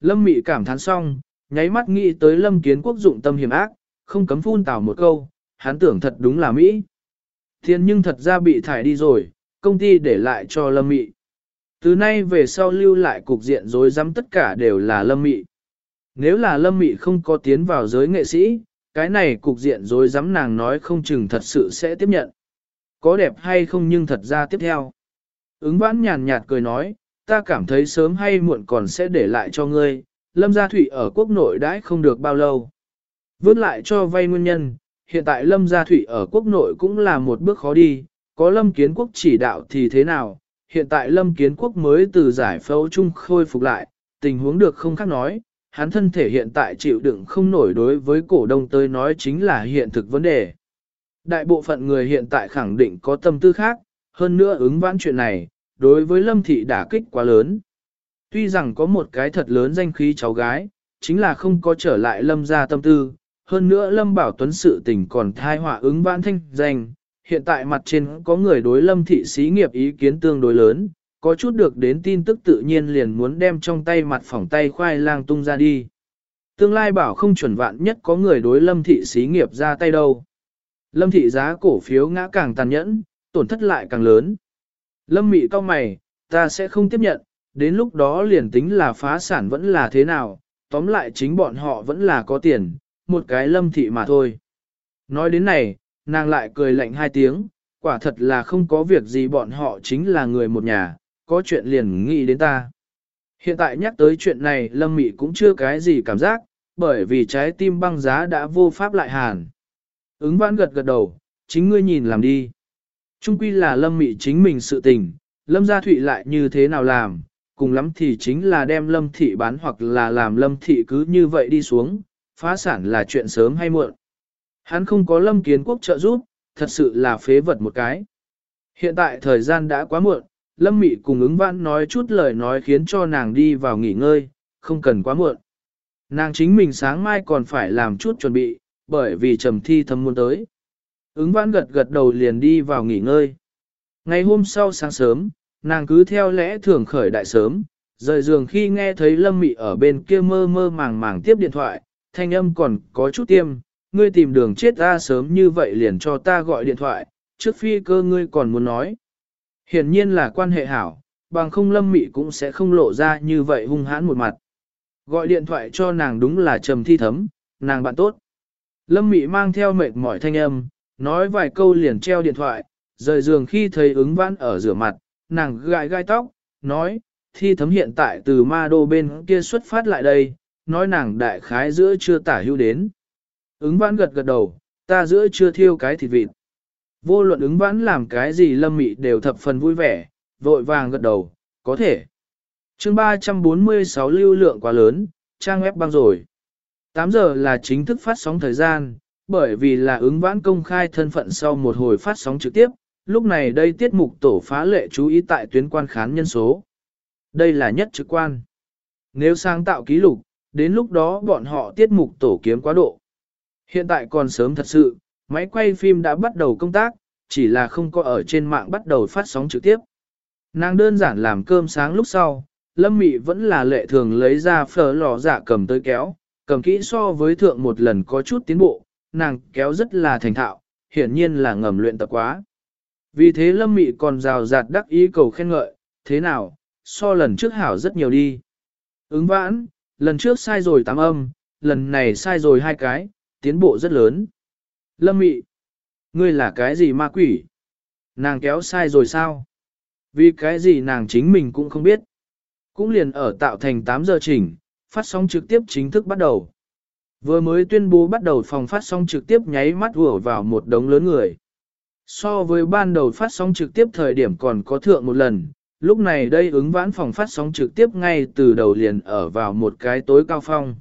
Lâm Mị cảm thán xong, nháy mắt nghĩ tới Lâm Kiến Quốc dụng tâm hiểm ác, không cấm phun tào một câu, hắn tưởng thật đúng là Mỹ. Thiên nhưng thật ra bị thải đi rồi, công ty để lại cho Lâm Mị. Từ nay về sau lưu lại cục diện rối rắm tất cả đều là Lâm Mị. Nếu là Lâm Mị không có tiến vào giới nghệ sĩ, cái này cục diện rối rắm nàng nói không chừng thật sự sẽ tiếp nhận. Có đẹp hay không nhưng thật ra tiếp theo. Ứng vãn nhàn nhạt cười nói, ta cảm thấy sớm hay muộn còn sẽ để lại cho ngươi, Lâm Gia Thụy ở quốc nội đãi không được bao lâu. Vớt lại cho vay nguyên nhân, hiện tại Lâm Gia Thụy ở quốc nội cũng là một bước khó đi, có Lâm Kiến Quốc chỉ đạo thì thế nào, hiện tại Lâm Kiến Quốc mới từ giải phẫu chung khôi phục lại, tình huống được không khác nói, hắn thân thể hiện tại chịu đựng không nổi đối với cổ đông tới nói chính là hiện thực vấn đề. Đại bộ phận người hiện tại khẳng định có tâm tư khác, hơn nữa ứng vãn chuyện này, đối với Lâm Thị đả kích quá lớn. Tuy rằng có một cái thật lớn danh khí cháu gái, chính là không có trở lại Lâm ra tâm tư, hơn nữa Lâm Bảo Tuấn sự tình còn thai họa ứng vãn thanh danh. Hiện tại mặt trên có người đối Lâm Thị xí nghiệp ý kiến tương đối lớn, có chút được đến tin tức tự nhiên liền muốn đem trong tay mặt phỏng tay khoai lang tung ra đi. Tương lai bảo không chuẩn vạn nhất có người đối Lâm Thị xí nghiệp ra tay đâu. Lâm Thị giá cổ phiếu ngã càng tàn nhẫn, tổn thất lại càng lớn. Lâm Mị cao mày, ta sẽ không tiếp nhận, đến lúc đó liền tính là phá sản vẫn là thế nào, tóm lại chính bọn họ vẫn là có tiền, một cái lâm thị mà thôi. Nói đến này, nàng lại cười lạnh hai tiếng, quả thật là không có việc gì bọn họ chính là người một nhà, có chuyện liền nghĩ đến ta. Hiện tại nhắc tới chuyện này lâm mị cũng chưa cái gì cảm giác, bởi vì trái tim băng giá đã vô pháp lại hàn. Ứng vãn gật gật đầu, chính ngươi nhìn làm đi. Trung quy là lâm mị chính mình sự tình, lâm gia thụy lại như thế nào làm, cùng lắm thì chính là đem lâm thị bán hoặc là làm lâm thị cứ như vậy đi xuống, phá sản là chuyện sớm hay muộn. Hắn không có lâm kiến quốc trợ giúp, thật sự là phế vật một cái. Hiện tại thời gian đã quá muộn, lâm mị cùng ứng vãn nói chút lời nói khiến cho nàng đi vào nghỉ ngơi, không cần quá muộn. Nàng chính mình sáng mai còn phải làm chút chuẩn bị, bởi vì trầm thi thâm muốn tới. Ứng vãn gật gật đầu liền đi vào nghỉ ngơi. Ngày hôm sau sáng sớm, nàng cứ theo lẽ thường khởi đại sớm, rời giường khi nghe thấy Lâm Mị ở bên kia mơ mơ màng màng tiếp điện thoại, thanh âm còn có chút tiêm, ngươi tìm đường chết ta sớm như vậy liền cho ta gọi điện thoại, trước phi cơ ngươi còn muốn nói. Hiển nhiên là quan hệ hảo, bằng không Lâm Mị cũng sẽ không lộ ra như vậy hung hãn một mặt. Gọi điện thoại cho nàng đúng là trầm thi thấm, nàng bạn tốt. Lâm Mị mang theo mệt mỏi thanh âm, nói vài câu liền treo điện thoại, rời giường khi thấy ứng vãn ở rửa mặt, nàng gãi gai tóc, nói, thi thấm hiện tại từ ma đô bên kia xuất phát lại đây, nói nàng đại khái giữa chưa tả hưu đến. Ứng vãn gật gật đầu, ta giữa chưa thiêu cái thịt vịt. Vô luận ứng vãn làm cái gì lâm mị đều thập phần vui vẻ, vội vàng gật đầu, có thể. chương 346 lưu lượng quá lớn, trang web băng rồi. 8 giờ là chính thức phát sóng thời gian, bởi vì là ứng vãn công khai thân phận sau một hồi phát sóng trực tiếp, lúc này đây tiết mục tổ phá lệ chú ý tại tuyến quan khán nhân số. Đây là nhất trực quan. Nếu sáng tạo ký lục, đến lúc đó bọn họ tiết mục tổ kiếm quá độ. Hiện tại còn sớm thật sự, máy quay phim đã bắt đầu công tác, chỉ là không có ở trên mạng bắt đầu phát sóng trực tiếp. Nàng đơn giản làm cơm sáng lúc sau, Lâm Mị vẫn là lệ thường lấy ra phở lò giả cầm tới kéo, cầm kỹ so với thượng một lần có chút tiến bộ, nàng kéo rất là thành thạo, hiển nhiên là ngầm luyện tập quá. Vì thế Lâm Mị còn rào rạt đắc ý cầu khen ngợi, thế nào, so lần trước hảo rất nhiều đi. Ứng vãn, lần trước sai rồi tám âm, lần này sai rồi hai cái, tiến bộ rất lớn. Lâm Mị, ngươi là cái gì ma quỷ? Nàng kéo sai rồi sao? Vì cái gì nàng chính mình cũng không biết. Cũng liền ở tạo thành 8 giờ chỉnh, phát sóng trực tiếp chính thức bắt đầu. Vừa mới tuyên bố bắt đầu phòng phát sóng trực tiếp nháy mắt vừa vào một đống lớn người. So với ban đầu phát sóng trực tiếp thời điểm còn có thượng một lần, lúc này đây ứng vãn phòng phát sóng trực tiếp ngay từ đầu liền ở vào một cái tối cao phong.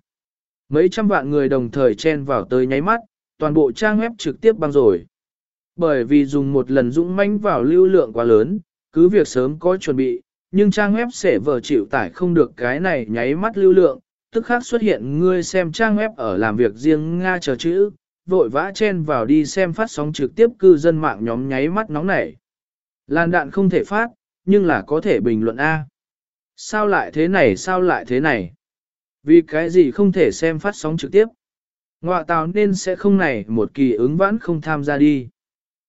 Mấy trăm vạn người đồng thời chen vào tới nháy mắt, toàn bộ trang web trực tiếp băng rồi. Bởi vì dùng một lần dũng manh vào lưu lượng quá lớn, cứ việc sớm có chuẩn bị, nhưng trang web sẽ vờ chịu tải không được cái này nháy mắt lưu lượng, tức khác xuất hiện ngươi xem trang web ở làm việc riêng Nga chờ chữ, vội vã chen vào đi xem phát sóng trực tiếp cư dân mạng nhóm nháy mắt nóng nảy. Làn đạn không thể phát, nhưng là có thể bình luận A. Sao lại thế này sao lại thế này? Vì cái gì không thể xem phát sóng trực tiếp? Ngoại tào nên sẽ không này một kỳ ứng vãn không tham gia đi.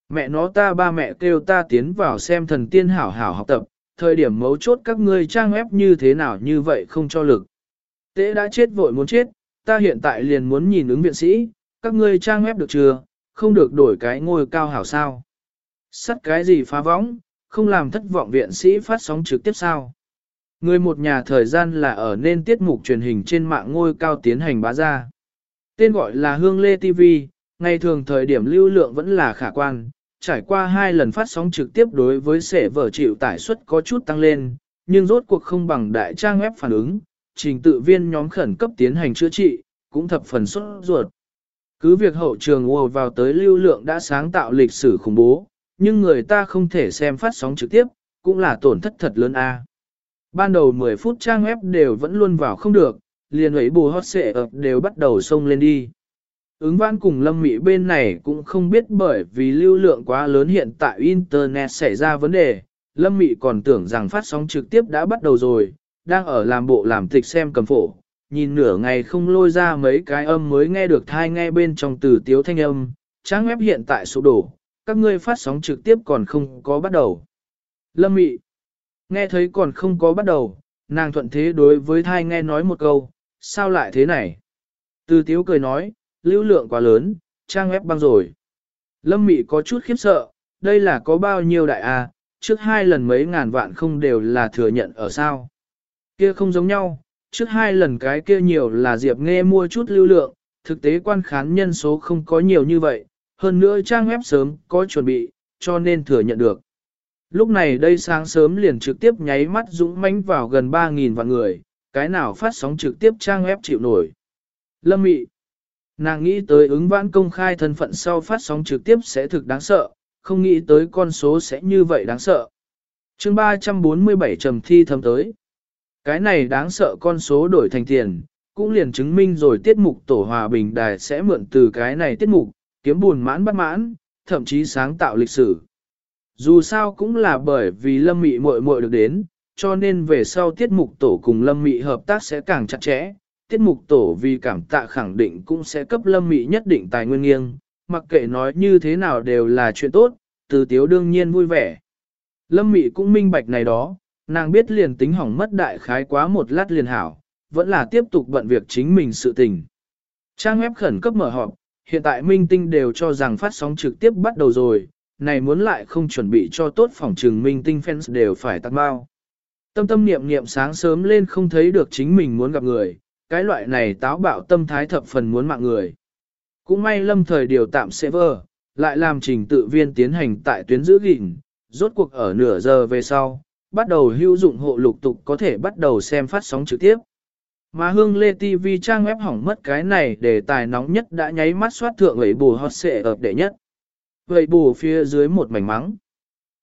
Mẹ nó ta ba mẹ kêu ta tiến vào xem thần tiên hảo hảo học tập, thời điểm mấu chốt các ngươi trang ép như thế nào như vậy không cho lực. Tế đã chết vội muốn chết, ta hiện tại liền muốn nhìn ứng viện sĩ, các ngươi trang ép được chưa, không được đổi cái ngôi cao hảo sao. Sắt cái gì phá võng, không làm thất vọng viện sĩ phát sóng trực tiếp sao. Người một nhà thời gian là ở nên tiết mục truyền hình trên mạng ngôi cao tiến hành bá ra. Tên gọi là Hương Lê TV, ngày thường thời điểm lưu lượng vẫn là khả quan, trải qua hai lần phát sóng trực tiếp đối với sẻ vở chịu tải suất có chút tăng lên, nhưng rốt cuộc không bằng đại trang web phản ứng, trình tự viên nhóm khẩn cấp tiến hành chữa trị, cũng thập phần xuất ruột. Cứ việc hậu trường ùa vào tới lưu lượng đã sáng tạo lịch sử khủng bố, nhưng người ta không thể xem phát sóng trực tiếp, cũng là tổn thất thật lớn a. Ban đầu 10 phút trang web đều vẫn luôn vào không được, liền ấy bù hot xệ ập đều bắt đầu xông lên đi. Ứng văn cùng lâm mị bên này cũng không biết bởi vì lưu lượng quá lớn hiện tại Internet xảy ra vấn đề, lâm mị còn tưởng rằng phát sóng trực tiếp đã bắt đầu rồi, đang ở làm bộ làm tịch xem cầm phổ, nhìn nửa ngày không lôi ra mấy cái âm mới nghe được thai nghe bên trong từ tiếu thanh âm, trang web hiện tại sụp đổ, các ngươi phát sóng trực tiếp còn không có bắt đầu. Lâm mị, nghe thấy còn không có bắt đầu, nàng thuận thế đối với thai nghe nói một câu, sao lại thế này? Từ tiếu cười nói, lưu lượng quá lớn, trang web băng rồi. Lâm mị có chút khiếp sợ, đây là có bao nhiêu đại a? trước hai lần mấy ngàn vạn không đều là thừa nhận ở sao. Kia không giống nhau, trước hai lần cái kia nhiều là Diệp Nghe mua chút lưu lượng, thực tế quan khán nhân số không có nhiều như vậy, hơn nữa trang web sớm có chuẩn bị, cho nên thừa nhận được. Lúc này đây sáng sớm liền trực tiếp nháy mắt dũng mãnh vào gần 3.000 vạn người, cái nào phát sóng trực tiếp trang web chịu nổi. Lâm Mị Nàng nghĩ tới ứng vãn công khai thân phận sau phát sóng trực tiếp sẽ thực đáng sợ, không nghĩ tới con số sẽ như vậy đáng sợ. chương 347 trầm thi thầm tới. Cái này đáng sợ con số đổi thành tiền, cũng liền chứng minh rồi tiết mục tổ hòa bình đài sẽ mượn từ cái này tiết mục, kiếm buồn mãn bắt mãn, thậm chí sáng tạo lịch sử. Dù sao cũng là bởi vì lâm mị muội muội được đến, cho nên về sau tiết mục tổ cùng lâm mị hợp tác sẽ càng chặt chẽ. Tiết mục tổ vì cảm tạ khẳng định cũng sẽ cấp lâm mị nhất định tài nguyên nghiêng, mặc kệ nói như thế nào đều là chuyện tốt, từ tiếu đương nhiên vui vẻ. Lâm mị cũng minh bạch này đó, nàng biết liền tính hỏng mất đại khái quá một lát liền hảo, vẫn là tiếp tục bận việc chính mình sự tình. Trang web khẩn cấp mở họp, hiện tại minh tinh đều cho rằng phát sóng trực tiếp bắt đầu rồi, này muốn lại không chuẩn bị cho tốt phòng trừng minh tinh fans đều phải tắt bao. Tâm tâm niệm niệm sáng sớm lên không thấy được chính mình muốn gặp người, cái loại này táo bạo tâm thái thập phần muốn mạng người. Cũng may lâm thời điều tạm server, lại làm trình tự viên tiến hành tại tuyến giữ gìn, rốt cuộc ở nửa giờ về sau, bắt đầu hữu dụng hộ lục tục có thể bắt đầu xem phát sóng trực tiếp. Mà hương lê TV trang web hỏng mất cái này để tài nóng nhất đã nháy mắt soát thượng ấy bù hot xệ ợp đệ nhất. Vậy bù phía dưới một mảnh mắng.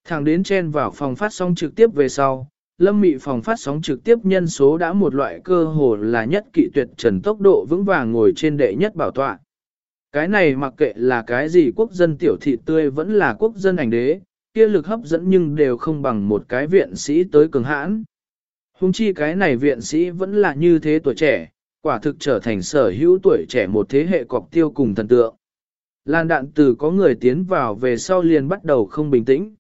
Thẳng đến chen vào phòng phát sóng trực tiếp về sau, lâm mị phòng phát sóng trực tiếp nhân số đã một loại cơ hồ là nhất kỵ tuyệt trần tốc độ vững vàng ngồi trên đệ nhất bảo tọa. Cái này mặc kệ là cái gì quốc dân tiểu thị tươi vẫn là quốc dân ảnh đế, kia lực hấp dẫn nhưng đều không bằng một cái viện sĩ tới cường hãn. Hùng chi cái này viện sĩ vẫn là như thế tuổi trẻ, quả thực trở thành sở hữu tuổi trẻ một thế hệ cọc tiêu cùng thần tượng. Lan đạn từ có người tiến vào về sau liền bắt đầu không bình tĩnh.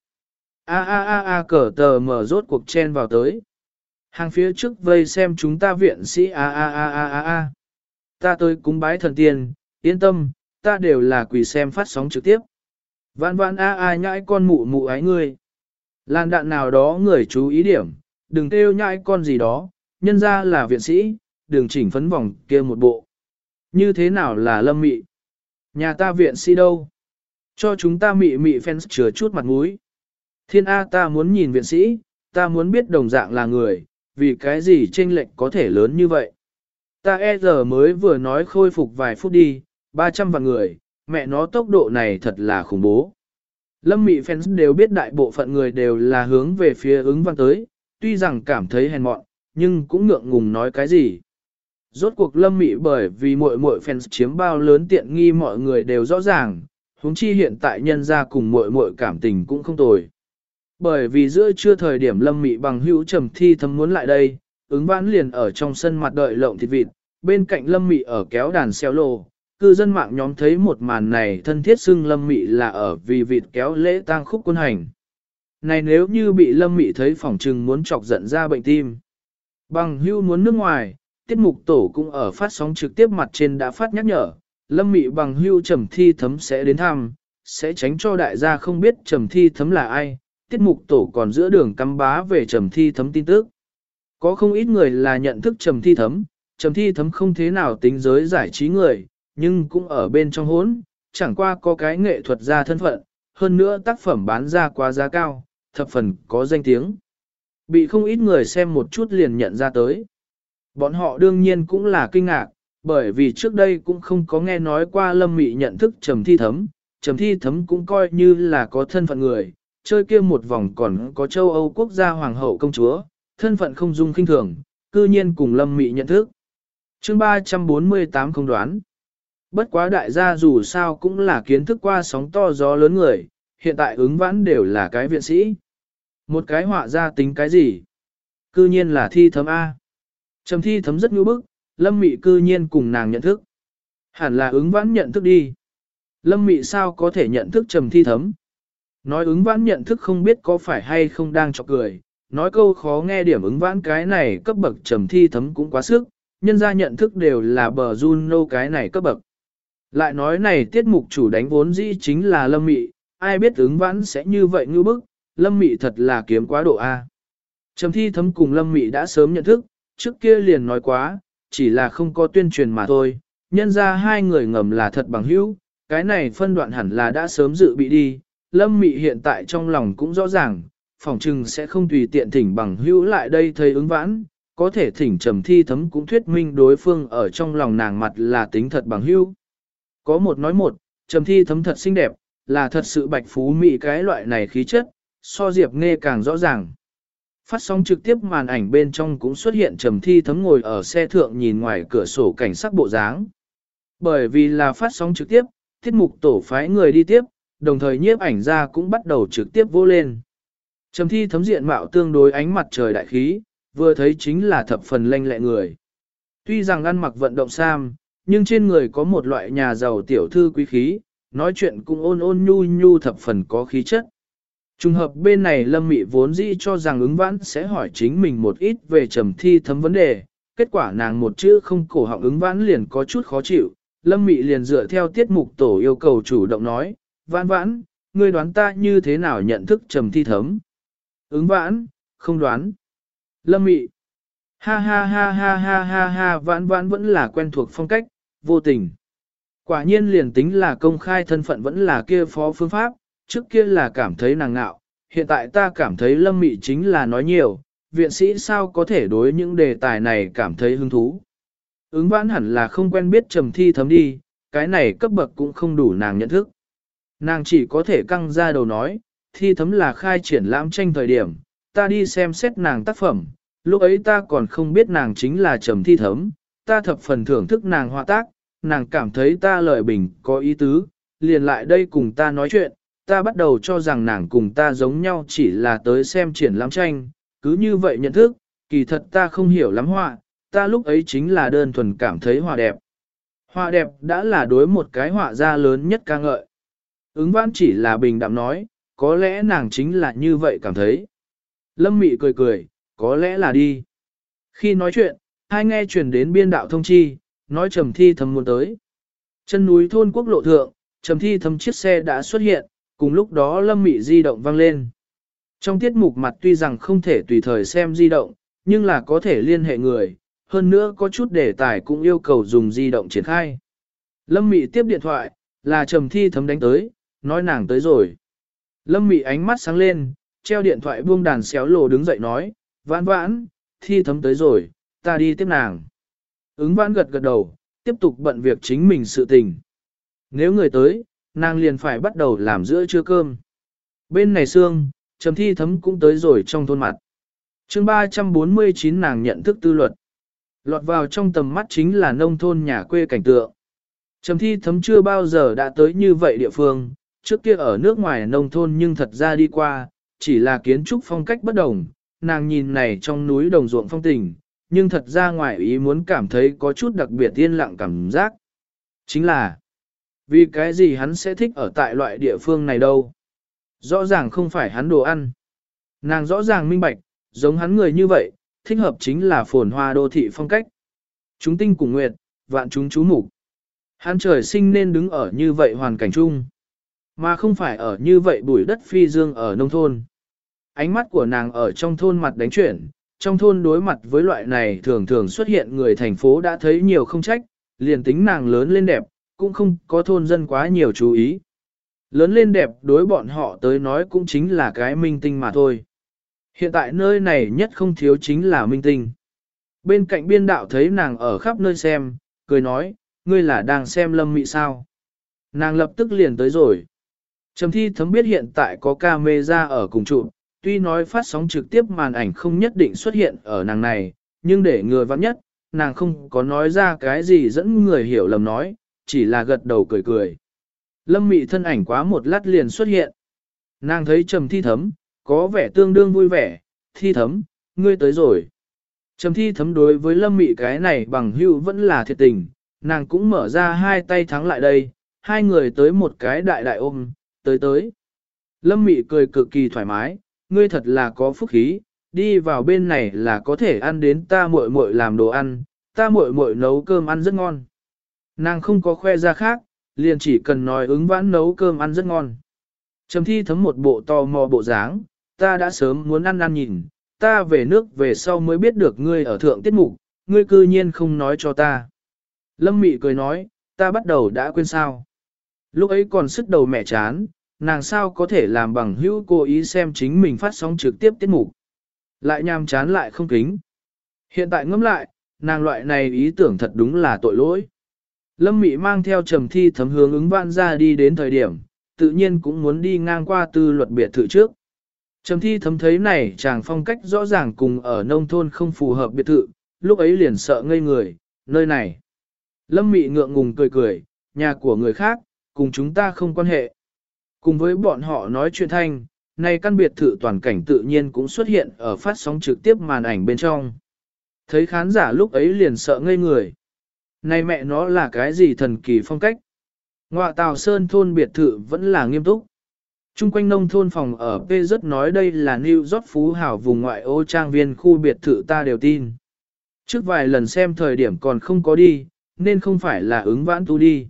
A a a a cờ tờ mở rốt cuộc chen vào tới. Hàng phía trước vây xem chúng ta viện sĩ a a a a a a. Ta tới cúng bái thần tiên, yên tâm, ta đều là quỷ xem phát sóng trực tiếp. Vạn vãn a a nhãi con mụ mụ ái ngươi. Lan đạn nào đó người chú ý điểm, đừng kêu nhãi con gì đó, nhân ra là viện sĩ, đừng chỉnh phấn vòng kia một bộ. Như thế nào là lâm mị? Nhà ta viện sĩ đâu? Cho chúng ta mị mị fans chứa chút mặt mũi. Thiên A ta muốn nhìn viện sĩ, ta muốn biết đồng dạng là người, vì cái gì chênh lệch có thể lớn như vậy. Ta e giờ mới vừa nói khôi phục vài phút đi, 300 vạn người, mẹ nó tốc độ này thật là khủng bố. Lâm Mị fans đều biết đại bộ phận người đều là hướng về phía ứng văn tới, tuy rằng cảm thấy hèn mọn, nhưng cũng ngượng ngùng nói cái gì. Rốt cuộc Lâm Mị bởi vì muội muội fans chiếm bao lớn tiện nghi mọi người đều rõ ràng, huống chi hiện tại nhân ra cùng muội muội cảm tình cũng không tồi. Bởi vì giữa trưa thời điểm Lâm Mị bằng hữu trầm thi thầm muốn lại đây, ứng vãn liền ở trong sân mặt đợi lộng thịt vịt, bên cạnh lâm mị ở kéo đàn xeo lồ cư dân mạng nhóm thấy một màn này thân thiết xưng lâm mị là ở vì vịt kéo lễ tang khúc quân hành. Này nếu như bị lâm mị thấy phỏng trừng muốn chọc giận ra bệnh tim. Bằng hưu muốn nước ngoài, tiết mục tổ cũng ở phát sóng trực tiếp mặt trên đã phát nhắc nhở, lâm mị bằng hưu trầm thi thấm sẽ đến thăm, sẽ tránh cho đại gia không biết trầm thi thấm là ai, tiết mục tổ còn giữa đường cắm bá về trầm thi thấm tin tức. Có không ít người là nhận thức trầm thi thấm, trầm thi thấm không thế nào tính giới giải trí người, nhưng cũng ở bên trong hốn, chẳng qua có cái nghệ thuật ra thân phận, hơn nữa tác phẩm bán ra quá giá cao, thập phần có danh tiếng. Bị không ít người xem một chút liền nhận ra tới. Bọn họ đương nhiên cũng là kinh ngạc, bởi vì trước đây cũng không có nghe nói qua lâm mị nhận thức trầm thi thấm, trầm thi thấm cũng coi như là có thân phận người, chơi kia một vòng còn có châu Âu quốc gia hoàng hậu công chúa, thân phận không dung kinh thường, cư nhiên cùng lâm mị nhận thức. chương 348 không đoán. Bất quá đại gia dù sao cũng là kiến thức qua sóng to gió lớn người, hiện tại ứng vãn đều là cái viện sĩ. Một cái họa ra tính cái gì? Cư nhiên là thi thấm A. Trầm thi thấm rất ngữ bức, lâm mị cư nhiên cùng nàng nhận thức. Hẳn là ứng vãn nhận thức đi. Lâm mị sao có thể nhận thức trầm thi thấm? Nói ứng vãn nhận thức không biết có phải hay không đang chọc cười. Nói câu khó nghe điểm ứng vãn cái này cấp bậc trầm thi thấm cũng quá sức. Nhân ra nhận thức đều là bờ Juno cái này cấp bậc. Lại nói này tiết mục chủ đánh vốn dĩ chính là lâm mị, ai biết ứng vãn sẽ như vậy ngư bức, lâm mị thật là kiếm quá độ A. Trầm thi thấm cùng lâm mị đã sớm nhận thức, trước kia liền nói quá, chỉ là không có tuyên truyền mà thôi, nhân ra hai người ngầm là thật bằng hữu, cái này phân đoạn hẳn là đã sớm dự bị đi, lâm mị hiện tại trong lòng cũng rõ ràng, phòng trừng sẽ không tùy tiện thỉnh bằng hữu lại đây thấy ứng vãn, có thể thỉnh trầm thi thấm cũng thuyết minh đối phương ở trong lòng nàng mặt là tính thật bằng hữu. Có một nói một, trầm thi thấm thật xinh đẹp, là thật sự bạch phú mỹ cái loại này khí chất, so Diệp nghe càng rõ ràng. Phát sóng trực tiếp màn ảnh bên trong cũng xuất hiện trầm thi thấm ngồi ở xe thượng nhìn ngoài cửa sổ cảnh sắc bộ dáng. Bởi vì là phát sóng trực tiếp, tiết mục tổ phái người đi tiếp, đồng thời nhiếp ảnh ra cũng bắt đầu trực tiếp vô lên. Trầm thi thấm diện mạo tương đối ánh mặt trời đại khí, vừa thấy chính là thập phần lanh lẹ người. Tuy rằng ăn mặc vận động sam, nhưng trên người có một loại nhà giàu tiểu thư quý khí, nói chuyện cũng ôn ôn nhu nhu thập phần có khí chất. Trùng hợp bên này Lâm Mị vốn dĩ cho rằng ứng vãn sẽ hỏi chính mình một ít về trầm thi thấm vấn đề, kết quả nàng một chữ không cổ họng ứng vãn liền có chút khó chịu, Lâm Mị liền dựa theo tiết mục tổ yêu cầu chủ động nói, vãn vãn, ngươi đoán ta như thế nào nhận thức trầm thi thấm. Ứng vãn, không đoán. Lâm Mị, ha ha ha ha ha ha ha vãn vãn vẫn là quen thuộc phong cách, vô tình. Quả nhiên liền tính là công khai thân phận vẫn là kia phó phương pháp, trước kia là cảm thấy nàng ngạo, hiện tại ta cảm thấy lâm mị chính là nói nhiều, viện sĩ sao có thể đối những đề tài này cảm thấy hứng thú. Ứng vãn hẳn là không quen biết trầm thi thấm đi, cái này cấp bậc cũng không đủ nàng nhận thức. Nàng chỉ có thể căng ra đầu nói, thi thấm là khai triển lãm tranh thời điểm, ta đi xem xét nàng tác phẩm, lúc ấy ta còn không biết nàng chính là trầm thi thấm, ta thập phần thưởng thức nàng họa tác, nàng cảm thấy ta lời bình có ý tứ, liền lại đây cùng ta nói chuyện, ta bắt đầu cho rằng nàng cùng ta giống nhau chỉ là tới xem triển lãm tranh, cứ như vậy nhận thức, kỳ thật ta không hiểu lắm họa, ta lúc ấy chính là đơn thuần cảm thấy họa đẹp. Họa đẹp đã là đối một cái họa gia lớn nhất ca ngợi. Ứng văn chỉ là bình đạm nói, có lẽ nàng chính là như vậy cảm thấy. Lâm Mị cười cười, có lẽ là đi. Khi nói chuyện, hai nghe truyền đến biên đạo thông chi, nói trầm thi thầm muốn tới. Chân núi thôn quốc lộ thượng, trầm thi thầm chiếc xe đã xuất hiện, cùng lúc đó lâm mị di động vang lên. Trong tiết mục mặt tuy rằng không thể tùy thời xem di động, nhưng là có thể liên hệ người, hơn nữa có chút đề tài cũng yêu cầu dùng di động triển khai. Lâm mị tiếp điện thoại, là trầm thi thấm đánh tới, nói nàng tới rồi. Lâm mị ánh mắt sáng lên, treo điện thoại buông đàn xéo lồ đứng dậy nói, vãn vãn, thi thấm tới rồi, ta đi tiếp nàng. Ứng vãn gật gật đầu, tiếp tục bận việc chính mình sự tình. Nếu người tới, nàng liền phải bắt đầu làm giữa trưa cơm. Bên này xương, trầm thi thấm cũng tới rồi trong thôn mặt. chương 349 nàng nhận thức tư luật. Lọt vào trong tầm mắt chính là nông thôn nhà quê cảnh tượng. Trầm thi thấm chưa bao giờ đã tới như vậy địa phương, trước kia ở nước ngoài nông thôn nhưng thật ra đi qua, chỉ là kiến trúc phong cách bất đồng, nàng nhìn này trong núi đồng ruộng phong tình, nhưng thật ra ngoài ý muốn cảm thấy có chút đặc biệt yên lặng cảm giác. Chính là, vì cái gì hắn sẽ thích ở tại loại địa phương này đâu? Rõ ràng không phải hắn đồ ăn. Nàng rõ ràng minh bạch, giống hắn người như vậy, thích hợp chính là phồn hoa đô thị phong cách. Chúng tinh cùng nguyệt, vạn chúng chú mục Hắn trời sinh nên đứng ở như vậy hoàn cảnh chung, mà không phải ở như vậy bụi đất phi dương ở nông thôn. Ánh mắt của nàng ở trong thôn mặt đánh chuyển, trong thôn đối mặt với loại này thường thường xuất hiện người thành phố đã thấy nhiều không trách, liền tính nàng lớn lên đẹp, cũng không có thôn dân quá nhiều chú ý. Lớn lên đẹp đối bọn họ tới nói cũng chính là cái minh tinh mà thôi. Hiện tại nơi này nhất không thiếu chính là minh tinh. Bên cạnh biên đạo thấy nàng ở khắp nơi xem, cười nói, ngươi là đang xem lâm mị sao. Nàng lập tức liền tới rồi. Trầm thi thấm biết hiện tại có camera ở cùng trụ, tuy nói phát sóng trực tiếp màn ảnh không nhất định xuất hiện ở nàng này, nhưng để người vắng nhất, nàng không có nói ra cái gì dẫn người hiểu lầm nói, chỉ là gật đầu cười cười. Lâm mị thân ảnh quá một lát liền xuất hiện. Nàng thấy trầm thi thấm, có vẻ tương đương vui vẻ, thi thấm, ngươi tới rồi. Trầm thi thấm đối với lâm mị cái này bằng hữu vẫn là thiệt tình, nàng cũng mở ra hai tay thắng lại đây, hai người tới một cái đại đại ôm, tới tới. Lâm mị cười cực kỳ thoải mái, ngươi thật là có phúc khí, đi vào bên này là có thể ăn đến ta muội muội làm đồ ăn, ta muội muội nấu cơm ăn rất ngon. Nàng không có khoe ra khác, liền chỉ cần nói ứng vãn nấu cơm ăn rất ngon. Trầm thi thấm một bộ to mò bộ dáng, ta đã sớm muốn ăn ăn nhìn, ta về nước về sau mới biết được ngươi ở thượng tiết mục, ngươi cư nhiên không nói cho ta. Lâm Mị cười nói, ta bắt đầu đã quên sao. Lúc ấy còn sức đầu mẹ chán, nàng sao có thể làm bằng hữu cố ý xem chính mình phát sóng trực tiếp tiết mục. Lại nhàm chán lại không kính. Hiện tại ngẫm lại, nàng loại này ý tưởng thật đúng là tội lỗi. Lâm Mị mang theo trầm thi thấm hướng ứng vạn ra đi đến thời điểm, tự nhiên cũng muốn đi ngang qua tư luật biệt thự trước. Trầm thi thấm thấy này chàng phong cách rõ ràng cùng ở nông thôn không phù hợp biệt thự, lúc ấy liền sợ ngây người, nơi này. Lâm Mị ngượng ngùng cười cười, nhà của người khác, cùng chúng ta không quan hệ. Cùng với bọn họ nói chuyện thanh, nay căn biệt thự toàn cảnh tự nhiên cũng xuất hiện ở phát sóng trực tiếp màn ảnh bên trong. Thấy khán giả lúc ấy liền sợ ngây người. Này mẹ nó là cái gì thần kỳ phong cách? Ngoạ Tào Sơn thôn biệt thự vẫn là nghiêm túc. Trung quanh nông thôn phòng ở P rất nói đây là New York Phú Hảo vùng ngoại ô trang viên khu biệt thự ta đều tin. Trước vài lần xem thời điểm còn không có đi, nên không phải là ứng vãn tu đi.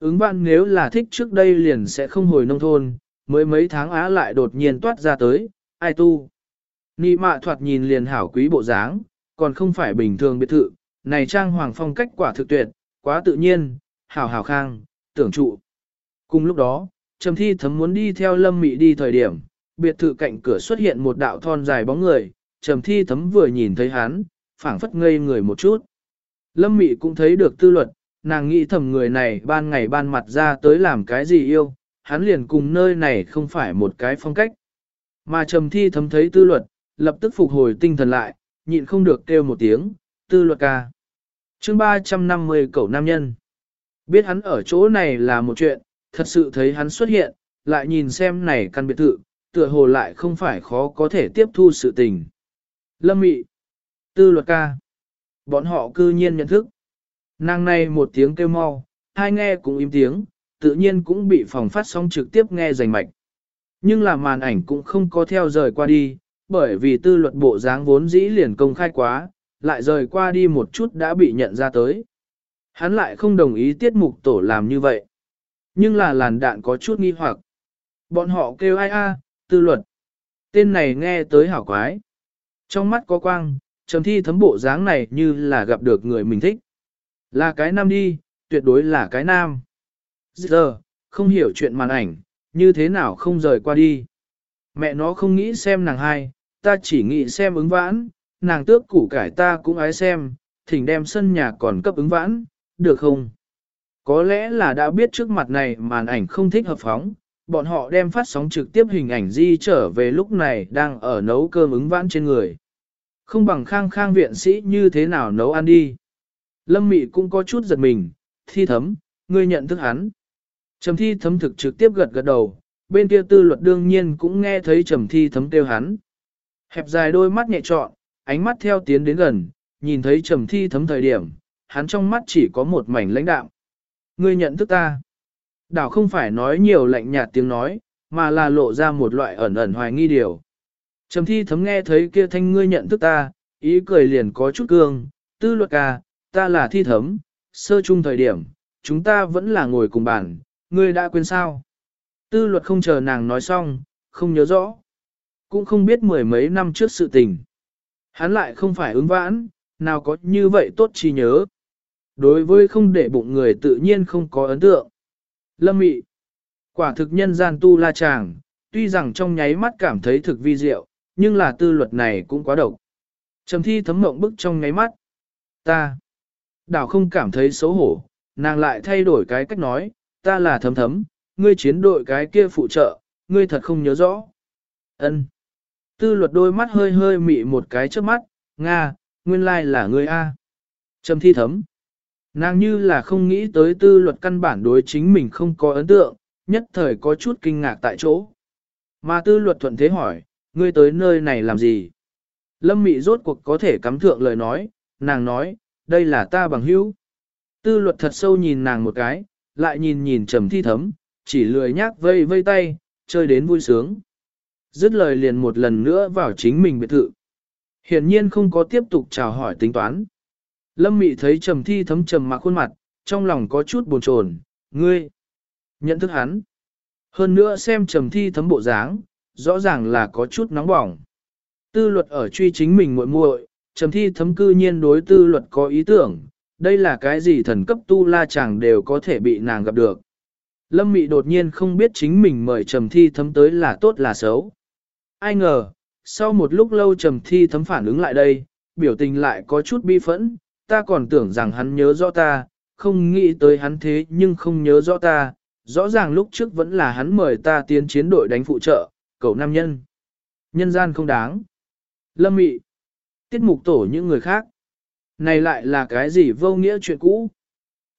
Ứng văn nếu là thích trước đây liền sẽ không hồi nông thôn, mới mấy tháng á lại đột nhiên toát ra tới, ai tu. Nị mạ thoạt nhìn liền hảo quý bộ dáng, còn không phải bình thường biệt thự, này trang hoàng phong cách quả thực tuyệt, quá tự nhiên, hảo hảo khang, tưởng trụ. Cùng lúc đó, Trầm Thi thấm muốn đi theo Lâm Mị đi thời điểm, biệt thự cạnh cửa xuất hiện một đạo thon dài bóng người, Trầm Thi thấm vừa nhìn thấy hắn, phảng phất ngây người một chút. Lâm Mị cũng thấy được tư luật, nàng nghĩ thầm người này ban ngày ban mặt ra tới làm cái gì yêu, hắn liền cùng nơi này không phải một cái phong cách. Mà Trầm Thi thấm thấy tư luật, lập tức phục hồi tinh thần lại, nhịn không được kêu một tiếng, tư luật ca. chương 350 cậu nam nhân. Biết hắn ở chỗ này là một chuyện, thật sự thấy hắn xuất hiện, lại nhìn xem này căn biệt thự, tựa hồ lại không phải khó có thể tiếp thu sự tình. Lâm mị, tư luật ca, bọn họ cư nhiên nhận thức. Nàng này một tiếng kêu mau, hai nghe cũng im tiếng, tự nhiên cũng bị phòng phát sóng trực tiếp nghe rành mạch. Nhưng là màn ảnh cũng không có theo rời qua đi, bởi vì tư luật bộ dáng vốn dĩ liền công khai quá, lại rời qua đi một chút đã bị nhận ra tới. Hắn lại không đồng ý tiết mục tổ làm như vậy. Nhưng là làn đạn có chút nghi hoặc. Bọn họ kêu ai a, tư luật. Tên này nghe tới hảo quái. Trong mắt có quang, trầm thi thấm bộ dáng này như là gặp được người mình thích. Là cái nam đi, tuyệt đối là cái nam. Giờ, không hiểu chuyện màn ảnh, như thế nào không rời qua đi. Mẹ nó không nghĩ xem nàng hai, ta chỉ nghĩ xem ứng vãn, nàng tước củ cải ta cũng ái xem, thỉnh đem sân nhà còn cấp ứng vãn, được không? Có lẽ là đã biết trước mặt này màn ảnh không thích hợp phóng, bọn họ đem phát sóng trực tiếp hình ảnh di trở về lúc này đang ở nấu cơm ứng vãn trên người. Không bằng khang khang viện sĩ như thế nào nấu ăn đi. Lâm Mị cũng có chút giật mình, thi thấm, ngươi nhận thức hắn. Trầm thi thấm thực trực tiếp gật gật đầu, bên kia tư luật đương nhiên cũng nghe thấy trầm thi thấm kêu hắn. Hẹp dài đôi mắt nhẹ trọn, ánh mắt theo tiến đến gần, nhìn thấy trầm thi thấm thời điểm, hắn trong mắt chỉ có một mảnh lãnh đạm. Ngươi nhận thức ta. Đảo không phải nói nhiều lạnh nhạt tiếng nói, mà là lộ ra một loại ẩn ẩn hoài nghi điều. Trầm thi thấm nghe thấy kia thanh ngươi nhận thức ta, ý cười liền có chút cương, tư luật ca, ta là thi thấm, sơ chung thời điểm, chúng ta vẫn là ngồi cùng bàn, ngươi đã quên sao. Tư luật không chờ nàng nói xong, không nhớ rõ. Cũng không biết mười mấy năm trước sự tình. Hắn lại không phải ứng vãn, nào có như vậy tốt chi nhớ. Đối với không để bụng người tự nhiên không có ấn tượng. Lâm mị. Quả thực nhân gian tu la chàng, tuy rằng trong nháy mắt cảm thấy thực vi diệu, nhưng là tư luật này cũng quá độc. Trầm thi thấm mộng bức trong nháy mắt. Ta. Đảo không cảm thấy xấu hổ, nàng lại thay đổi cái cách nói, ta là thấm thấm, ngươi chiến đội cái kia phụ trợ, ngươi thật không nhớ rõ. Ân. Tư luật đôi mắt hơi hơi mị một cái trước mắt, Nga, nguyên lai là ngươi A. Trầm thi thấm. Nàng như là không nghĩ tới tư luật căn bản đối chính mình không có ấn tượng, nhất thời có chút kinh ngạc tại chỗ. Mà tư luật thuận thế hỏi, ngươi tới nơi này làm gì? Lâm mị rốt cuộc có thể cắm thượng lời nói, nàng nói, đây là ta bằng hữu. Tư luật thật sâu nhìn nàng một cái, lại nhìn nhìn trầm thi thấm, chỉ lười nhác vây vây tay, chơi đến vui sướng. Dứt lời liền một lần nữa vào chính mình biệt thự. Hiển nhiên không có tiếp tục chào hỏi tính toán. Lâm mị thấy trầm thi thấm trầm mặc khuôn mặt, trong lòng có chút buồn chồn, ngươi, nhận thức hắn. Hơn nữa xem trầm thi thấm bộ dáng, rõ ràng là có chút nóng bỏng. Tư luật ở truy chính mình muội muội, trầm thi thấm cư nhiên đối tư luật có ý tưởng, đây là cái gì thần cấp tu la chàng đều có thể bị nàng gặp được. Lâm mị đột nhiên không biết chính mình mời trầm thi thấm tới là tốt là xấu. Ai ngờ, sau một lúc lâu trầm thi thấm phản ứng lại đây, biểu tình lại có chút bi phẫn, ta còn tưởng rằng hắn nhớ rõ ta, không nghĩ tới hắn thế nhưng không nhớ rõ ta, rõ ràng lúc trước vẫn là hắn mời ta tiến chiến đội đánh phụ trợ, cậu nam nhân. Nhân gian không đáng. Lâm mị. Tiết mục tổ những người khác. Này lại là cái gì vô nghĩa chuyện cũ?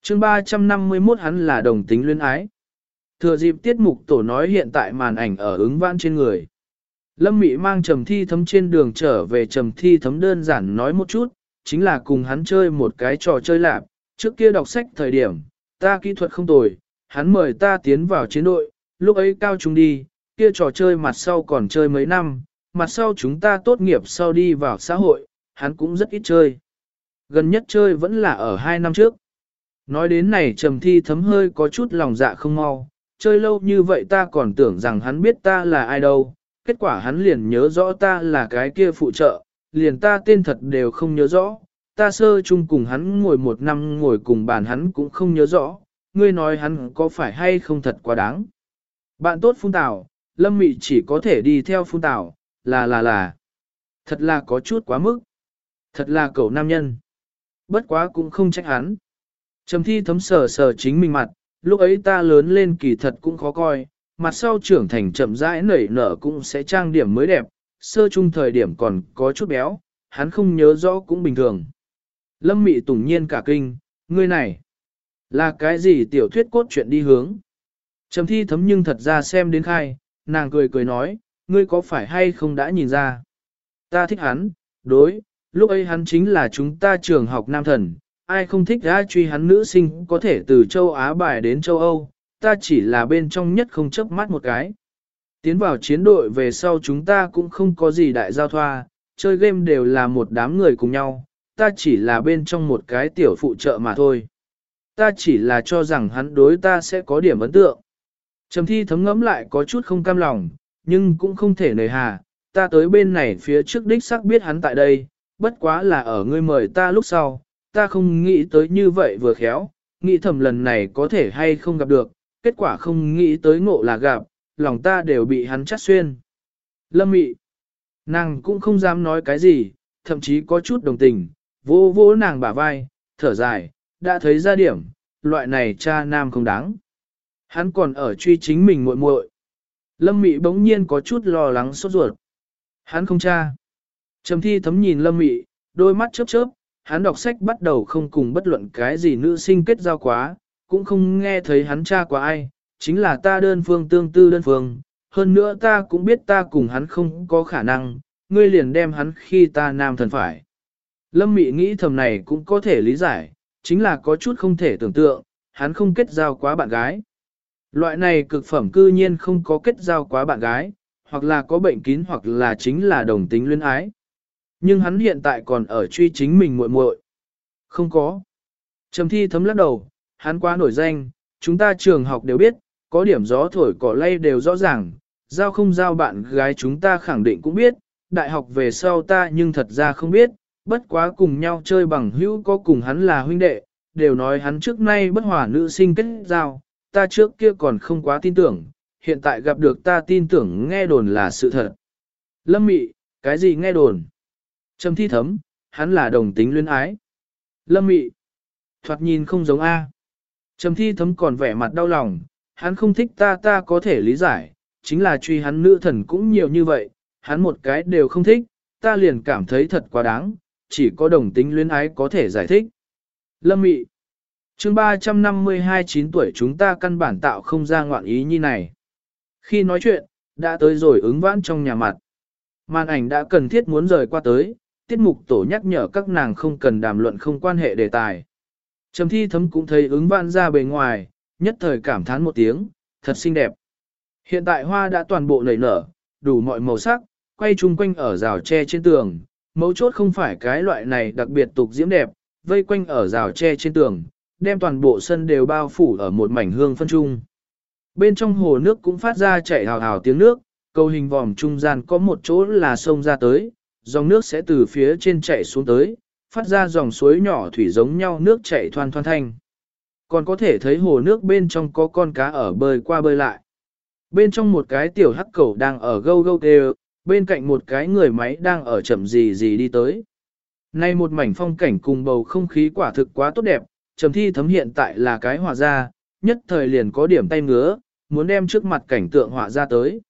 chương 351 hắn là đồng tính luyến ái. Thừa dịp tiết mục tổ nói hiện tại màn ảnh ở ứng vãn trên người. Lâm Mị mang trầm thi thấm trên đường trở về trầm thi thấm đơn giản nói một chút, chính là cùng hắn chơi một cái trò chơi lạp, trước kia đọc sách thời điểm, ta kỹ thuật không tồi, hắn mời ta tiến vào chiến đội, lúc ấy cao trung đi, kia trò chơi mặt sau còn chơi mấy năm, mặt sau chúng ta tốt nghiệp sau đi vào xã hội, hắn cũng rất ít chơi. Gần nhất chơi vẫn là ở hai năm trước. Nói đến này trầm thi thấm hơi có chút lòng dạ không mau, chơi lâu như vậy ta còn tưởng rằng hắn biết ta là ai đâu, kết quả hắn liền nhớ rõ ta là cái kia phụ trợ, liền ta tên thật đều không nhớ rõ, ta sơ chung cùng hắn ngồi một năm ngồi cùng bàn hắn cũng không nhớ rõ, ngươi nói hắn có phải hay không thật quá đáng. Bạn tốt phun tảo, lâm mị chỉ có thể đi theo phun tảo, là là là, thật là có chút quá mức, thật là cậu nam nhân, bất quá cũng không trách hắn. Trầm thi thấm sờ sờ chính mình mặt, lúc ấy ta lớn lên kỳ thật cũng khó coi, mặt sau trưởng thành chậm rãi nảy nở cũng sẽ trang điểm mới đẹp, sơ chung thời điểm còn có chút béo, hắn không nhớ rõ cũng bình thường. Lâm mị tủng nhiên cả kinh, ngươi này, là cái gì tiểu thuyết cốt chuyện đi hướng? Trầm thi thấm nhưng thật ra xem đến khai, nàng cười cười nói, ngươi có phải hay không đã nhìn ra? Ta thích hắn, đối, lúc ấy hắn chính là chúng ta trường học nam thần, ai không thích ra truy hắn nữ sinh có thể từ châu Á bài đến châu Âu, ta chỉ là bên trong nhất không chấp mắt một cái. Tiến vào chiến đội về sau chúng ta cũng không có gì đại giao thoa, chơi game đều là một đám người cùng nhau, ta chỉ là bên trong một cái tiểu phụ trợ mà thôi. Ta chỉ là cho rằng hắn đối ta sẽ có điểm ấn tượng. Trầm thi thấm ngẫm lại có chút không cam lòng, nhưng cũng không thể nời hà, ta tới bên này phía trước đích xác biết hắn tại đây, bất quá là ở ngươi mời ta lúc sau, ta không nghĩ tới như vậy vừa khéo, nghĩ thầm lần này có thể hay không gặp được, kết quả không nghĩ tới ngộ là gặp, lòng ta đều bị hắn chắt xuyên. Lâm mị, nàng cũng không dám nói cái gì, thậm chí có chút đồng tình, vô vô nàng bả vai, thở dài, đã thấy ra điểm, loại này cha nam không đáng. Hắn còn ở truy chính mình muội muội. Lâm mị bỗng nhiên có chút lo lắng sốt ruột. Hắn không cha. Trầm thi thấm nhìn lâm mị, đôi mắt chớp chớp, hắn đọc sách bắt đầu không cùng bất luận cái gì nữ sinh kết giao quá, cũng không nghe thấy hắn cha qua ai, chính là ta đơn phương tương tư đơn phương, hơn nữa ta cũng biết ta cùng hắn không có khả năng, ngươi liền đem hắn khi ta nam thần phải. Lâm Mị nghĩ thầm này cũng có thể lý giải, chính là có chút không thể tưởng tượng, hắn không kết giao quá bạn gái. Loại này cực phẩm cư nhiên không có kết giao quá bạn gái, hoặc là có bệnh kín hoặc là chính là đồng tính luyến ái. Nhưng hắn hiện tại còn ở truy chính mình muội muội. Không có. Trầm thi thấm lắc đầu, hắn quá nổi danh, chúng ta trường học đều biết, có điểm gió thổi cỏ lay đều rõ ràng, giao không giao bạn gái chúng ta khẳng định cũng biết, đại học về sau ta nhưng thật ra không biết, bất quá cùng nhau chơi bằng hữu có cùng hắn là huynh đệ, đều nói hắn trước nay bất hòa nữ sinh kết giao, ta trước kia còn không quá tin tưởng, hiện tại gặp được ta tin tưởng nghe đồn là sự thật. Lâm mị, cái gì nghe đồn? Trầm thi thấm, hắn là đồng tính luyến ái. Lâm mị, thoạt nhìn không giống A. Trầm thi thấm còn vẻ mặt đau lòng, hắn không thích ta ta có thể lý giải, chính là truy hắn nữ thần cũng nhiều như vậy, hắn một cái đều không thích, ta liền cảm thấy thật quá đáng, chỉ có đồng tính luyến ái có thể giải thích. Lâm Mị chương 352 9 tuổi chúng ta căn bản tạo không ra ngoạn ý như này. Khi nói chuyện, đã tới rồi ứng vãn trong nhà mặt. Màn ảnh đã cần thiết muốn rời qua tới, tiết mục tổ nhắc nhở các nàng không cần đàm luận không quan hệ đề tài. Trầm thi thấm cũng thấy ứng vãn ra bề ngoài, nhất thời cảm thán một tiếng, thật xinh đẹp. Hiện tại hoa đã toàn bộ nảy nở, đủ mọi màu sắc, quay chung quanh ở rào tre trên tường, mấu chốt không phải cái loại này đặc biệt tục diễm đẹp, vây quanh ở rào tre trên tường, đem toàn bộ sân đều bao phủ ở một mảnh hương phân trung. Bên trong hồ nước cũng phát ra chảy hào hào tiếng nước, cầu hình vòm trung gian có một chỗ là sông ra tới, dòng nước sẽ từ phía trên chảy xuống tới, phát ra dòng suối nhỏ thủy giống nhau nước chảy thoan thoan thanh. Còn có thể thấy hồ nước bên trong có con cá ở bơi qua bơi lại. Bên trong một cái tiểu hắc cầu đang ở gâu gâu kêu, bên cạnh một cái người máy đang ở chậm gì gì đi tới. Nay một mảnh phong cảnh cùng bầu không khí quả thực quá tốt đẹp, trầm thi thấm hiện tại là cái họa ra, nhất thời liền có điểm tay ngứa, muốn đem trước mặt cảnh tượng họa ra tới.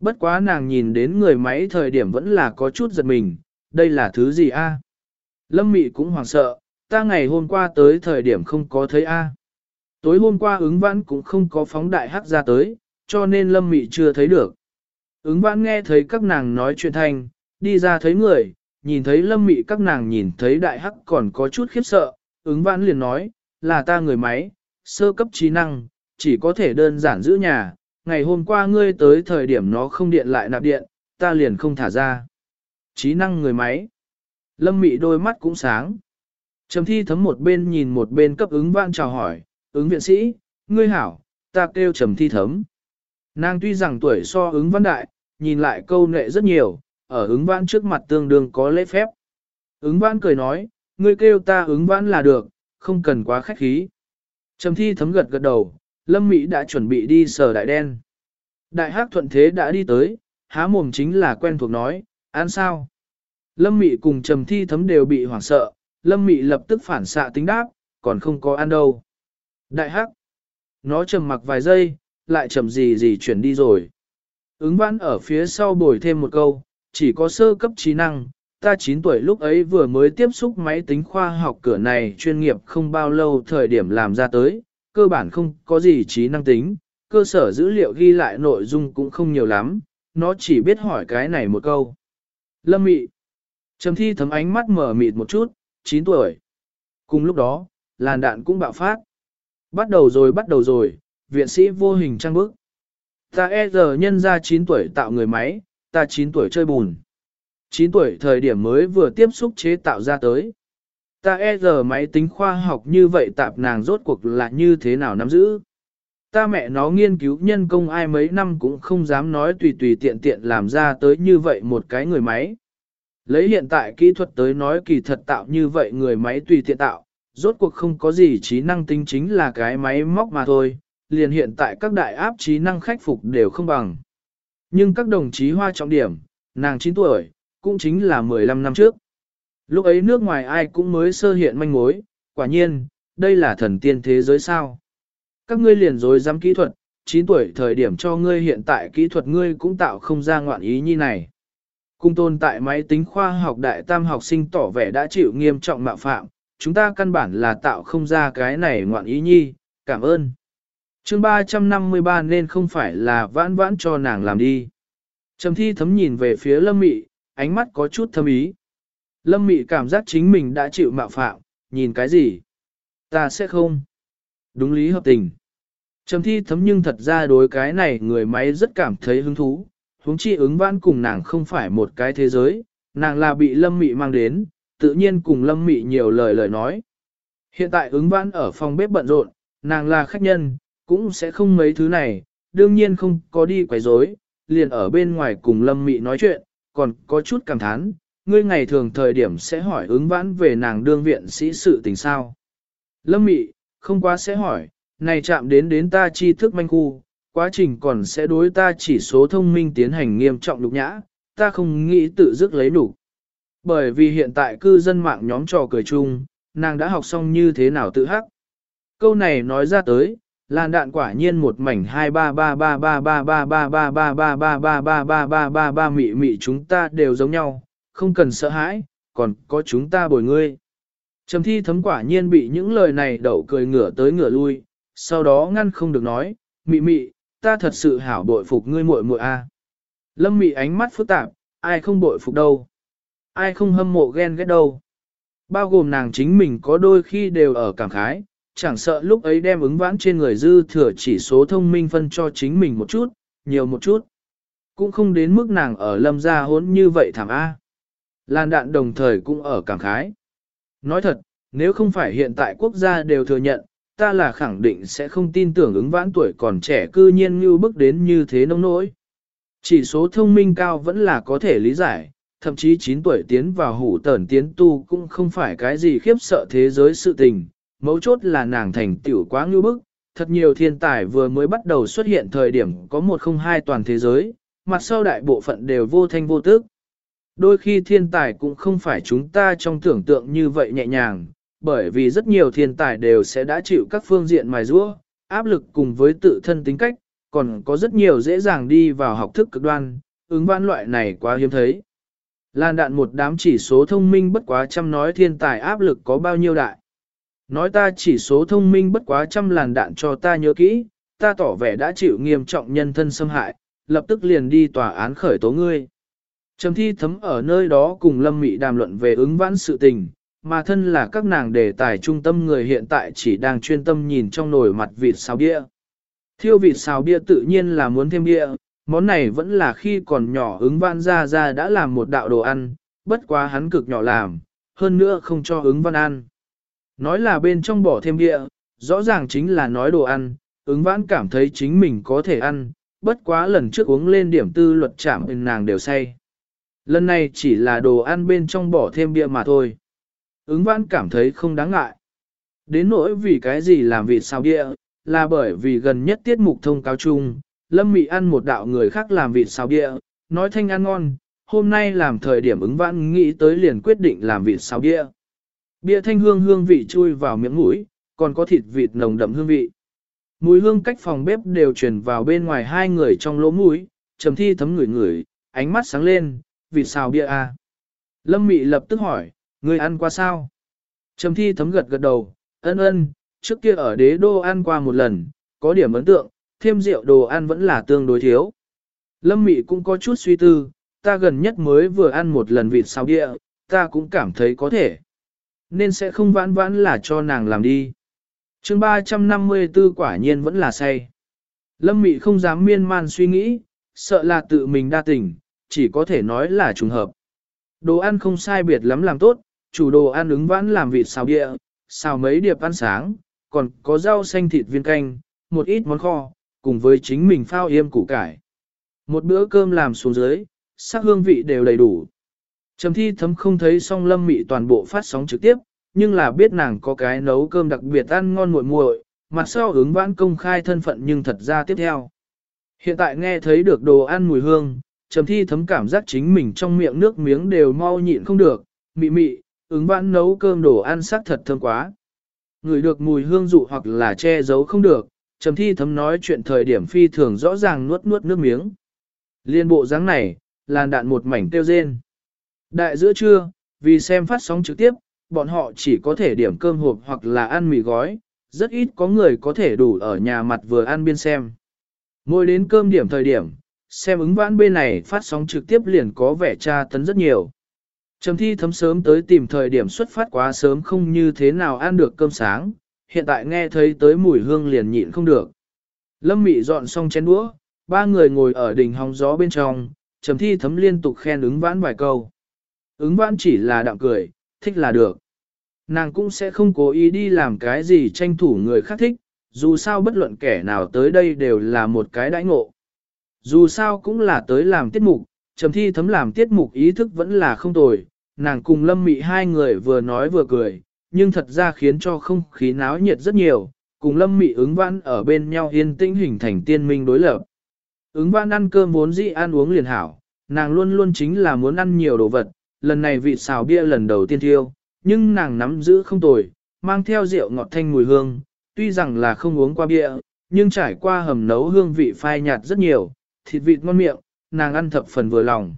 Bất quá nàng nhìn đến người máy thời điểm vẫn là có chút giật mình, đây là thứ gì a? Lâm Mị cũng hoảng sợ, ta ngày hôm qua tới thời điểm không có thấy a. Tối hôm qua ứng vãn cũng không có phóng đại hắc ra tới, cho nên Lâm Mị chưa thấy được. Ứng vãn nghe thấy các nàng nói chuyện thanh, đi ra thấy người, nhìn thấy Lâm Mị các nàng nhìn thấy đại hắc còn có chút khiếp sợ, ứng vãn liền nói, là ta người máy, sơ cấp trí năng, chỉ có thể đơn giản giữ nhà, ngày hôm qua ngươi tới thời điểm nó không điện lại nạp điện, ta liền không thả ra. Trí năng người máy. Lâm mị đôi mắt cũng sáng. Trầm thi thấm một bên nhìn một bên cấp ứng vãn chào hỏi, ứng viện sĩ, ngươi hảo, ta kêu trầm thi thấm. Nàng tuy rằng tuổi so ứng văn đại, nhìn lại câu nệ rất nhiều, ở ứng vãn trước mặt tương đương có lễ phép. Ứng vãn cười nói, ngươi kêu ta ứng vãn là được, không cần quá khách khí. Trầm thi thấm gật gật đầu, Lâm Mỹ đã chuẩn bị đi sở đại đen. Đại hắc thuận thế đã đi tới, há mồm chính là quen thuộc nói, ăn sao? Lâm Mị cùng Trầm Thi Thấm đều bị hoảng sợ, Lâm Mị lập tức phản xạ tính đáp, còn không có ăn đâu. Đại hắc, nó trầm mặc vài giây, lại trầm gì gì chuyển đi rồi. Ứng vãn ở phía sau bồi thêm một câu, chỉ có sơ cấp trí năng, ta 9 tuổi lúc ấy vừa mới tiếp xúc máy tính khoa học cửa này chuyên nghiệp không bao lâu thời điểm làm ra tới, cơ bản không có gì trí năng tính, cơ sở dữ liệu ghi lại nội dung cũng không nhiều lắm, nó chỉ biết hỏi cái này một câu. Lâm mị. Trầm thi thấm ánh mắt mở mịt một chút, 9 tuổi. Cùng lúc đó, làn đạn cũng bạo phát. Bắt đầu rồi bắt đầu rồi, viện sĩ vô hình trang bức. Ta e giờ nhân ra 9 tuổi tạo người máy, ta 9 tuổi chơi bùn. 9 tuổi thời điểm mới vừa tiếp xúc chế tạo ra tới. Ta e giờ máy tính khoa học như vậy tạp nàng rốt cuộc là như thế nào nắm giữ. Ta mẹ nó nghiên cứu nhân công ai mấy năm cũng không dám nói tùy tùy tiện tiện làm ra tới như vậy một cái người máy. Lấy hiện tại kỹ thuật tới nói kỳ thật tạo như vậy người máy tùy tiện tạo, rốt cuộc không có gì trí năng tính chính là cái máy móc mà thôi, liền hiện tại các đại áp trí năng khắc phục đều không bằng. Nhưng các đồng chí hoa trọng điểm, nàng 9 tuổi, cũng chính là 15 năm trước. Lúc ấy nước ngoài ai cũng mới sơ hiện manh mối, quả nhiên, đây là thần tiên thế giới sao. Các ngươi liền dối dám kỹ thuật, 9 tuổi thời điểm cho ngươi hiện tại kỹ thuật ngươi cũng tạo không ra ngoạn ý như này. Cung tồn tại máy tính khoa học đại tam học sinh tỏ vẻ đã chịu nghiêm trọng mạo phạm, chúng ta căn bản là tạo không ra cái này ngoạn ý nhi, cảm ơn. chương 353 nên không phải là vãn vãn cho nàng làm đi. Trầm thi thấm nhìn về phía lâm mị, ánh mắt có chút thâm ý. Lâm Mị cảm giác chính mình đã chịu mạo phạm, nhìn cái gì? Ta sẽ không. Đúng lý hợp tình. Trầm thi thấm nhưng thật ra đối cái này người máy rất cảm thấy hứng thú, huống chi ứng vãn cùng nàng không phải một cái thế giới, nàng là bị lâm mị mang đến, tự nhiên cùng lâm mị nhiều lời lời nói. Hiện tại ứng vãn ở phòng bếp bận rộn, nàng là khách nhân, cũng sẽ không mấy thứ này, đương nhiên không có đi quấy rối, liền ở bên ngoài cùng lâm mị nói chuyện, còn có chút cảm thán, ngươi ngày thường thời điểm sẽ hỏi ứng vãn về nàng đương viện sĩ sự tình sao. Lâm mị, không quá sẽ hỏi, này chạm đến đến ta chi thức manh khu, quá trình còn sẽ đối ta chỉ số thông minh tiến hành nghiêm trọng lục nhã, ta không nghĩ tự dứt lấy đủ. Bởi vì hiện tại cư dân mạng nhóm trò cười chung, nàng đã học xong như thế nào tự hắc. Câu này nói ra tới, làn đạn quả nhiên một mảnh hai ba ba ba ba ba ba ba ba ba ba ba ba ba ba ba ba ba mị mị chúng ta đều giống nhau, không cần sợ hãi, còn có chúng ta bồi ngươi. Trầm thi thấm quả nhiên bị những lời này đậu cười ngửa tới ngửa lui, sau đó ngăn không được nói, mị mị, ta thật sự hảo bội phục ngươi muội muội a. Lâm mị ánh mắt phức tạp, ai không bội phục đâu, ai không hâm mộ ghen ghét đâu. Bao gồm nàng chính mình có đôi khi đều ở cảm khái, chẳng sợ lúc ấy đem ứng vãn trên người dư thừa chỉ số thông minh phân cho chính mình một chút, nhiều một chút. Cũng không đến mức nàng ở lâm gia hốn như vậy thảm A. Lan đạn đồng thời cũng ở cảm khái. Nói thật, nếu không phải hiện tại quốc gia đều thừa nhận, ta là khẳng định sẽ không tin tưởng ứng vãn tuổi còn trẻ cư nhiên như bước đến như thế nông nỗi. Chỉ số thông minh cao vẫn là có thể lý giải, thậm chí 9 tuổi tiến vào hủ tẩn tiến tu cũng không phải cái gì khiếp sợ thế giới sự tình, mấu chốt là nàng thành tiểu quá ngưu bức, thật nhiều thiên tài vừa mới bắt đầu xuất hiện thời điểm có một không hai toàn thế giới, mặt sau đại bộ phận đều vô thanh vô tức. Đôi khi thiên tài cũng không phải chúng ta trong tưởng tượng như vậy nhẹ nhàng, bởi vì rất nhiều thiên tài đều sẽ đã chịu các phương diện mài rũa, áp lực cùng với tự thân tính cách, còn có rất nhiều dễ dàng đi vào học thức cực đoan, ứng văn loại này quá hiếm thấy. Lan đạn một đám chỉ số thông minh bất quá trăm nói thiên tài áp lực có bao nhiêu đại. Nói ta chỉ số thông minh bất quá trăm làn đạn cho ta nhớ kỹ, ta tỏ vẻ đã chịu nghiêm trọng nhân thân xâm hại, lập tức liền đi tòa án khởi tố ngươi. Trầm thi thấm ở nơi đó cùng Lâm Mị đàm luận về ứng vãn sự tình, mà thân là các nàng đề tài trung tâm người hiện tại chỉ đang chuyên tâm nhìn trong nồi mặt vịt xào bia. Thiêu vịt xào bia tự nhiên là muốn thêm bia, món này vẫn là khi còn nhỏ ứng vãn ra ra đã làm một đạo đồ ăn, bất quá hắn cực nhỏ làm, hơn nữa không cho ứng văn ăn. Nói là bên trong bỏ thêm bia, rõ ràng chính là nói đồ ăn, ứng vãn cảm thấy chính mình có thể ăn, bất quá lần trước uống lên điểm tư luật chạm nàng đều say. Lần này chỉ là đồ ăn bên trong bỏ thêm bia mà thôi. Ứng vãn cảm thấy không đáng ngại. Đến nỗi vì cái gì làm vịt sao bia, là bởi vì gần nhất tiết mục thông cáo chung, Lâm Mị ăn một đạo người khác làm vịt sao bia, nói thanh ăn ngon, hôm nay làm thời điểm ứng vãn nghĩ tới liền quyết định làm vịt sao bia. Bia thanh hương hương vị chui vào miệng mũi, còn có thịt vịt nồng đậm hương vị. Mùi hương cách phòng bếp đều truyền vào bên ngoài hai người trong lỗ mũi, trầm thi thấm ngửi ngửi, ánh mắt sáng lên, vịt xào bia à. Lâm Mị lập tức hỏi, người ăn qua sao? Trầm thi thấm gật gật đầu, ân ân, trước kia ở đế đô ăn qua một lần, có điểm ấn tượng, thêm rượu đồ ăn vẫn là tương đối thiếu. Lâm Mị cũng có chút suy tư, ta gần nhất mới vừa ăn một lần vịt xào địa, ta cũng cảm thấy có thể. Nên sẽ không vãn vãn là cho nàng làm đi. chương 354 quả nhiên vẫn là say. Lâm Mị không dám miên man suy nghĩ, sợ là tự mình đa tình, chỉ có thể nói là trùng hợp. Đồ ăn không sai biệt lắm làm tốt, chủ đồ ăn ứng vãn làm vịt xào địa, xào mấy điệp ăn sáng, còn có rau xanh thịt viên canh, một ít món kho, cùng với chính mình phao yêm củ cải. Một bữa cơm làm xuống dưới, sắc hương vị đều đầy đủ. Trầm thi thấm không thấy song lâm mị toàn bộ phát sóng trực tiếp, nhưng là biết nàng có cái nấu cơm đặc biệt ăn ngon muội muội, mặt sau ứng vãn công khai thân phận nhưng thật ra tiếp theo. Hiện tại nghe thấy được đồ ăn mùi hương, trầm thi thấm cảm giác chính mình trong miệng nước miếng đều mau nhịn không được, mị mị, ứng vãn nấu cơm đồ ăn sắc thật thơm quá. Người được mùi hương dụ hoặc là che giấu không được, trầm thi thấm nói chuyện thời điểm phi thường rõ ràng nuốt nuốt nước miếng. Liên bộ dáng này, làn đạn một mảnh tiêu rên. Đại giữa trưa, vì xem phát sóng trực tiếp, bọn họ chỉ có thể điểm cơm hộp hoặc là ăn mì gói, rất ít có người có thể đủ ở nhà mặt vừa ăn biên xem. Mỗi đến cơm điểm thời điểm, xem ứng vãn bên này phát sóng trực tiếp liền có vẻ tra tấn rất nhiều. Trầm thi thấm sớm tới tìm thời điểm xuất phát quá sớm không như thế nào ăn được cơm sáng, hiện tại nghe thấy tới mùi hương liền nhịn không được. Lâm Mị dọn xong chén đũa, ba người ngồi ở đỉnh hóng gió bên trong, trầm thi thấm liên tục khen ứng vãn vài câu. Ứng vãn chỉ là đạm cười, thích là được. Nàng cũng sẽ không cố ý đi làm cái gì tranh thủ người khác thích, dù sao bất luận kẻ nào tới đây đều là một cái đãi ngộ. Dù sao cũng là tới làm tiết mục, trầm thi thấm làm tiết mục ý thức vẫn là không tồi, nàng cùng lâm mị hai người vừa nói vừa cười, nhưng thật ra khiến cho không khí náo nhiệt rất nhiều, cùng lâm mị ứng Vãn ở bên nhau yên tĩnh hình thành tiên minh đối lập. Ứng Vãn ăn cơm vốn dĩ ăn uống liền hảo, nàng luôn luôn chính là muốn ăn nhiều đồ vật, lần này vị xào bia lần đầu tiên thiêu, nhưng nàng nắm giữ không tồi, mang theo rượu ngọt thanh mùi hương, tuy rằng là không uống qua bia, nhưng trải qua hầm nấu hương vị phai nhạt rất nhiều, thịt vịt ngon miệng, nàng ăn thập phần vừa lòng.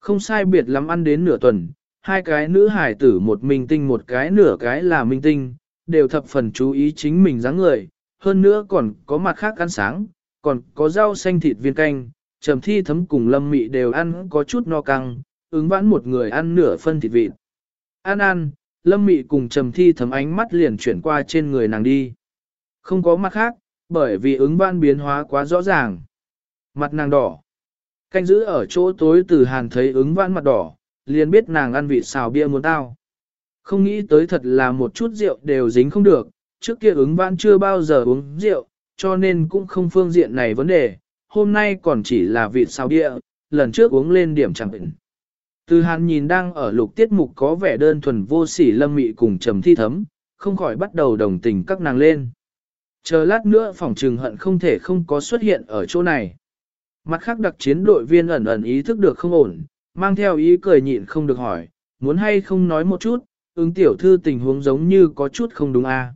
Không sai biệt lắm ăn đến nửa tuần, hai cái nữ hải tử một minh tinh một cái nửa cái là minh tinh, đều thập phần chú ý chính mình dáng người, hơn nữa còn có mặt khác ăn sáng, còn có rau xanh thịt viên canh, trầm thi thấm cùng lâm mị đều ăn có chút no căng, ứng vãn một người ăn nửa phân thịt vịt. Ăn ăn, lâm mị cùng trầm thi thấm ánh mắt liền chuyển qua trên người nàng đi. Không có mặt khác, bởi vì ứng vãn biến hóa quá rõ ràng. Mặt nàng đỏ. Canh giữ ở chỗ tối từ hàn thấy ứng vãn mặt đỏ, liền biết nàng ăn vị xào bia muốn tao. Không nghĩ tới thật là một chút rượu đều dính không được, trước kia ứng vãn chưa bao giờ uống rượu, cho nên cũng không phương diện này vấn đề, hôm nay còn chỉ là vị xào bia, lần trước uống lên điểm chẳng bệnh. Từ hàn nhìn đang ở lục tiết mục có vẻ đơn thuần vô sỉ lâm mị cùng trầm thi thấm, không khỏi bắt đầu đồng tình các nàng lên. Chờ lát nữa phòng trừng hận không thể không có xuất hiện ở chỗ này. Mặt khác đặc chiến đội viên ẩn ẩn ý thức được không ổn, mang theo ý cười nhịn không được hỏi, muốn hay không nói một chút, ứng tiểu thư tình huống giống như có chút không đúng a. À.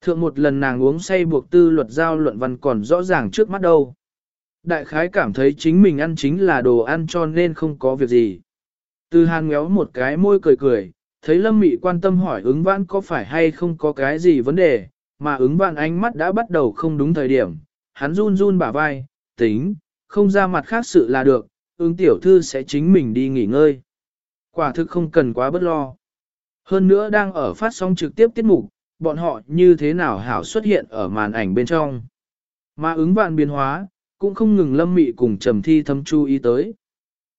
Thượng một lần nàng uống say buộc tư luật giao luận văn còn rõ ràng trước mắt đâu. Đại khái cảm thấy chính mình ăn chính là đồ ăn cho nên không có việc gì. Từ hàn ngéo một cái môi cười cười, thấy lâm mị quan tâm hỏi ứng vãn có phải hay không có cái gì vấn đề, mà ứng vãn ánh mắt đã bắt đầu không đúng thời điểm. Hắn run run bả vai, tính, không ra mặt khác sự là được, ứng tiểu thư sẽ chính mình đi nghỉ ngơi. Quả thực không cần quá bất lo. Hơn nữa đang ở phát sóng trực tiếp tiết mục, bọn họ như thế nào hảo xuất hiện ở màn ảnh bên trong. Mà ứng vạn biến hóa, cũng không ngừng lâm mị cùng trầm thi thâm chú ý tới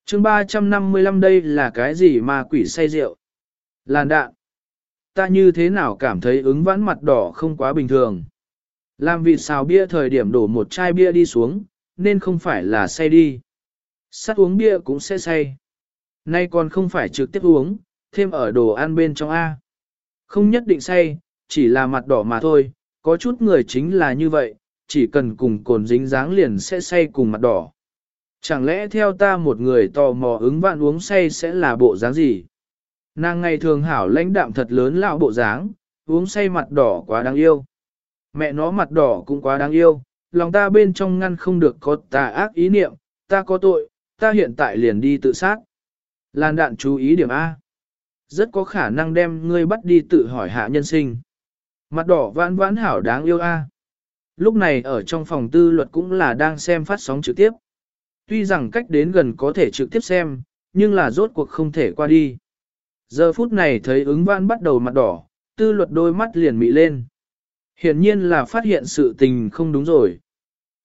chương 355 đây là cái gì mà quỷ say rượu? Làn đạn. Ta như thế nào cảm thấy ứng vãn mặt đỏ không quá bình thường. Làm vị xào bia thời điểm đổ một chai bia đi xuống, nên không phải là say đi. Sắt uống bia cũng sẽ say. Nay còn không phải trực tiếp uống, thêm ở đồ ăn bên trong A. Không nhất định say, chỉ là mặt đỏ mà thôi, có chút người chính là như vậy, chỉ cần cùng cồn dính dáng liền sẽ say cùng mặt đỏ. Chẳng lẽ theo ta một người tò mò ứng vạn uống say sẽ là bộ dáng gì? Nàng ngày thường hảo lãnh đạm thật lớn lão bộ dáng, uống say mặt đỏ quá đáng yêu. Mẹ nó mặt đỏ cũng quá đáng yêu, lòng ta bên trong ngăn không được có tà ác ý niệm, ta có tội, ta hiện tại liền đi tự sát. Lan đạn chú ý điểm A. Rất có khả năng đem ngươi bắt đi tự hỏi hạ nhân sinh. Mặt đỏ vãn vãn hảo đáng yêu A. Lúc này ở trong phòng tư luật cũng là đang xem phát sóng trực tiếp. Tuy rằng cách đến gần có thể trực tiếp xem, nhưng là rốt cuộc không thể qua đi. Giờ phút này thấy ứng vãn bắt đầu mặt đỏ, tư luật đôi mắt liền mị lên. Hiển nhiên là phát hiện sự tình không đúng rồi.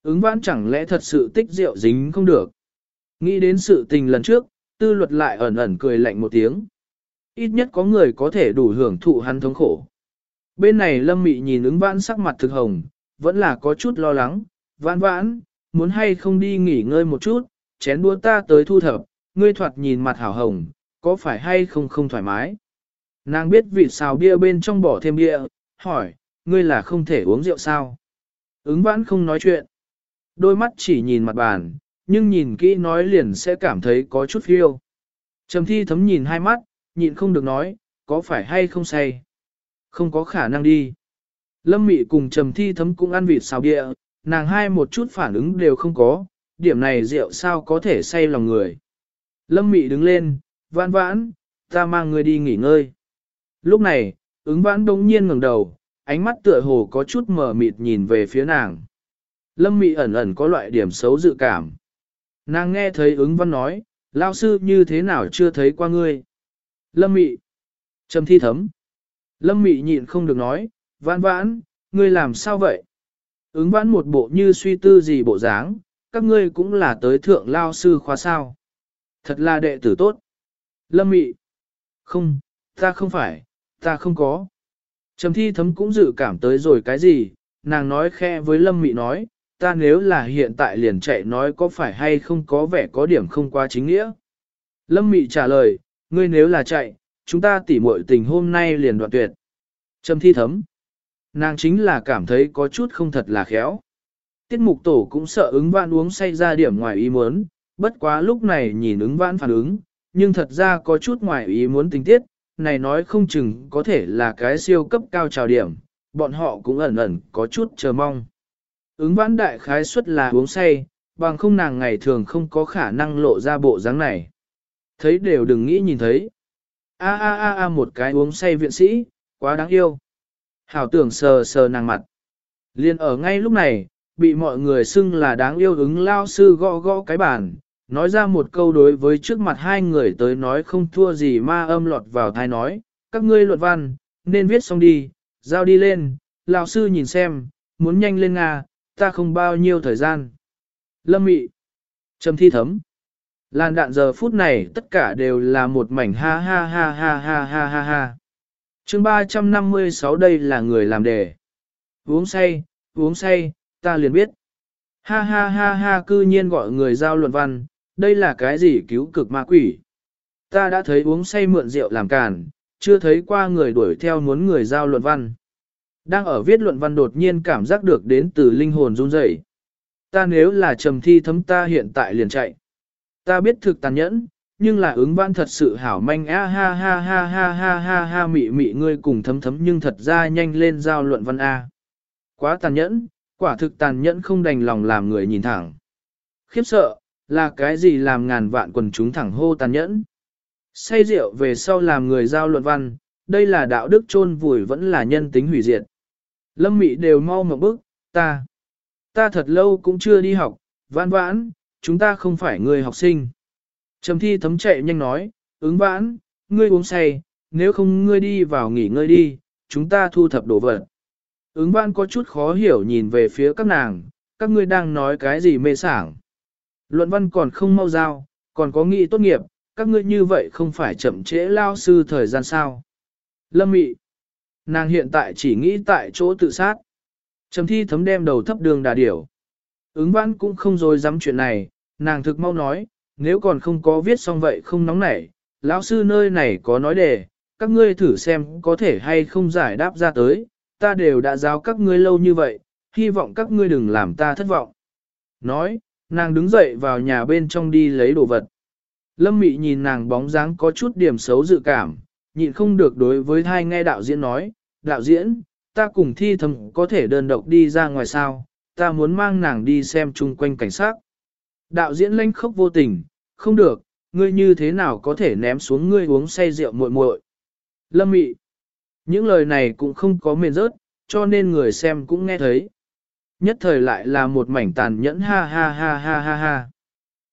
Ứng vãn chẳng lẽ thật sự tích rượu dính không được. Nghĩ đến sự tình lần trước, tư luật lại ẩn ẩn cười lạnh một tiếng. Ít nhất có người có thể đủ hưởng thụ hắn thống khổ. Bên này lâm mị nhìn ứng vãn sắc mặt thực hồng, vẫn là có chút lo lắng, vãn vãn, muốn hay không đi nghỉ ngơi một chút, chén đua ta tới thu thập, ngươi thoạt nhìn mặt hảo hồng, có phải hay không không thoải mái. Nàng biết vị xào bia bên trong bỏ thêm bia, hỏi, ngươi là không thể uống rượu sao? Ứng vãn không nói chuyện. Đôi mắt chỉ nhìn mặt bàn, nhưng nhìn kỹ nói liền sẽ cảm thấy có chút phiêu. Trầm thi thấm nhìn hai mắt, nhịn không được nói, có phải hay không say? Không có khả năng đi. Lâm mị cùng trầm thi thấm cũng ăn vịt xào bia nàng hai một chút phản ứng đều không có, điểm này rượu sao có thể say lòng người. Lâm mị đứng lên, vãn vãn, ta mang người đi nghỉ ngơi. Lúc này, ứng vãn đông nhiên ngẩng đầu, ánh mắt tựa hồ có chút mờ mịt nhìn về phía nàng. Lâm mị ẩn ẩn có loại điểm xấu dự cảm. Nàng nghe thấy ứng văn nói, lao sư như thế nào chưa thấy qua ngươi. Lâm mị. Trầm thi thấm. Lâm mị nhịn không được nói, vãn vãn, ngươi làm sao vậy? Ứng vãn một bộ như suy tư gì bộ dáng, các ngươi cũng là tới thượng lao sư khóa sao. Thật là đệ tử tốt. Lâm mị. Không, ta không phải, ta không có. Trầm thi thấm cũng dự cảm tới rồi cái gì, nàng nói khe với Lâm mị nói, ta nếu là hiện tại liền chạy nói có phải hay không có vẻ có điểm không quá chính nghĩa. Lâm mị trả lời, ngươi nếu là chạy, chúng ta tỉ muội tình hôm nay liền đoạn tuyệt. Trầm thi thấm. Nàng chính là cảm thấy có chút không thật là khéo. Tiết mục tổ cũng sợ ứng vãn uống say ra điểm ngoài ý muốn, bất quá lúc này nhìn ứng vãn phản ứng, nhưng thật ra có chút ngoài ý muốn tình tiết, này nói không chừng có thể là cái siêu cấp cao trào điểm, bọn họ cũng ẩn ẩn có chút chờ mong. Ứng vãn đại khái suất là uống say, bằng không nàng ngày thường không có khả năng lộ ra bộ dáng này. Thấy đều đừng nghĩ nhìn thấy. A a a a một cái uống say viện sĩ, quá đáng yêu. Hảo tưởng sờ sờ nàng mặt. Liên ở ngay lúc này, bị mọi người xưng là đáng yêu ứng lao sư gõ gõ cái bàn, nói ra một câu đối với trước mặt hai người tới nói không thua gì ma âm lọt vào thai nói, các ngươi luận văn, nên viết xong đi, giao đi lên, lão sư nhìn xem, muốn nhanh lên Nga, ta không bao nhiêu thời gian. Lâm mị, trầm thi thấm, làn đạn giờ phút này tất cả đều là một mảnh ha ha ha ha ha ha ha ha chương 356 đây là người làm đề. Uống say, uống say, ta liền biết. Ha ha ha ha cư nhiên gọi người giao luận văn, đây là cái gì cứu cực ma quỷ. Ta đã thấy uống say mượn rượu làm càn, chưa thấy qua người đuổi theo muốn người giao luận văn. Đang ở viết luận văn đột nhiên cảm giác được đến từ linh hồn run rẩy. Ta nếu là trầm thi thấm ta hiện tại liền chạy. Ta biết thực tàn nhẫn, nhưng là ứng văn thật sự hảo manh a ha ha ha ha ha ha ha mị mị ngươi cùng thấm thấm nhưng thật ra nhanh lên giao luận văn A. Quá tàn nhẫn, quả thực tàn nhẫn không đành lòng làm người nhìn thẳng. Khiếp sợ, là cái gì làm ngàn vạn quần chúng thẳng hô tàn nhẫn. Say rượu về sau làm người giao luận văn, đây là đạo đức chôn vùi vẫn là nhân tính hủy diệt. Lâm mị đều mau một bước, ta, ta thật lâu cũng chưa đi học, vãn vãn, chúng ta không phải người học sinh. Trầm thi thấm chạy nhanh nói, ứng vãn, ngươi uống say, nếu không ngươi đi vào nghỉ ngơi đi, chúng ta thu thập đồ vật. Ứng vãn có chút khó hiểu nhìn về phía các nàng, các ngươi đang nói cái gì mê sảng. Luận văn còn không mau giao, còn có nghị tốt nghiệp, các ngươi như vậy không phải chậm trễ lao sư thời gian sao. Lâm mị, nàng hiện tại chỉ nghĩ tại chỗ tự sát. Trầm thi thấm đem đầu thấp đường đà điểu. Ứng Vãn cũng không dối dám chuyện này, nàng thực mau nói, nếu còn không có viết xong vậy không nóng nảy, lão sư nơi này có nói đề, các ngươi thử xem có thể hay không giải đáp ra tới, ta đều đã giáo các ngươi lâu như vậy, hy vọng các ngươi đừng làm ta thất vọng. Nói, nàng đứng dậy vào nhà bên trong đi lấy đồ vật. Lâm Mị nhìn nàng bóng dáng có chút điểm xấu dự cảm, nhịn không được đối với thai nghe đạo diễn nói, đạo diễn, ta cùng thi thầm có thể đơn độc đi ra ngoài sao, ta muốn mang nàng đi xem chung quanh cảnh sát. Đạo diễn lanh khốc vô tình, không được, ngươi như thế nào có thể ném xuống ngươi uống say rượu muội muội. Lâm Mị, những lời này cũng không có mền rớt, cho nên người xem cũng nghe thấy. Nhất thời lại là một mảnh tàn nhẫn ha ha ha ha ha ha.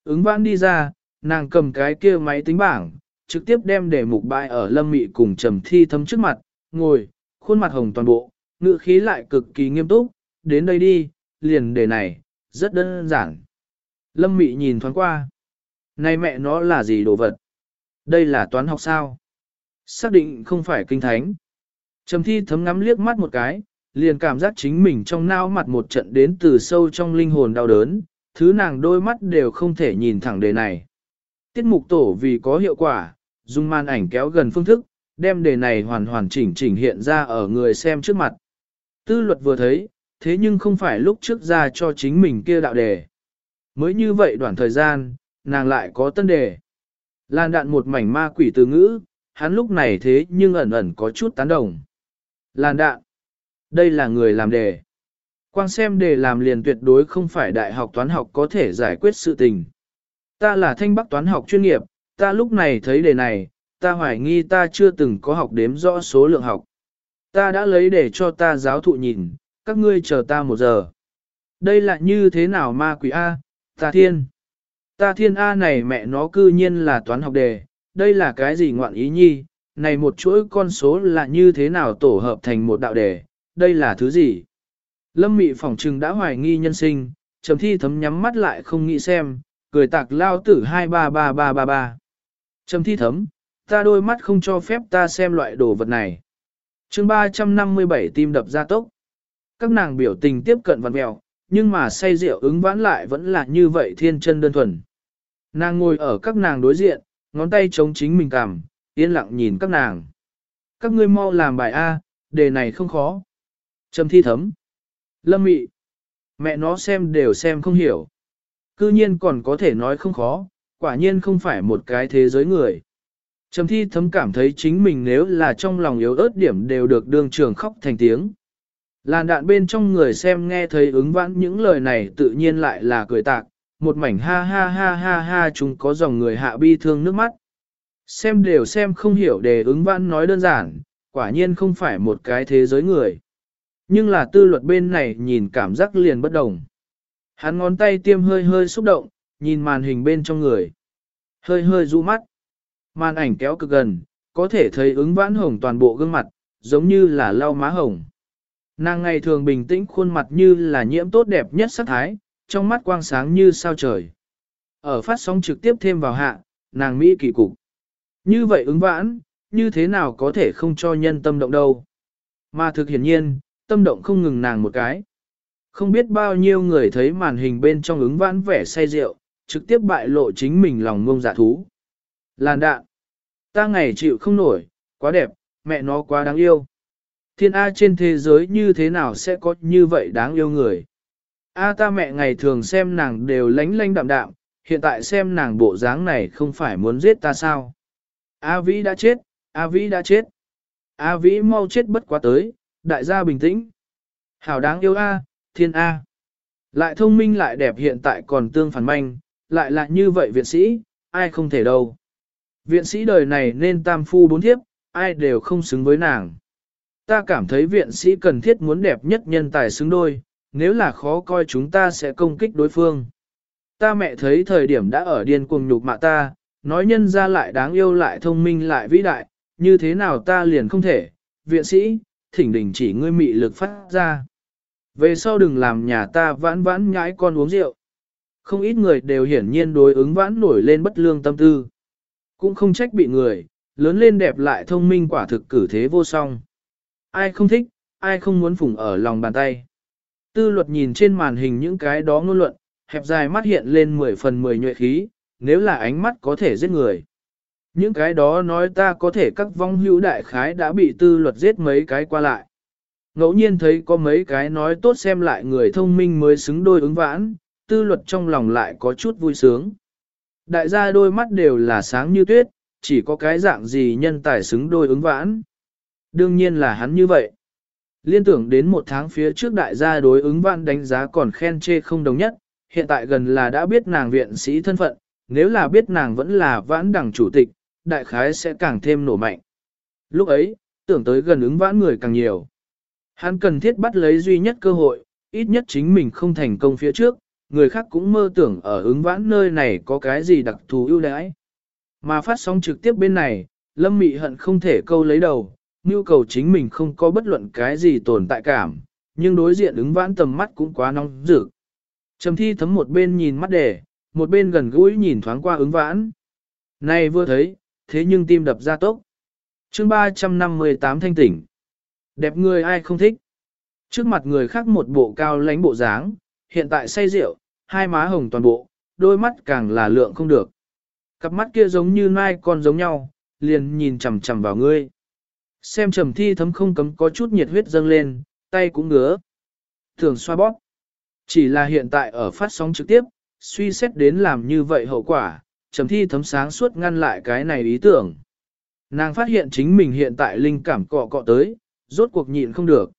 Ứng vãn đi ra, nàng cầm cái kia máy tính bảng, trực tiếp đem để mục bại ở lâm mị cùng trầm thi thấm trước mặt, ngồi, khuôn mặt hồng toàn bộ, ngựa khí lại cực kỳ nghiêm túc, đến đây đi, liền đề này, rất đơn giản. Lâm mị nhìn thoáng qua. Này mẹ nó là gì đồ vật? Đây là toán học sao? Xác định không phải kinh thánh. Trầm thi thấm ngắm liếc mắt một cái, liền cảm giác chính mình trong não mặt một trận đến từ sâu trong linh hồn đau đớn, thứ nàng đôi mắt đều không thể nhìn thẳng đề này. Tiết mục tổ vì có hiệu quả, dùng màn ảnh kéo gần phương thức, đem đề này hoàn hoàn chỉnh chỉnh hiện ra ở người xem trước mặt. Tư luật vừa thấy, thế nhưng không phải lúc trước ra cho chính mình kia đạo đề. Mới như vậy đoạn thời gian, nàng lại có tân đề. Lan đạn một mảnh ma quỷ từ ngữ, hắn lúc này thế nhưng ẩn ẩn có chút tán đồng. Lan đạn. Đây là người làm đề. Quang xem đề làm liền tuyệt đối không phải đại học toán học có thể giải quyết sự tình. Ta là thanh bắc toán học chuyên nghiệp, ta lúc này thấy đề này, ta hoài nghi ta chưa từng có học đếm rõ số lượng học. Ta đã lấy để cho ta giáo thụ nhìn, các ngươi chờ ta một giờ. Đây là như thế nào ma quỷ A, ta thiên. Ta thiên A này mẹ nó cư nhiên là toán học đề, đây là cái gì ngoạn ý nhi, này một chuỗi con số là như thế nào tổ hợp thành một đạo đề, đây là thứ gì? Lâm mị phỏng trừng đã hoài nghi nhân sinh, trầm thi thấm nhắm mắt lại không nghĩ xem, cười tạc lao tử 233333. Trầm thi thấm, ta đôi mắt không cho phép ta xem loại đồ vật này. chương 357 tim đập ra tốc. Các nàng biểu tình tiếp cận vật mèo, nhưng mà say rượu ứng vãn lại vẫn là như vậy thiên chân đơn thuần. Nàng ngồi ở các nàng đối diện, ngón tay chống chính mình cằm, yên lặng nhìn các nàng. Các ngươi mau làm bài A, đề này không khó. Trầm thi thấm. Lâm mị. Mẹ nó xem đều xem không hiểu. Cư nhiên còn có thể nói không khó, quả nhiên không phải một cái thế giới người. Trầm thi thấm cảm thấy chính mình nếu là trong lòng yếu ớt điểm đều được đương trường khóc thành tiếng. Làn đạn bên trong người xem nghe thấy ứng vãn những lời này tự nhiên lại là cười tạc, một mảnh ha ha ha ha ha chúng có dòng người hạ bi thương nước mắt. Xem đều xem không hiểu đề ứng vãn nói đơn giản, quả nhiên không phải một cái thế giới người. Nhưng là tư luật bên này nhìn cảm giác liền bất đồng. Hắn ngón tay tiêm hơi hơi xúc động, nhìn màn hình bên trong người. Hơi hơi rũ mắt. Màn ảnh kéo cực gần, có thể thấy ứng vãn hồng toàn bộ gương mặt, giống như là lau má hồng. Nàng ngày thường bình tĩnh khuôn mặt như là nhiễm tốt đẹp nhất sắc thái, trong mắt quang sáng như sao trời. Ở phát sóng trực tiếp thêm vào hạ, nàng Mỹ kỳ cục. Như vậy ứng vãn, như thế nào có thể không cho nhân tâm động đâu. Mà thực hiển nhiên, tâm động không ngừng nàng một cái. Không biết bao nhiêu người thấy màn hình bên trong ứng vãn vẻ say rượu, trực tiếp bại lộ chính mình lòng ngông giả thú. Làn đạn. Ta ngày chịu không nổi, quá đẹp, mẹ nó quá đáng yêu. Thiên A trên thế giới như thế nào sẽ có như vậy đáng yêu người. A ta mẹ ngày thường xem nàng đều lánh lánh đạm đạm, hiện tại xem nàng bộ dáng này không phải muốn giết ta sao. A Vĩ đã chết, A Vĩ đã chết. A Vĩ mau chết bất quá tới, đại gia bình tĩnh. Hảo đáng yêu A, thiên A. Lại thông minh lại đẹp hiện tại còn tương phản manh, lại là như vậy viện sĩ, ai không thể đâu. Viện sĩ đời này nên tam phu bốn thiếp, ai đều không xứng với nàng. Ta cảm thấy viện sĩ cần thiết muốn đẹp nhất nhân tài xứng đôi, nếu là khó coi chúng ta sẽ công kích đối phương. Ta mẹ thấy thời điểm đã ở điên cuồng nhục mạ ta, nói nhân ra lại đáng yêu lại thông minh lại vĩ đại, như thế nào ta liền không thể, viện sĩ, thỉnh đình chỉ ngươi mị lực phát ra. Về sau đừng làm nhà ta vãn vãn nhãi con uống rượu. Không ít người đều hiển nhiên đối ứng vãn nổi lên bất lương tâm tư. Cũng không trách bị người, lớn lên đẹp lại thông minh quả thực cử thế vô song. Ai không thích, ai không muốn phủng ở lòng bàn tay. Tư luật nhìn trên màn hình những cái đó ngôn luận, hẹp dài mắt hiện lên 10 phần 10 nhuệ khí, nếu là ánh mắt có thể giết người. Những cái đó nói ta có thể các vong hữu đại khái đã bị tư luật giết mấy cái qua lại. Ngẫu nhiên thấy có mấy cái nói tốt xem lại người thông minh mới xứng đôi ứng vãn, tư luật trong lòng lại có chút vui sướng. Đại gia đôi mắt đều là sáng như tuyết, chỉ có cái dạng gì nhân tài xứng đôi ứng vãn. Đương nhiên là hắn như vậy. Liên tưởng đến một tháng phía trước đại gia đối ứng vãn đánh giá còn khen chê không đồng nhất, hiện tại gần là đã biết nàng viện sĩ thân phận, nếu là biết nàng vẫn là vãn đẳng chủ tịch, đại khái sẽ càng thêm nổ mạnh. Lúc ấy, tưởng tới gần ứng vãn người càng nhiều. Hắn cần thiết bắt lấy duy nhất cơ hội, ít nhất chính mình không thành công phía trước, người khác cũng mơ tưởng ở ứng vãn nơi này có cái gì đặc thù ưu đãi. Mà phát sóng trực tiếp bên này, Lâm Mị hận không thể câu lấy đầu, nhu cầu chính mình không có bất luận cái gì tồn tại cảm, nhưng đối diện ứng vãn tầm mắt cũng quá nóng rực. Trầm thi thấm một bên nhìn mắt đề, một bên gần gũi nhìn thoáng qua ứng vãn. Này vừa thấy, thế nhưng tim đập ra tốc. chương 358 thanh tỉnh. Đẹp người ai không thích. Trước mặt người khác một bộ cao lánh bộ dáng, hiện tại say rượu, hai má hồng toàn bộ, đôi mắt càng là lượng không được. Cặp mắt kia giống như nai con giống nhau, liền nhìn chằm chằm vào ngươi. Xem trầm thi thấm không cấm có chút nhiệt huyết dâng lên, tay cũng ngứa. Thường xoa bóp. Chỉ là hiện tại ở phát sóng trực tiếp, suy xét đến làm như vậy hậu quả, trầm thi thấm sáng suốt ngăn lại cái này ý tưởng. Nàng phát hiện chính mình hiện tại linh cảm cọ cọ tới, rốt cuộc nhịn không được.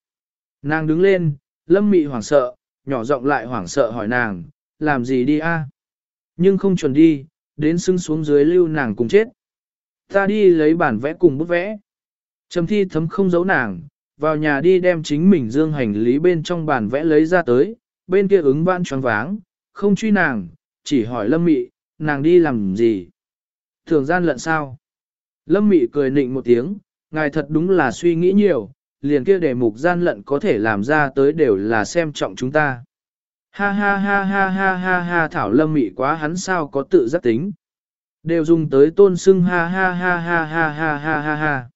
Nàng đứng lên, lâm mị hoảng sợ, nhỏ giọng lại hoảng sợ hỏi nàng, làm gì đi a? Nhưng không chuẩn đi, đến xưng xuống dưới lưu nàng cùng chết. Ta đi lấy bản vẽ cùng bút vẽ. Trầm thi thấm không giấu nàng, vào nhà đi đem chính mình dương hành lý bên trong bản vẽ lấy ra tới, bên kia ứng vãn choáng váng, không truy nàng, chỉ hỏi lâm mị, nàng đi làm gì? Thường gian lận sao? Lâm Mị cười nịnh một tiếng, ngài thật đúng là suy nghĩ nhiều, liền kia đề mục gian lận có thể làm ra tới đều là xem trọng chúng ta. Ha ha ha ha ha ha ha thảo lâm mị quá hắn sao có tự giác tính. Đều dùng tới tôn sưng ha ha ha ha ha ha ha ha ha.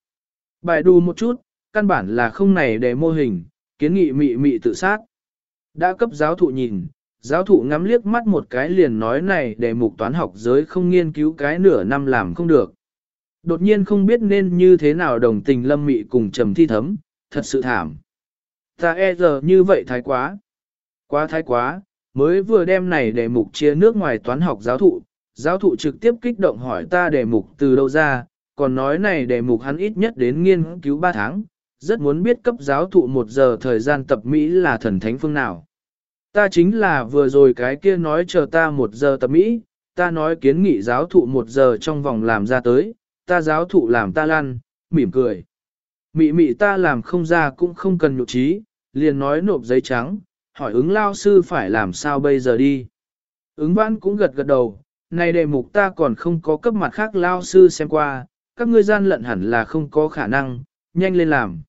Bài đù một chút, căn bản là không này để mô hình, kiến nghị mị mị tự sát. Đã cấp giáo thụ nhìn, giáo thụ ngắm liếc mắt một cái liền nói này để mục toán học giới không nghiên cứu cái nửa năm làm không được. Đột nhiên không biết nên như thế nào đồng tình lâm mị cùng trầm thi thấm, thật sự thảm. Ta e giờ như vậy thái quá. Quá thái quá, mới vừa đem này để mục chia nước ngoài toán học giáo thụ, giáo thụ trực tiếp kích động hỏi ta đề mục từ đâu ra, còn nói này đề mục hắn ít nhất đến nghiên cứu 3 tháng, rất muốn biết cấp giáo thụ một giờ thời gian tập Mỹ là thần thánh phương nào. Ta chính là vừa rồi cái kia nói chờ ta một giờ tập Mỹ, ta nói kiến nghị giáo thụ một giờ trong vòng làm ra tới, ta giáo thụ làm ta lăn, mỉm cười. Mị mị ta làm không ra cũng không cần nhục trí, liền nói nộp giấy trắng, hỏi ứng lao sư phải làm sao bây giờ đi. Ứng văn cũng gật gật đầu, này đề mục ta còn không có cấp mặt khác lao sư xem qua, các ngươi gian lận hẳn là không có khả năng, nhanh lên làm.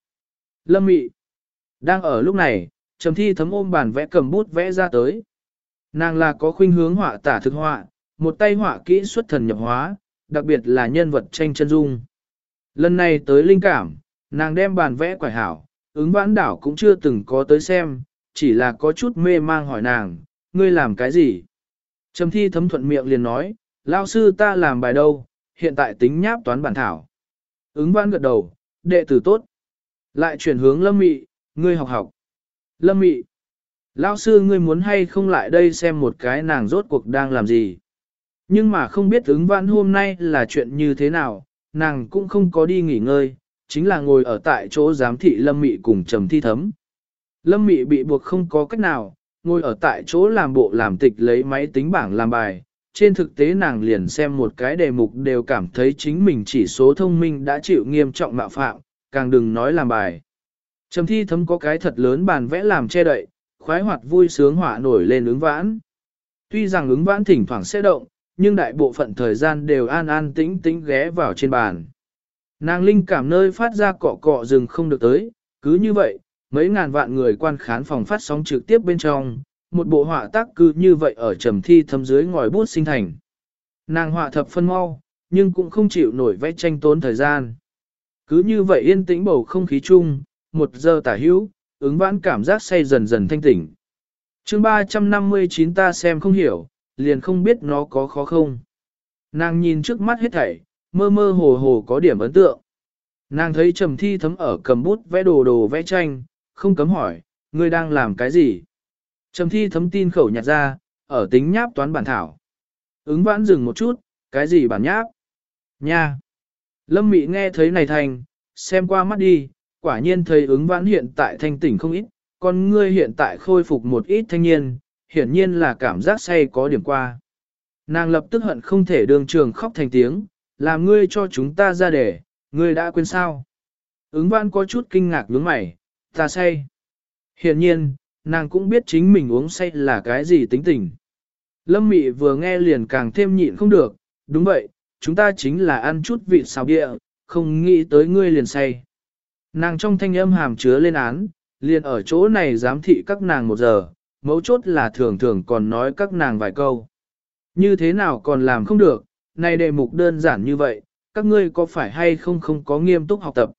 Lâm mị, đang ở lúc này, trầm thi thấm ôm bàn vẽ cầm bút vẽ ra tới. Nàng là có khuynh hướng họa tả thực họa, một tay họa kỹ xuất thần nhập hóa, đặc biệt là nhân vật tranh chân dung. Lần này tới linh cảm, nàng đem bàn vẽ quải hảo, ứng vãn đảo cũng chưa từng có tới xem, chỉ là có chút mê mang hỏi nàng, ngươi làm cái gì? Trầm thi thấm thuận miệng liền nói, lao sư ta làm bài đâu, hiện tại tính nháp toán bản thảo. Ứng văn gật đầu, đệ tử tốt. Lại chuyển hướng lâm mị, ngươi học học. Lâm mị, lao sư ngươi muốn hay không lại đây xem một cái nàng rốt cuộc đang làm gì. Nhưng mà không biết ứng văn hôm nay là chuyện như thế nào, nàng cũng không có đi nghỉ ngơi, chính là ngồi ở tại chỗ giám thị lâm mị cùng trầm thi thấm. Lâm mị bị buộc không có cách nào, ngồi ở tại chỗ làm bộ làm tịch lấy máy tính bảng làm bài. Trên thực tế nàng liền xem một cái đề mục đều cảm thấy chính mình chỉ số thông minh đã chịu nghiêm trọng mạo phạm, càng đừng nói làm bài. Trầm thi thấm có cái thật lớn bàn vẽ làm che đậy, khoái hoạt vui sướng hỏa nổi lên ứng vãn. Tuy rằng ứng vãn thỉnh thoảng sẽ động, nhưng đại bộ phận thời gian đều an an tĩnh tĩnh ghé vào trên bàn. Nàng linh cảm nơi phát ra cọ cọ rừng không được tới, cứ như vậy, mấy ngàn vạn người quan khán phòng phát sóng trực tiếp bên trong, một bộ họa tác cứ như vậy ở trầm thi thâm dưới ngòi bút sinh thành. Nàng họa thập phân mau, nhưng cũng không chịu nổi vẽ tranh tốn thời gian. Cứ như vậy yên tĩnh bầu không khí chung, một giờ tả hữu, ứng vãn cảm giác say dần dần thanh tỉnh. chương 359 ta xem không hiểu, liền không biết nó có khó không. Nàng nhìn trước mắt hết thảy, mơ mơ hồ hồ có điểm ấn tượng. Nàng thấy trầm thi thấm ở cầm bút vẽ đồ đồ vẽ tranh, không cấm hỏi, ngươi đang làm cái gì? Trầm thi thấm tin khẩu nhạt ra, ở tính nháp toán bản thảo. Ứng vãn dừng một chút, cái gì bản nháp? Nha! Lâm Mị nghe thấy này thành, xem qua mắt đi, quả nhiên thấy ứng vãn hiện tại thanh tỉnh không ít, còn ngươi hiện tại khôi phục một ít thanh niên, hiển nhiên là cảm giác say có điểm qua. Nàng lập tức hận không thể đường trường khóc thành tiếng, làm ngươi cho chúng ta ra để, ngươi đã quên sao. Ứng vãn có chút kinh ngạc nhướng mày, ta say. Hiển nhiên, nàng cũng biết chính mình uống say là cái gì tính tình. Lâm mị vừa nghe liền càng thêm nhịn không được, đúng vậy, chúng ta chính là ăn chút vịt xào địa, không nghĩ tới ngươi liền say. Nàng trong thanh âm hàm chứa lên án, liền ở chỗ này giám thị các nàng một giờ, mấu chốt là thường thường còn nói các nàng vài câu. Như thế nào còn làm không được, này đề mục đơn giản như vậy, các ngươi có phải hay không không có nghiêm túc học tập.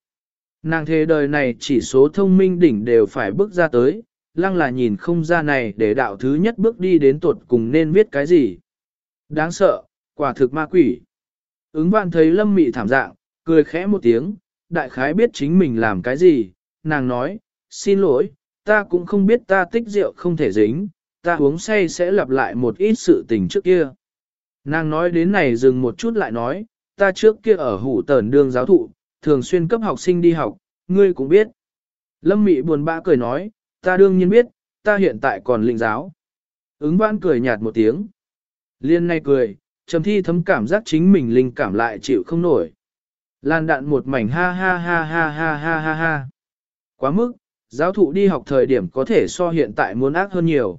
Nàng thế đời này chỉ số thông minh đỉnh đều phải bước ra tới, lăng là nhìn không ra này để đạo thứ nhất bước đi đến tuột cùng nên viết cái gì. Đáng sợ, quả thực ma quỷ. Ứng vạn thấy lâm mị thảm dạng, cười khẽ một tiếng, đại khái biết chính mình làm cái gì, nàng nói, xin lỗi, ta cũng không biết ta tích rượu không thể dính, ta uống say sẽ lặp lại một ít sự tình trước kia. Nàng nói đến này dừng một chút lại nói, ta trước kia ở hủ tờn đương giáo thụ, thường xuyên cấp học sinh đi học, ngươi cũng biết. Lâm Mị buồn bã cười nói, ta đương nhiên biết, ta hiện tại còn linh giáo. Ứng vãn cười nhạt một tiếng. Liên nay cười, trầm thi thấm cảm giác chính mình linh cảm lại chịu không nổi. Lan đạn một mảnh ha ha ha ha ha ha ha ha. Quá mức, giáo thụ đi học thời điểm có thể so hiện tại muốn ác hơn nhiều.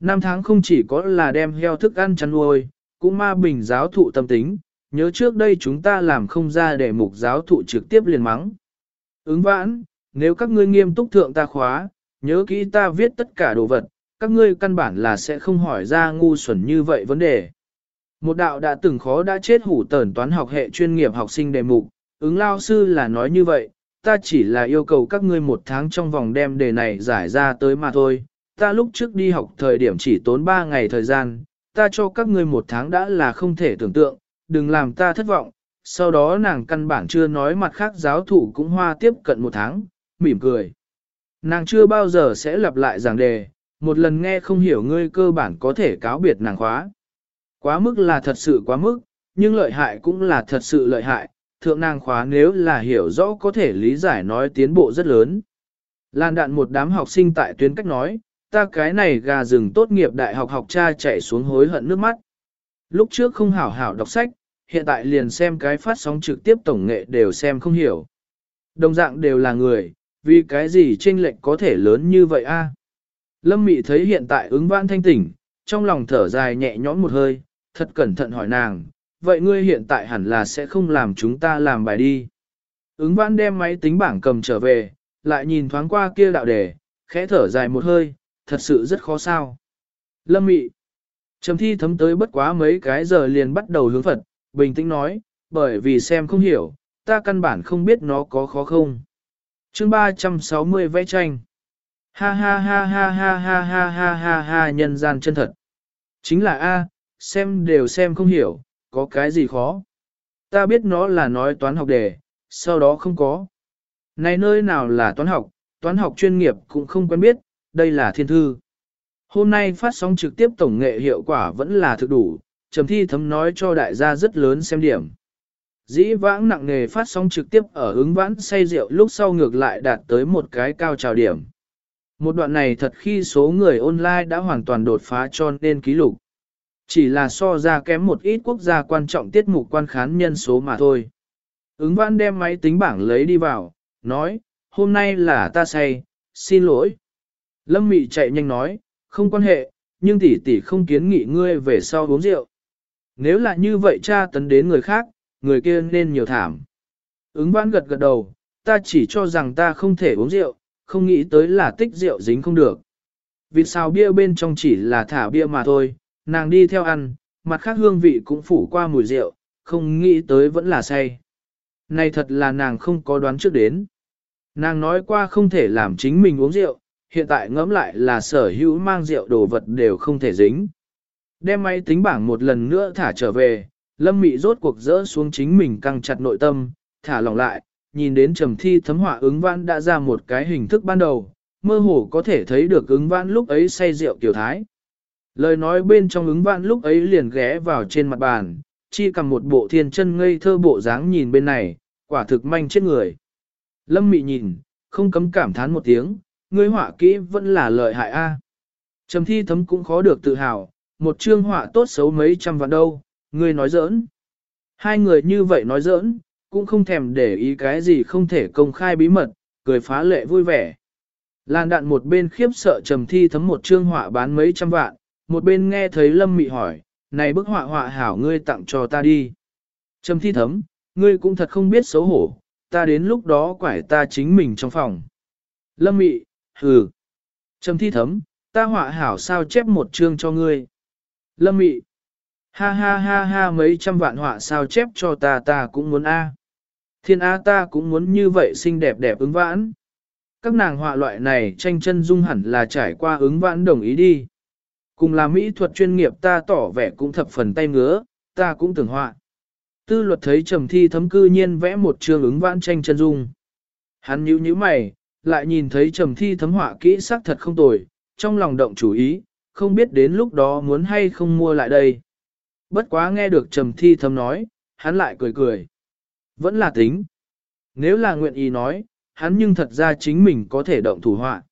Năm tháng không chỉ có là đem heo thức ăn chăn nuôi, cũng ma bình giáo thụ tâm tính, nhớ trước đây chúng ta làm không ra để mục giáo thụ trực tiếp liền mắng. Ứng vãn, nếu các ngươi nghiêm túc thượng ta khóa, nhớ kỹ ta viết tất cả đồ vật, các ngươi căn bản là sẽ không hỏi ra ngu xuẩn như vậy vấn đề. Một đạo đã từng khó đã chết hủ tẩn toán học hệ chuyên nghiệp học sinh đề mục, ứng lao sư là nói như vậy, ta chỉ là yêu cầu các ngươi một tháng trong vòng đem đề này giải ra tới mà thôi. Ta lúc trước đi học thời điểm chỉ tốn 3 ngày thời gian, ta cho các ngươi một tháng đã là không thể tưởng tượng, đừng làm ta thất vọng. Sau đó nàng căn bản chưa nói mặt khác giáo thủ cũng hoa tiếp cận một tháng, mỉm cười. Nàng chưa bao giờ sẽ lặp lại giảng đề, một lần nghe không hiểu ngươi cơ bản có thể cáo biệt nàng khóa. Quá mức là thật sự quá mức, nhưng lợi hại cũng là thật sự lợi hại, thượng nàng khóa nếu là hiểu rõ có thể lý giải nói tiến bộ rất lớn. Lan đạn một đám học sinh tại tuyến cách nói, ta cái này gà rừng tốt nghiệp đại học học cha chạy xuống hối hận nước mắt. Lúc trước không hảo hảo đọc sách, hiện tại liền xem cái phát sóng trực tiếp tổng nghệ đều xem không hiểu. Đồng dạng đều là người, vì cái gì chênh lệch có thể lớn như vậy a? Lâm Mị thấy hiện tại ứng vãn thanh tỉnh, trong lòng thở dài nhẹ nhõm một hơi, thật cẩn thận hỏi nàng, vậy ngươi hiện tại hẳn là sẽ không làm chúng ta làm bài đi. Ứng vãn đem máy tính bảng cầm trở về, lại nhìn thoáng qua kia đạo đề, khẽ thở dài một hơi, thật sự rất khó sao. Lâm Mị Trầm thi thấm tới bất quá mấy cái giờ liền bắt đầu hướng Phật, bình tĩnh nói, bởi vì xem không hiểu, ta căn bản không biết nó có khó không chương 360 vẽ tranh. Ha ha ha ha ha ha ha ha ha ha nhân gian chân thật. Chính là A, xem đều xem không hiểu, có cái gì khó. Ta biết nó là nói toán học đề, sau đó không có. Này nơi nào là toán học, toán học chuyên nghiệp cũng không quen biết, đây là thiên thư. Hôm nay phát sóng trực tiếp tổng nghệ hiệu quả vẫn là thực đủ, trầm thi thấm nói cho đại gia rất lớn xem điểm. Dĩ vãng nặng nghề phát sóng trực tiếp ở ứng vãn say rượu lúc sau ngược lại đạt tới một cái cao trào điểm. Một đoạn này thật khi số người online đã hoàn toàn đột phá cho nên ký lục. Chỉ là so ra kém một ít quốc gia quan trọng tiết mục quan khán nhân số mà thôi. Ứng vãn đem máy tính bảng lấy đi vào, nói, hôm nay là ta say, xin lỗi. Lâm Mị chạy nhanh nói, không quan hệ, nhưng tỷ tỷ không kiến nghị ngươi về sau uống rượu. Nếu là như vậy cha tấn đến người khác, người kia nên nhiều thảm. Ứng vãn gật gật đầu, ta chỉ cho rằng ta không thể uống rượu, không nghĩ tới là tích rượu dính không được. Vì sao bia bên trong chỉ là thả bia mà thôi, nàng đi theo ăn, mặt khác hương vị cũng phủ qua mùi rượu, không nghĩ tới vẫn là say. Này thật là nàng không có đoán trước đến. Nàng nói qua không thể làm chính mình uống rượu, hiện tại ngẫm lại là sở hữu mang rượu đồ vật đều không thể dính. Đem máy tính bảng một lần nữa thả trở về, lâm mị rốt cuộc dỡ xuống chính mình căng chặt nội tâm, thả lỏng lại, nhìn đến trầm thi thấm họa ứng vãn đã ra một cái hình thức ban đầu, mơ hồ có thể thấy được ứng vãn lúc ấy say rượu tiểu thái. Lời nói bên trong ứng vãn lúc ấy liền ghé vào trên mặt bàn, chi cầm một bộ thiên chân ngây thơ bộ dáng nhìn bên này, quả thực manh chết người. Lâm mị nhìn, không cấm cảm thán một tiếng, ngươi họa kỹ vẫn là lợi hại a. Trầm thi thấm cũng khó được tự hào, một chương họa tốt xấu mấy trăm vạn đâu, ngươi nói giỡn. Hai người như vậy nói giỡn, cũng không thèm để ý cái gì không thể công khai bí mật, cười phá lệ vui vẻ. Lan đạn một bên khiếp sợ trầm thi thấm một chương họa bán mấy trăm vạn, một bên nghe thấy lâm mị hỏi, này bức họa họa hảo ngươi tặng cho ta đi. Trầm thi thấm, ngươi cũng thật không biết xấu hổ, ta đến lúc đó quải ta chính mình trong phòng. Lâm mị, hừ. Trầm thi thấm, ta họa hảo sao chép một chương cho ngươi. Lâm mị, ha ha ha ha mấy trăm vạn họa sao chép cho ta ta cũng muốn a. Thiên A ta cũng muốn như vậy xinh đẹp đẹp ứng vãn. Các nàng họa loại này tranh chân dung hẳn là trải qua ứng vãn đồng ý đi. Cùng là mỹ thuật chuyên nghiệp ta tỏ vẻ cũng thập phần tay ngứa, ta cũng tưởng họa. Tư luật thấy trầm thi thấm cư nhiên vẽ một trường ứng vãn tranh chân dung. Hắn nhíu nhíu mày, lại nhìn thấy trầm thi thấm họa kỹ sắc thật không tồi, trong lòng động chủ ý, không biết đến lúc đó muốn hay không mua lại đây. Bất quá nghe được trầm thi thấm nói, hắn lại cười cười. Vẫn là tính. Nếu là nguyện ý nói, hắn nhưng thật ra chính mình có thể động thủ họa.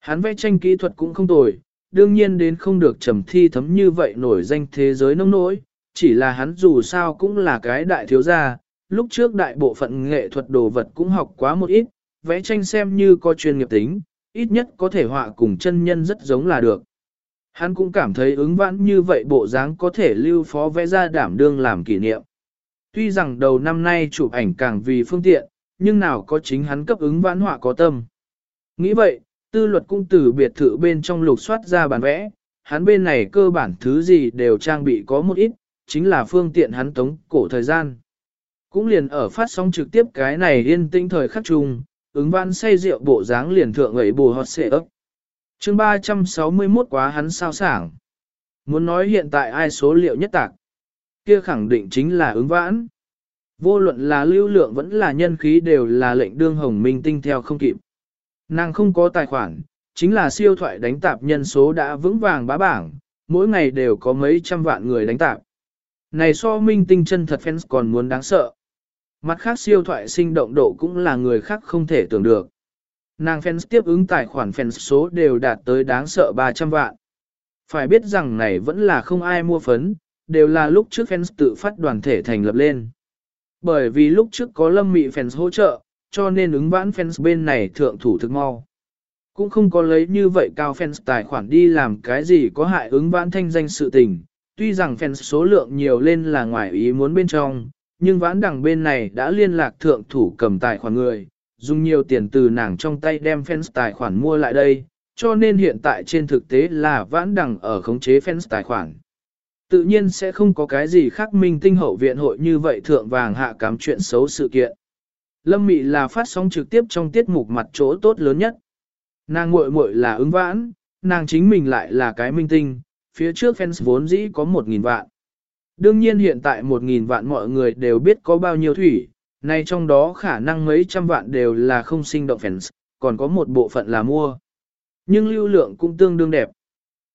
Hắn vẽ tranh kỹ thuật cũng không tồi, đương nhiên đến không được trầm thi thấm như vậy nổi danh thế giới nông nỗi, chỉ là hắn dù sao cũng là cái đại thiếu gia, lúc trước đại bộ phận nghệ thuật đồ vật cũng học quá một ít, vẽ tranh xem như có chuyên nghiệp tính, ít nhất có thể họa cùng chân nhân rất giống là được. Hắn cũng cảm thấy ứng vãn như vậy bộ dáng có thể lưu phó vẽ ra đảm đương làm kỷ niệm. Tuy rằng đầu năm nay chụp ảnh càng vì phương tiện, nhưng nào có chính hắn cấp ứng vãn họa có tâm. Nghĩ vậy, tư luật cung tử biệt thự bên trong lục soát ra bản vẽ, hắn bên này cơ bản thứ gì đều trang bị có một ít, chính là phương tiện hắn tống cổ thời gian. Cũng liền ở phát sóng trực tiếp cái này yên tĩnh thời khắc chung, ứng vãn say rượu bộ dáng liền thượng ấy bù hot xệ ấp chương 361 quá hắn sao sảng. Muốn nói hiện tại ai số liệu nhất tạc, kia khẳng định chính là ứng vãn. Vô luận là lưu lượng vẫn là nhân khí đều là lệnh đương hồng minh tinh theo không kịp. Nàng không có tài khoản, chính là siêu thoại đánh tạp nhân số đã vững vàng bá bảng, mỗi ngày đều có mấy trăm vạn người đánh tạp. Này so minh tinh chân thật fans còn muốn đáng sợ. Mặt khác siêu thoại sinh động độ cũng là người khác không thể tưởng được. Nàng fans tiếp ứng tài khoản fans số đều đạt tới đáng sợ 300 vạn. Phải biết rằng này vẫn là không ai mua phấn, đều là lúc trước fans tự phát đoàn thể thành lập lên. Bởi vì lúc trước có lâm mị fans hỗ trợ, cho nên ứng vãn fans bên này thượng thủ thực mau. Cũng không có lấy như vậy cao fans tài khoản đi làm cái gì có hại ứng vãn thanh danh sự tình. Tuy rằng fans số lượng nhiều lên là ngoài ý muốn bên trong, nhưng vãn đằng bên này đã liên lạc thượng thủ cầm tài khoản người, dùng nhiều tiền từ nàng trong tay đem fans tài khoản mua lại đây, cho nên hiện tại trên thực tế là vãn đằng ở khống chế fans tài khoản. Tự nhiên sẽ không có cái gì khác minh tinh hậu viện hội như vậy thượng vàng hạ cám chuyện xấu sự kiện. Lâm Mị là phát sóng trực tiếp trong tiết mục mặt chỗ tốt lớn nhất. Nàng muội muội là ứng vãn, nàng chính mình lại là cái minh tinh, phía trước fans vốn dĩ có 1.000 vạn. Đương nhiên hiện tại 1.000 vạn mọi người đều biết có bao nhiêu thủy, nay trong đó khả năng mấy trăm vạn đều là không sinh động fans, còn có một bộ phận là mua. Nhưng lưu lượng cũng tương đương đẹp.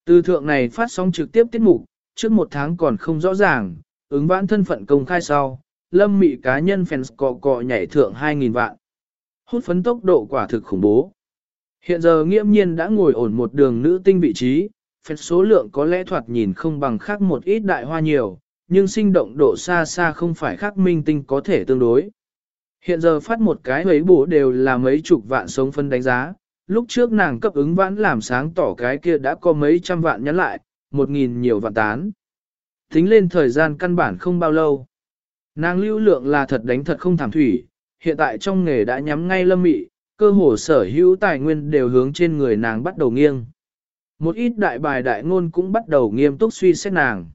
Từ thượng này phát sóng trực tiếp tiết mục, trước một tháng còn không rõ ràng, ứng vãn thân phận công khai sau, lâm mị cá nhân fans cọ cọ nhảy thượng 2.000 vạn. Hút phấn tốc độ quả thực khủng bố. Hiện giờ nghiễm nhiên đã ngồi ổn một đường nữ tinh vị trí, fans số lượng có lẽ thoạt nhìn không bằng khác một ít đại hoa nhiều, nhưng sinh động độ xa xa không phải khác minh tinh có thể tương đối. Hiện giờ phát một cái ấy bổ đều là mấy chục vạn sống phân đánh giá, lúc trước nàng cấp ứng vãn làm sáng tỏ cái kia đã có mấy trăm vạn nhắn lại, một nghìn nhiều vạn tán. Tính lên thời gian căn bản không bao lâu. Nàng lưu lượng là thật đánh thật không thảm thủy, hiện tại trong nghề đã nhắm ngay lâm mị, cơ hồ sở hữu tài nguyên đều hướng trên người nàng bắt đầu nghiêng. Một ít đại bài đại ngôn cũng bắt đầu nghiêm túc suy xét nàng.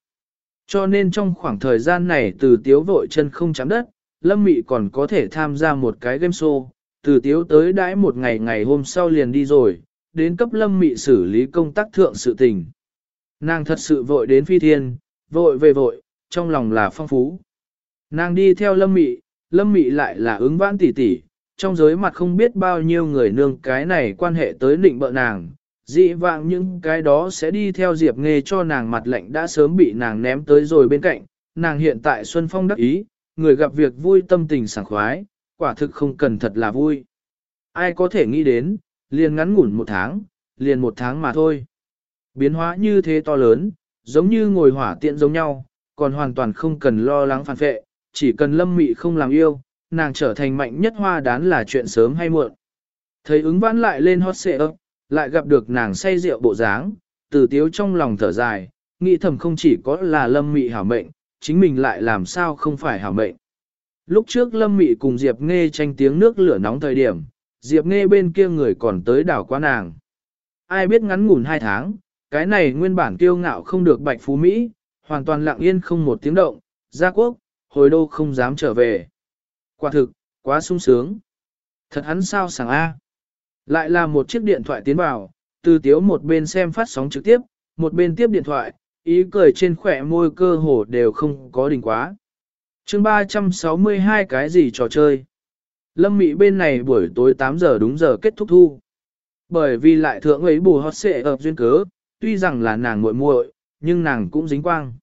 Cho nên trong khoảng thời gian này từ tiếu vội chân không chạm đất, lâm mị còn có thể tham gia một cái game show, từ tiếu tới đãi một ngày ngày hôm sau liền đi rồi, đến cấp lâm mị xử lý công tác thượng sự tình. Nàng thật sự vội đến phi thiên, vội về vội, trong lòng là phong phú. Nàng đi theo lâm mị, lâm mị lại là ứng vãn tỷ tỷ, trong giới mặt không biết bao nhiêu người nương cái này quan hệ tới định bợ nàng, dị vạng những cái đó sẽ đi theo Diệp Nghê cho nàng mặt lệnh đã sớm bị nàng ném tới rồi bên cạnh, nàng hiện tại Xuân Phong đắc ý, người gặp việc vui tâm tình sảng khoái, quả thực không cần thật là vui. Ai có thể nghĩ đến, liền ngắn ngủn một tháng, liền một tháng mà thôi. Biến hóa như thế to lớn, giống như ngồi hỏa tiện giống nhau, còn hoàn toàn không cần lo lắng phản vệ, chỉ cần lâm mị không làm yêu, nàng trở thành mạnh nhất hoa đán là chuyện sớm hay muộn. Thấy ứng vãn lại lên hot xệ ấp, lại gặp được nàng say rượu bộ dáng, từ tiếu trong lòng thở dài, nghĩ thầm không chỉ có là lâm mị hảo mệnh, chính mình lại làm sao không phải hảo mệnh. Lúc trước lâm mị cùng Diệp Nghe tranh tiếng nước lửa nóng thời điểm, Diệp Nghe bên kia người còn tới đảo qua nàng. Ai biết ngắn ngủn hai tháng, cái này nguyên bản kiêu ngạo không được bạch phú Mỹ, hoàn toàn lặng yên không một tiếng động, gia quốc, hồi đô không dám trở về. Quả thực, quá sung sướng. Thật hắn sao sảng A. Lại là một chiếc điện thoại tiến vào, từ tiếu một bên xem phát sóng trực tiếp, một bên tiếp điện thoại, ý cười trên khỏe môi cơ hồ đều không có đỉnh quá. chương 362 cái gì trò chơi? Lâm Mị bên này buổi tối 8 giờ đúng giờ kết thúc thu. Bởi vì lại thượng ấy bù hót xệ ở duyên cớ, tuy rằng là nàng muội muội, nhưng nàng cũng dính quang.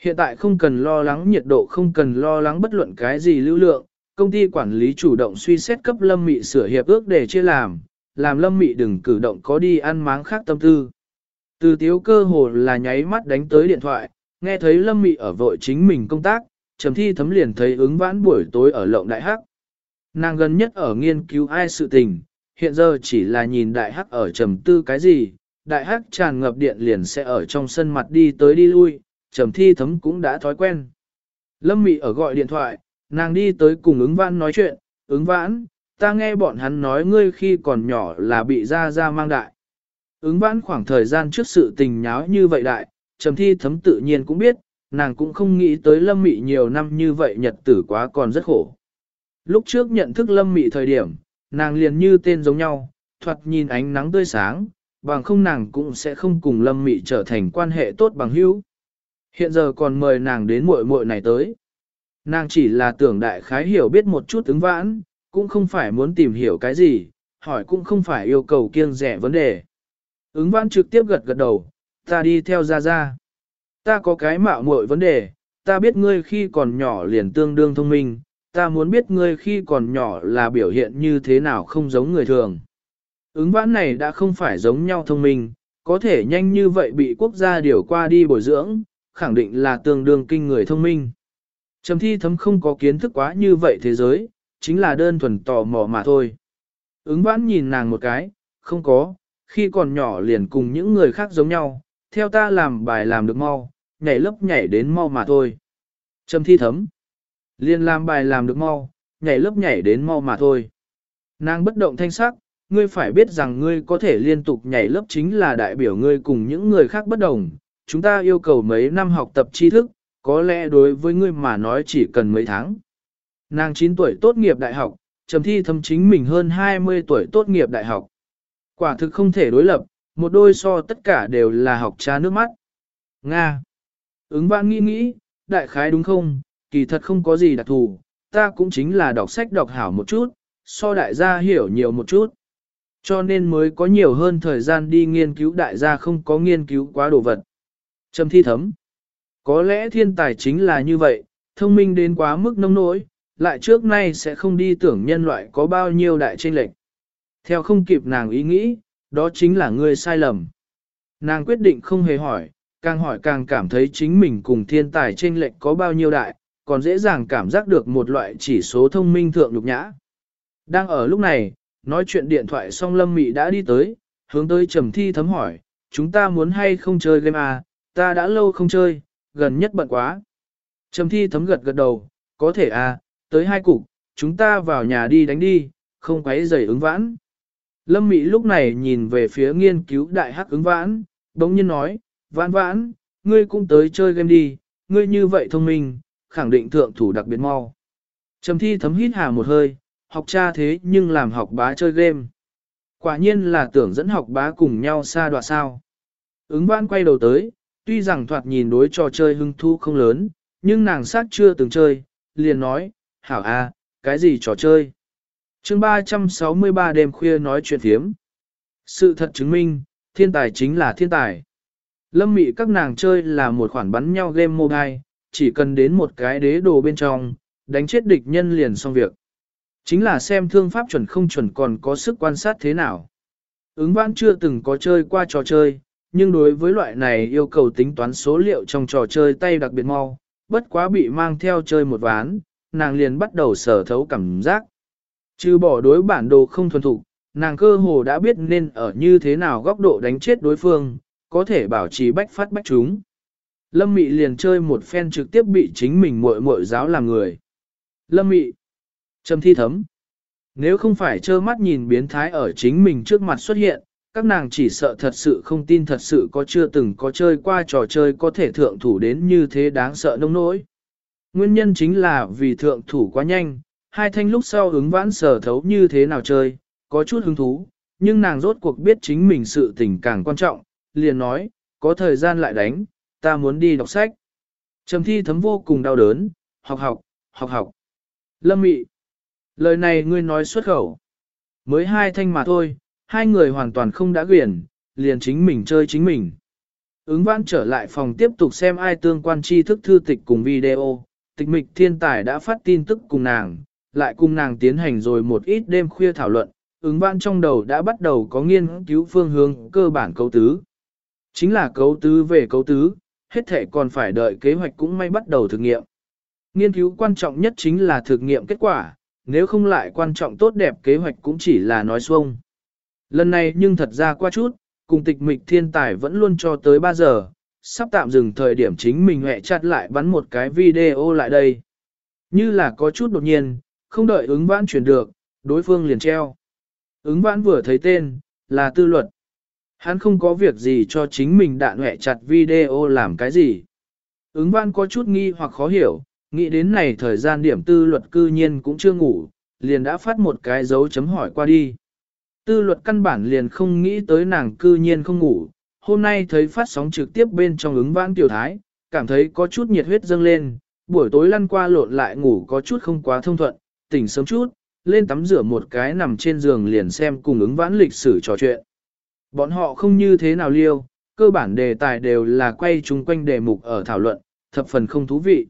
Hiện tại không cần lo lắng nhiệt độ không cần lo lắng bất luận cái gì lưu lượng, công ty quản lý chủ động suy xét cấp Lâm Mị sửa hiệp ước để chia làm, làm Lâm Mị đừng cử động có đi ăn máng khác tâm tư. Từ tiếu cơ hồ là nháy mắt đánh tới điện thoại, nghe thấy Lâm Mị ở vội chính mình công tác, trầm thi thấm liền thấy ứng vãn buổi tối ở lộng đại hắc. Nàng gần nhất ở nghiên cứu ai sự tình, hiện giờ chỉ là nhìn đại hắc ở trầm tư cái gì, đại hắc tràn ngập điện liền sẽ ở trong sân mặt đi tới đi lui, trầm thi thấm cũng đã thói quen. Lâm Mị ở gọi điện thoại, nàng đi tới cùng ứng vãn nói chuyện, ứng vãn, ta nghe bọn hắn nói ngươi khi còn nhỏ là bị ra ra mang đại. Ứng vãn khoảng thời gian trước sự tình nháo như vậy đại, trầm thi thấm tự nhiên cũng biết, nàng cũng không nghĩ tới lâm mị nhiều năm như vậy nhật tử quá còn rất khổ. Lúc trước nhận thức lâm mị thời điểm, nàng liền như tên giống nhau, thoạt nhìn ánh nắng tươi sáng, bằng không nàng cũng sẽ không cùng lâm mị trở thành quan hệ tốt bằng hữu. Hiện giờ còn mời nàng đến muội muội này tới. Nàng chỉ là tưởng đại khái hiểu biết một chút ứng vãn, cũng không phải muốn tìm hiểu cái gì, hỏi cũng không phải yêu cầu kiêng rẻ vấn đề. Ứng vãn trực tiếp gật gật đầu, ta đi theo ra ra. Ta có cái mạo muội vấn đề, ta biết ngươi khi còn nhỏ liền tương đương thông minh, ta muốn biết ngươi khi còn nhỏ là biểu hiện như thế nào không giống người thường. Ứng vãn này đã không phải giống nhau thông minh, có thể nhanh như vậy bị quốc gia điều qua đi bồi dưỡng, khẳng định là tương đương kinh người thông minh. Trầm thi thấm không có kiến thức quá như vậy thế giới, chính là đơn thuần tò mò mà thôi. Ứng vãn nhìn nàng một cái, không có, khi còn nhỏ liền cùng những người khác giống nhau, theo ta làm bài làm được mau, nhảy lớp nhảy đến mau mà thôi. Trầm thi thấm, liền làm bài làm được mau, nhảy lớp nhảy đến mau mà thôi. Nàng bất động thanh sắc, ngươi phải biết rằng ngươi có thể liên tục nhảy lớp chính là đại biểu ngươi cùng những người khác bất đồng. Chúng ta yêu cầu mấy năm học tập tri thức, có lẽ đối với ngươi mà nói chỉ cần mấy tháng. Nàng 9 tuổi tốt nghiệp đại học, trầm thi thâm chính mình hơn 20 tuổi tốt nghiệp đại học. Quả thực không thể đối lập, một đôi so tất cả đều là học cha nước mắt. Nga. Ứng vãn nghĩ nghĩ, đại khái đúng không, kỳ thật không có gì đặc thù, ta cũng chính là đọc sách đọc hảo một chút, so đại gia hiểu nhiều một chút. Cho nên mới có nhiều hơn thời gian đi nghiên cứu đại gia không có nghiên cứu quá đồ vật. Trầm thi thấm. Có lẽ thiên tài chính là như vậy, thông minh đến quá mức nông nỗi, lại trước nay sẽ không đi tưởng nhân loại có bao nhiêu đại tranh lệch. Theo không kịp nàng ý nghĩ, đó chính là ngươi sai lầm. Nàng quyết định không hề hỏi, càng hỏi càng cảm thấy chính mình cùng thiên tài trên lệnh có bao nhiêu đại, còn dễ dàng cảm giác được một loại chỉ số thông minh thượng lục nhã. Đang ở lúc này, nói chuyện điện thoại xong Lâm Mị đã đi tới, hướng tới Trầm Thi thấm hỏi, chúng ta muốn hay không chơi game à, ta đã lâu không chơi, gần nhất bận quá. Trầm Thi thấm gật gật đầu, có thể à, tới hai cục, chúng ta vào nhà đi đánh đi, không quấy rầy ứng vãn. Lâm Mị lúc này nhìn về phía nghiên cứu đại hắc ứng vãn, đống nhiên nói, vãn vãn, ngươi cũng tới chơi game đi, ngươi như vậy thông minh, khẳng định thượng thủ đặc biệt mau. Trầm thi thấm hít hà một hơi, học cha thế nhưng làm học bá chơi game. Quả nhiên là tưởng dẫn học bá cùng nhau xa đoạ sao. Ứng vãn quay đầu tới, tuy rằng thoạt nhìn đối trò chơi hưng thu không lớn, nhưng nàng sát chưa từng chơi, liền nói, hảo à, cái gì trò chơi? Chương 363 đêm khuya nói chuyện thiếm. Sự thật chứng minh, thiên tài chính là thiên tài. Lâm mị các nàng chơi là một khoản bắn nhau game mobile, chỉ cần đến một cái đế đồ bên trong, đánh chết địch nhân liền xong việc. Chính là xem thương pháp chuẩn không chuẩn còn có sức quan sát thế nào. Ứng vãn chưa từng có chơi qua trò chơi, nhưng đối với loại này yêu cầu tính toán số liệu trong trò chơi tay đặc biệt mau, bất quá bị mang theo chơi một ván, nàng liền bắt đầu sở thấu cảm giác. Trừ bỏ đối bản đồ không thuần thục, nàng cơ hồ đã biết nên ở như thế nào góc độ đánh chết đối phương, có thể bảo trì bách phát bách chúng. Lâm Mị liền chơi một phen trực tiếp bị chính mình muội muội giáo làm người. Lâm Mị, trầm thi thấm. Nếu không phải trơ mắt nhìn biến thái ở chính mình trước mặt xuất hiện, các nàng chỉ sợ thật sự không tin thật sự có chưa từng có chơi qua trò chơi có thể thượng thủ đến như thế đáng sợ nông nỗi. Nguyên nhân chính là vì thượng thủ quá nhanh, hai thanh lúc sau ứng vãn sở thấu như thế nào chơi, có chút hứng thú, nhưng nàng rốt cuộc biết chính mình sự tình càng quan trọng, liền nói, có thời gian lại đánh, ta muốn đi đọc sách. Trầm thi thấm vô cùng đau đớn, học học, học học. Lâm mị. Lời này ngươi nói xuất khẩu. Mới hai thanh mà thôi, hai người hoàn toàn không đã quyển, liền chính mình chơi chính mình. Ứng vãn trở lại phòng tiếp tục xem ai tương quan tri thức thư tịch cùng video, tịch mịch thiên tài đã phát tin tức cùng nàng, lại cùng nàng tiến hành rồi một ít đêm khuya thảo luận, ứng văn trong đầu đã bắt đầu có nghiên cứu phương hướng cơ bản cấu tứ. Chính là cấu tứ về cấu tứ, hết thể còn phải đợi kế hoạch cũng may bắt đầu thực nghiệm. Nghiên cứu quan trọng nhất chính là thực nghiệm kết quả, nếu không lại quan trọng tốt đẹp kế hoạch cũng chỉ là nói xuông. Lần này nhưng thật ra qua chút, cùng tịch mịch thiên tài vẫn luôn cho tới 3 giờ, sắp tạm dừng thời điểm chính mình hẹ chặt lại bắn một cái video lại đây. Như là có chút đột nhiên, không đợi ứng vãn chuyển được, đối phương liền treo. Ứng vãn vừa thấy tên, là tư luật. Hắn không có việc gì cho chính mình đạn hẹ chặt video làm cái gì. Ứng vãn có chút nghi hoặc khó hiểu, nghĩ đến này thời gian điểm tư luật cư nhiên cũng chưa ngủ, liền đã phát một cái dấu chấm hỏi qua đi. Tư luật căn bản liền không nghĩ tới nàng cư nhiên không ngủ, hôm nay thấy phát sóng trực tiếp bên trong ứng vãn tiểu thái, cảm thấy có chút nhiệt huyết dâng lên, buổi tối lăn qua lộn lại ngủ có chút không quá thông thuận, tỉnh sớm chút, lên tắm rửa một cái nằm trên giường liền xem cùng ứng vãn lịch sử trò chuyện. Bọn họ không như thế nào liêu, cơ bản đề tài đều là quay chung quanh đề mục ở thảo luận, thập phần không thú vị.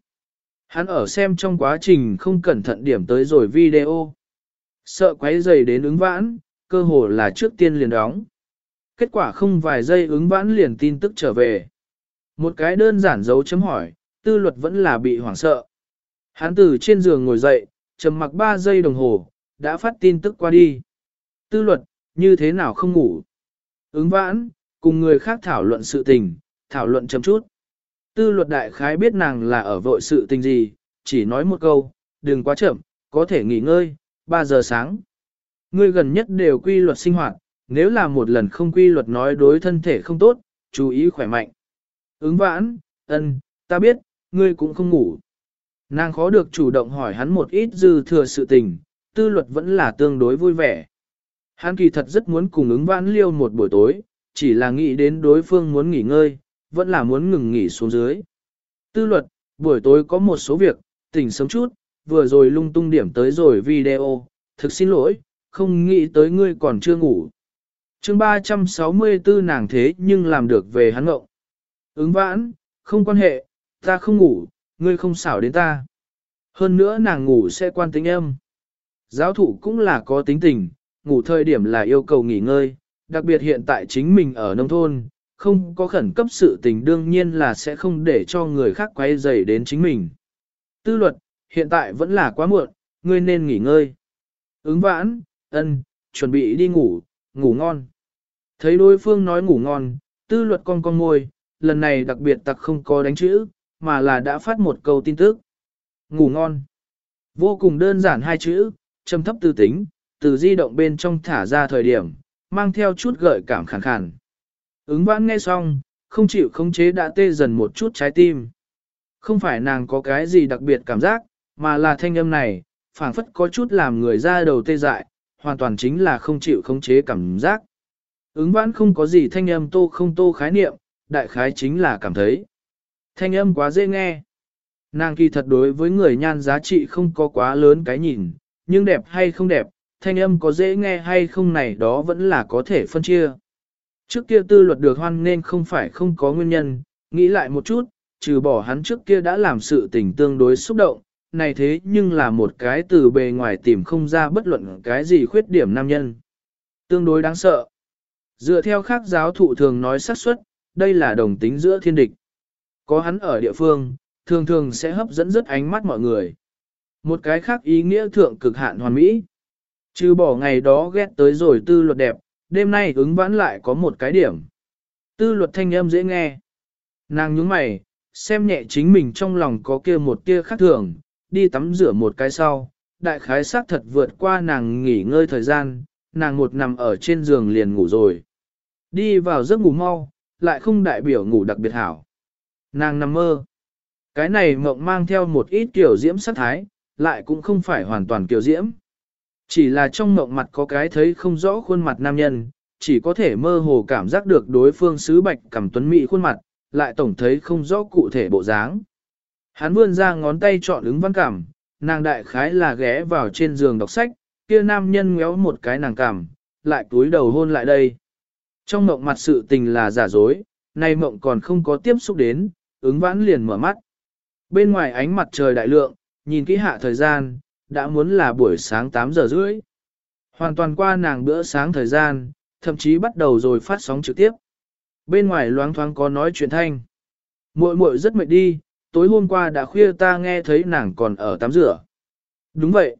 Hắn ở xem trong quá trình không cẩn thận điểm tới rồi video. Sợ quấy dày đến ứng vãn, cơ hồ là trước tiên liền đóng. Kết quả không vài giây ứng vãn liền tin tức trở về. Một cái đơn giản dấu chấm hỏi, tư luật vẫn là bị hoảng sợ. Hắn từ trên giường ngồi dậy, trầm mặc 3 giây đồng hồ, đã phát tin tức qua đi. Tư luật, như thế nào không ngủ? Ứng vãn, cùng người khác thảo luận sự tình, thảo luận chấm chút. Tư luật đại khái biết nàng là ở vội sự tình gì, chỉ nói một câu, đừng quá chậm, có thể nghỉ ngơi, 3 giờ sáng. Ngươi gần nhất đều quy luật sinh hoạt, nếu là một lần không quy luật nói đối thân thể không tốt, chú ý khỏe mạnh. Ứng vãn, ân, ta biết, ngươi cũng không ngủ. Nàng khó được chủ động hỏi hắn một ít dư thừa sự tình, tư luật vẫn là tương đối vui vẻ. Hắn kỳ thật rất muốn cùng ứng vãn liêu một buổi tối, chỉ là nghĩ đến đối phương muốn nghỉ ngơi, vẫn là muốn ngừng nghỉ xuống dưới. Tư luật, buổi tối có một số việc, tỉnh sớm chút, vừa rồi lung tung điểm tới rồi video, thực xin lỗi, không nghĩ tới ngươi còn chưa ngủ. chương 364 nàng thế nhưng làm được về hắn ngộng. Ứng vãn, không quan hệ, ta không ngủ, ngươi không xảo đến ta. Hơn nữa nàng ngủ sẽ quan tính âm. Giáo thủ cũng là có tính tình, ngủ thời điểm là yêu cầu nghỉ ngơi, đặc biệt hiện tại chính mình ở nông thôn, không có khẩn cấp sự tình đương nhiên là sẽ không để cho người khác quay dày đến chính mình. Tư luật, hiện tại vẫn là quá muộn, ngươi nên nghỉ ngơi. Ứng vãn, ân, chuẩn bị đi ngủ, ngủ ngon. Thấy đối phương nói ngủ ngon, tư luật con con ngồi. lần này đặc biệt tặc không có đánh chữ, mà là đã phát một câu tin tức. Ngủ ngon. Vô cùng đơn giản hai chữ, trầm thấp tư tính, từ di động bên trong thả ra thời điểm, mang theo chút gợi cảm khẳng khàn. Ứng vãn nghe xong, không chịu khống chế đã tê dần một chút trái tim. Không phải nàng có cái gì đặc biệt cảm giác, mà là thanh âm này, phảng phất có chút làm người ra đầu tê dại, hoàn toàn chính là không chịu khống chế cảm giác. Ứng vãn không có gì thanh âm tô không tô khái niệm, đại khái chính là cảm thấy. Thanh âm quá dễ nghe. Nàng kỳ thật đối với người nhan giá trị không có quá lớn cái nhìn, nhưng đẹp hay không đẹp, thanh âm có dễ nghe hay không này đó vẫn là có thể phân chia. Trước kia tư luật được hoan nên không phải không có nguyên nhân, nghĩ lại một chút, trừ bỏ hắn trước kia đã làm sự tình tương đối xúc động, này thế nhưng là một cái từ bề ngoài tìm không ra bất luận cái gì khuyết điểm nam nhân. Tương đối đáng sợ. Dựa theo khác giáo thụ thường nói xác suất, đây là đồng tính giữa thiên địch. Có hắn ở địa phương, thường thường sẽ hấp dẫn rất ánh mắt mọi người. Một cái khác ý nghĩa thượng cực hạn hoàn mỹ. Trừ bỏ ngày đó ghét tới rồi tư luật đẹp, đêm nay ứng vãn lại có một cái điểm. Tư luật thanh âm dễ nghe. Nàng nhướng mày, xem nhẹ chính mình trong lòng có kia một tia khác thường, đi tắm rửa một cái sau, đại khái sát thật vượt qua nàng nghỉ ngơi thời gian, nàng một nằm ở trên giường liền ngủ rồi. Đi vào giấc ngủ mau, lại không đại biểu ngủ đặc biệt hảo. Nàng nằm mơ. Cái này mộng mang theo một ít kiểu diễm sắc thái, lại cũng không phải hoàn toàn kiểu diễm. Chỉ là trong mộng mặt có cái thấy không rõ khuôn mặt nam nhân, chỉ có thể mơ hồ cảm giác được đối phương sứ bạch cầm tuấn mỹ khuôn mặt, lại tổng thấy không rõ cụ thể bộ dáng. Hắn vươn ra ngón tay chọn ứng văn cảm, nàng đại khái là ghé vào trên giường đọc sách, kia nam nhân ngéo một cái nàng cảm, lại túi đầu hôn lại đây. Trong mộng mặt sự tình là giả dối, nay mộng còn không có tiếp xúc đến, ứng vãn liền mở mắt. Bên ngoài ánh mặt trời đại lượng, nhìn kỹ hạ thời gian, đã muốn là buổi sáng 8 giờ rưỡi. Hoàn toàn qua nàng bữa sáng thời gian, thậm chí bắt đầu rồi phát sóng trực tiếp. Bên ngoài loáng thoáng có nói chuyện thanh. Muội muội rất mệt đi, tối hôm qua đã khuya ta nghe thấy nàng còn ở tắm rửa. Đúng vậy.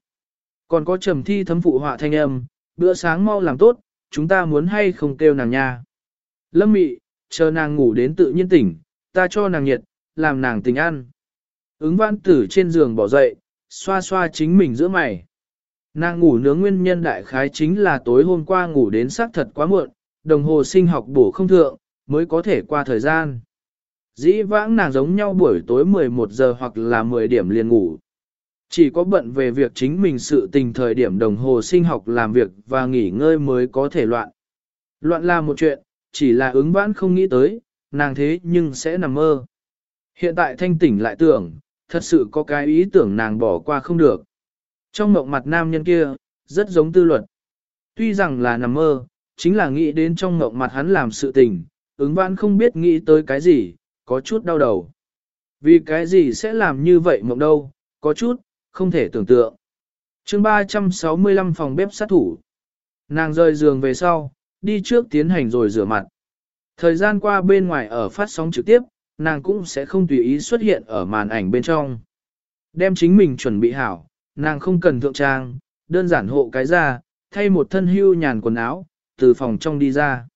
Còn có trầm thi thấm phụ họa thanh âm, bữa sáng mau làm tốt, chúng ta muốn hay không kêu nàng nha. Lâm mị, chờ nàng ngủ đến tự nhiên tỉnh, ta cho nàng nhiệt, làm nàng tình ăn. Ứng vãn tử trên giường bỏ dậy, xoa xoa chính mình giữa mày. Nàng ngủ nướng nguyên nhân đại khái chính là tối hôm qua ngủ đến xác thật quá muộn, đồng hồ sinh học bổ không thượng, mới có thể qua thời gian. Dĩ vãng nàng giống nhau buổi tối 11 giờ hoặc là 10 điểm liền ngủ. Chỉ có bận về việc chính mình sự tình thời điểm đồng hồ sinh học làm việc và nghỉ ngơi mới có thể loạn. Loạn là một chuyện, chỉ là ứng vãn không nghĩ tới, nàng thế nhưng sẽ nằm mơ. Hiện tại thanh tỉnh lại tưởng, thật sự có cái ý tưởng nàng bỏ qua không được. Trong mộng mặt nam nhân kia, rất giống tư luật. Tuy rằng là nằm mơ, chính là nghĩ đến trong mộng mặt hắn làm sự tình, ứng vãn không biết nghĩ tới cái gì, có chút đau đầu. Vì cái gì sẽ làm như vậy mộng đâu, có chút, không thể tưởng tượng. chương 365 phòng bếp sát thủ. Nàng rời giường về sau, đi trước tiến hành rồi rửa mặt. Thời gian qua bên ngoài ở phát sóng trực tiếp, nàng cũng sẽ không tùy ý xuất hiện ở màn ảnh bên trong. Đem chính mình chuẩn bị hảo, nàng không cần thượng trang, đơn giản hộ cái ra, thay một thân hưu nhàn quần áo, từ phòng trong đi ra.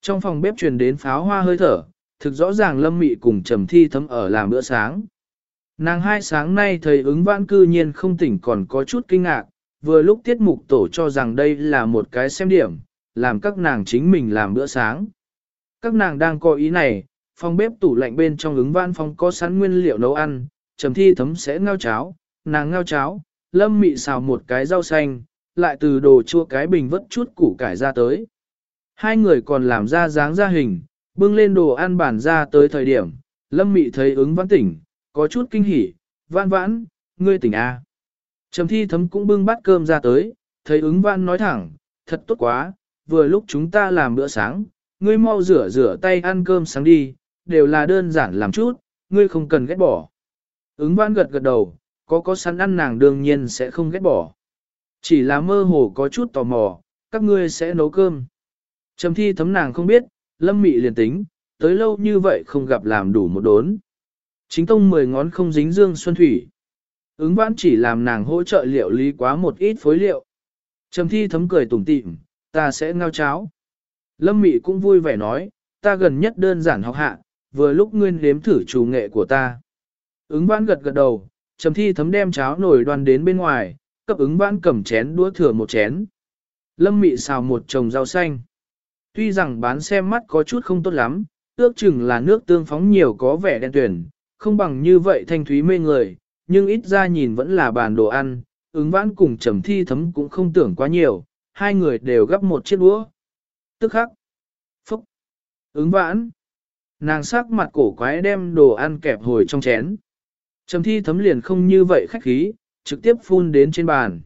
Trong phòng bếp truyền đến pháo hoa hơi thở, thực rõ ràng lâm mị cùng trầm thi thấm ở làm bữa sáng. Nàng hai sáng nay thấy ứng vãn cư nhiên không tỉnh còn có chút kinh ngạc, vừa lúc tiết mục tổ cho rằng đây là một cái xem điểm, làm các nàng chính mình làm bữa sáng. Các nàng đang có ý này, phòng bếp tủ lạnh bên trong ứng văn phòng có sẵn nguyên liệu nấu ăn, trầm thi thấm sẽ ngao cháo, nàng ngao cháo, lâm mị xào một cái rau xanh, lại từ đồ chua cái bình vất chút củ cải ra tới. Hai người còn làm ra dáng ra hình, bưng lên đồ ăn bản ra tới thời điểm, lâm mị thấy ứng văn tỉnh, có chút kinh hỉ, vãn vãn, ngươi tỉnh A. Trầm thi thấm cũng bưng bát cơm ra tới, thấy ứng văn nói thẳng, thật tốt quá, vừa lúc chúng ta làm bữa sáng, ngươi mau rửa rửa tay ăn cơm sáng đi, đều là đơn giản làm chút, ngươi không cần ghét bỏ. Ứng vãn gật gật đầu, có có sẵn ăn nàng đương nhiên sẽ không ghét bỏ. Chỉ là mơ hồ có chút tò mò, các ngươi sẽ nấu cơm. Trầm thi thấm nàng không biết, lâm mị liền tính, tới lâu như vậy không gặp làm đủ một đốn. Chính tông mười ngón không dính dương xuân thủy. Ứng vãn chỉ làm nàng hỗ trợ liệu lý quá một ít phối liệu. Trầm thi thấm cười tủm tỉm, ta sẽ ngao cháo. Lâm mị cũng vui vẻ nói, ta gần nhất đơn giản học hạ, vừa lúc nguyên đếm thử chủ nghệ của ta. Ứng vãn gật gật đầu, trầm thi thấm đem cháo nổi đoàn đến bên ngoài, cấp ứng vãn cầm chén đũa thừa một chén. Lâm mị xào một chồng rau xanh. Tuy rằng bán xem mắt có chút không tốt lắm, ước chừng là nước tương phóng nhiều có vẻ đen tuyển, không bằng như vậy thanh thúy mê người, nhưng ít ra nhìn vẫn là bàn đồ ăn, ứng vãn cùng trầm thi thấm cũng không tưởng quá nhiều, hai người đều gấp một chiếc đũa. Tức khắc. Phúc. Ứng vãn. Nàng sắc mặt cổ quái đem đồ ăn kẹp hồi trong chén. Trầm thi thấm liền không như vậy khách khí, trực tiếp phun đến trên bàn.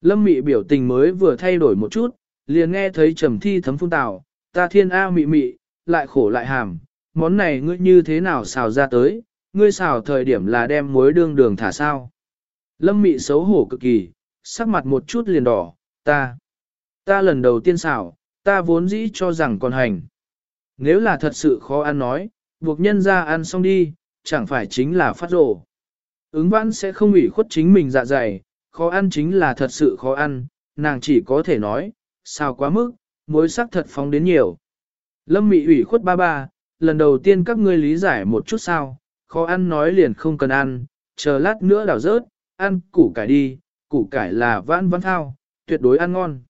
Lâm mị biểu tình mới vừa thay đổi một chút, liền nghe thấy trầm thi thấm phun tào, ta thiên a mị mị, lại khổ lại hàm, món này ngươi như thế nào xào ra tới, ngươi xào thời điểm là đem muối đương đường thả sao. Lâm mị xấu hổ cực kỳ, sắc mặt một chút liền đỏ, ta, ta lần đầu tiên xào, ta vốn dĩ cho rằng còn hành. Nếu là thật sự khó ăn nói, buộc nhân ra ăn xong đi, chẳng phải chính là phát rổ. Ứng vãn sẽ không ủy khuất chính mình dạ dày, khó ăn chính là thật sự khó ăn, nàng chỉ có thể nói, sao quá mức, mối sắc thật phóng đến nhiều. Lâm mị ủy khuất ba ba, lần đầu tiên các ngươi lý giải một chút sao, khó ăn nói liền không cần ăn, chờ lát nữa đảo rớt, ăn củ cải đi, củ cải là vãn vãn thao, tuyệt đối ăn ngon.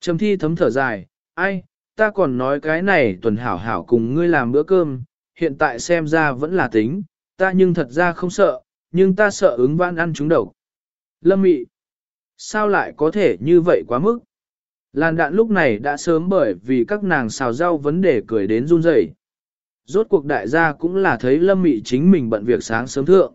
Trầm thi thấm thở dài, ai, ta còn nói cái này tuần hảo hảo cùng ngươi làm bữa cơm, hiện tại xem ra vẫn là tính, ta nhưng thật ra không sợ, nhưng ta sợ ứng vãn ăn chúng độc. Lâm mị, sao lại có thể như vậy quá mức? Làn đạn lúc này đã sớm bởi vì các nàng xào rau vấn đề cười đến run rẩy. Rốt cuộc đại gia cũng là thấy lâm mị chính mình bận việc sáng sớm thượng.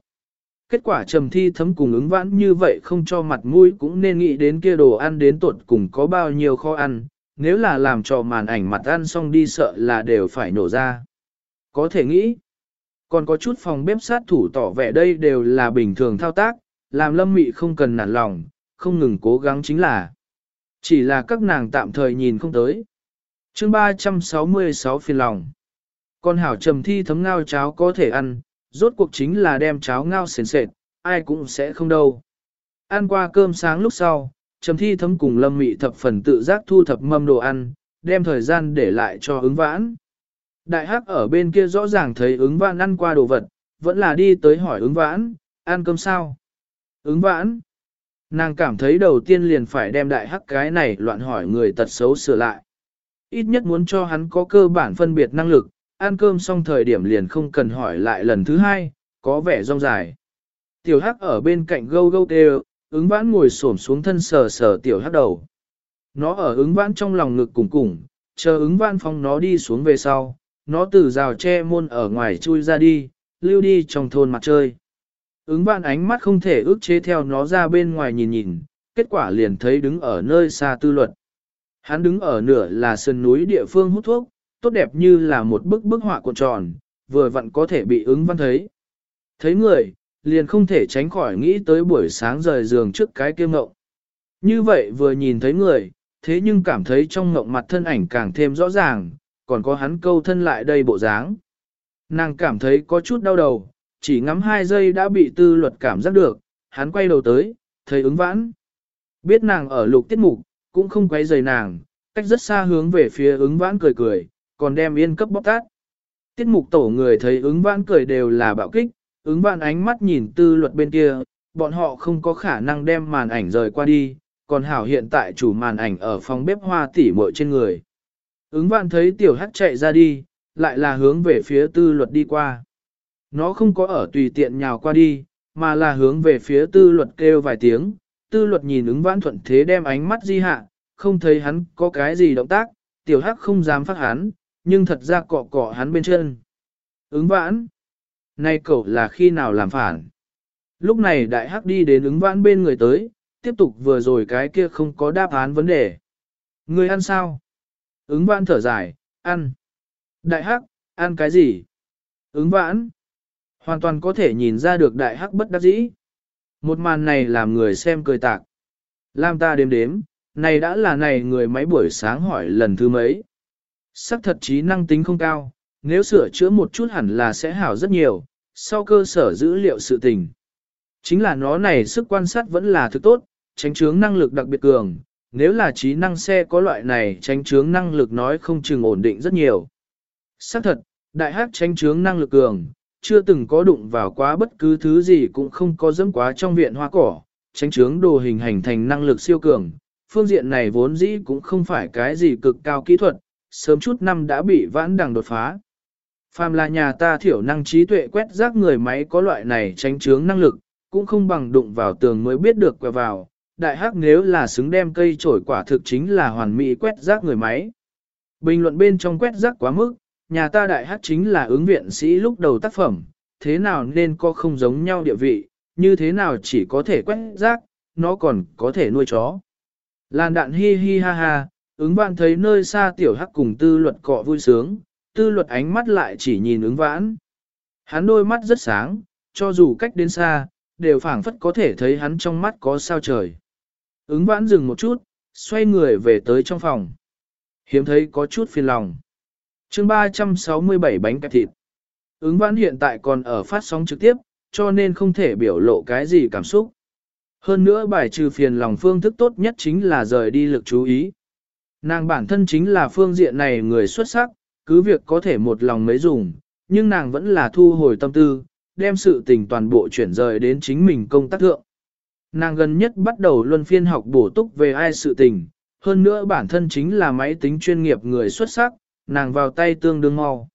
Kết quả trầm thi thấm cùng ứng vãn như vậy không cho mặt mũi cũng nên nghĩ đến kia đồ ăn đến tuột cùng có bao nhiêu kho ăn, nếu là làm cho màn ảnh mặt ăn xong đi sợ là đều phải nổ ra. Có thể nghĩ, còn có chút phòng bếp sát thủ tỏ vẻ đây đều là bình thường thao tác, làm lâm mị không cần nản lòng, không ngừng cố gắng chính là. Chỉ là các nàng tạm thời nhìn không tới. chương 366 phiền lòng. Con hảo trầm thi thấm ngao cháo có thể ăn, rốt cuộc chính là đem cháo ngao sền sệt, ai cũng sẽ không đâu. Ăn qua cơm sáng lúc sau, trầm thi thấm cùng lâm mị thập phần tự giác thu thập mâm đồ ăn, đem thời gian để lại cho ứng vãn. Đại hắc ở bên kia rõ ràng thấy ứng vãn ăn qua đồ vật, vẫn là đi tới hỏi ứng vãn, ăn cơm sao? Ứng vãn. Nàng cảm thấy đầu tiên liền phải đem đại hắc cái này loạn hỏi người tật xấu sửa lại. Ít nhất muốn cho hắn có cơ bản phân biệt năng lực, ăn cơm xong thời điểm liền không cần hỏi lại lần thứ hai, có vẻ rong dài. Tiểu hắc ở bên cạnh gâu gâu tê ứng vãn ngồi xổm xuống thân sờ sờ tiểu hắc đầu. Nó ở ứng vãn trong lòng ngực cùng cùng, chờ ứng vãn phong nó đi xuống về sau, nó từ rào tre môn ở ngoài chui ra đi, lưu đi trong thôn mặt chơi. Ứng vãn ánh mắt không thể ước chế theo nó ra bên ngoài nhìn nhìn, kết quả liền thấy đứng ở nơi xa tư luật. Hắn đứng ở nửa là sườn núi địa phương hút thuốc, tốt đẹp như là một bức bức họa cuộn tròn, vừa vặn có thể bị ứng văn thấy. Thấy người, liền không thể tránh khỏi nghĩ tới buổi sáng rời giường trước cái kia ngộng. Như vậy vừa nhìn thấy người, thế nhưng cảm thấy trong ngộng mặt thân ảnh càng thêm rõ ràng, còn có hắn câu thân lại đây bộ dáng. Nàng cảm thấy có chút đau đầu, chỉ ngắm hai giây đã bị tư luật cảm giác được, hắn quay đầu tới, thấy ứng vãn. Biết nàng ở lục tiết mục, cũng không quay rời nàng, cách rất xa hướng về phía ứng vãn cười cười, còn đem yên cấp bóc tát. Tiết mục tổ người thấy ứng vãn cười đều là bạo kích, ứng Vạn ánh mắt nhìn tư luật bên kia, bọn họ không có khả năng đem màn ảnh rời qua đi, còn hảo hiện tại chủ màn ảnh ở phòng bếp hoa tỉ mội trên người. Ứng Vạn thấy tiểu hắt chạy ra đi, lại là hướng về phía tư luật đi qua. Nó không có ở tùy tiện nhào qua đi, mà là hướng về phía tư luật kêu vài tiếng, tư luật nhìn ứng vãn thuận thế đem ánh mắt di hạ, không thấy hắn có cái gì động tác, tiểu hắc không dám phát hắn, nhưng thật ra cọ cọ hắn bên chân. Ứng vãn nay cậu là khi nào làm phản? Lúc này đại hắc đi đến ứng vãn bên người tới, tiếp tục vừa rồi cái kia không có đáp án vấn đề. Người ăn sao? Ứng vãn thở dài, ăn. Đại hắc, ăn cái gì? Ứng vãn. Hoàn toàn có thể nhìn ra được đại hắc bất đắc dĩ. Một màn này làm người xem cười tạc. Lam ta đếm đếm, này đã là này người máy buổi sáng hỏi lần thứ mấy. Sắc thật trí năng tính không cao, nếu sửa chữa một chút hẳn là sẽ hảo rất nhiều, sau cơ sở dữ liệu sự tình. Chính là nó này sức quan sát vẫn là thứ tốt, tránh chướng năng lực đặc biệt cường, nếu là trí năng xe có loại này tránh chướng năng lực nói không chừng ổn định rất nhiều. xác thật, đại hát tránh chướng năng lực cường, chưa từng có đụng vào quá bất cứ thứ gì cũng không có dẫm quá trong viện hoa cỏ, tránh chướng đồ hình hành thành năng lực siêu cường. Phương diện này vốn dĩ cũng không phải cái gì cực cao kỹ thuật, sớm chút năm đã bị vãn đằng đột phá. Phàm là nhà ta thiểu năng trí tuệ quét rác người máy có loại này tránh chướng năng lực, cũng không bằng đụng vào tường mới biết được quẹo vào. Đại hắc nếu là xứng đem cây trổi quả thực chính là hoàn mỹ quét rác người máy. Bình luận bên trong quét rác quá mức, nhà ta đại hắc chính là ứng viện sĩ lúc đầu tác phẩm, thế nào nên có không giống nhau địa vị, như thế nào chỉ có thể quét rác, nó còn có thể nuôi chó. Làn đạn hi hi ha ha, ứng bạn thấy nơi xa tiểu hắc cùng tư luật cọ vui sướng, tư luật ánh mắt lại chỉ nhìn ứng vãn. Hắn đôi mắt rất sáng, cho dù cách đến xa, đều phảng phất có thể thấy hắn trong mắt có sao trời. Ứng vãn dừng một chút, xoay người về tới trong phòng. Hiếm thấy có chút phiền lòng chương 367 bánh cạp thịt. Ứng vãn hiện tại còn ở phát sóng trực tiếp, cho nên không thể biểu lộ cái gì cảm xúc. Hơn nữa bài trừ phiền lòng phương thức tốt nhất chính là rời đi lực chú ý. Nàng bản thân chính là phương diện này người xuất sắc, cứ việc có thể một lòng mấy dùng, nhưng nàng vẫn là thu hồi tâm tư, đem sự tình toàn bộ chuyển rời đến chính mình công tác thượng. Nàng gần nhất bắt đầu luân phiên học bổ túc về ai sự tình, hơn nữa bản thân chính là máy tính chuyên nghiệp người xuất sắc, nàng vào tay tương đương mau.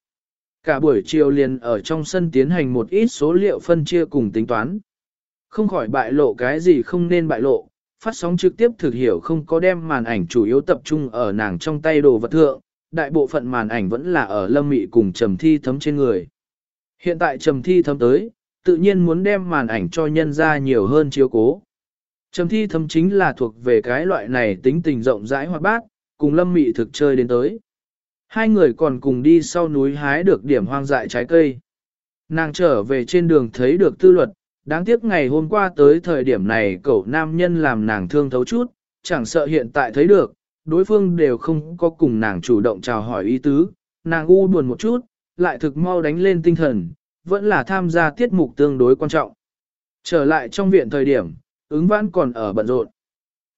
Cả buổi chiều liền ở trong sân tiến hành một ít số liệu phân chia cùng tính toán. Không khỏi bại lộ cái gì không nên bại lộ, phát sóng trực tiếp thực hiểu không có đem màn ảnh chủ yếu tập trung ở nàng trong tay đồ vật thượng, đại bộ phận màn ảnh vẫn là ở lâm mị cùng trầm thi thấm trên người. Hiện tại trầm thi thấm tới, tự nhiên muốn đem màn ảnh cho nhân ra nhiều hơn chiếu cố. Trầm thi thấm chính là thuộc về cái loại này tính tình rộng rãi hoạt bát, cùng lâm mị thực chơi đến tới. Hai người còn cùng đi sau núi hái được điểm hoang dại trái cây. Nàng trở về trên đường thấy được tư luật, đáng tiếc ngày hôm qua tới thời điểm này cậu nam nhân làm nàng thương thấu chút, chẳng sợ hiện tại thấy được, đối phương đều không có cùng nàng chủ động chào hỏi ý tứ, nàng u buồn một chút, lại thực mau đánh lên tinh thần, vẫn là tham gia tiết mục tương đối quan trọng. Trở lại trong viện thời điểm, ứng vãn còn ở bận rộn.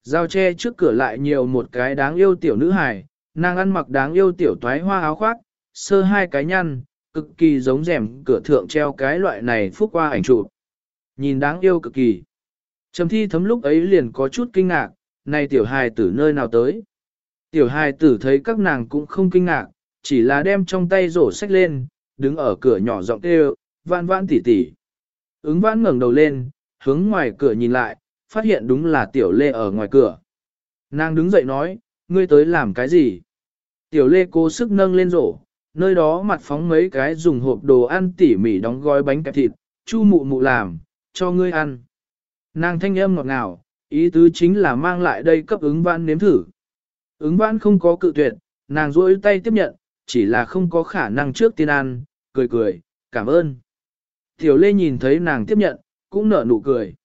Giao tre trước cửa lại nhiều một cái đáng yêu tiểu nữ hài, Nàng ăn mặc đáng yêu tiểu toái hoa áo khoác, sơ hai cái nhăn, cực kỳ giống rèm cửa thượng treo cái loại này phúc qua ảnh chụp. Nhìn đáng yêu cực kỳ. Trầm thi thấm lúc ấy liền có chút kinh ngạc, này tiểu hài từ nơi nào tới. Tiểu hài tử thấy các nàng cũng không kinh ngạc, chỉ là đem trong tay rổ sách lên, đứng ở cửa nhỏ giọng kêu, vãn vãn tỉ tỉ. Ứng vãn ngẩng đầu lên, hướng ngoài cửa nhìn lại, phát hiện đúng là tiểu lê ở ngoài cửa. Nàng đứng dậy nói, ngươi tới làm cái gì? Tiểu lê cố sức nâng lên rổ, nơi đó mặt phóng mấy cái dùng hộp đồ ăn tỉ mỉ đóng gói bánh kẹp thịt, chu mụ mụ làm, cho ngươi ăn. Nàng thanh âm ngọt ngào, ý tứ chính là mang lại đây cấp ứng vãn nếm thử. Ứng vãn không có cự tuyệt, nàng duỗi tay tiếp nhận, chỉ là không có khả năng trước tiên ăn, cười cười, cảm ơn. Tiểu lê nhìn thấy nàng tiếp nhận, cũng nở nụ cười.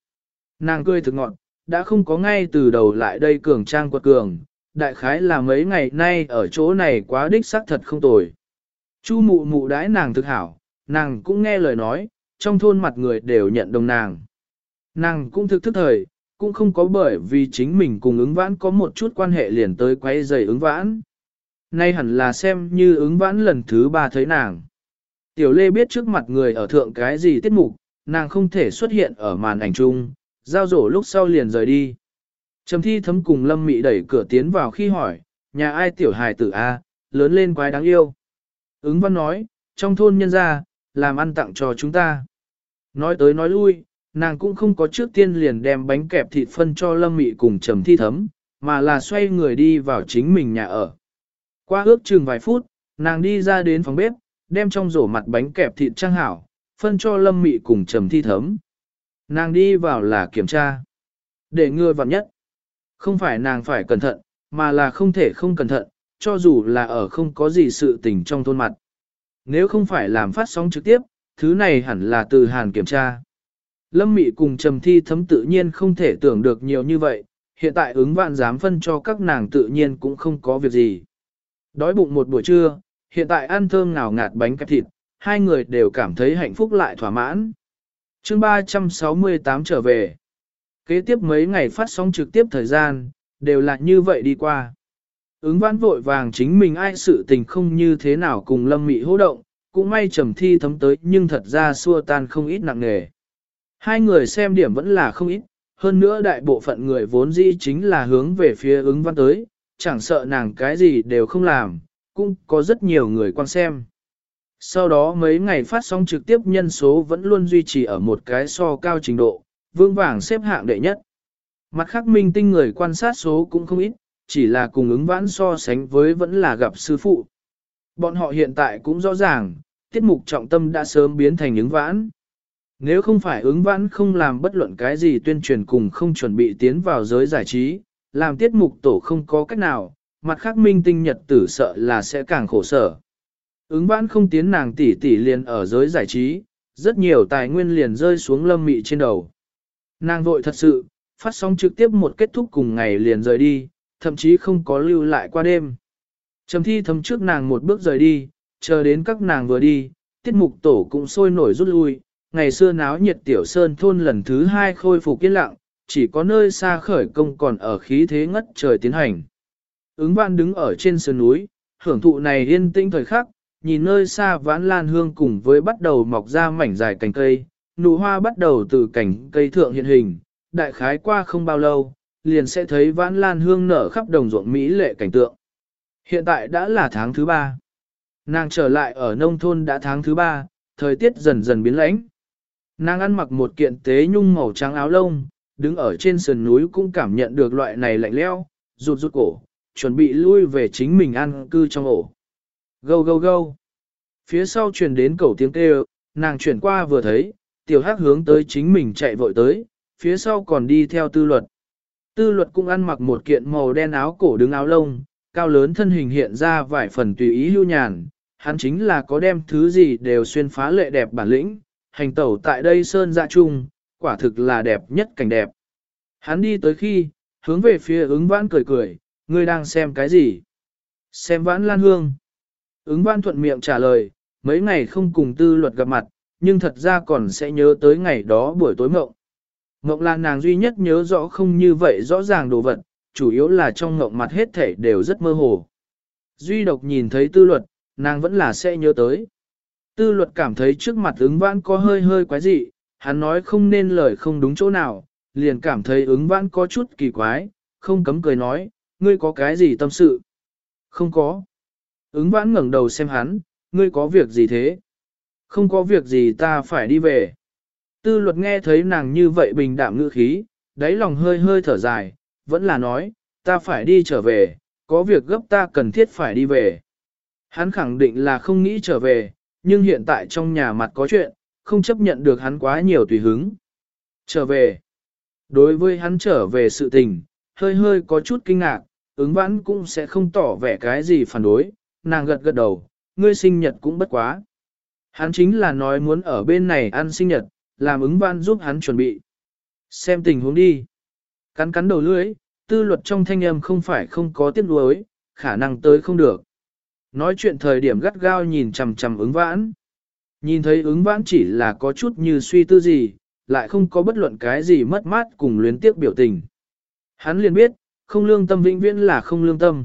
Nàng cười thực ngọn, đã không có ngay từ đầu lại đây cường trang quật cường, đại khái là mấy ngày nay ở chỗ này quá đích xác thật không tồi. Chu mụ mụ đãi nàng thực hảo, nàng cũng nghe lời nói, trong thôn mặt người đều nhận đồng nàng. Nàng cũng thực thức thời, cũng không có bởi vì chính mình cùng ứng vãn có một chút quan hệ liền tới quay giày ứng vãn. Nay hẳn là xem như ứng vãn lần thứ ba thấy nàng. Tiểu Lê biết trước mặt người ở thượng cái gì tiết mục, nàng không thể xuất hiện ở màn ảnh chung, giao rổ lúc sau liền rời đi. Trầm thi thấm cùng Lâm Mị đẩy cửa tiến vào khi hỏi, nhà ai tiểu hài tử A, lớn lên quái đáng yêu. Ứng văn nói, trong thôn nhân gia, làm ăn tặng cho chúng ta. Nói tới nói lui, nàng cũng không có trước tiên liền đem bánh kẹp thịt phân cho Lâm Mị cùng Trầm thi thấm, mà là xoay người đi vào chính mình nhà ở. Qua ước chừng vài phút, nàng đi ra đến phòng bếp, đem trong rổ mặt bánh kẹp thịt trang hảo, phân cho Lâm Mị cùng Trầm thi thấm. Nàng đi vào là kiểm tra. Để ngừa vặn nhất. Không phải nàng phải cẩn thận, mà là không thể không cẩn thận, cho dù là ở không có gì sự tình trong thôn mặt. Nếu không phải làm phát sóng trực tiếp, thứ này hẳn là từ hàn kiểm tra. Lâm Mị cùng Trầm Thi thấm tự nhiên không thể tưởng được nhiều như vậy, hiện tại ứng vạn dám phân cho các nàng tự nhiên cũng không có việc gì. Đói bụng một buổi trưa, hiện tại ăn thơm ngào ngạt bánh kẹp thịt, hai người đều cảm thấy hạnh phúc lại thỏa mãn. chương 368 trở về. Kế tiếp mấy ngày phát sóng trực tiếp thời gian, đều là như vậy đi qua. Ứng vãn vội vàng chính mình ai sự tình không như thế nào cùng lâm mị hô động, cũng may trầm thi thấm tới nhưng thật ra xua tan không ít nặng nề. Hai người xem điểm vẫn là không ít, hơn nữa đại bộ phận người vốn dĩ chính là hướng về phía ứng văn tới, chẳng sợ nàng cái gì đều không làm, cũng có rất nhiều người quan xem. Sau đó mấy ngày phát sóng trực tiếp nhân số vẫn luôn duy trì ở một cái so cao trình độ, vương vàng xếp hạng đệ nhất. Mặt khác minh tinh người quan sát số cũng không ít, chỉ là cùng ứng vãn so sánh với vẫn là gặp sư phụ. Bọn họ hiện tại cũng rõ ràng, tiết mục trọng tâm đã sớm biến thành ứng vãn. Nếu không phải ứng vãn không làm bất luận cái gì tuyên truyền cùng không chuẩn bị tiến vào giới giải trí, làm tiết mục tổ không có cách nào, mặt khác minh tinh nhật tử sợ là sẽ càng khổ sở. Ứng vãn không tiến nàng tỷ tỷ liền ở giới giải trí, rất nhiều tài nguyên liền rơi xuống lâm mị trên đầu. Nàng vội thật sự, phát sóng trực tiếp một kết thúc cùng ngày liền rời đi, thậm chí không có lưu lại qua đêm. Trầm thi thấm trước nàng một bước rời đi, chờ đến các nàng vừa đi, tiết mục tổ cũng sôi nổi rút lui, ngày xưa náo nhiệt tiểu sơn thôn lần thứ hai khôi phục yên lặng, chỉ có nơi xa khởi công còn ở khí thế ngất trời tiến hành. Ứng văn đứng ở trên sườn núi, hưởng thụ này yên tĩnh thời khắc, nhìn nơi xa vãn lan hương cùng với bắt đầu mọc ra mảnh dài cành cây, nụ hoa bắt đầu từ cành cây thượng hiện hình, đại khái qua không bao lâu, liền sẽ thấy vãn lan hương nở khắp đồng ruộng Mỹ lệ cảnh tượng. Hiện tại đã là tháng thứ ba. Nàng trở lại ở nông thôn đã tháng thứ ba, thời tiết dần dần biến lãnh. Nàng ăn mặc một kiện tế nhung màu trắng áo lông, đứng ở trên sườn núi cũng cảm nhận được loại này lạnh leo, rụt rụt cổ, chuẩn bị lui về chính mình ăn cư trong ổ. Gâu gâu gâu. Phía sau truyền đến cầu tiếng kêu, nàng chuyển qua vừa thấy, tiểu hắc hướng tới chính mình chạy vội tới, phía sau còn đi theo tư luật. Tư luật cũng ăn mặc một kiện màu đen áo cổ đứng áo lông, cao lớn thân hình hiện ra vài phần tùy ý hưu nhàn, hắn chính là có đem thứ gì đều xuyên phá lệ đẹp bản lĩnh, hành tẩu tại đây sơn dạ trung, quả thực là đẹp nhất cảnh đẹp. Hắn đi tới khi, hướng về phía ứng vãn cười cười, ngươi đang xem cái gì? Xem vãn lan hương. Ứng vãn thuận miệng trả lời, mấy ngày không cùng tư luật gặp mặt, nhưng thật ra còn sẽ nhớ tới ngày đó buổi tối mộng. Mộng là nàng duy nhất nhớ rõ không như vậy rõ ràng đồ vật, chủ yếu là trong mộng mặt hết thể đều rất mơ hồ. Duy độc nhìn thấy tư luật, nàng vẫn là sẽ nhớ tới. Tư luật cảm thấy trước mặt ứng vãn có hơi hơi quái dị, hắn nói không nên lời không đúng chỗ nào, liền cảm thấy ứng vãn có chút kỳ quái, không cấm cười nói, ngươi có cái gì tâm sự? Không có. Ứng vãn ngẩng đầu xem hắn, ngươi có việc gì thế? Không có việc gì ta phải đi về. Tư luật nghe thấy nàng như vậy bình đạm ngữ khí, đáy lòng hơi hơi thở dài, vẫn là nói, ta phải đi trở về, có việc gấp ta cần thiết phải đi về. Hắn khẳng định là không nghĩ trở về, nhưng hiện tại trong nhà mặt có chuyện, không chấp nhận được hắn quá nhiều tùy hứng. Trở về. Đối với hắn trở về sự tình, hơi hơi có chút kinh ngạc, ứng vãn cũng sẽ không tỏ vẻ cái gì phản đối, nàng gật gật đầu, ngươi sinh nhật cũng bất quá. Hắn chính là nói muốn ở bên này ăn sinh nhật, làm ứng vãn giúp hắn chuẩn bị. Xem tình huống đi. Cắn cắn đầu lưỡi, tư luật trong thanh âm không phải không có tiếc nuối, khả năng tới không được. Nói chuyện thời điểm gắt gao nhìn chằm chằm ứng vãn. Nhìn thấy ứng vãn chỉ là có chút như suy tư gì, lại không có bất luận cái gì mất mát cùng luyến tiếc biểu tình. Hắn liền biết, không lương tâm vĩnh viễn là không lương tâm.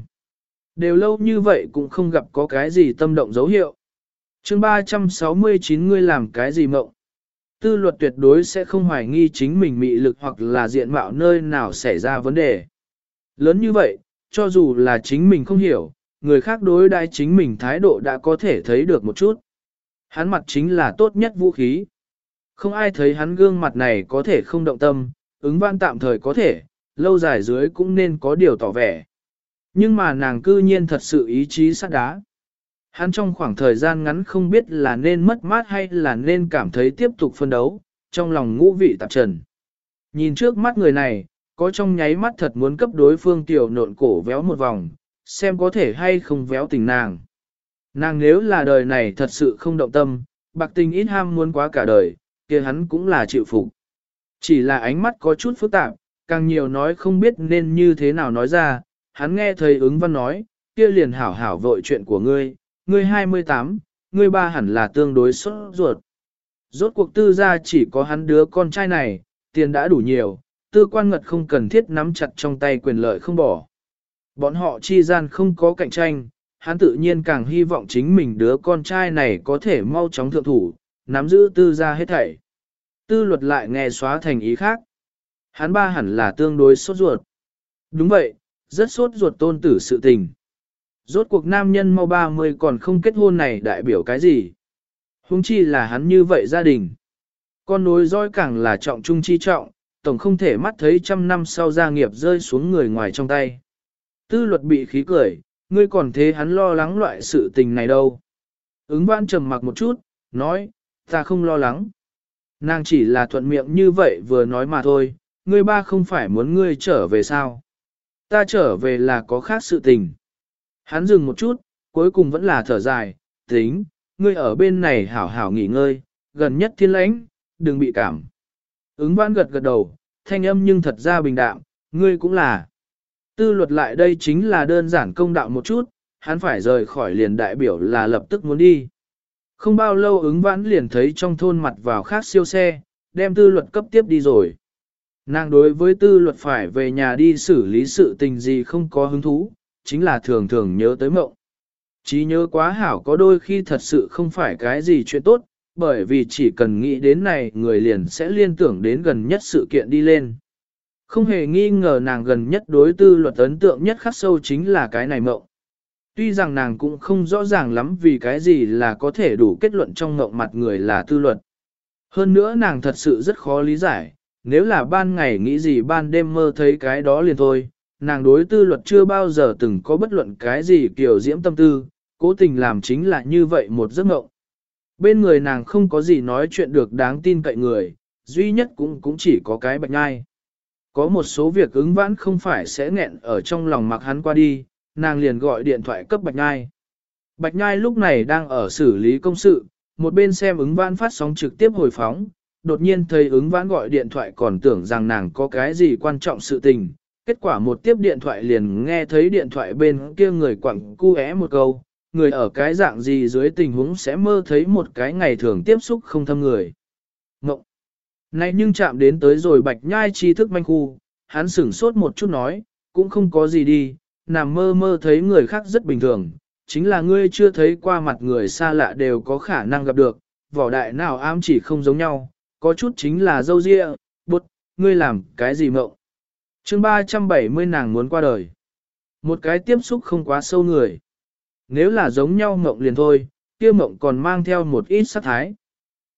Đều lâu như vậy cũng không gặp có cái gì tâm động dấu hiệu. chương 369 ngươi làm cái gì mộng? Tư luật tuyệt đối sẽ không hoài nghi chính mình mị lực hoặc là diện mạo nơi nào xảy ra vấn đề. Lớn như vậy, cho dù là chính mình không hiểu, người khác đối đãi chính mình thái độ đã có thể thấy được một chút. Hắn mặt chính là tốt nhất vũ khí. Không ai thấy hắn gương mặt này có thể không động tâm, ứng văn tạm thời có thể, lâu dài dưới cũng nên có điều tỏ vẻ. Nhưng mà nàng cư nhiên thật sự ý chí sắt đá. Hắn trong khoảng thời gian ngắn không biết là nên mất mát hay là nên cảm thấy tiếp tục phân đấu, trong lòng ngũ vị tạp trần. Nhìn trước mắt người này, có trong nháy mắt thật muốn cấp đối phương tiểu nộn cổ véo một vòng, xem có thể hay không véo tình nàng. Nàng nếu là đời này thật sự không động tâm, bạc tình ít ham muốn quá cả đời, kia hắn cũng là chịu phục. Chỉ là ánh mắt có chút phức tạp, càng nhiều nói không biết nên như thế nào nói ra, hắn nghe thầy ứng văn nói, kia liền hảo hảo vội chuyện của ngươi, ngươi 28, ngươi ba hẳn là tương đối sốt ruột. Rốt cuộc tư gia chỉ có hắn đứa con trai này, tiền đã đủ nhiều, tư quan ngật không cần thiết nắm chặt trong tay quyền lợi không bỏ. Bọn họ chi gian không có cạnh tranh, hắn tự nhiên càng hy vọng chính mình đứa con trai này có thể mau chóng thượng thủ, nắm giữ tư gia hết thảy. Tư luật lại nghe xóa thành ý khác. Hắn ba hẳn là tương đối sốt ruột. Đúng vậy, rất sốt ruột tôn tử sự tình. Rốt cuộc nam nhân mau 30 còn không kết hôn này đại biểu cái gì? Hùng chi là hắn như vậy gia đình. Con nối dõi càng là trọng trung chi trọng, tổng không thể mắt thấy trăm năm sau gia nghiệp rơi xuống người ngoài trong tay. Tư luật bị khí cười, ngươi còn thế hắn lo lắng loại sự tình này đâu. Ứng văn trầm mặc một chút, nói, ta không lo lắng. Nàng chỉ là thuận miệng như vậy vừa nói mà thôi, ngươi ba không phải muốn ngươi trở về sao. Ta trở về là có khác sự tình. Hắn dừng một chút, cuối cùng vẫn là thở dài, tính, ngươi ở bên này hảo hảo nghỉ ngơi, gần nhất thiên lãnh, đừng bị cảm. Ứng văn gật gật đầu, thanh âm nhưng thật ra bình đạm, ngươi cũng là. Tư luật lại đây chính là đơn giản công đạo một chút, hắn phải rời khỏi liền đại biểu là lập tức muốn đi. Không bao lâu ứng vãn liền thấy trong thôn mặt vào khác siêu xe, đem tư luật cấp tiếp đi rồi. Nàng đối với tư luật phải về nhà đi xử lý sự tình gì không có hứng thú, chính là thường thường nhớ tới mộng. Chí nhớ quá hảo có đôi khi thật sự không phải cái gì chuyện tốt, bởi vì chỉ cần nghĩ đến này người liền sẽ liên tưởng đến gần nhất sự kiện đi lên. Không hề nghi ngờ nàng gần nhất đối tư luật ấn tượng nhất khắc sâu chính là cái này mộng. Tuy rằng nàng cũng không rõ ràng lắm vì cái gì là có thể đủ kết luận trong mộng mặt người là tư luật. Hơn nữa nàng thật sự rất khó lý giải, nếu là ban ngày nghĩ gì ban đêm mơ thấy cái đó liền thôi, nàng đối tư luật chưa bao giờ từng có bất luận cái gì kiểu diễm tâm tư, cố tình làm chính là như vậy một giấc mộng. Bên người nàng không có gì nói chuyện được đáng tin cậy người, duy nhất cũng cũng chỉ có cái bạch ngai. Có một số việc ứng vãn không phải sẽ nghẹn ở trong lòng mặc hắn qua đi, nàng liền gọi điện thoại cấp bạch nhai Bạch Nhai lúc này đang ở xử lý công sự, một bên xem ứng vãn phát sóng trực tiếp hồi phóng, đột nhiên thấy ứng vãn gọi điện thoại còn tưởng rằng nàng có cái gì quan trọng sự tình. Kết quả một tiếp điện thoại liền nghe thấy điện thoại bên kia người quặng cu é một câu, người ở cái dạng gì dưới tình huống sẽ mơ thấy một cái ngày thường tiếp xúc không thâm người. Ngộng! Này nhưng chạm đến tới rồi bạch nhai chi thức manh khu, hắn sửng sốt một chút nói, cũng không có gì đi, nằm mơ mơ thấy người khác rất bình thường, chính là ngươi chưa thấy qua mặt người xa lạ đều có khả năng gặp được, vỏ đại nào ám chỉ không giống nhau, có chút chính là dâu ria, bút, ngươi làm cái gì mộng. chương 370 nàng muốn qua đời. Một cái tiếp xúc không quá sâu người. Nếu là giống nhau mộng liền thôi, kia mộng còn mang theo một ít sát thái.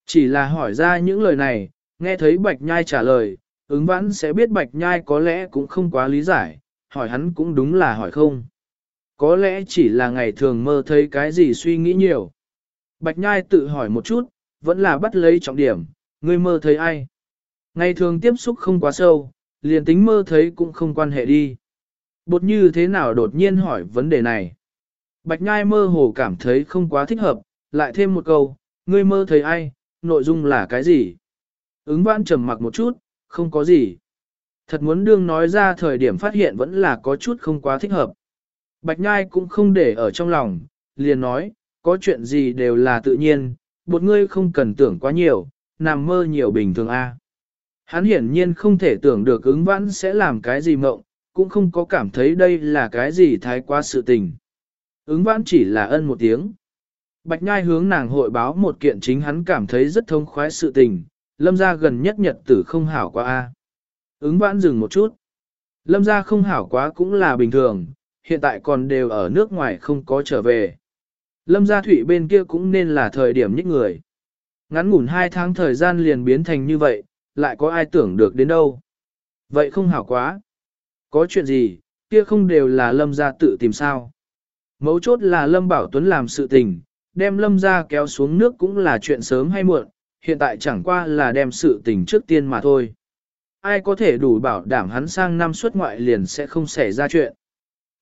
Chỉ là hỏi ra những lời này, nghe thấy Bạch Nhai trả lời, ứng vãn sẽ biết Bạch Nhai có lẽ cũng không quá lý giải, hỏi hắn cũng đúng là hỏi không. Có lẽ chỉ là ngày thường mơ thấy cái gì suy nghĩ nhiều. Bạch Nhai tự hỏi một chút, vẫn là bắt lấy trọng điểm, ngươi mơ thấy ai. Ngày thường tiếp xúc không quá sâu, liền tính mơ thấy cũng không quan hệ đi. Bột như thế nào đột nhiên hỏi vấn đề này. Bạch Nhai mơ hồ cảm thấy không quá thích hợp, lại thêm một câu, ngươi mơ thấy ai, nội dung là cái gì? Ứng vãn trầm mặc một chút, không có gì. Thật muốn đương nói ra thời điểm phát hiện vẫn là có chút không quá thích hợp. Bạch Nhai cũng không để ở trong lòng, liền nói, có chuyện gì đều là tự nhiên, một ngươi không cần tưởng quá nhiều, nằm mơ nhiều bình thường a. À. Hắn hiển nhiên không thể tưởng được ứng vãn sẽ làm cái gì mộng, cũng không có cảm thấy đây là cái gì thái quá sự tình. Ứng vãn chỉ là ân một tiếng. Bạch Nhai hướng nàng hội báo một kiện chính hắn cảm thấy rất thông khoái sự tình, lâm gia gần nhất nhật tử không hảo quá a. Ứng vãn dừng một chút. Lâm gia không hảo quá cũng là bình thường, hiện tại còn đều ở nước ngoài không có trở về. Lâm gia thủy bên kia cũng nên là thời điểm nhích người. Ngắn ngủn hai tháng thời gian liền biến thành như vậy, lại có ai tưởng được đến đâu. Vậy không hảo quá. Có chuyện gì, kia không đều là lâm gia tự tìm sao. Mấu chốt là lâm bảo tuấn làm sự tình, đem lâm gia kéo xuống nước cũng là chuyện sớm hay muộn, hiện tại chẳng qua là đem sự tình trước tiên mà thôi. Ai có thể đủ bảo đảm hắn sang năm xuất ngoại liền sẽ không xảy ra chuyện.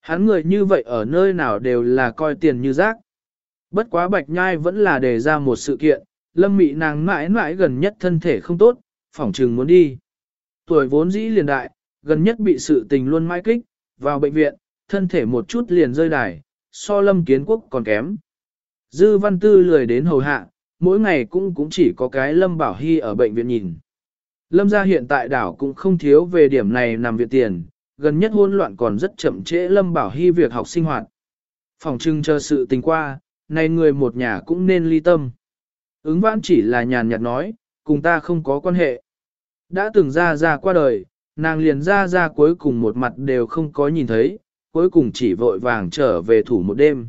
Hắn người như vậy ở nơi nào đều là coi tiền như rác. Bất quá bạch nhai vẫn là đề ra một sự kiện, lâm mị nàng mãi mãi gần nhất thân thể không tốt, phỏng trừng muốn đi. Tuổi vốn dĩ liền đại, gần nhất bị sự tình luôn mãi kích, vào bệnh viện, thân thể một chút liền rơi đài, so lâm kiến quốc còn kém. Dư văn tư lười đến hầu hạ, mỗi ngày cũng cũng chỉ có cái lâm bảo hy ở bệnh viện nhìn. Lâm gia hiện tại đảo cũng không thiếu về điểm này nằm viện tiền, gần nhất hôn loạn còn rất chậm trễ lâm bảo hy việc học sinh hoạt. Phòng trưng chờ sự tình qua, này người một nhà cũng nên ly tâm. Ứng vãn chỉ là nhàn nhạt nói, cùng ta không có quan hệ. Đã từng ra ra qua đời, nàng liền ra ra cuối cùng một mặt đều không có nhìn thấy, cuối cùng chỉ vội vàng trở về thủ một đêm.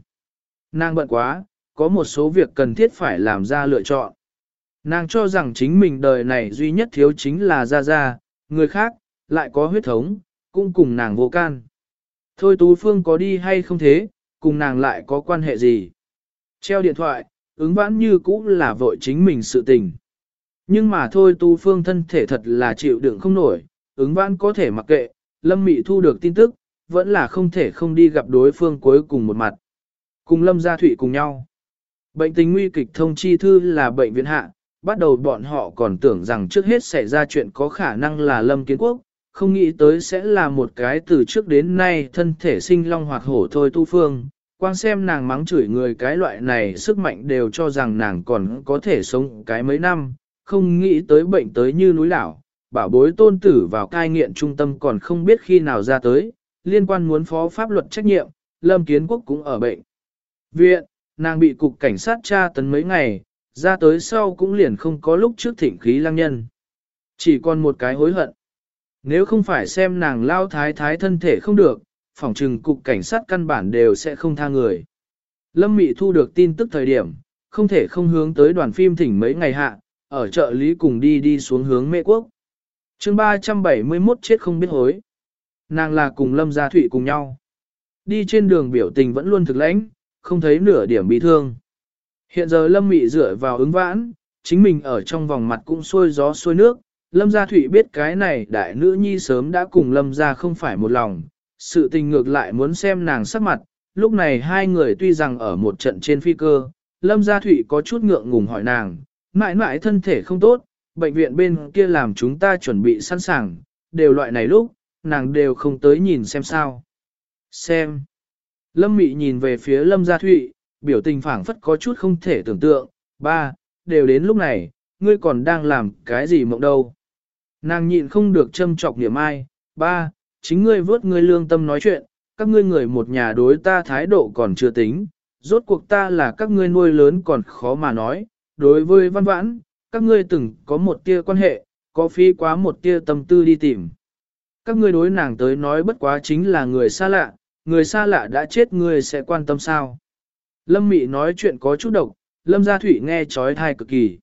Nàng bận quá, có một số việc cần thiết phải làm ra lựa chọn. Nàng cho rằng chính mình đời này duy nhất thiếu chính là gia gia người khác, lại có huyết thống, cũng cùng nàng vô can. Thôi Tú Phương có đi hay không thế, cùng nàng lại có quan hệ gì? Treo điện thoại, ứng vãn như cũ là vội chính mình sự tình. Nhưng mà thôi tu phương thân thể thật là chịu đựng không nổi, ứng vãn có thể mặc kệ, lâm mị thu được tin tức, vẫn là không thể không đi gặp đối phương cuối cùng một mặt. Cùng lâm gia thụy cùng nhau. Bệnh tình nguy kịch thông chi thư là bệnh viện hạ, bắt đầu bọn họ còn tưởng rằng trước hết xảy ra chuyện có khả năng là lâm kiến quốc, không nghĩ tới sẽ là một cái từ trước đến nay thân thể sinh long hoạt hổ thôi tu phương, quang xem nàng mắng chửi người cái loại này sức mạnh đều cho rằng nàng còn có thể sống cái mấy năm, không nghĩ tới bệnh tới như núi lão, bảo bối tôn tử vào cai nghiện trung tâm còn không biết khi nào ra tới, liên quan muốn phó pháp luật trách nhiệm, Lâm Kiến Quốc cũng ở bệnh. Viện, nàng bị cục cảnh sát tra tấn mấy ngày, ra tới sau cũng liền không có lúc trước thỉnh khí lăng nhân. Chỉ còn một cái hối hận. Nếu không phải xem nàng lao thái thái thân thể không được, phỏng trừng cục cảnh sát căn bản đều sẽ không tha người. Lâm Mị thu được tin tức thời điểm, không thể không hướng tới đoàn phim thỉnh mấy ngày hạ, ở chợ lý cùng đi đi xuống hướng mệ quốc. chương 371 chết không biết hối. Nàng là cùng Lâm Gia Thụy cùng nhau. Đi trên đường biểu tình vẫn luôn thực lãnh, không thấy nửa điểm bị thương. Hiện giờ Lâm Mị dựa vào ứng vãn, chính mình ở trong vòng mặt cũng xôi gió xôi nước. Lâm Gia Thụy biết cái này đại nữ nhi sớm đã cùng Lâm Gia không phải một lòng, sự tình ngược lại muốn xem nàng sắc mặt, lúc này hai người tuy rằng ở một trận trên phi cơ, Lâm Gia Thụy có chút ngượng ngùng hỏi nàng, mãi mãi thân thể không tốt, bệnh viện bên kia làm chúng ta chuẩn bị sẵn sàng, đều loại này lúc, nàng đều không tới nhìn xem sao. Xem. Lâm Mị nhìn về phía Lâm Gia Thụy, biểu tình phảng phất có chút không thể tưởng tượng, ba, đều đến lúc này, ngươi còn đang làm cái gì mộng đâu. Nàng nhịn không được châm trọc niệm ai, ba, chính ngươi vớt ngươi lương tâm nói chuyện, các ngươi người một nhà đối ta thái độ còn chưa tính, rốt cuộc ta là các ngươi nuôi lớn còn khó mà nói, đối với văn vãn, các ngươi từng có một tia quan hệ, có phí quá một tia tâm tư đi tìm. Các ngươi đối nàng tới nói bất quá chính là người xa lạ, người xa lạ đã chết ngươi sẽ quan tâm sao. Lâm Mị nói chuyện có chút độc, Lâm Gia Thụy nghe trói thai cực kỳ.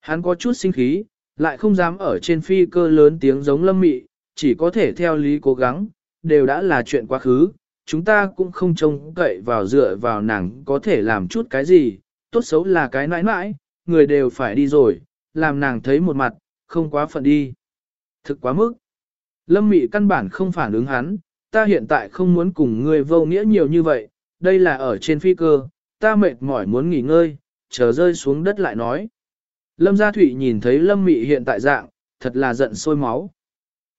Hắn có chút sinh khí, lại không dám ở trên phi cơ lớn tiếng giống Lâm Mị, chỉ có thể theo lý cố gắng, đều đã là chuyện quá khứ, chúng ta cũng không trông cậy vào dựa vào nàng có thể làm chút cái gì, tốt xấu là cái nãi nãi, người đều phải đi rồi, làm nàng thấy một mặt, không quá phận đi. Thực quá mức. Lâm Mị căn bản không phản ứng hắn, ta hiện tại không muốn cùng ngươi vô nghĩa nhiều như vậy, đây là ở trên phi cơ, ta mệt mỏi muốn nghỉ ngơi, chờ rơi xuống đất lại nói. Lâm Gia Thụy nhìn thấy Lâm Mị hiện tại dạng, thật là giận sôi máu.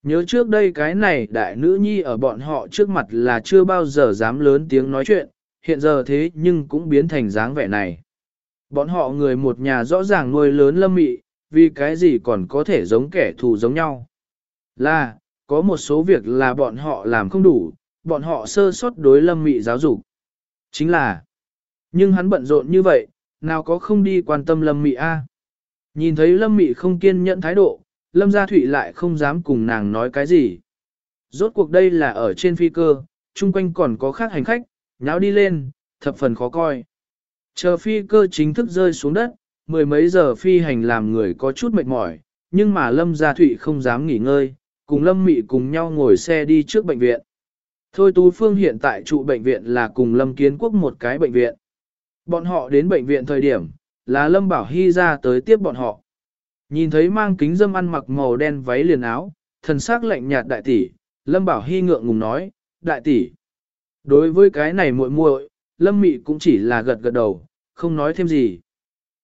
Nhớ trước đây cái này đại nữ nhi ở bọn họ trước mặt là chưa bao giờ dám lớn tiếng nói chuyện, hiện giờ thế nhưng cũng biến thành dáng vẻ này. Bọn họ người một nhà rõ ràng nuôi lớn lâm mị, vì cái gì còn có thể giống kẻ thù giống nhau. Là, có một số việc là bọn họ làm không đủ, bọn họ sơ sót đối lâm mị giáo dục. Chính là, nhưng hắn bận rộn như vậy, nào có không đi quan tâm lâm mị a? Nhìn thấy lâm mị không kiên nhẫn thái độ, lâm gia thụy lại không dám cùng nàng nói cái gì. Rốt cuộc đây là ở trên phi cơ, chung quanh còn có khác hành khách, nháo đi lên, thập phần khó coi. Chờ phi cơ chính thức rơi xuống đất, mười mấy giờ phi hành làm người có chút mệt mỏi, nhưng mà Lâm Gia Thụy không dám nghỉ ngơi, cùng Lâm Mị cùng nhau ngồi xe đi trước bệnh viện. Thôi Tú Phương hiện tại trụ bệnh viện là cùng Lâm Kiến Quốc một cái bệnh viện. Bọn họ đến bệnh viện thời điểm, là Lâm Bảo Hy ra tới tiếp bọn họ. Nhìn thấy mang kính dâm ăn mặc màu đen váy liền áo, thần sắc lạnh nhạt đại tỷ, Lâm Bảo Hy ngượng ngùng nói, đại tỷ. Đối với cái này muội muội, Lâm Mị cũng chỉ là gật gật đầu, không nói thêm gì.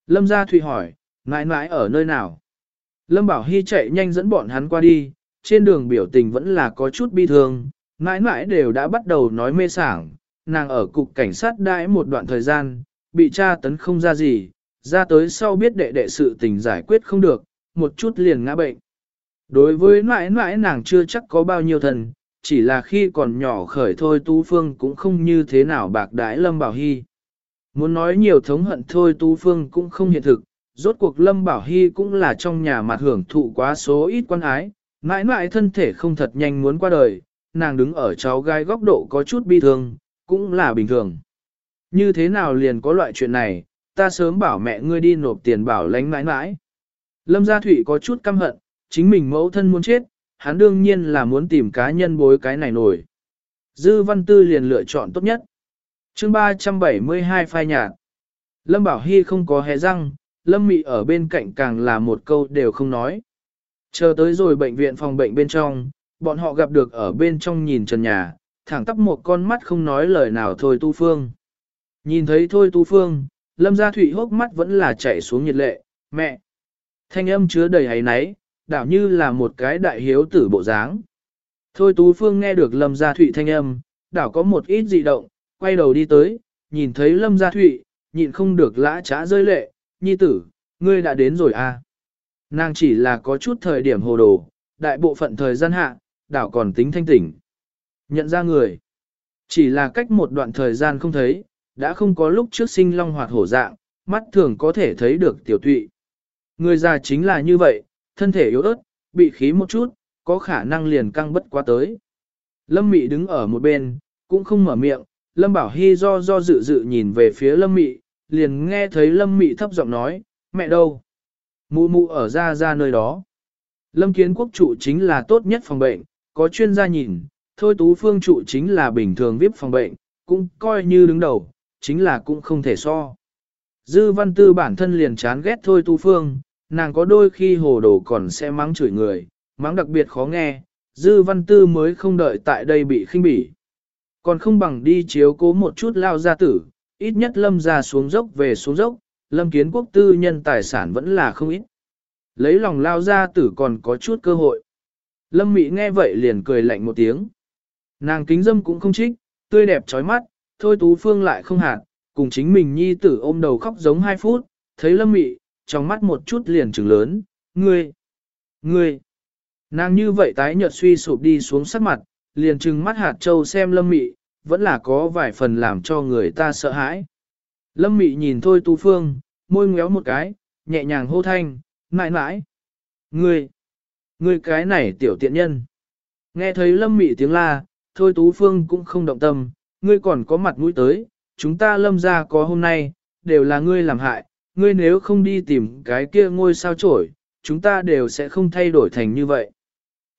Lâm Gia Thụy hỏi, mãi mãi ở nơi nào? Lâm Bảo Hy chạy nhanh dẫn bọn hắn qua đi, trên đường biểu tình vẫn là có chút bi thương, mãi mãi đều đã bắt đầu nói mê sảng, nàng ở cục cảnh sát đãi một đoạn thời gian, bị tra tấn không ra gì, ra tới sau biết đệ đệ sự tình giải quyết không được, một chút liền ngã bệnh. Đối với mãi mãi nàng chưa chắc có bao nhiêu thần, chỉ là khi còn nhỏ khởi thôi Tú Phương cũng không như thế nào bạc đái Lâm Bảo Hy. Muốn nói nhiều thống hận thôi Tú Phương cũng không hiện thực, rốt cuộc Lâm Bảo Hy cũng là trong nhà mặt hưởng thụ quá số ít quan ái, mãi mãi thân thể không thật nhanh muốn qua đời, nàng đứng ở cháu gái góc độ có chút bi thương, cũng là bình thường. Như thế nào liền có loại chuyện này, ta sớm bảo mẹ ngươi đi nộp tiền bảo lánh mãi mãi. Lâm Gia Thụy có chút căm hận, chính mình mẫu thân muốn chết, hắn đương nhiên là muốn tìm cá nhân bối cái này nổi. Dư văn tư liền lựa chọn tốt nhất. chương 372 phai nhạt. Lâm Bảo Hy không có hé răng, Lâm Mị ở bên cạnh càng là một câu đều không nói. Chờ tới rồi bệnh viện phòng bệnh bên trong, bọn họ gặp được ở bên trong nhìn trần nhà, thẳng tắp một con mắt không nói lời nào thôi tu phương. Nhìn thấy thôi tu phương, Lâm Gia Thụy hốc mắt vẫn là chảy xuống nhiệt lệ, mẹ. Thanh âm chứa đầy hấy náy, đảo như là một cái đại hiếu tử bộ dáng. Thôi Tú Phương nghe được Lâm Gia Thụy thanh âm, đảo có một ít dị động, quay đầu đi tới, nhìn thấy Lâm Gia Thụy, nhịn không được lã trá rơi lệ, nhi tử, ngươi đã đến rồi à. Nàng chỉ là có chút thời điểm hồ đồ, đại bộ phận thời gian hạ, đảo còn tính thanh tỉnh. Nhận ra người, chỉ là cách một đoạn thời gian không thấy, đã không có lúc trước sinh long hoạt hổ dạng, mắt thường có thể thấy được tiểu tụy. Người già chính là như vậy, thân thể yếu ớt, bị khí một chút, có khả năng liền căng bất quá tới. Lâm Mị đứng ở một bên, cũng không mở miệng, Lâm Bảo Hy do do dự dự nhìn về phía Lâm Mị, liền nghe thấy Lâm Mị thấp giọng nói, mẹ đâu? Mụ mụ ở ra ra nơi đó. Lâm Kiến Quốc trụ chính là tốt nhất phòng bệnh, có chuyên gia nhìn, thôi Tú Phương trụ chính là bình thường VIP phòng bệnh, cũng coi như đứng đầu, chính là cũng không thể so. Dư văn tư bản thân liền chán ghét thôi Tú Phương, nàng có đôi khi hồ đồ còn sẽ mắng chửi người, mắng đặc biệt khó nghe, dư văn tư mới không đợi tại đây bị khinh bỉ. Còn không bằng đi chiếu cố một chút lao gia tử, ít nhất lâm ra xuống dốc về xuống dốc, lâm kiến quốc tư nhân tài sản vẫn là không ít. Lấy lòng lao ra tử còn có chút cơ hội. Lâm Mị nghe vậy liền cười lạnh một tiếng. Nàng kính dâm cũng không trích, tươi đẹp trói mắt, thôi Tú Phương lại không hạt, cùng chính mình nhi tử ôm đầu khóc giống hai phút, thấy Lâm Mị, trong mắt một chút liền trừng lớn, ngươi, ngươi. Nàng như vậy tái nhợt suy sụp đi xuống sắc mặt, liền trừng mắt hạt châu xem lâm mị, vẫn là có vài phần làm cho người ta sợ hãi. Lâm Mị nhìn Thôi Tú Phương, môi ngéo một cái, nhẹ nhàng hô thanh, mãi mãi. Ngươi, ngươi cái này tiểu tiện nhân. Nghe thấy Lâm Mị tiếng la, Thôi Tú Phương cũng không động tâm, ngươi còn có mặt mũi tới, chúng ta lâm ra có hôm nay, đều là ngươi làm hại, ngươi nếu không đi tìm cái kia ngôi sao trổi, chúng ta đều sẽ không thay đổi thành như vậy.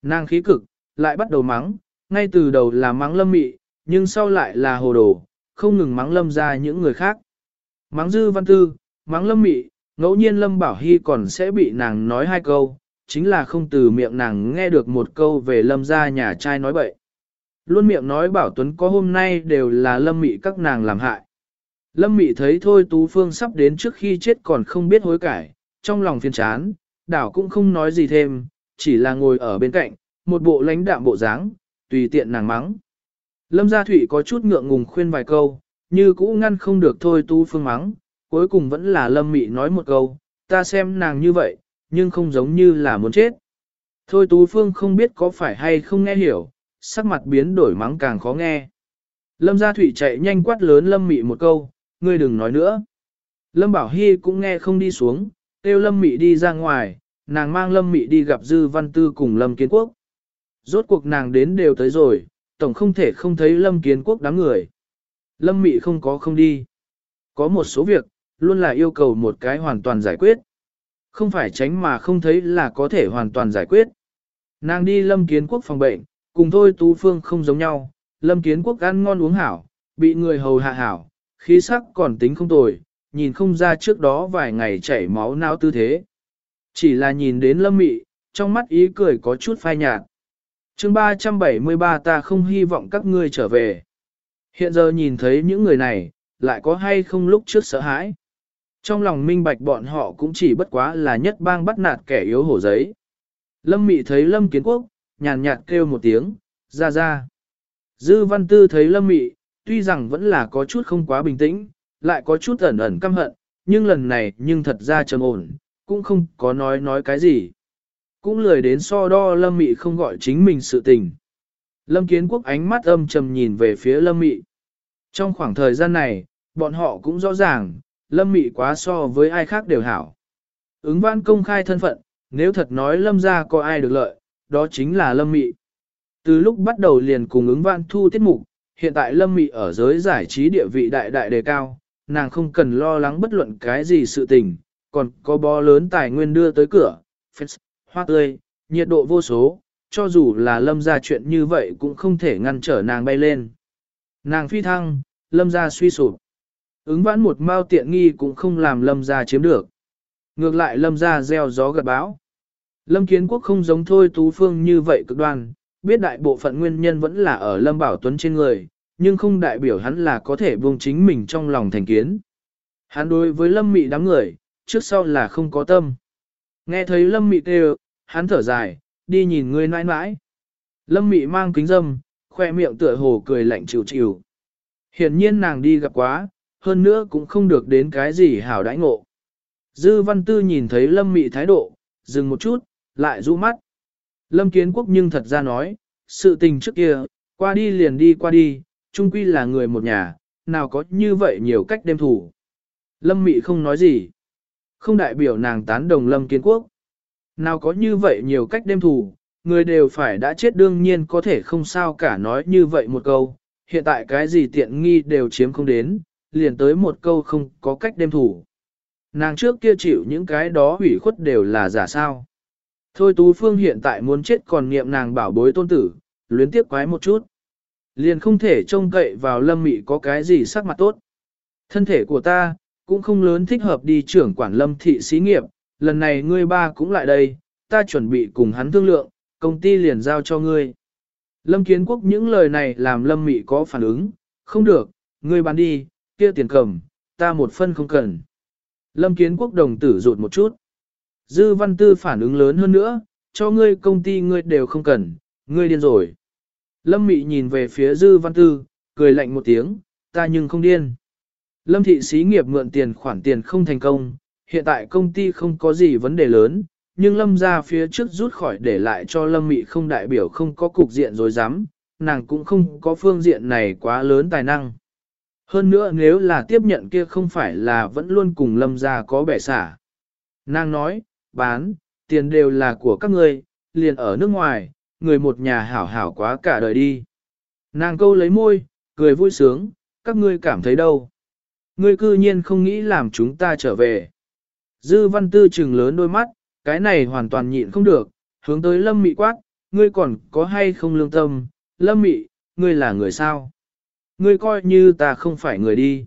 Nàng khí cực, lại bắt đầu mắng, ngay từ đầu là mắng lâm mị, nhưng sau lại là hồ đồ, không ngừng mắng lâm ra những người khác. Mắng dư văn tư, mắng lâm mị, ngẫu nhiên lâm bảo hy còn sẽ bị nàng nói hai câu, chính là không từ miệng nàng nghe được một câu về lâm ra nhà trai nói bậy. Luôn miệng nói bảo Tuấn có hôm nay đều là lâm mị các nàng làm hại. Lâm mị thấy thôi Tú Phương sắp đến trước khi chết còn không biết hối cải, trong lòng phiền chán, đảo cũng không nói gì thêm, chỉ là ngồi ở bên cạnh, một bộ lãnh đạm bộ dáng, tùy tiện nàng mắng. Lâm Gia thủy có chút ngượng ngùng khuyên vài câu, như cũ ngăn không được thôi Tú Phương mắng, cuối cùng vẫn là Lâm Mị nói một câu, ta xem nàng như vậy, nhưng không giống như là muốn chết. Thôi Tú Phương không biết có phải hay không nghe hiểu, sắc mặt biến đổi mắng càng khó nghe. Lâm Gia Thụy chạy nhanh quát lớn Lâm Mị một câu, ngươi đừng nói nữa. Lâm Bảo Hy cũng nghe không đi xuống, kêu Lâm Mị đi ra ngoài, nàng mang Lâm Mị đi gặp Dư Văn Tư cùng Lâm Kiến Quốc. Rốt cuộc nàng đến đều tới rồi, tổng không thể không thấy Lâm Kiến Quốc đám người. Lâm Mị không có không đi. Có một số việc, luôn là yêu cầu một cái hoàn toàn giải quyết. Không phải tránh mà không thấy là có thể hoàn toàn giải quyết. Nàng đi Lâm Kiến Quốc phòng bệnh, cùng thôi Tú Phương không giống nhau, Lâm Kiến Quốc ăn ngon uống hảo, bị người hầu hạ hảo, khí sắc còn tính không tồi, nhìn không ra trước đó vài ngày chảy máu não tư thế. Chỉ là nhìn đến Lâm Mị, trong mắt ý cười có chút phai nhạt. chương 373 ta không hy vọng các ngươi trở về. Hiện giờ nhìn thấy những người này, lại có hay không lúc trước sợ hãi. Trong lòng minh bạch bọn họ cũng chỉ bất quá là nhất bang bắt nạt kẻ yếu hổ giấy. Lâm Mị thấy Lâm Kiến Quốc, nhàn nhạt kêu một tiếng, ra ra. Dư văn tư thấy lâm mị, tuy rằng vẫn là có chút không quá bình tĩnh, lại có chút ẩn ẩn căm hận, nhưng lần này nhưng thật ra trầm ổn, cũng không có nói nói cái gì. Cũng lười đến so đo lâm mị không gọi chính mình sự tình. Lâm kiến quốc ánh mắt âm trầm nhìn về phía lâm mị. Trong khoảng thời gian này, bọn họ cũng rõ ràng, lâm mị quá so với ai khác đều hảo. Ứng văn công khai thân phận, nếu thật nói lâm ra có ai được lợi, đó chính là Lâm Mị. Từ lúc bắt đầu liền cùng ứng văn thu tiết mục, hiện tại Lâm Mị ở giới giải trí địa vị đại đại đề cao, nàng không cần lo lắng bất luận cái gì sự tình, còn có bó lớn tài nguyên đưa tới cửa, Fest, hoa tươi, nhiệt độ vô số, cho dù là Lâm ra chuyện như vậy cũng không thể ngăn trở nàng bay lên. Nàng phi thăng, Lâm ra suy sụp. Ứng vãn một mao tiện nghi cũng không làm Lâm ra chiếm được. Ngược lại Lâm ra gieo gió gật báo. Lâm Kiến Quốc không giống thôi Tú Phương như vậy cực đoan, biết đại bộ phận nguyên nhân vẫn là ở Lâm Bảo Tuấn trên người, nhưng không đại biểu hắn là có thể buông chính mình trong lòng thành kiến. Hắn đối với Lâm Mị đám người, trước sau là không có tâm. Nghe thấy Lâm Mị kêu, hắn thở dài, đi nhìn người nãi nãi. Lâm Mị mang kính dâm, khoe miệng tựa hồ cười lạnh chịu chịu. Hiển nhiên nàng đi gặp quá, hơn nữa cũng không được đến cái gì hảo đãi ngộ. Dư văn tư nhìn thấy Lâm Mị thái độ, dừng một chút, lại rũ mắt. Lâm Kiến Quốc nhưng thật ra nói, sự tình trước kia, qua đi liền đi qua đi, chung quy là người một nhà, nào có như vậy nhiều cách đem thủ. Lâm Mị không nói gì. Không đại biểu nàng tán đồng Lâm Kiến Quốc. Nào có như vậy nhiều cách đêm thủ, người đều phải đã chết đương nhiên có thể không sao cả nói như vậy một câu. Hiện tại cái gì tiện nghi đều chiếm không đến, liền tới một câu không có cách đêm thủ. Nàng trước kia chịu những cái đó hủy khuất đều là giả sao. Thôi Tú Phương hiện tại muốn chết còn niệm nàng bảo bối tôn tử, luyến tiếp quái một chút. Liền không thể trông cậy vào lâm mị có cái gì sắc mặt tốt. Thân thể của ta, cũng không lớn thích hợp đi trưởng quản lâm thị xí nghiệp, lần này ngươi ba cũng lại đây, ta chuẩn bị cùng hắn thương lượng, công ty liền giao cho ngươi. Lâm kiến quốc những lời này làm lâm mị có phản ứng, không được, ngươi bán đi, kia tiền cầm, ta một phân không cần. Lâm kiến quốc đồng tử rụt một chút. Dư văn tư phản ứng lớn hơn nữa, cho ngươi công ty ngươi đều không cần, ngươi điên rồi. Lâm mị nhìn về phía dư văn tư, cười lạnh một tiếng, ta nhưng không điên. Lâm thị xí nghiệp mượn tiền khoản tiền không thành công, hiện tại công ty không có gì vấn đề lớn, nhưng lâm ra phía trước rút khỏi để lại cho lâm mị không đại biểu không có cục diện rồi dám, nàng cũng không có phương diện này quá lớn tài năng. Hơn nữa nếu là tiếp nhận kia không phải là vẫn luôn cùng lâm gia có bẻ xả. Nàng nói, bán, tiền đều là của các ngươi, liền ở nước ngoài, người một nhà hảo hảo quá cả đời đi. Nàng câu lấy môi, cười vui sướng, các ngươi cảm thấy đâu. Ngươi cư nhiên không nghĩ làm chúng ta trở về. Dư văn tư trừng lớn đôi mắt, cái này hoàn toàn nhịn không được, hướng tới lâm mị quát, ngươi còn có hay không lương tâm, lâm mị, ngươi là người sao? Ngươi coi như ta không phải người đi.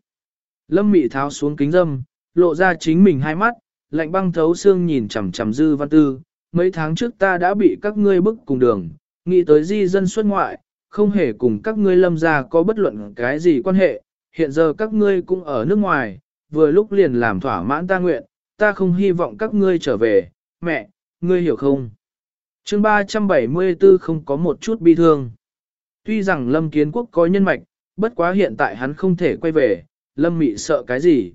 Lâm mị tháo xuống kính dâm, lộ ra chính mình hai mắt, lạnh băng thấu xương nhìn chằm chằm dư văn tư, mấy tháng trước ta đã bị các ngươi bức cùng đường, nghĩ tới di dân xuất ngoại, không hề cùng các ngươi lâm ra có bất luận cái gì quan hệ, hiện giờ các ngươi cũng ở nước ngoài, vừa lúc liền làm thỏa mãn ta nguyện, ta không hy vọng các ngươi trở về, mẹ, ngươi hiểu không? chương 374 không có một chút bi thương. Tuy rằng Lâm Kiến Quốc có nhân mạch, bất quá hiện tại hắn không thể quay về, Lâm Mị sợ cái gì?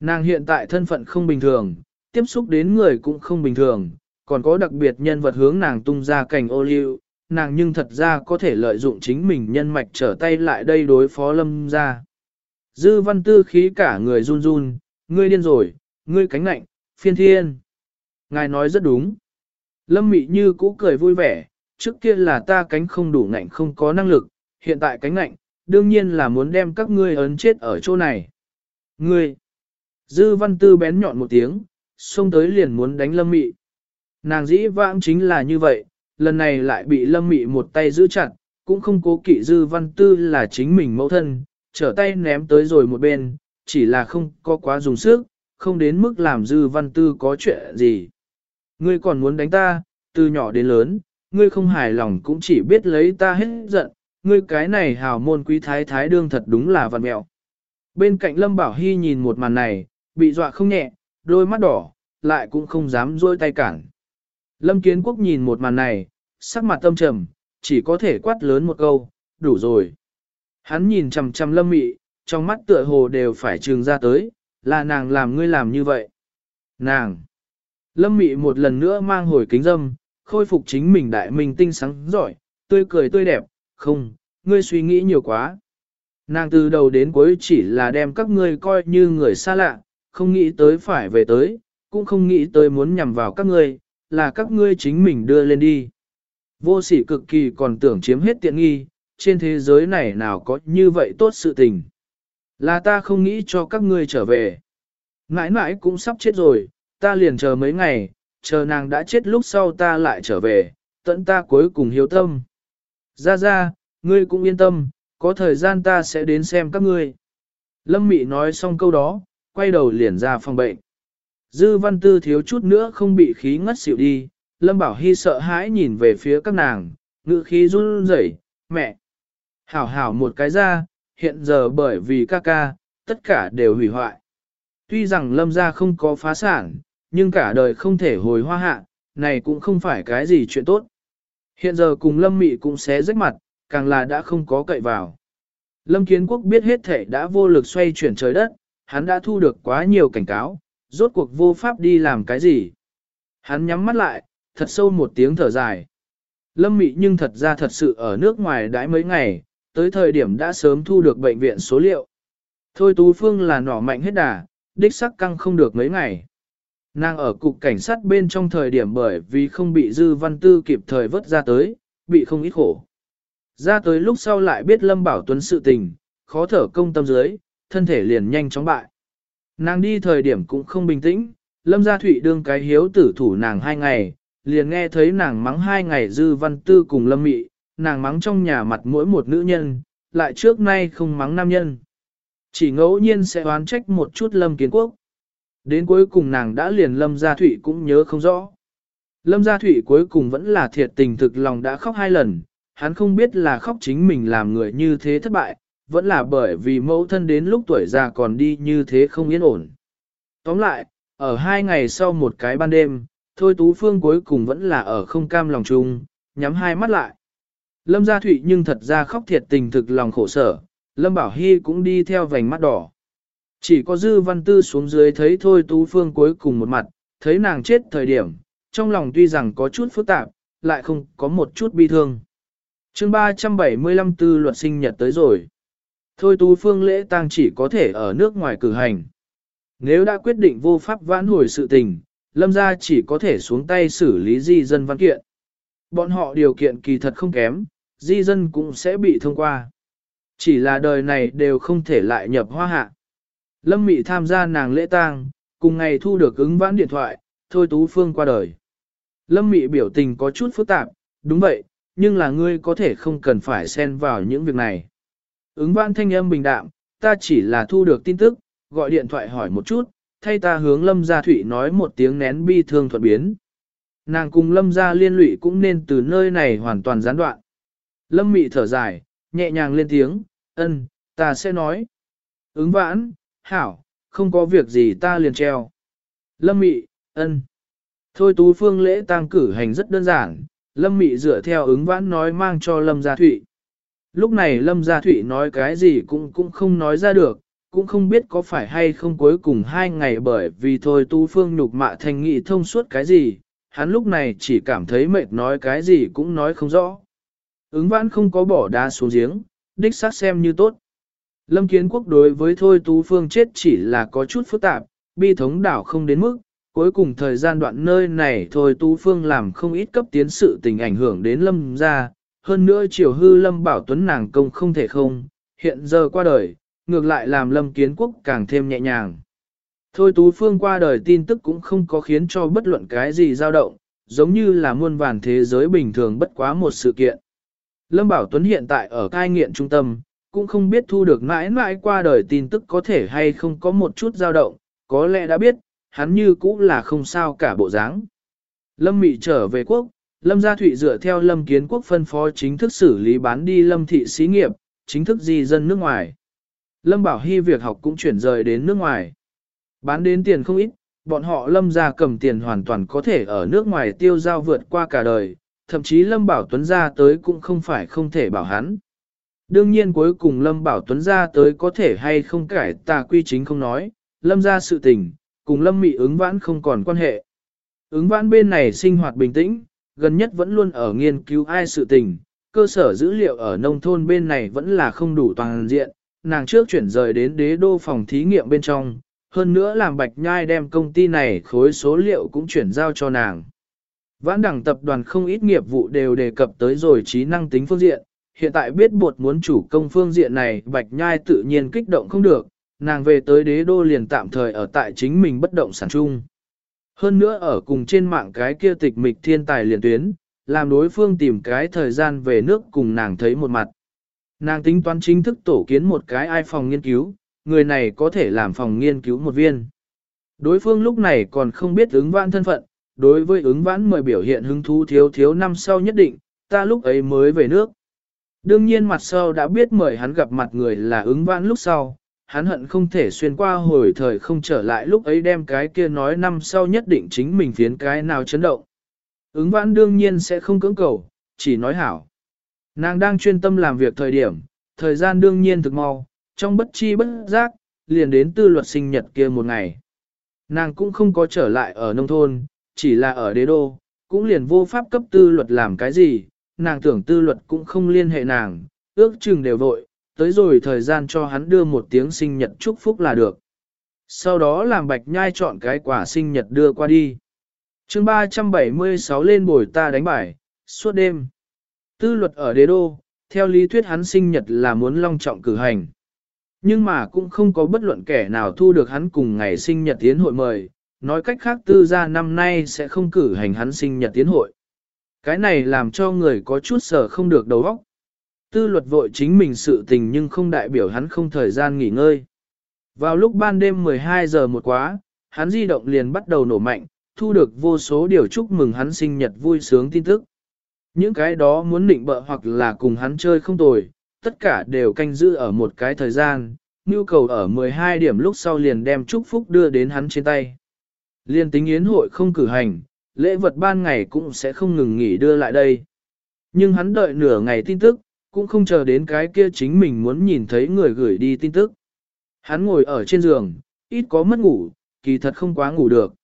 Nàng hiện tại thân phận không bình thường, tiếp xúc đến người cũng không bình thường, còn có đặc biệt nhân vật hướng nàng tung ra cảnh ô liu, nàng nhưng thật ra có thể lợi dụng chính mình nhân mạch trở tay lại đây đối phó Lâm ra. Dư văn tư khí cả người run run, ngươi điên rồi, ngươi cánh nạnh, phiên thiên. Ngài nói rất đúng. Lâm mị như cũ cười vui vẻ, trước kia là ta cánh không đủ ngạnh không có năng lực, hiện tại cánh ngạnh, đương nhiên là muốn đem các ngươi ấn chết ở chỗ này. Ngươi! Dư văn tư bén nhọn một tiếng, xông tới liền muốn đánh lâm mị. Nàng dĩ vãng chính là như vậy, lần này lại bị lâm mị một tay giữ chặt, cũng không cố kỵ dư văn tư là chính mình mẫu thân, trở tay ném tới rồi một bên, chỉ là không có quá dùng sức, không đến mức làm dư văn tư có chuyện gì. Ngươi còn muốn đánh ta, từ nhỏ đến lớn, ngươi không hài lòng cũng chỉ biết lấy ta hết giận, ngươi cái này hào môn quý thái thái đương thật đúng là văn mẹo. Bên cạnh Lâm Bảo Hy nhìn một màn này, bị dọa không nhẹ, đôi mắt đỏ, lại cũng không dám dôi tay cản. Lâm Kiến Quốc nhìn một màn này, sắc mặt tâm trầm, chỉ có thể quát lớn một câu, đủ rồi. Hắn nhìn chằm chằm Lâm Mị, trong mắt tựa hồ đều phải trừng ra tới, là nàng làm ngươi làm như vậy. Nàng! Lâm Mị một lần nữa mang hồi kính dâm, khôi phục chính mình đại minh tinh sáng giỏi, tươi cười tươi đẹp, không, ngươi suy nghĩ nhiều quá. Nàng từ đầu đến cuối chỉ là đem các ngươi coi như người xa lạ, không nghĩ tới phải về tới, cũng không nghĩ tới muốn nhằm vào các ngươi, là các ngươi chính mình đưa lên đi. Vô sỉ cực kỳ còn tưởng chiếm hết tiện nghi, trên thế giới này nào có như vậy tốt sự tình. Là ta không nghĩ cho các ngươi trở về. Mãi mãi cũng sắp chết rồi, ta liền chờ mấy ngày, chờ nàng đã chết lúc sau ta lại trở về, tận ta cuối cùng hiếu tâm. Ra ra, ngươi cũng yên tâm, có thời gian ta sẽ đến xem các ngươi. Lâm Mị nói xong câu đó, quay đầu liền ra phòng bệnh. Dư văn tư thiếu chút nữa không bị khí ngất xỉu đi, Lâm Bảo Hy sợ hãi nhìn về phía các nàng, ngự khí run rẩy, mẹ. Hảo hảo một cái ra, hiện giờ bởi vì ca ca, tất cả đều hủy hoại. Tuy rằng Lâm gia không có phá sản, nhưng cả đời không thể hồi hoa hạ, này cũng không phải cái gì chuyện tốt. Hiện giờ cùng Lâm Mị cũng sẽ rách mặt, càng là đã không có cậy vào. Lâm Kiến Quốc biết hết thể đã vô lực xoay chuyển trời đất, hắn đã thu được quá nhiều cảnh cáo, rốt cuộc vô pháp đi làm cái gì. Hắn nhắm mắt lại, thật sâu một tiếng thở dài. Lâm Mị nhưng thật ra thật sự ở nước ngoài đãi mấy ngày, tới thời điểm đã sớm thu được bệnh viện số liệu. Thôi Tú Phương là nỏ mạnh hết đà, đích sắc căng không được mấy ngày. Nàng ở cục cảnh sát bên trong thời điểm bởi vì không bị dư văn tư kịp thời vớt ra tới, bị không ít khổ. Ra tới lúc sau lại biết Lâm Bảo Tuấn sự tình, khó thở công tâm dưới, thân thể liền nhanh chóng bại. Nàng đi thời điểm cũng không bình tĩnh, Lâm Gia Thụy đương cái hiếu tử thủ nàng hai ngày, liền nghe thấy nàng mắng hai ngày dư văn tư cùng Lâm Mị, nàng mắng trong nhà mặt mỗi một nữ nhân, lại trước nay không mắng nam nhân. Chỉ ngẫu nhiên sẽ oán trách một chút Lâm Kiến Quốc. Đến cuối cùng nàng đã liền Lâm Gia Thụy cũng nhớ không rõ. Lâm Gia Thụy cuối cùng vẫn là thiệt tình thực lòng đã khóc hai lần, hắn không biết là khóc chính mình làm người như thế thất bại, vẫn là bởi vì mẫu thân đến lúc tuổi già còn đi như thế không yên ổn. Tóm lại, ở hai ngày sau một cái ban đêm, Thôi Tú Phương cuối cùng vẫn là ở không cam lòng chung, nhắm hai mắt lại. Lâm Gia Thụy nhưng thật ra khóc thiệt tình thực lòng khổ sở, Lâm Bảo Hy cũng đi theo vành mắt đỏ. Chỉ có Dư Văn Tư xuống dưới thấy Thôi Tú Phương cuối cùng một mặt, thấy nàng chết thời điểm, trong lòng tuy rằng có chút phức tạp, lại không có một chút bi thương. chương 375 tư luật sinh nhật tới rồi. Thôi tú phương lễ tang chỉ có thể ở nước ngoài cử hành. Nếu đã quyết định vô pháp vãn hồi sự tình, lâm gia chỉ có thể xuống tay xử lý di dân văn kiện. Bọn họ điều kiện kỳ thật không kém, di dân cũng sẽ bị thông qua. Chỉ là đời này đều không thể lại nhập hoa hạ. Lâm Mị tham gia nàng lễ tang, cùng ngày thu được ứng vãn điện thoại, thôi Tú Phương qua đời. Lâm Mị biểu tình có chút phức tạp, đúng vậy, nhưng là ngươi có thể không cần phải xen vào những việc này. Ứng vãn thanh âm bình đạm, ta chỉ là thu được tin tức, gọi điện thoại hỏi một chút, thay ta hướng Lâm Gia Thụy nói một tiếng nén bi thương thuận biến. Nàng cùng Lâm Gia liên lụy cũng nên từ nơi này hoàn toàn gián đoạn. Lâm Mị thở dài, nhẹ nhàng lên tiếng, ân, ta sẽ nói. Ứng vãn, hảo, không có việc gì ta liền treo. Lâm Mị, ân. Thôi Tú Phương lễ tang cử hành rất đơn giản, Lâm Mị dựa theo ứng vãn nói mang cho Lâm Gia Thụy. Lúc này Lâm Gia Thụy nói cái gì cũng cũng không nói ra được, cũng không biết có phải hay không cuối cùng hai ngày bởi vì thôi Tú Phương nhục mạ thành nghị thông suốt cái gì, hắn lúc này chỉ cảm thấy mệt nói cái gì cũng nói không rõ. Ứng vãn không có bỏ đá xuống giếng, đích xác xem như tốt. Lâm Kiến Quốc đối với Thôi Tú Phương chết chỉ là có chút phức tạp, bi thống đảo không đến mức, cuối cùng thời gian đoạn nơi này Thôi Tú Phương làm không ít cấp tiến sự tình ảnh hưởng đến Lâm ra, hơn nữa chiều hư Lâm Bảo Tuấn nàng công không thể không, hiện giờ qua đời, ngược lại làm Lâm Kiến Quốc càng thêm nhẹ nhàng. Thôi Tú Phương qua đời tin tức cũng không có khiến cho bất luận cái gì dao động, giống như là muôn vàn thế giới bình thường bất quá một sự kiện. Lâm Bảo Tuấn hiện tại ở cai nghiện trung tâm, cũng không biết thu được mãi mãi qua đời tin tức có thể hay không có một chút dao động, có lẽ đã biết, hắn như cũng là không sao cả bộ dáng. Lâm Mị trở về quốc, Lâm Gia Thụy dựa theo Lâm Kiến Quốc phân phó chính thức xử lý bán đi Lâm Thị xí nghiệp, chính thức di dân nước ngoài. Lâm Bảo Hy việc học cũng chuyển rời đến nước ngoài. Bán đến tiền không ít, bọn họ Lâm Gia cầm tiền hoàn toàn có thể ở nước ngoài tiêu giao vượt qua cả đời, thậm chí Lâm Bảo Tuấn ra tới cũng không phải không thể bảo hắn. Đương nhiên cuối cùng Lâm Bảo Tuấn ra tới có thể hay không cải tà quy chính không nói, Lâm ra sự tình, cùng Lâm Mị ứng vãn không còn quan hệ. Ứng vãn bên này sinh hoạt bình tĩnh, gần nhất vẫn luôn ở nghiên cứu ai sự tình, cơ sở dữ liệu ở nông thôn bên này vẫn là không đủ toàn diện, nàng trước chuyển rời đến đế đô phòng thí nghiệm bên trong, hơn nữa làm bạch nhai đem công ty này khối số liệu cũng chuyển giao cho nàng. Vãn đẳng tập đoàn không ít nghiệp vụ đều đề cập tới rồi trí năng tính phương diện, hiện tại biết bột muốn chủ công phương diện này bạch nhai tự nhiên kích động không được, nàng về tới đế đô liền tạm thời ở tại chính mình bất động sản chung. Hơn nữa ở cùng trên mạng cái kia tịch mịch thiên tài liền tuyến, làm đối phương tìm cái thời gian về nước cùng nàng thấy một mặt. Nàng tính toán chính thức tổ kiến một cái ai phòng nghiên cứu, người này có thể làm phòng nghiên cứu một viên. Đối phương lúc này còn không biết ứng vãn thân phận, đối với ứng vãn mời biểu hiện hứng thú thiếu thiếu năm sau nhất định, ta lúc ấy mới về nước. Đương nhiên mặt sau đã biết mời hắn gặp mặt người là ứng vãn lúc sau, hắn hận không thể xuyên qua hồi thời không trở lại lúc ấy đem cái kia nói năm sau nhất định chính mình phiến cái nào chấn động. Ứng vãn đương nhiên sẽ không cưỡng cầu, chỉ nói hảo. Nàng đang chuyên tâm làm việc thời điểm, thời gian đương nhiên thực mau, trong bất chi bất giác, liền đến tư luật sinh nhật kia một ngày. Nàng cũng không có trở lại ở nông thôn, chỉ là ở đế đô, cũng liền vô pháp cấp tư luật làm cái gì, nàng tưởng tư luật cũng không liên hệ nàng, ước chừng đều vội, tới rồi thời gian cho hắn đưa một tiếng sinh nhật chúc phúc là được. Sau đó làm bạch nhai chọn cái quả sinh nhật đưa qua đi. chương 376 lên bồi ta đánh bài, suốt đêm. Tư luật ở đế đô, theo lý thuyết hắn sinh nhật là muốn long trọng cử hành. Nhưng mà cũng không có bất luận kẻ nào thu được hắn cùng ngày sinh nhật tiến hội mời, nói cách khác tư gia năm nay sẽ không cử hành hắn sinh nhật tiến hội. Cái này làm cho người có chút sở không được đầu óc. Tư luật vội chính mình sự tình nhưng không đại biểu hắn không thời gian nghỉ ngơi. Vào lúc ban đêm 12 giờ một quá, hắn di động liền bắt đầu nổ mạnh, thu được vô số điều chúc mừng hắn sinh nhật vui sướng tin tức. Những cái đó muốn định bợ hoặc là cùng hắn chơi không tồi, tất cả đều canh giữ ở một cái thời gian, nhu cầu ở 12 điểm lúc sau liền đem chúc phúc đưa đến hắn trên tay. Liên tính yến hội không cử hành, lễ vật ban ngày cũng sẽ không ngừng nghỉ đưa lại đây. Nhưng hắn đợi nửa ngày tin tức, cũng không chờ đến cái kia chính mình muốn nhìn thấy người gửi đi tin tức. Hắn ngồi ở trên giường, ít có mất ngủ, kỳ thật không quá ngủ được.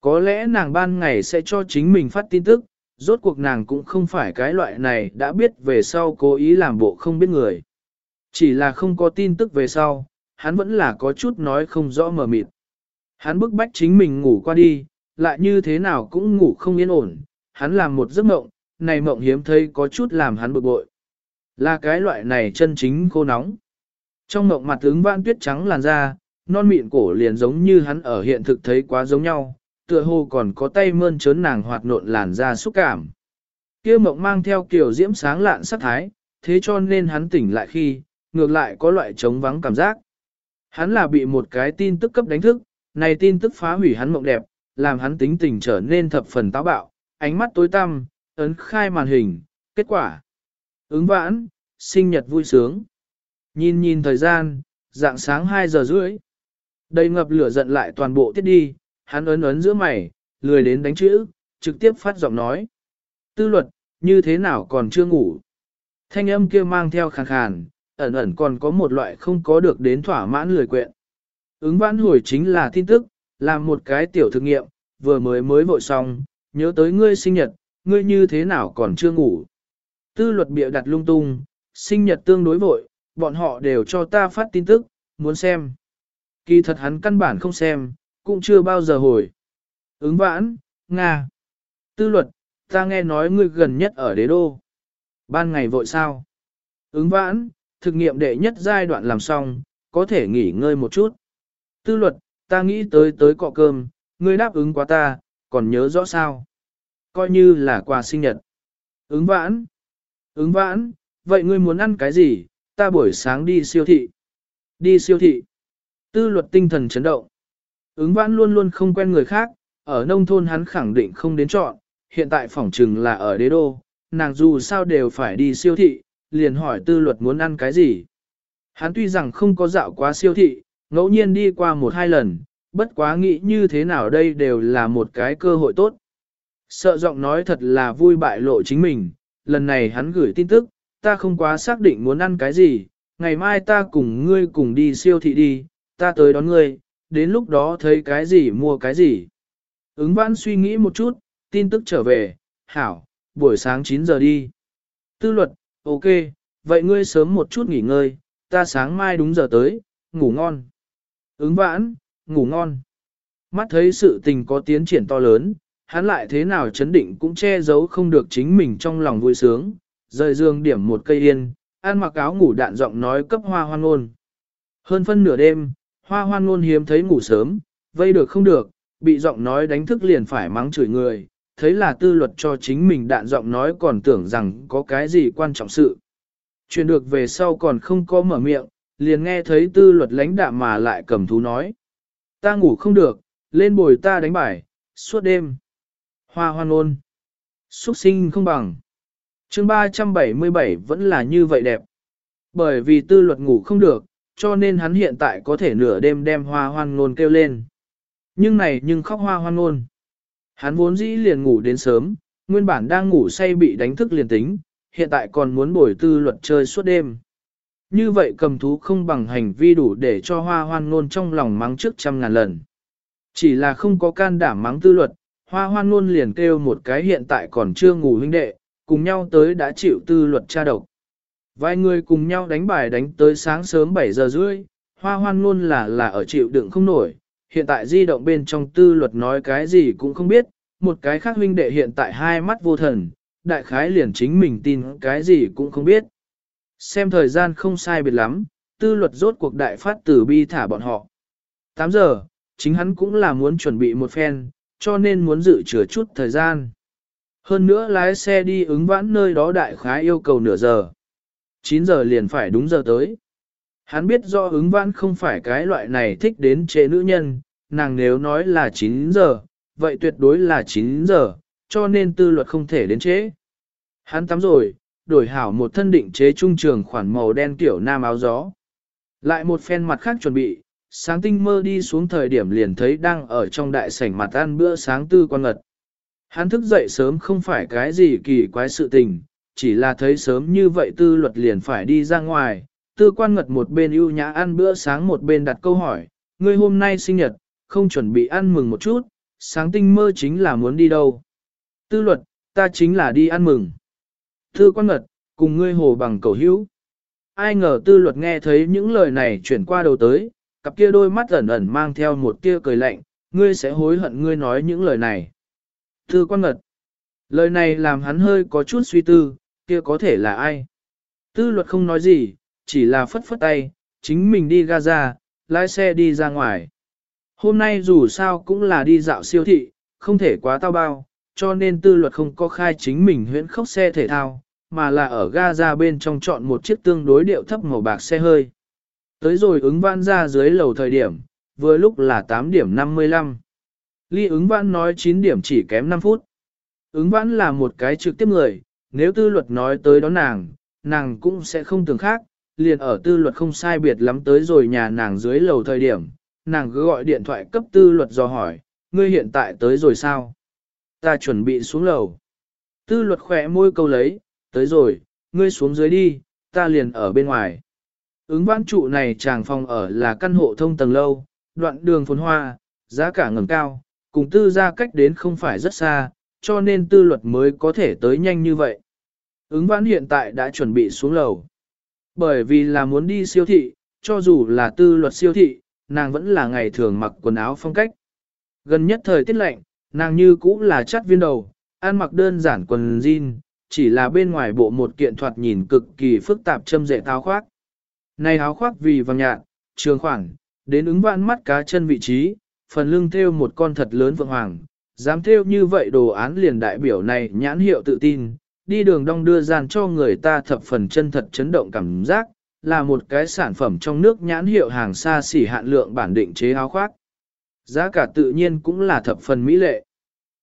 Có lẽ nàng ban ngày sẽ cho chính mình phát tin tức, rốt cuộc nàng cũng không phải cái loại này đã biết về sau cố ý làm bộ không biết người. Chỉ là không có tin tức về sau, hắn vẫn là có chút nói không rõ mờ mịt. Hắn bức bách chính mình ngủ qua đi, lại như thế nào cũng ngủ không yên ổn, hắn làm một giấc mộng, này mộng hiếm thấy có chút làm hắn bực bội. Là cái loại này chân chính khô nóng. Trong mộng mặt ứng vãn tuyết trắng làn da, non mịn cổ liền giống như hắn ở hiện thực thấy quá giống nhau, tựa hồ còn có tay mơn trớn nàng hoạt nộn làn da xúc cảm. Kia mộng mang theo kiểu diễm sáng lạn sắc thái, thế cho nên hắn tỉnh lại khi, ngược lại có loại trống vắng cảm giác. Hắn là bị một cái tin tức cấp đánh thức, này tin tức phá hủy hắn mộng đẹp, làm hắn tính tình trở nên thập phần táo bạo, ánh mắt tối tăm, ấn khai màn hình, kết quả. Ứng vãn, sinh nhật vui sướng. Nhìn nhìn thời gian, dạng sáng 2 giờ rưỡi. Đầy ngập lửa giận lại toàn bộ tiết đi, hắn ấn ấn giữa mày, lười đến đánh chữ, trực tiếp phát giọng nói. Tư luật, như thế nào còn chưa ngủ? Thanh âm kia mang theo khàn khàn, ẩn ẩn còn có một loại không có được đến thỏa mãn lười quyện. Ứng vãn hồi chính là tin tức, làm một cái tiểu thực nghiệm, vừa mới mới vội xong, nhớ tới ngươi sinh nhật, ngươi như thế nào còn chưa ngủ. Tư luật bịa đặt lung tung, sinh nhật tương đối vội, bọn họ đều cho ta phát tin tức, muốn xem. Kỳ thật hắn căn bản không xem, cũng chưa bao giờ hồi. Ứng vãn, Nga. Tư luật, ta nghe nói ngươi gần nhất ở đế đô. Ban ngày vội sao? Ứng vãn, thực nghiệm đệ nhất giai đoạn làm xong, có thể nghỉ ngơi một chút. Tư luật, ta nghĩ tới tới cọ cơm, ngươi đáp ứng quá ta, còn nhớ rõ sao? Coi như là quà sinh nhật. Ứng vãn. Ứng vãn, vậy ngươi muốn ăn cái gì? Ta buổi sáng đi siêu thị. Đi siêu thị. Tư luật tinh thần chấn động. Ứng vãn luôn luôn không quen người khác, ở nông thôn hắn khẳng định không đến chọn, hiện tại phỏng trừng là ở đế đô, nàng dù sao đều phải đi siêu thị, liền hỏi tư luật muốn ăn cái gì. Hắn tuy rằng không có dạo qua siêu thị, ngẫu nhiên đi qua một hai lần, bất quá nghĩ như thế nào đây đều là một cái cơ hội tốt. Sợ giọng nói thật là vui bại lộ chính mình, lần này hắn gửi tin tức, ta không quá xác định muốn ăn cái gì, ngày mai ta cùng ngươi cùng đi siêu thị đi, ta tới đón ngươi, đến lúc đó thấy cái gì mua cái gì. Ứng vãn suy nghĩ một chút, tin tức trở về, hảo, buổi sáng 9 giờ đi. Tư luật, ok, vậy ngươi sớm một chút nghỉ ngơi, ta sáng mai đúng giờ tới, ngủ ngon. Ứng vãn, ngủ ngon. Mắt thấy sự tình có tiến triển to lớn, hắn lại thế nào chấn định cũng che giấu không được chính mình trong lòng vui sướng, rời giường điểm một cây yên, ăn mặc áo ngủ đạn giọng nói cấp hoa hoan ngôn. Hơn phân nửa đêm, hoa hoan ngôn hiếm thấy ngủ sớm, vây được không được, bị giọng nói đánh thức liền phải mắng chửi người, thấy là tư luật cho chính mình đạn giọng nói còn tưởng rằng có cái gì quan trọng sự. Chuyện được về sau còn không có mở miệng, liền nghe thấy tư luật lãnh đạm mà lại cầm thú nói. Ta ngủ không được, lên bồi ta đánh bài, suốt đêm. Hoa hoan ôn. Xuất sinh không bằng. chương 377 vẫn là như vậy đẹp. Bởi vì tư luật ngủ không được, cho nên hắn hiện tại có thể nửa đêm đem hoa hoan ngôn kêu lên. Nhưng này nhưng khóc hoa hoan ngôn. Hắn vốn dĩ liền ngủ đến sớm, nguyên bản đang ngủ say bị đánh thức liền tính, hiện tại còn muốn bồi tư luật chơi suốt đêm. Như vậy cầm thú không bằng hành vi đủ để cho hoa hoan ngôn trong lòng mắng trước trăm ngàn lần. Chỉ là không có can đảm mắng tư luật, hoa hoan ngôn liền kêu một cái hiện tại còn chưa ngủ huynh đệ, cùng nhau tới đã chịu tư luật tra độc. Vài người cùng nhau đánh bài đánh tới sáng sớm 7 giờ rưỡi, hoa hoan ngôn là là ở chịu đựng không nổi, hiện tại di động bên trong tư luật nói cái gì cũng không biết, một cái khác huynh đệ hiện tại hai mắt vô thần, đại khái liền chính mình tin cái gì cũng không biết. Xem thời gian không sai biệt lắm, tư luật rốt cuộc đại phát tử bi thả bọn họ. 8 giờ, chính hắn cũng là muốn chuẩn bị một phen, cho nên muốn dự chừa chút thời gian. Hơn nữa lái xe đi ứng vãn nơi đó đại khái yêu cầu nửa giờ. 9 giờ liền phải đúng giờ tới. Hắn biết do ứng vãn không phải cái loại này thích đến chế nữ nhân, nàng nếu nói là 9 giờ, vậy tuyệt đối là 9 giờ, cho nên tư luật không thể đến chế. Hắn tắm rồi, đổi hảo một thân định chế trung trường khoản màu đen kiểu nam áo gió. Lại một phen mặt khác chuẩn bị, sáng tinh mơ đi xuống thời điểm liền thấy đang ở trong đại sảnh mặt ăn bữa sáng tư quan ngật. Hắn thức dậy sớm không phải cái gì kỳ quái sự tình, chỉ là thấy sớm như vậy tư luật liền phải đi ra ngoài, tư quan ngật một bên ưu nhã ăn bữa sáng một bên đặt câu hỏi, ngươi hôm nay sinh nhật, không chuẩn bị ăn mừng một chút, sáng tinh mơ chính là muốn đi đâu. Tư luật, ta chính là đi ăn mừng. Thư quan ngật, cùng ngươi hồ bằng cầu hữu. ai ngờ tư luật nghe thấy những lời này chuyển qua đầu tới, cặp kia đôi mắt ẩn ẩn mang theo một tia cười lạnh, ngươi sẽ hối hận ngươi nói những lời này. Thư quan ngật. Lời này làm hắn hơi có chút suy tư, kia có thể là ai? Tư luật không nói gì, chỉ là phất phất tay, chính mình đi Gaza, lái xe đi ra ngoài. Hôm nay dù sao cũng là đi dạo siêu thị, không thể quá tao bao, cho nên tư luật không có khai chính mình huyễn khốc xe thể thao, mà là ở Gaza bên trong chọn một chiếc tương đối điệu thấp màu bạc xe hơi. Tới rồi ứng vãn ra dưới lầu thời điểm, vừa lúc là 8 điểm 55. Ly ứng vãn nói 9 điểm chỉ kém 5 phút. Ứng vãn là một cái trực tiếp người, nếu tư luật nói tới đó nàng, nàng cũng sẽ không tưởng khác, liền ở tư luật không sai biệt lắm tới rồi nhà nàng dưới lầu thời điểm, nàng cứ gọi điện thoại cấp tư luật do hỏi, ngươi hiện tại tới rồi sao? Ta chuẩn bị xuống lầu. Tư luật khỏe môi câu lấy, tới rồi, ngươi xuống dưới đi, ta liền ở bên ngoài. Ứng vãn trụ này chàng phòng ở là căn hộ thông tầng lâu, đoạn đường phồn hoa, giá cả ngầm cao, cùng tư ra cách đến không phải rất xa, cho nên tư luật mới có thể tới nhanh như vậy. Ứng vãn hiện tại đã chuẩn bị xuống lầu. Bởi vì là muốn đi siêu thị, cho dù là tư luật siêu thị, nàng vẫn là ngày thường mặc quần áo phong cách. Gần nhất thời tiết lạnh, nàng như cũng là chắt viên đầu, ăn mặc đơn giản quần jean, chỉ là bên ngoài bộ một kiện thoạt nhìn cực kỳ phức tạp châm rễ tháo khoác. Này áo khoác vì vàng nhạt, trường khoảng, đến ứng vạn mắt cá chân vị trí, phần lưng thêu một con thật lớn vượng hoàng, dám thêu như vậy đồ án liền đại biểu này nhãn hiệu tự tin, đi đường đong đưa gian cho người ta thập phần chân thật chấn động cảm giác, là một cái sản phẩm trong nước nhãn hiệu hàng xa xỉ hạn lượng bản định chế áo khoác. Giá cả tự nhiên cũng là thập phần mỹ lệ.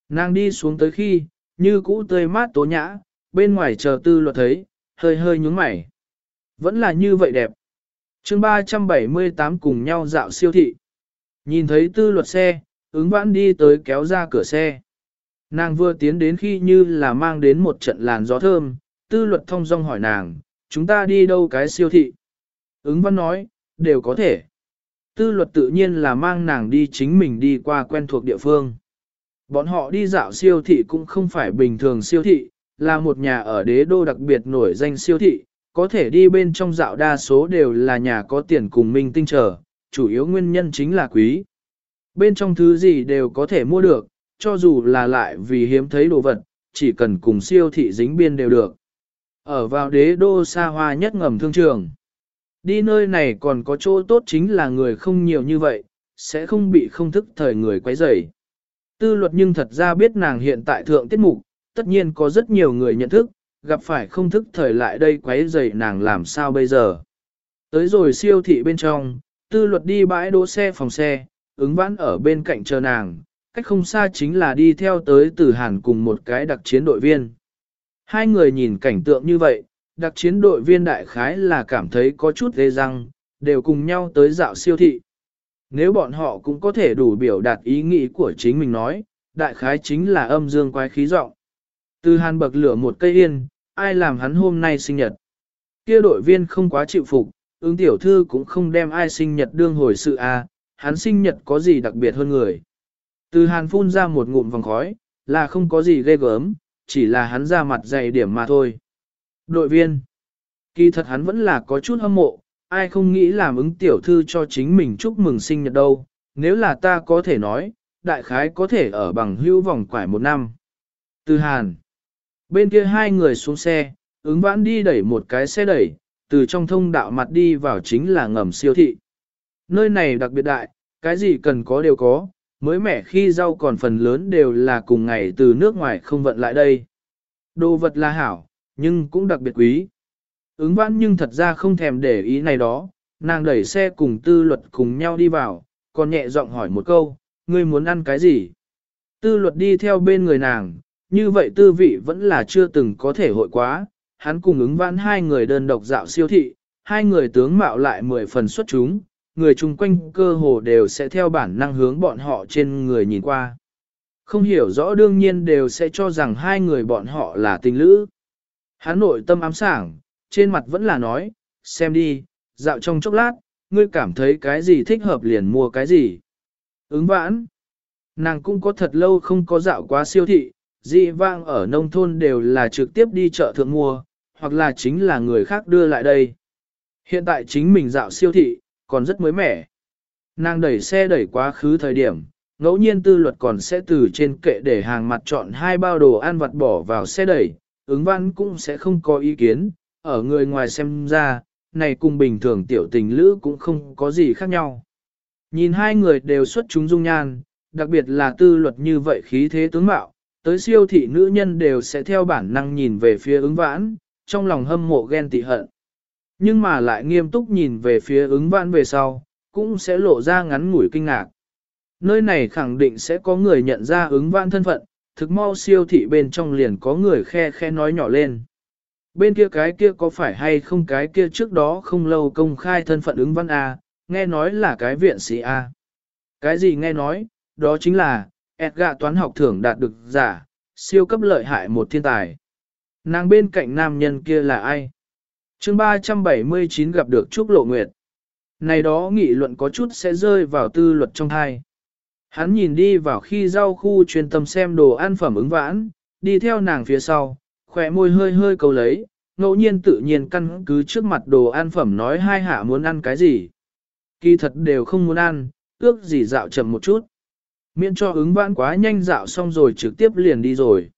Nàng đi xuống tới khi, như cũ tươi mát tố nhã, bên ngoài chờ tư luật thấy, hơi hơi nhúng mày. Vẫn là như vậy đẹp. chương 378 cùng nhau dạo siêu thị. Nhìn thấy tư luật xe, ứng vãn đi tới kéo ra cửa xe. Nàng vừa tiến đến khi như là mang đến một trận làn gió thơm, tư luật thông dong hỏi nàng, chúng ta đi đâu cái siêu thị? Ứng văn nói, đều có thể. Tư luật tự nhiên là mang nàng đi chính mình đi qua quen thuộc địa phương. Bọn họ đi dạo siêu thị cũng không phải bình thường siêu thị, là một nhà ở đế đô đặc biệt nổi danh siêu thị, có thể đi bên trong dạo đa số đều là nhà có tiền cùng minh tinh trở, chủ yếu nguyên nhân chính là quý. Bên trong thứ gì đều có thể mua được, cho dù là lại vì hiếm thấy đồ vật, chỉ cần cùng siêu thị dính biên đều được. Ở vào đế đô xa hoa nhất ngầm thương trường. Đi nơi này còn có chỗ tốt chính là người không nhiều như vậy, sẽ không bị không thức thời người quấy rầy. Tư luật nhưng thật ra biết nàng hiện tại thượng tiết mục, tất nhiên có rất nhiều người nhận thức, gặp phải không thức thời lại đây quấy rầy nàng làm sao bây giờ. Tới rồi siêu thị bên trong, tư luật đi bãi đỗ xe phòng xe, ứng vãn ở bên cạnh chờ nàng, cách không xa chính là đi theo tới từ Hàn cùng một cái đặc chiến đội viên. Hai người nhìn cảnh tượng như vậy, đặc chiến đội viên đại khái là cảm thấy có chút ghê răng, đều cùng nhau tới dạo siêu thị. Nếu bọn họ cũng có thể đủ biểu đạt ý nghĩ của chính mình nói, đại khái chính là âm dương quái khí giọng. Từ hàn bậc lửa một cây yên, ai làm hắn hôm nay sinh nhật. Kia đội viên không quá chịu phục, ứng tiểu thư cũng không đem ai sinh nhật đương hồi sự a, à, hắn sinh nhật có gì đặc biệt hơn người. Từ hàn phun ra một ngụm vòng khói, là không có gì ghê gớm, chỉ là hắn ra mặt dày điểm mà thôi. Đội viên, kỳ thật hắn vẫn là có chút hâm mộ, ai không nghĩ làm ứng tiểu thư cho chính mình chúc mừng sinh nhật đâu, nếu là ta có thể nói, đại khái có thể ở bằng hưu vòng quải một năm. Từ hàn, bên kia hai người xuống xe, ứng vãn đi đẩy một cái xe đẩy, từ trong thông đạo mặt đi vào chính là ngầm siêu thị. Nơi này đặc biệt đại, cái gì cần có đều có, mới mẻ khi rau còn phần lớn đều là cùng ngày từ nước ngoài không vận lại đây. Đồ vật là hảo, nhưng cũng đặc biệt quý. Ứng vãn nhưng thật ra không thèm để ý này đó, nàng đẩy xe cùng tư luật cùng nhau đi vào, còn nhẹ giọng hỏi một câu, ngươi muốn ăn cái gì? Tư luật đi theo bên người nàng, như vậy tư vị vẫn là chưa từng có thể hội quá, hắn cùng ứng vãn hai người đơn độc dạo siêu thị, hai người tướng mạo lại mười phần xuất chúng, người chung quanh cơ hồ đều sẽ theo bản năng hướng bọn họ trên người nhìn qua. Không hiểu rõ đương nhiên đều sẽ cho rằng hai người bọn họ là tình lữ. Hắn nội tâm ám sảng, trên mặt vẫn là nói, xem đi, dạo trong chốc lát, ngươi cảm thấy cái gì thích hợp liền mua cái gì. Ứng vãn, nàng cũng có thật lâu không có dạo quá siêu thị, dị vang ở nông thôn đều là trực tiếp đi chợ thượng mua, hoặc là chính là người khác đưa lại đây. Hiện tại chính mình dạo siêu thị, còn rất mới mẻ. Nàng đẩy xe đẩy quá khứ thời điểm, ngẫu nhiên tư luật còn sẽ từ trên kệ để hàng mặt chọn hai bao đồ ăn vặt bỏ vào xe đẩy, ứng văn cũng sẽ không có ý kiến, ở người ngoài xem ra, này cùng bình thường tiểu tình lữ cũng không có gì khác nhau. Nhìn hai người đều xuất chúng dung nhan, đặc biệt là tư luật như vậy khí thế tướng mạo, tới siêu thị nữ nhân đều sẽ theo bản năng nhìn về phía ứng vãn, trong lòng hâm mộ ghen tị hận. Nhưng mà lại nghiêm túc nhìn về phía ứng vãn về sau, cũng sẽ lộ ra ngắn ngủi kinh ngạc. Nơi này khẳng định sẽ có người nhận ra ứng vãn thân phận, thực mau siêu thị bên trong liền có người khe khe nói nhỏ lên. Bên kia cái kia có phải hay không cái kia trước đó không lâu công khai thân phận ứng văn A, nghe nói là cái viện sĩ A. Cái gì nghe nói, đó chính là, Edgar toán học thưởng đạt được giả, siêu cấp lợi hại một thiên tài. Nàng bên cạnh nam nhân kia là ai? chương 379 gặp được Trúc Lộ Nguyệt. Này đó nghị luận có chút sẽ rơi vào tư luật trong thai. Hắn nhìn đi vào khi rau khu chuyên tâm xem đồ ăn phẩm ứng vãn, đi theo nàng phía sau, khỏe môi hơi hơi cầu lấy, ngẫu nhiên tự nhiên căn cứ trước mặt đồ ăn phẩm nói hai hạ muốn ăn cái gì. Kỳ thật đều không muốn ăn, ước gì dạo chậm một chút. Miễn cho ứng vãn quá nhanh dạo xong rồi trực tiếp liền đi rồi.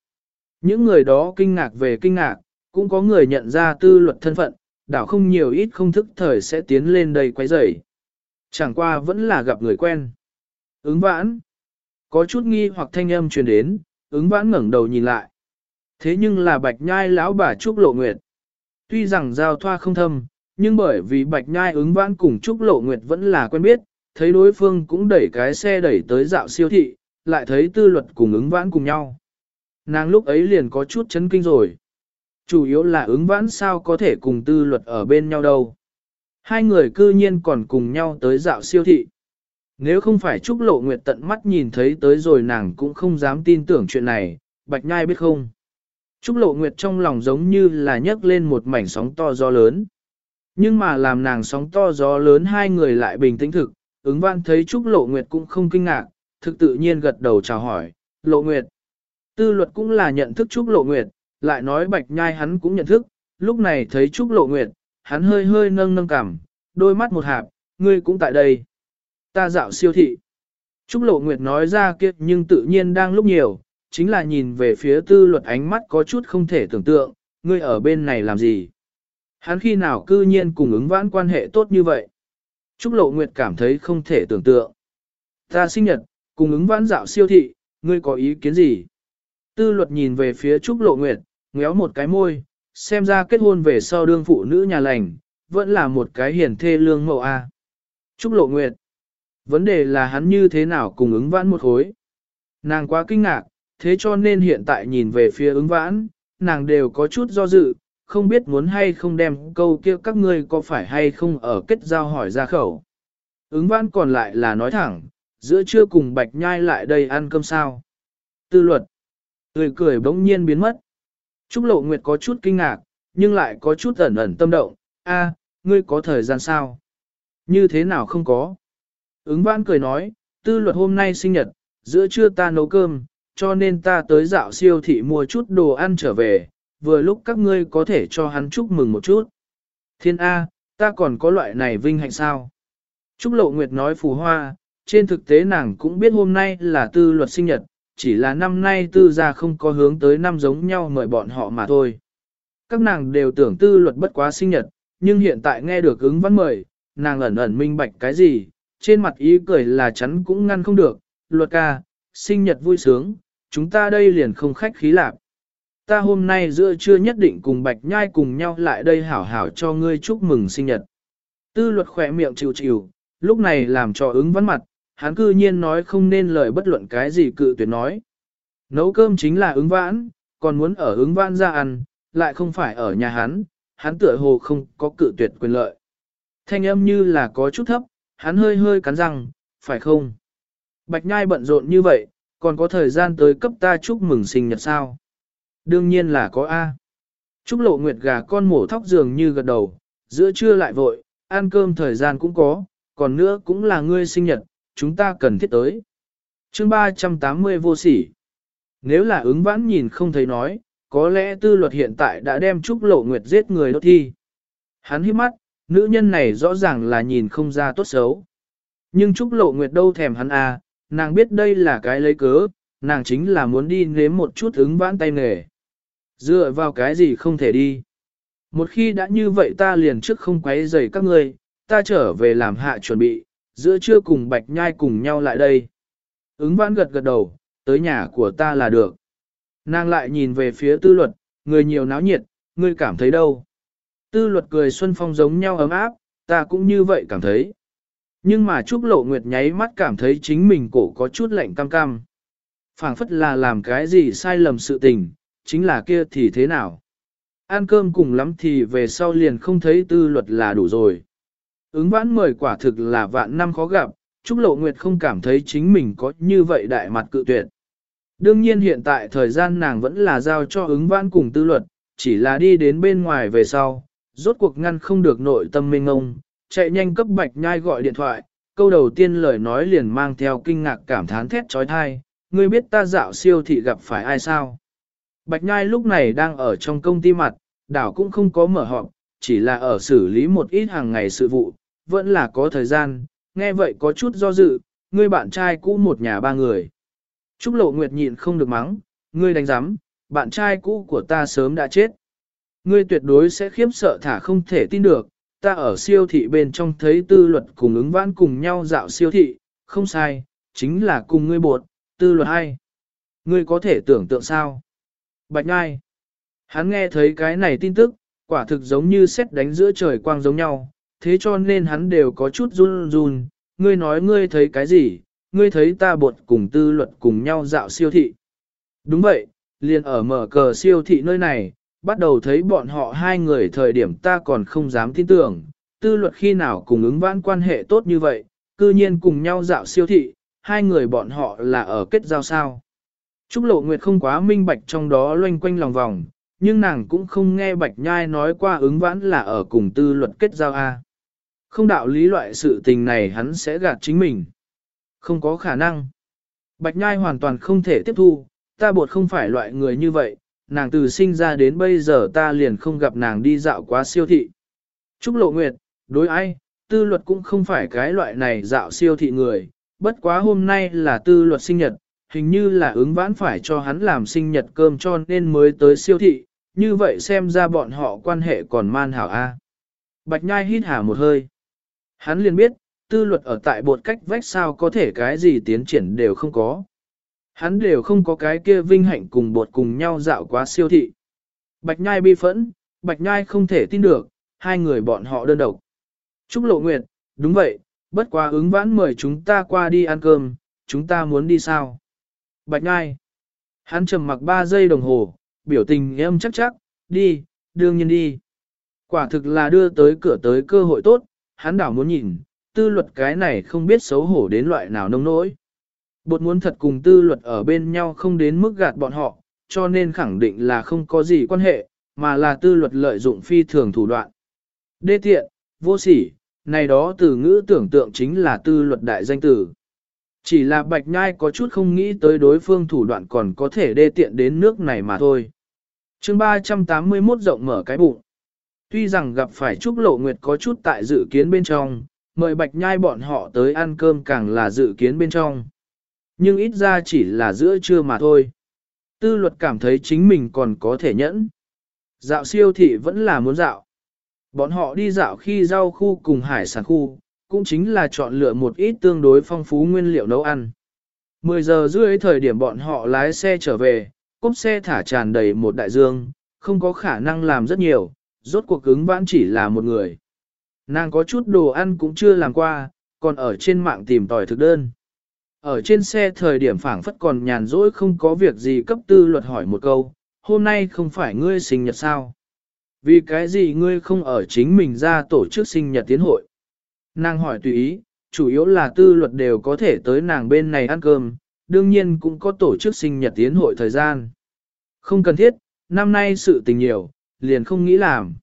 Những người đó kinh ngạc về kinh ngạc, cũng có người nhận ra tư luật thân phận, đảo không nhiều ít không thức thời sẽ tiến lên đây quấy rầy. Chẳng qua vẫn là gặp người quen. Ứng vãn. Có chút nghi hoặc thanh âm truyền đến, ứng vãn ngẩng đầu nhìn lại. Thế nhưng là bạch nhai lão bà Trúc Lộ Nguyệt. Tuy rằng giao thoa không thâm, nhưng bởi vì bạch nhai ứng vãn cùng Trúc Lộ Nguyệt vẫn là quen biết, thấy đối phương cũng đẩy cái xe đẩy tới dạo siêu thị, lại thấy tư luật cùng ứng vãn cùng nhau. Nàng lúc ấy liền có chút chấn kinh rồi. Chủ yếu là ứng vãn sao có thể cùng tư luật ở bên nhau đâu. Hai người cư nhiên còn cùng nhau tới dạo siêu thị. Nếu không phải Trúc Lộ Nguyệt tận mắt nhìn thấy tới rồi nàng cũng không dám tin tưởng chuyện này, Bạch Nhai biết không. Trúc Lộ Nguyệt trong lòng giống như là nhấc lên một mảnh sóng to gió lớn. Nhưng mà làm nàng sóng to gió lớn hai người lại bình tĩnh thực, ứng văn thấy Trúc Lộ Nguyệt cũng không kinh ngạc, thực tự nhiên gật đầu chào hỏi, Lộ Nguyệt. Tư luật cũng là nhận thức Trúc Lộ Nguyệt, lại nói Bạch Nhai hắn cũng nhận thức, lúc này thấy Trúc Lộ Nguyệt, hắn hơi hơi nâng nâng cằm, đôi mắt một hạp, ngươi cũng tại đây. Ta dạo siêu thị. Trúc Lộ Nguyệt nói ra kia nhưng tự nhiên đang lúc nhiều, chính là nhìn về phía tư luật ánh mắt có chút không thể tưởng tượng, ngươi ở bên này làm gì? Hắn khi nào cư nhiên cùng ứng vãn quan hệ tốt như vậy? Trúc Lộ Nguyệt cảm thấy không thể tưởng tượng. Ta sinh nhật, cùng ứng vãn dạo siêu thị, ngươi có ý kiến gì? Tư luật nhìn về phía Trúc Lộ Nguyệt, ngéo một cái môi, xem ra kết hôn về sau đương phụ nữ nhà lành, vẫn là một cái hiển thê lương mẫu A. Trúc Lộ Nguyệt. Vấn đề là hắn như thế nào cùng ứng vãn một khối. Nàng quá kinh ngạc, thế cho nên hiện tại nhìn về phía ứng vãn, nàng đều có chút do dự, không biết muốn hay không đem câu kia các ngươi có phải hay không ở kết giao hỏi ra khẩu. Ứng vãn còn lại là nói thẳng, giữa trưa cùng bạch nhai lại đây ăn cơm sao. Tư luật, cười cười bỗng nhiên biến mất. Trúc Lộ Nguyệt có chút kinh ngạc, nhưng lại có chút ẩn ẩn tâm động, a, ngươi có thời gian sao? Như thế nào không có? Ứng vãn cười nói, tư luật hôm nay sinh nhật, giữa trưa ta nấu cơm, cho nên ta tới dạo siêu thị mua chút đồ ăn trở về, vừa lúc các ngươi có thể cho hắn chúc mừng một chút. Thiên A, ta còn có loại này vinh hạnh sao? Trúc Lộ Nguyệt nói phù hoa, trên thực tế nàng cũng biết hôm nay là tư luật sinh nhật, chỉ là năm nay tư gia không có hướng tới năm giống nhau mời bọn họ mà thôi. Các nàng đều tưởng tư luật bất quá sinh nhật, nhưng hiện tại nghe được ứng văn mời, nàng ẩn ẩn minh bạch cái gì, trên mặt ý cười là chắn cũng ngăn không được, luật ca, sinh nhật vui sướng, chúng ta đây liền không khách khí lạc. Ta hôm nay giữa trưa nhất định cùng Bạch Nhai cùng nhau lại đây hảo hảo cho ngươi chúc mừng sinh nhật. Tư luật khỏe miệng chịu chịu, lúc này làm cho ứng vắn mặt, hắn cư nhiên nói không nên lời bất luận cái gì cự tuyệt nói. Nấu cơm chính là ứng vãn, còn muốn ở ứng vãn ra ăn, lại không phải ở nhà hắn, hắn tựa hồ không có cự tuyệt quyền lợi. Thanh âm như là có chút thấp, hắn hơi hơi cắn răng, phải không? Bạch nhai bận rộn như vậy, còn có thời gian tới cấp ta chúc mừng sinh nhật sao? Đương nhiên là có A. Trúc lộ nguyệt gà con mổ thóc dường như gật đầu, giữa trưa lại vội, ăn cơm thời gian cũng có, còn nữa cũng là ngươi sinh nhật, chúng ta cần thiết tới. chương 380 vô sỉ. Nếu là ứng vãn nhìn không thấy nói, có lẽ tư luật hiện tại đã đem Trúc lộ nguyệt giết người đốt thi. Hắn hít mắt, nữ nhân này rõ ràng là nhìn không ra tốt xấu. Nhưng Trúc Lộ Nguyệt đâu thèm hắn à, nàng biết đây là cái lấy cớ, nàng chính là muốn đi nếm một chút ứng vãn tay nghề. Dựa vào cái gì không thể đi. Một khi đã như vậy ta liền trước không quấy rầy các ngươi, ta trở về làm hạ chuẩn bị, giữa trưa cùng bạch nhai cùng nhau lại đây. Ứng vãn gật gật đầu, tới nhà của ta là được. Nàng lại nhìn về phía tư luật, người nhiều náo nhiệt, ngươi cảm thấy đâu? Tư luật cười xuân phong giống nhau ấm áp, ta cũng như vậy cảm thấy. Nhưng mà Trúc Lộ Nguyệt nháy mắt cảm thấy chính mình cổ có chút lạnh cam cam. phảng phất là làm cái gì sai lầm sự tình, chính là kia thì thế nào? Ăn cơm cùng lắm thì về sau liền không thấy tư luật là đủ rồi. Ứng vãn mời quả thực là vạn năm khó gặp, Trúc Lộ Nguyệt không cảm thấy chính mình có như vậy đại mặt cự tuyệt. Đương nhiên hiện tại thời gian nàng vẫn là giao cho ứng vãn cùng tư luật, chỉ là đi đến bên ngoài về sau, rốt cuộc ngăn không được nội tâm mênh ngông, chạy nhanh cấp bạch nhai gọi điện thoại, câu đầu tiên lời nói liền mang theo kinh ngạc cảm thán thét trói thai, ngươi biết ta dạo siêu thị gặp phải ai sao? Bạch nhai lúc này đang ở trong công ty mặt, đảo cũng không có mở họp, chỉ là ở xử lý một ít hàng ngày sự vụ, vẫn là có thời gian, nghe vậy có chút do dự, ngươi bạn trai cũ một nhà ba người. Trúc Lộ Nguyệt nhịn không được mắng, ngươi đánh giám, bạn trai cũ của ta sớm đã chết. Ngươi tuyệt đối sẽ khiếp sợ thả không thể tin được, ta ở siêu thị bên trong thấy tư luật cùng ứng vãn cùng nhau dạo siêu thị, không sai, chính là cùng ngươi bột, tư luật hay. Ngươi có thể tưởng tượng sao? Bạch Ngai. Hắn nghe thấy cái này tin tức, quả thực giống như xét đánh giữa trời quang giống nhau, thế cho nên hắn đều có chút run run, ngươi nói ngươi thấy cái gì, ngươi thấy ta bột cùng tư luật cùng nhau dạo siêu thị. Đúng vậy, liền ở mở cờ siêu thị nơi này, bắt đầu thấy bọn họ hai người thời điểm ta còn không dám tin tưởng, tư luật khi nào cùng ứng vãn quan hệ tốt như vậy, cư nhiên cùng nhau dạo siêu thị, hai người bọn họ là ở kết giao sao. Trúc Lộ Nguyệt không quá minh bạch trong đó loanh quanh lòng vòng, nhưng nàng cũng không nghe Bạch Nhai nói qua ứng vãn là ở cùng tư luật kết giao A. Không đạo lý loại sự tình này hắn sẽ gạt chính mình. Không có khả năng. Bạch Nhai hoàn toàn không thể tiếp thu, ta bột không phải loại người như vậy, nàng từ sinh ra đến bây giờ ta liền không gặp nàng đi dạo quá siêu thị. Trúc Lộ Nguyệt, đối ai, tư luật cũng không phải cái loại này dạo siêu thị người, bất quá hôm nay là tư luật sinh nhật, hình như là ứng vãn phải cho hắn làm sinh nhật cơm cho nên mới tới siêu thị, như vậy xem ra bọn họ quan hệ còn man hảo a. Bạch Nhai hít hà một hơi. Hắn liền biết, tư luật ở tại bột cách vách sao có thể cái gì tiến triển đều không có. Hắn đều không có cái kia vinh hạnh cùng bột cùng nhau dạo quá siêu thị. Bạch Nhai bi phẫn, Bạch Nhai không thể tin được, hai người bọn họ đơn độc. Trúc Lộ Nguyệt, đúng vậy, bất quá ứng vãn mời chúng ta qua đi ăn cơm, chúng ta muốn đi sao? Bạch Nhai. Hắn trầm mặc 3 giây đồng hồ, biểu tình em chắc chắc, đi, đương nhiên đi. Quả thực là đưa tới cửa tới cơ hội tốt, hắn đảo muốn nhìn, tư luật cái này không biết xấu hổ đến loại nào nông nỗi. Bột muốn thật cùng tư luật ở bên nhau không đến mức gạt bọn họ, cho nên khẳng định là không có gì quan hệ, mà là tư luật lợi dụng phi thường thủ đoạn. Đê tiện, vô sỉ, này đó từ ngữ tưởng tượng chính là tư luật đại danh tử. Chỉ là bạch nhai có chút không nghĩ tới đối phương thủ đoạn còn có thể đê tiện đến nước này mà thôi. chương 381 rộng mở cái bụng. Tuy rằng gặp phải Trúc Lộ Nguyệt có chút tại dự kiến bên trong, mời bạch nhai bọn họ tới ăn cơm càng là dự kiến bên trong. Nhưng ít ra chỉ là giữa trưa mà thôi. Tư luật cảm thấy chính mình còn có thể nhẫn. Dạo siêu thị vẫn là muốn dạo. Bọn họ đi dạo khi rau khu cùng hải sản khu, cũng chính là chọn lựa một ít tương đối phong phú nguyên liệu nấu ăn. 10 giờ rưỡi thời điểm bọn họ lái xe trở về, cốp xe thả tràn đầy một đại dương, không có khả năng làm rất nhiều, rốt cuộc ứng vãn chỉ là một người. Nàng có chút đồ ăn cũng chưa làm qua, còn ở trên mạng tìm tòi thực đơn. Ở trên xe thời điểm phảng phất còn nhàn rỗi không có việc gì cấp tư luật hỏi một câu, hôm nay không phải ngươi sinh nhật sao? Vì cái gì ngươi không ở chính mình ra tổ chức sinh nhật tiến hội? Nàng hỏi tùy ý, chủ yếu là tư luật đều có thể tới nàng bên này ăn cơm, đương nhiên cũng có tổ chức sinh nhật tiến hội thời gian. Không cần thiết, năm nay sự tình nhiều, liền không nghĩ làm.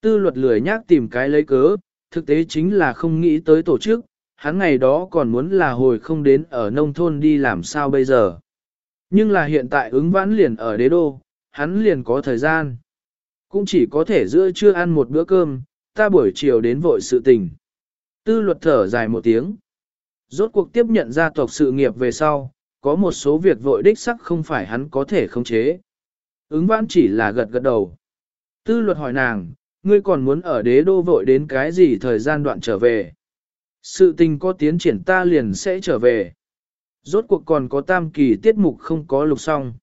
Tư luật lười nhác tìm cái lấy cớ, thực tế chính là không nghĩ tới tổ chức, hắn ngày đó còn muốn là hồi không đến ở nông thôn đi làm sao bây giờ. Nhưng là hiện tại ứng vãn liền ở đế đô, hắn liền có thời gian. Cũng chỉ có thể giữa trưa ăn một bữa cơm, ta buổi chiều đến vội sự tình. Tư luật thở dài một tiếng. Rốt cuộc tiếp nhận gia tộc sự nghiệp về sau, có một số việc vội đích sắc không phải hắn có thể khống chế. Ứng vãn chỉ là gật gật đầu. Tư luật hỏi nàng, ngươi còn muốn ở đế đô vội đến cái gì thời gian đoạn trở về. Sự tình có tiến triển ta liền sẽ trở về. Rốt cuộc còn có tam kỳ tiết mục không có lục xong.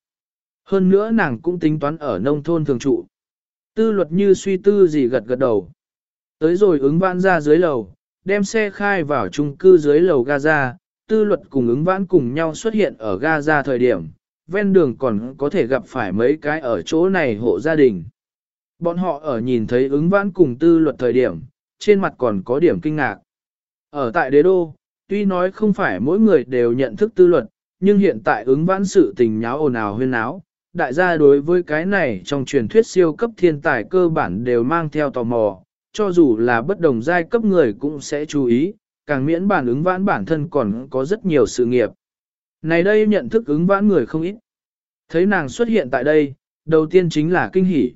Hơn nữa nàng cũng tính toán ở nông thôn thường trụ. Tư luật như suy tư gì gật gật đầu. Tới rồi ứng vãn ra dưới lầu, đem xe khai vào chung cư dưới lầu Gaza, tư luật cùng ứng vãn cùng nhau xuất hiện ở Gaza thời điểm, ven đường còn có thể gặp phải mấy cái ở chỗ này hộ gia đình. Bọn họ ở nhìn thấy ứng vãn cùng tư luật thời điểm, trên mặt còn có điểm kinh ngạc. Ở tại đế đô, tuy nói không phải mỗi người đều nhận thức tư luật, nhưng hiện tại ứng vãn sự tình nháo ồn ào huyên náo, đại gia đối với cái này trong truyền thuyết siêu cấp thiên tài cơ bản đều mang theo tò mò, cho dù là bất đồng giai cấp người cũng sẽ chú ý, càng miễn bản ứng vãn bản thân còn có rất nhiều sự nghiệp. Này đây nhận thức ứng vãn người không ít. Thấy nàng xuất hiện tại đây, đầu tiên chính là kinh hỉ.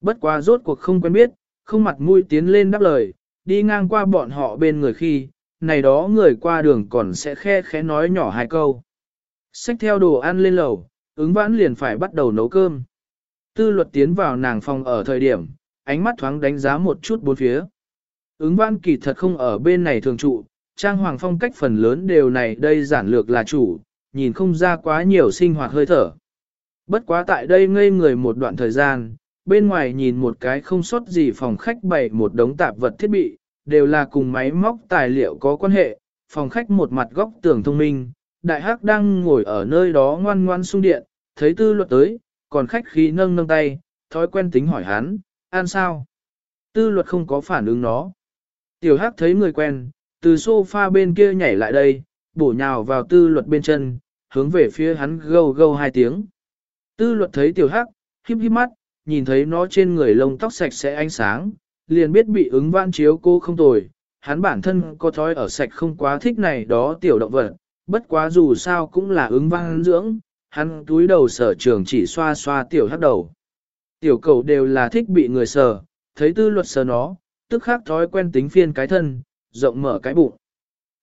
Bất quá rốt cuộc không quen biết, không mặt mũi tiến lên đáp lời, đi ngang qua bọn họ bên người khi, này đó người qua đường còn sẽ khe khẽ nói nhỏ hai câu. Xách theo đồ ăn lên lầu, ứng vãn liền phải bắt đầu nấu cơm. Tư luật tiến vào nàng phòng ở thời điểm, ánh mắt thoáng đánh giá một chút bốn phía. Ứng vãn kỳ thật không ở bên này thường trụ, trang hoàng phong cách phần lớn đều này đây giản lược là chủ, nhìn không ra quá nhiều sinh hoạt hơi thở. Bất quá tại đây ngây người một đoạn thời gian, bên ngoài nhìn một cái không sót gì phòng khách bày một đống tạp vật thiết bị, đều là cùng máy móc tài liệu có quan hệ, phòng khách một mặt góc tường thông minh, đại hắc đang ngồi ở nơi đó ngoan ngoan sung điện, thấy tư luật tới, còn khách khí nâng nâng tay, thói quen tính hỏi hắn, ăn sao? Tư luật không có phản ứng nó. Tiểu hắc thấy người quen, từ sofa bên kia nhảy lại đây, bổ nhào vào tư luật bên chân, hướng về phía hắn gâu gâu hai tiếng. Tư luật thấy tiểu hắc, híp híp mắt, nhìn thấy nó trên người lông tóc sạch sẽ ánh sáng, liền biết bị ứng vãn chiếu cô không tồi. Hắn bản thân có thói ở sạch không quá thích này đó tiểu động vật, bất quá dù sao cũng là ứng vãn dưỡng, hắn túi đầu sở trường chỉ xoa xoa tiểu hắc đầu. Tiểu cầu đều là thích bị người sờ, thấy tư luật sờ nó, tức khắc thói quen tính phiên cái thân, rộng mở cái bụng.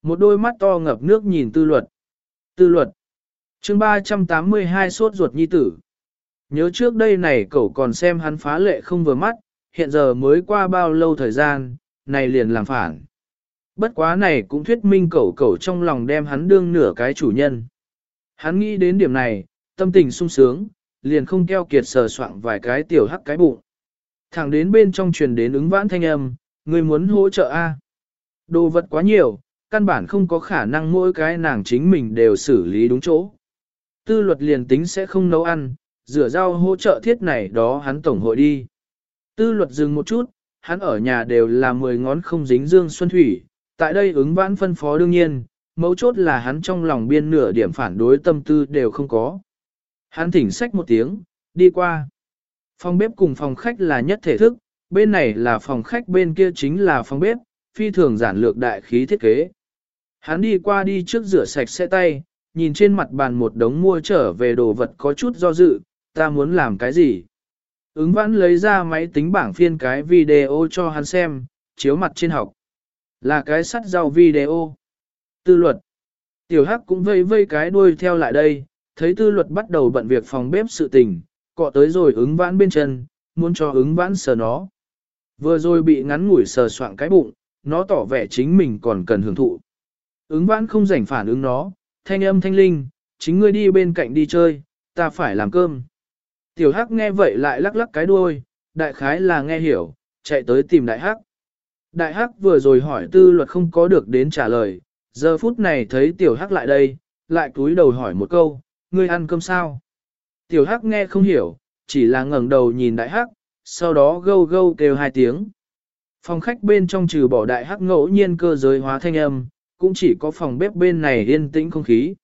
Một đôi mắt to ngập nước nhìn tư luật. Tư luật. chương 382 sốt ruột nhi tử. Nhớ trước đây này cậu còn xem hắn phá lệ không vừa mắt, hiện giờ mới qua bao lâu thời gian, này liền làm phản. Bất quá này cũng thuyết minh cậu cậu trong lòng đem hắn đương nửa cái chủ nhân. Hắn nghĩ đến điểm này, tâm tình sung sướng, liền không keo kiệt sờ soạng vài cái tiểu hắc cái bụng. Thẳng đến bên trong truyền đến ứng vãn thanh âm, người muốn hỗ trợ A. Đồ vật quá nhiều, căn bản không có khả năng mỗi cái nàng chính mình đều xử lý đúng chỗ. Tư luật liền tính sẽ không nấu ăn, rửa rau hỗ trợ thiết này đó hắn tổng hội đi. Tư luật dừng một chút, hắn ở nhà đều là mười ngón không dính dương xuân thủy, tại đây ứng vãn phân phó đương nhiên, mấu chốt là hắn trong lòng biên nửa điểm phản đối tâm tư đều không có. Hắn thỉnh sách một tiếng, đi qua. Phòng bếp cùng phòng khách là nhất thể thức, bên này là phòng khách bên kia chính là phòng bếp, phi thường giản lược đại khí thiết kế. Hắn đi qua đi trước rửa sạch xe tay, nhìn trên mặt bàn một đống mua trở về đồ vật có chút do dự, ta muốn làm cái gì? Ứng vãn lấy ra máy tính bảng phiên cái video cho hắn xem, chiếu mặt trên học. Là cái sắt rau video. Tư luật. Tiểu Hắc cũng vây vây cái đuôi theo lại đây, thấy tư luật bắt đầu bận việc phòng bếp sự tình, cọ tới rồi ứng vãn bên chân, muốn cho ứng vãn sờ nó. Vừa rồi bị ngắn ngủi sờ soạn cái bụng, nó tỏ vẻ chính mình còn cần hưởng thụ. Ứng vãn không rảnh phản ứng nó, thanh âm thanh linh, chính ngươi đi bên cạnh đi chơi, ta phải làm cơm. Tiểu Hắc nghe vậy lại lắc lắc cái đuôi, đại khái là nghe hiểu, chạy tới tìm đại Hắc. Đại Hắc vừa rồi hỏi tư luật không có được đến trả lời, giờ phút này thấy Tiểu Hắc lại đây, lại cúi đầu hỏi một câu, ngươi ăn cơm sao? Tiểu Hắc nghe không hiểu, chỉ là ngẩng đầu nhìn đại Hắc, sau đó gâu gâu kêu hai tiếng. Phòng khách bên trong trừ bỏ đại Hắc ngẫu nhiên cơ giới hóa thanh âm, cũng chỉ có phòng bếp bên này yên tĩnh không khí.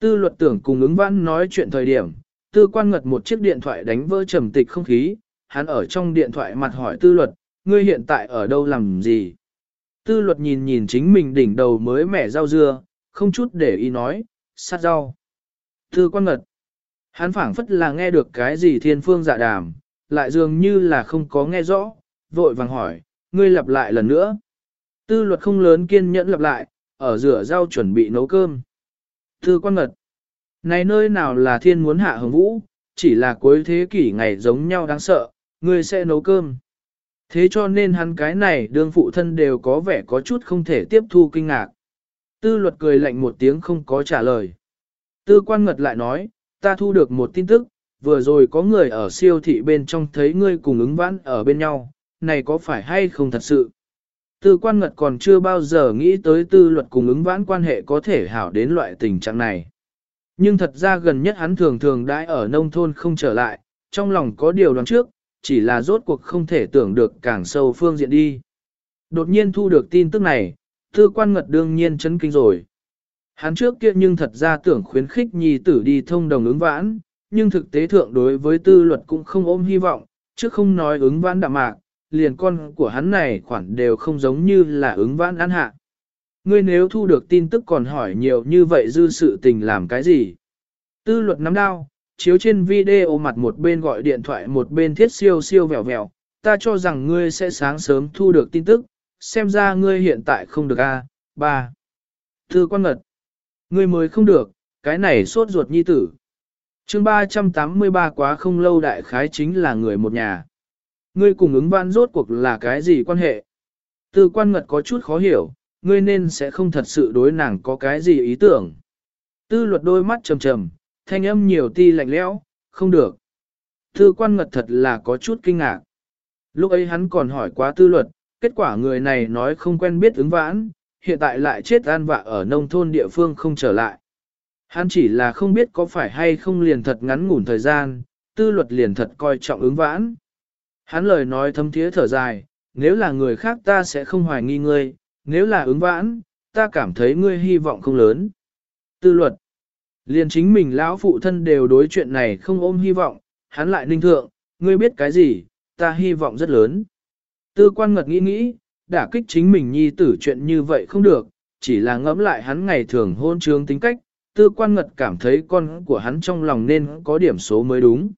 Tư luật tưởng cùng ứng văn nói chuyện thời điểm, tư quan ngật một chiếc điện thoại đánh vỡ trầm tịch không khí, hắn ở trong điện thoại mặt hỏi tư luật, ngươi hiện tại ở đâu làm gì? Tư luật nhìn nhìn chính mình đỉnh đầu mới mẻ rau dưa, không chút để ý nói, sát rau. Tư quan ngật, hắn phảng phất là nghe được cái gì thiên phương dạ đàm, lại dường như là không có nghe rõ, vội vàng hỏi, ngươi lặp lại lần nữa. Tư luật không lớn kiên nhẫn lặp lại, ở rửa rau chuẩn bị nấu cơm. Tư quan ngật. Này nơi nào là thiên muốn hạ hồng vũ, chỉ là cuối thế kỷ ngày giống nhau đáng sợ, ngươi sẽ nấu cơm. Thế cho nên hắn cái này đương phụ thân đều có vẻ có chút không thể tiếp thu kinh ngạc. Tư luật cười lạnh một tiếng không có trả lời. Tư quan ngật lại nói, ta thu được một tin tức, vừa rồi có người ở siêu thị bên trong thấy ngươi cùng ứng vãn ở bên nhau, này có phải hay không thật sự? Tư quan ngật còn chưa bao giờ nghĩ tới tư luật cùng ứng vãn quan hệ có thể hảo đến loại tình trạng này. Nhưng thật ra gần nhất hắn thường thường đãi ở nông thôn không trở lại, trong lòng có điều đoán trước, chỉ là rốt cuộc không thể tưởng được càng sâu phương diện đi. Đột nhiên thu được tin tức này, thư quan ngật đương nhiên chấn kinh rồi. Hắn trước kia nhưng thật ra tưởng khuyến khích nhi tử đi thông đồng ứng vãn, nhưng thực tế thượng đối với tư luật cũng không ôm hy vọng, chứ không nói ứng vãn đạm mạc, liền con của hắn này khoản đều không giống như là ứng vãn ăn hạ. Ngươi nếu thu được tin tức còn hỏi nhiều như vậy dư sự tình làm cái gì? Tư luật nắm đao, chiếu trên video mặt một bên gọi điện thoại một bên thiết siêu siêu vẹo vẹo, ta cho rằng ngươi sẽ sáng sớm thu được tin tức, xem ra ngươi hiện tại không được a. ba. Tư quan ngật, ngươi mới không được, cái này sốt ruột nhi tử. chương 383 quá không lâu đại khái chính là người một nhà. Ngươi cùng ứng ban rốt cuộc là cái gì quan hệ? Tư quan ngật có chút khó hiểu, ngươi nên sẽ không thật sự đối nàng có cái gì ý tưởng. Tư luật đôi mắt trầm trầm, thanh âm nhiều ti lạnh lẽo, không được. Tư quan ngật thật là có chút kinh ngạc. Lúc ấy hắn còn hỏi quá tư luật, kết quả người này nói không quen biết ứng vãn, hiện tại lại chết an vạ ở nông thôn địa phương không trở lại. Hắn chỉ là không biết có phải hay không liền thật ngắn ngủn thời gian, tư luật liền thật coi trọng ứng vãn. Hắn lời nói thâm thiế thở dài, nếu là người khác ta sẽ không hoài nghi ngươi, nếu là ứng vãn, ta cảm thấy ngươi hy vọng không lớn. Tư luật, liền chính mình lão phụ thân đều đối chuyện này không ôm hy vọng, hắn lại ninh thượng, ngươi biết cái gì, ta hy vọng rất lớn. Tư quan ngật nghĩ nghĩ, đả kích chính mình nhi tử chuyện như vậy không được, chỉ là ngẫm lại hắn ngày thường hôn trương tính cách, tư quan ngật cảm thấy con của hắn trong lòng nên có điểm số mới đúng.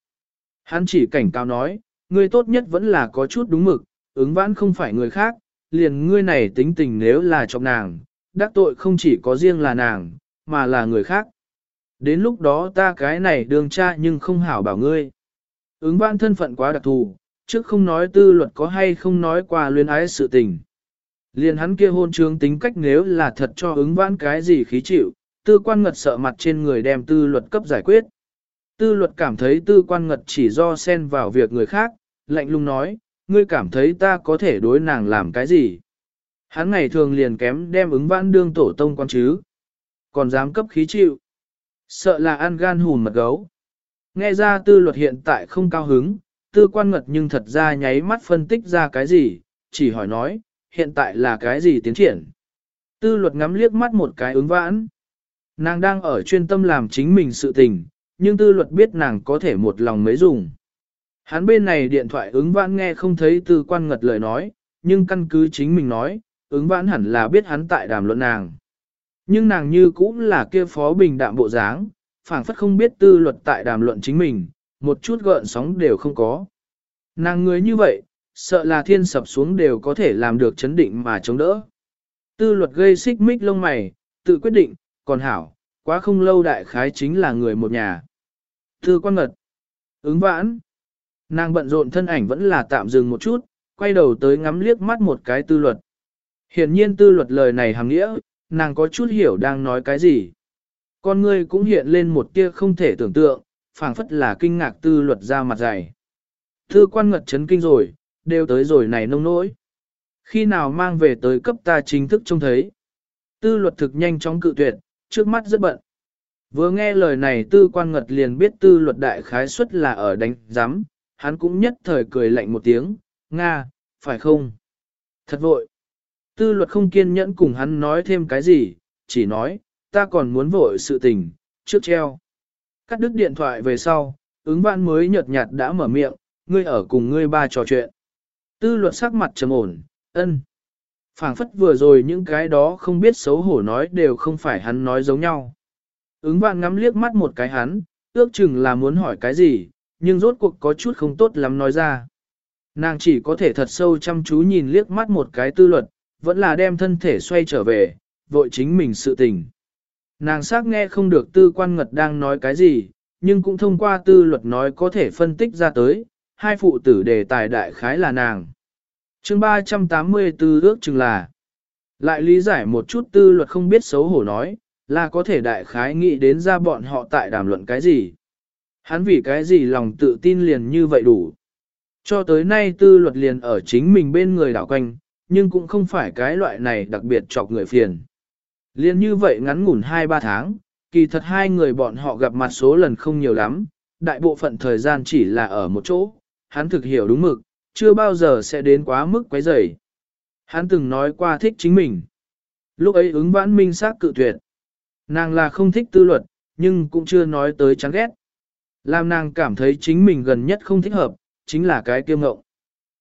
Hắn chỉ cảnh cáo nói, ngươi tốt nhất vẫn là có chút đúng mực, ứng vãn không phải người khác, liền ngươi này tính tình nếu là trong nàng, đắc tội không chỉ có riêng là nàng, mà là người khác. Đến lúc đó ta cái này đường cha nhưng không hảo bảo ngươi. Ứng vãn thân phận quá đặc thù, trước không nói tư luật có hay không nói qua luyến ái sự tình. Liền hắn kia hôn trương tính cách nếu là thật cho ứng vãn cái gì khí chịu, tư quan ngật sợ mặt trên người đem tư luật cấp giải quyết. Tư luật cảm thấy tư quan ngật chỉ do xen vào việc người khác, lạnh lùng nói, ngươi cảm thấy ta có thể đối nàng làm cái gì? Hắn ngày thường liền kém đem ứng vãn đương tổ tông quan chứ. Còn dám cấp khí chịu. Sợ là ăn gan hùn mật gấu. Nghe ra tư luật hiện tại không cao hứng, tư quan ngật nhưng thật ra nháy mắt phân tích ra cái gì, chỉ hỏi nói, hiện tại là cái gì tiến triển. Tư luật ngắm liếc mắt một cái ứng vãn. Nàng đang ở chuyên tâm làm chính mình sự tình, nhưng tư luật biết nàng có thể một lòng mấy dùng. Hắn bên này điện thoại ứng vãn nghe không thấy tư quan ngật lời nói, nhưng căn cứ chính mình nói, ứng vãn hẳn là biết hắn tại đàm luận nàng. Nhưng nàng như cũng là kia phó bình đạm bộ dáng, phảng phất không biết tư luật tại đàm luận chính mình, một chút gợn sóng đều không có. Nàng người như vậy, sợ là thiên sập xuống đều có thể làm được chấn định mà chống đỡ. Tư luật gây xích mích lông mày, tự quyết định, còn hảo, quá không lâu đại khái chính là người một nhà. Tư quan ngật, ứng vãn, nàng bận rộn thân ảnh vẫn là tạm dừng một chút, quay đầu tới ngắm liếc mắt một cái tư luật. Hiển nhiên tư luật lời này hàng nghĩa, nàng có chút hiểu đang nói cái gì. Con ngươi cũng hiện lên một tia không thể tưởng tượng, phảng phất là kinh ngạc tư luật ra mặt dày. Tư quan ngật chấn kinh rồi, đều tới rồi này nông nỗi. Khi nào mang về tới cấp ta chính thức trông thấy. Tư luật thực nhanh chóng cự tuyệt, trước mắt rất bận. Vừa nghe lời này tư quan ngật liền biết tư luật đại khái suất là ở đánh giám, hắn cũng nhất thời cười lạnh một tiếng, Nga, phải không? Thật vội. Tư luật không kiên nhẫn cùng hắn nói thêm cái gì, chỉ nói, ta còn muốn vội sự tình, trước treo. Cắt đứt điện thoại về sau, ứng vãn mới nhợt nhạt đã mở miệng, ngươi ở cùng ngươi ba trò chuyện. Tư luật sắc mặt trầm ổn, ân. phảng phất vừa rồi những cái đó không biết xấu hổ nói đều không phải hắn nói giống nhau. Ứng vãn ngắm liếc mắt một cái hắn, ước chừng là muốn hỏi cái gì, nhưng rốt cuộc có chút không tốt lắm nói ra. Nàng chỉ có thể thật sâu chăm chú nhìn liếc mắt một cái tư luật, vẫn là đem thân thể xoay trở về, vội chính mình sự tình. Nàng xác nghe không được tư quan ngật đang nói cái gì, nhưng cũng thông qua tư luật nói có thể phân tích ra tới, hai phụ tử đề tài đại khái là nàng. chương 384 ước chừng là, lại lý giải một chút tư luật không biết xấu hổ nói, là có thể đại khái nghĩ đến ra bọn họ tại đàm luận cái gì. Hắn vì cái gì lòng tự tin liền như vậy đủ. Cho tới nay tư luật liền ở chính mình bên người đảo quanh, nhưng cũng không phải cái loại này đặc biệt chọc người phiền. Liên như vậy ngắn ngủn 2-3 tháng, kỳ thật hai người bọn họ gặp mặt số lần không nhiều lắm, đại bộ phận thời gian chỉ là ở một chỗ, hắn thực hiểu đúng mực, chưa bao giờ sẽ đến quá mức quấy rầy. Hắn từng nói qua thích chính mình. Lúc ấy ứng vãn minh xác cự tuyệt. Nàng là không thích tư luật, nhưng cũng chưa nói tới chán ghét. Làm nàng cảm thấy chính mình gần nhất không thích hợp, chính là cái kiêm ngộng.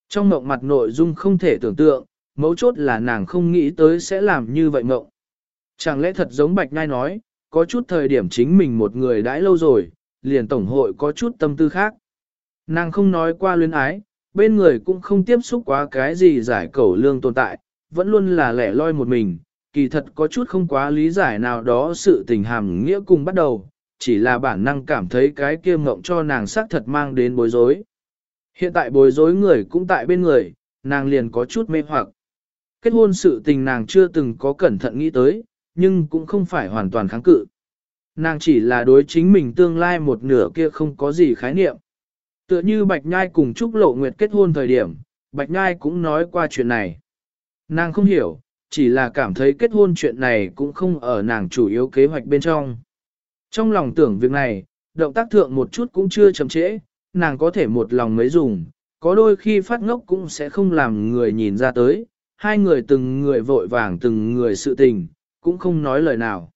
Trong ngộng mặt nội dung không thể tưởng tượng, mấu chốt là nàng không nghĩ tới sẽ làm như vậy ngộng. Chẳng lẽ thật giống Bạch Ngai nói, có chút thời điểm chính mình một người đãi lâu rồi, liền tổng hội có chút tâm tư khác. Nàng không nói qua luyến ái, bên người cũng không tiếp xúc quá cái gì giải cầu lương tồn tại, vẫn luôn là lẻ loi một mình, kỳ thật có chút không quá lý giải nào đó sự tình hàm nghĩa cùng bắt đầu, chỉ là bản năng cảm thấy cái kia ngộng cho nàng xác thật mang đến bối rối. Hiện tại bối rối người cũng tại bên người, nàng liền có chút mê hoặc. Kết hôn sự tình nàng chưa từng có cẩn thận nghĩ tới, nhưng cũng không phải hoàn toàn kháng cự. Nàng chỉ là đối chính mình tương lai một nửa kia không có gì khái niệm. Tựa như Bạch Nhai cùng Trúc Lộ Nguyệt kết hôn thời điểm, Bạch Nhai cũng nói qua chuyện này. Nàng không hiểu, chỉ là cảm thấy kết hôn chuyện này cũng không ở nàng chủ yếu kế hoạch bên trong. Trong lòng tưởng việc này, động tác thượng một chút cũng chưa chậm trễ, nàng có thể một lòng mới dùng, có đôi khi phát ngốc cũng sẽ không làm người nhìn ra tới, hai người từng người vội vàng từng người sự tình, cũng không nói lời nào.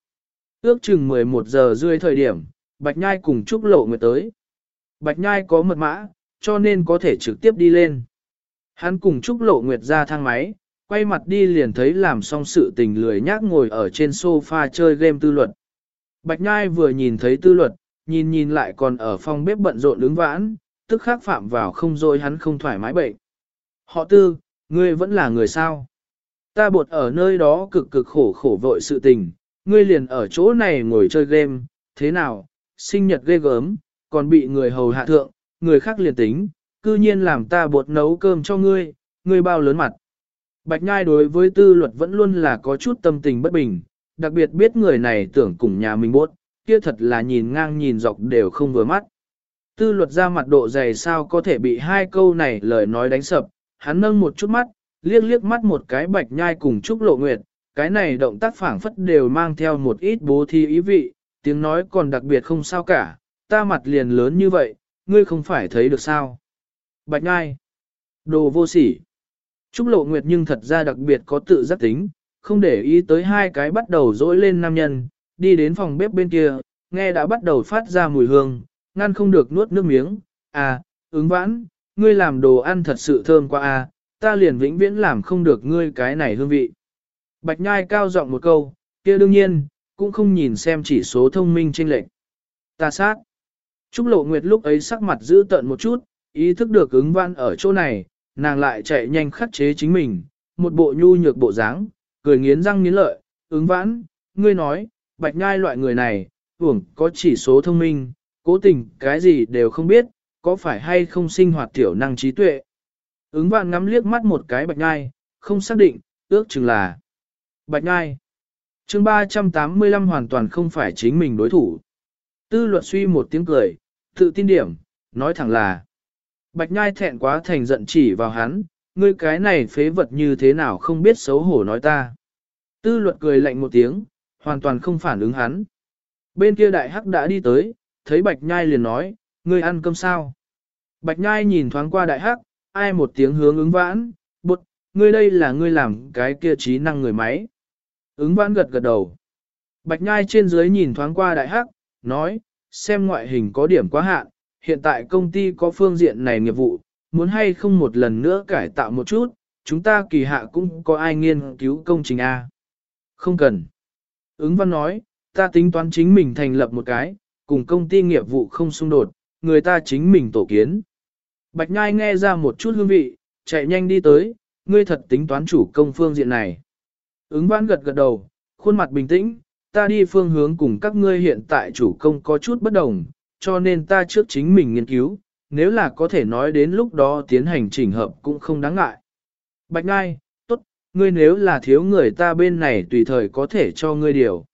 Ước chừng 11 giờ rưỡi thời điểm, Bạch Nhai cùng Trúc Lộ Nguyệt tới. Bạch Nhai có mật mã, cho nên có thể trực tiếp đi lên. Hắn cùng Trúc Lộ Nguyệt ra thang máy, quay mặt đi liền thấy làm xong sự tình lười nhác ngồi ở trên sofa chơi game tư luật. Bạch Nhai vừa nhìn thấy tư luật, nhìn nhìn lại còn ở phòng bếp bận rộn đứng vãn, tức khắc phạm vào không rồi hắn không thoải mái bệnh. Họ tư, ngươi vẫn là người sao? Ta bột ở nơi đó cực cực khổ khổ vội sự tình, ngươi liền ở chỗ này ngồi chơi game, thế nào, sinh nhật ghê gớm, còn bị người hầu hạ thượng, người khác liền tính, cư nhiên làm ta bột nấu cơm cho ngươi, ngươi bao lớn mặt. Bạch Nhai đối với tư luật vẫn luôn là có chút tâm tình bất bình, đặc biệt biết người này tưởng cùng nhà mình bốt, kia thật là nhìn ngang nhìn dọc đều không vừa mắt. Tư luật ra mặt độ dày sao có thể bị hai câu này lời nói đánh sập, hắn nâng một chút mắt, liếc liếc mắt một cái bạch nhai cùng Trúc Lộ Nguyệt, cái này động tác phảng phất đều mang theo một ít bố thi ý vị, tiếng nói còn đặc biệt không sao cả, ta mặt liền lớn như vậy, ngươi không phải thấy được sao. Bạch nhai, đồ vô sỉ. Trúc Lộ Nguyệt nhưng thật ra đặc biệt có tự giác tính, không để ý tới hai cái bắt đầu dỗi lên nam nhân, đi đến phòng bếp bên kia, nghe đã bắt đầu phát ra mùi hương, ngăn không được nuốt nước miếng, à, ứng vãn, ngươi làm đồ ăn thật sự thơm quá à, ta liền vĩnh viễn làm không được ngươi cái này hương vị. Bạch nhai cao giọng một câu, kia đương nhiên, cũng không nhìn xem chỉ số thông minh trên lệnh. Ta sát. Trúc lộ nguyệt lúc ấy sắc mặt giữ tận một chút, ý thức được ứng vãn ở chỗ này, nàng lại chạy nhanh khắc chế chính mình, một bộ nhu nhược bộ dáng, cười nghiến răng nghiến lợi, ứng vãn, ngươi nói, bạch nhai loại người này, hưởng có chỉ số thông minh, cố tình cái gì đều không biết, có phải hay không sinh hoạt tiểu năng trí tuệ. Ứng vãn ngắm liếc mắt một cái bạch nhai, không xác định, ước chừng là bạch nhai. chương 385 hoàn toàn không phải chính mình đối thủ. Tư luật suy một tiếng cười, tự tin điểm, nói thẳng là. Bạch nhai thẹn quá thành giận chỉ vào hắn, ngươi cái này phế vật như thế nào không biết xấu hổ nói ta. Tư luật cười lạnh một tiếng, hoàn toàn không phản ứng hắn. Bên kia đại hắc đã đi tới, thấy bạch nhai liền nói, ngươi ăn cơm sao? Bạch nhai nhìn thoáng qua đại hắc, ai một tiếng hướng ứng vãn, bụt, ngươi đây là ngươi làm cái kia trí năng người máy. Ứng vãn gật gật đầu. Bạch nhai trên dưới nhìn thoáng qua đại hắc, nói, xem ngoại hình có điểm quá hạn, hiện tại công ty có phương diện này nghiệp vụ, muốn hay không một lần nữa cải tạo một chút, chúng ta kỳ hạ cũng có ai nghiên cứu công trình A. Không cần. Ứng văn nói, ta tính toán chính mình thành lập một cái, cùng công ty nghiệp vụ không xung đột, người ta chính mình tổ kiến. Bạch Nhai nghe ra một chút hương vị, chạy nhanh đi tới, ngươi thật tính toán chủ công phương diện này. Ứng văn gật gật đầu, khuôn mặt bình tĩnh, ta đi phương hướng cùng các ngươi hiện tại chủ công có chút bất đồng, cho nên ta trước chính mình nghiên cứu, nếu là có thể nói đến lúc đó tiến hành chỉnh hợp cũng không đáng ngại. Bạch Ngai, tốt, ngươi nếu là thiếu người ta bên này tùy thời có thể cho ngươi điều.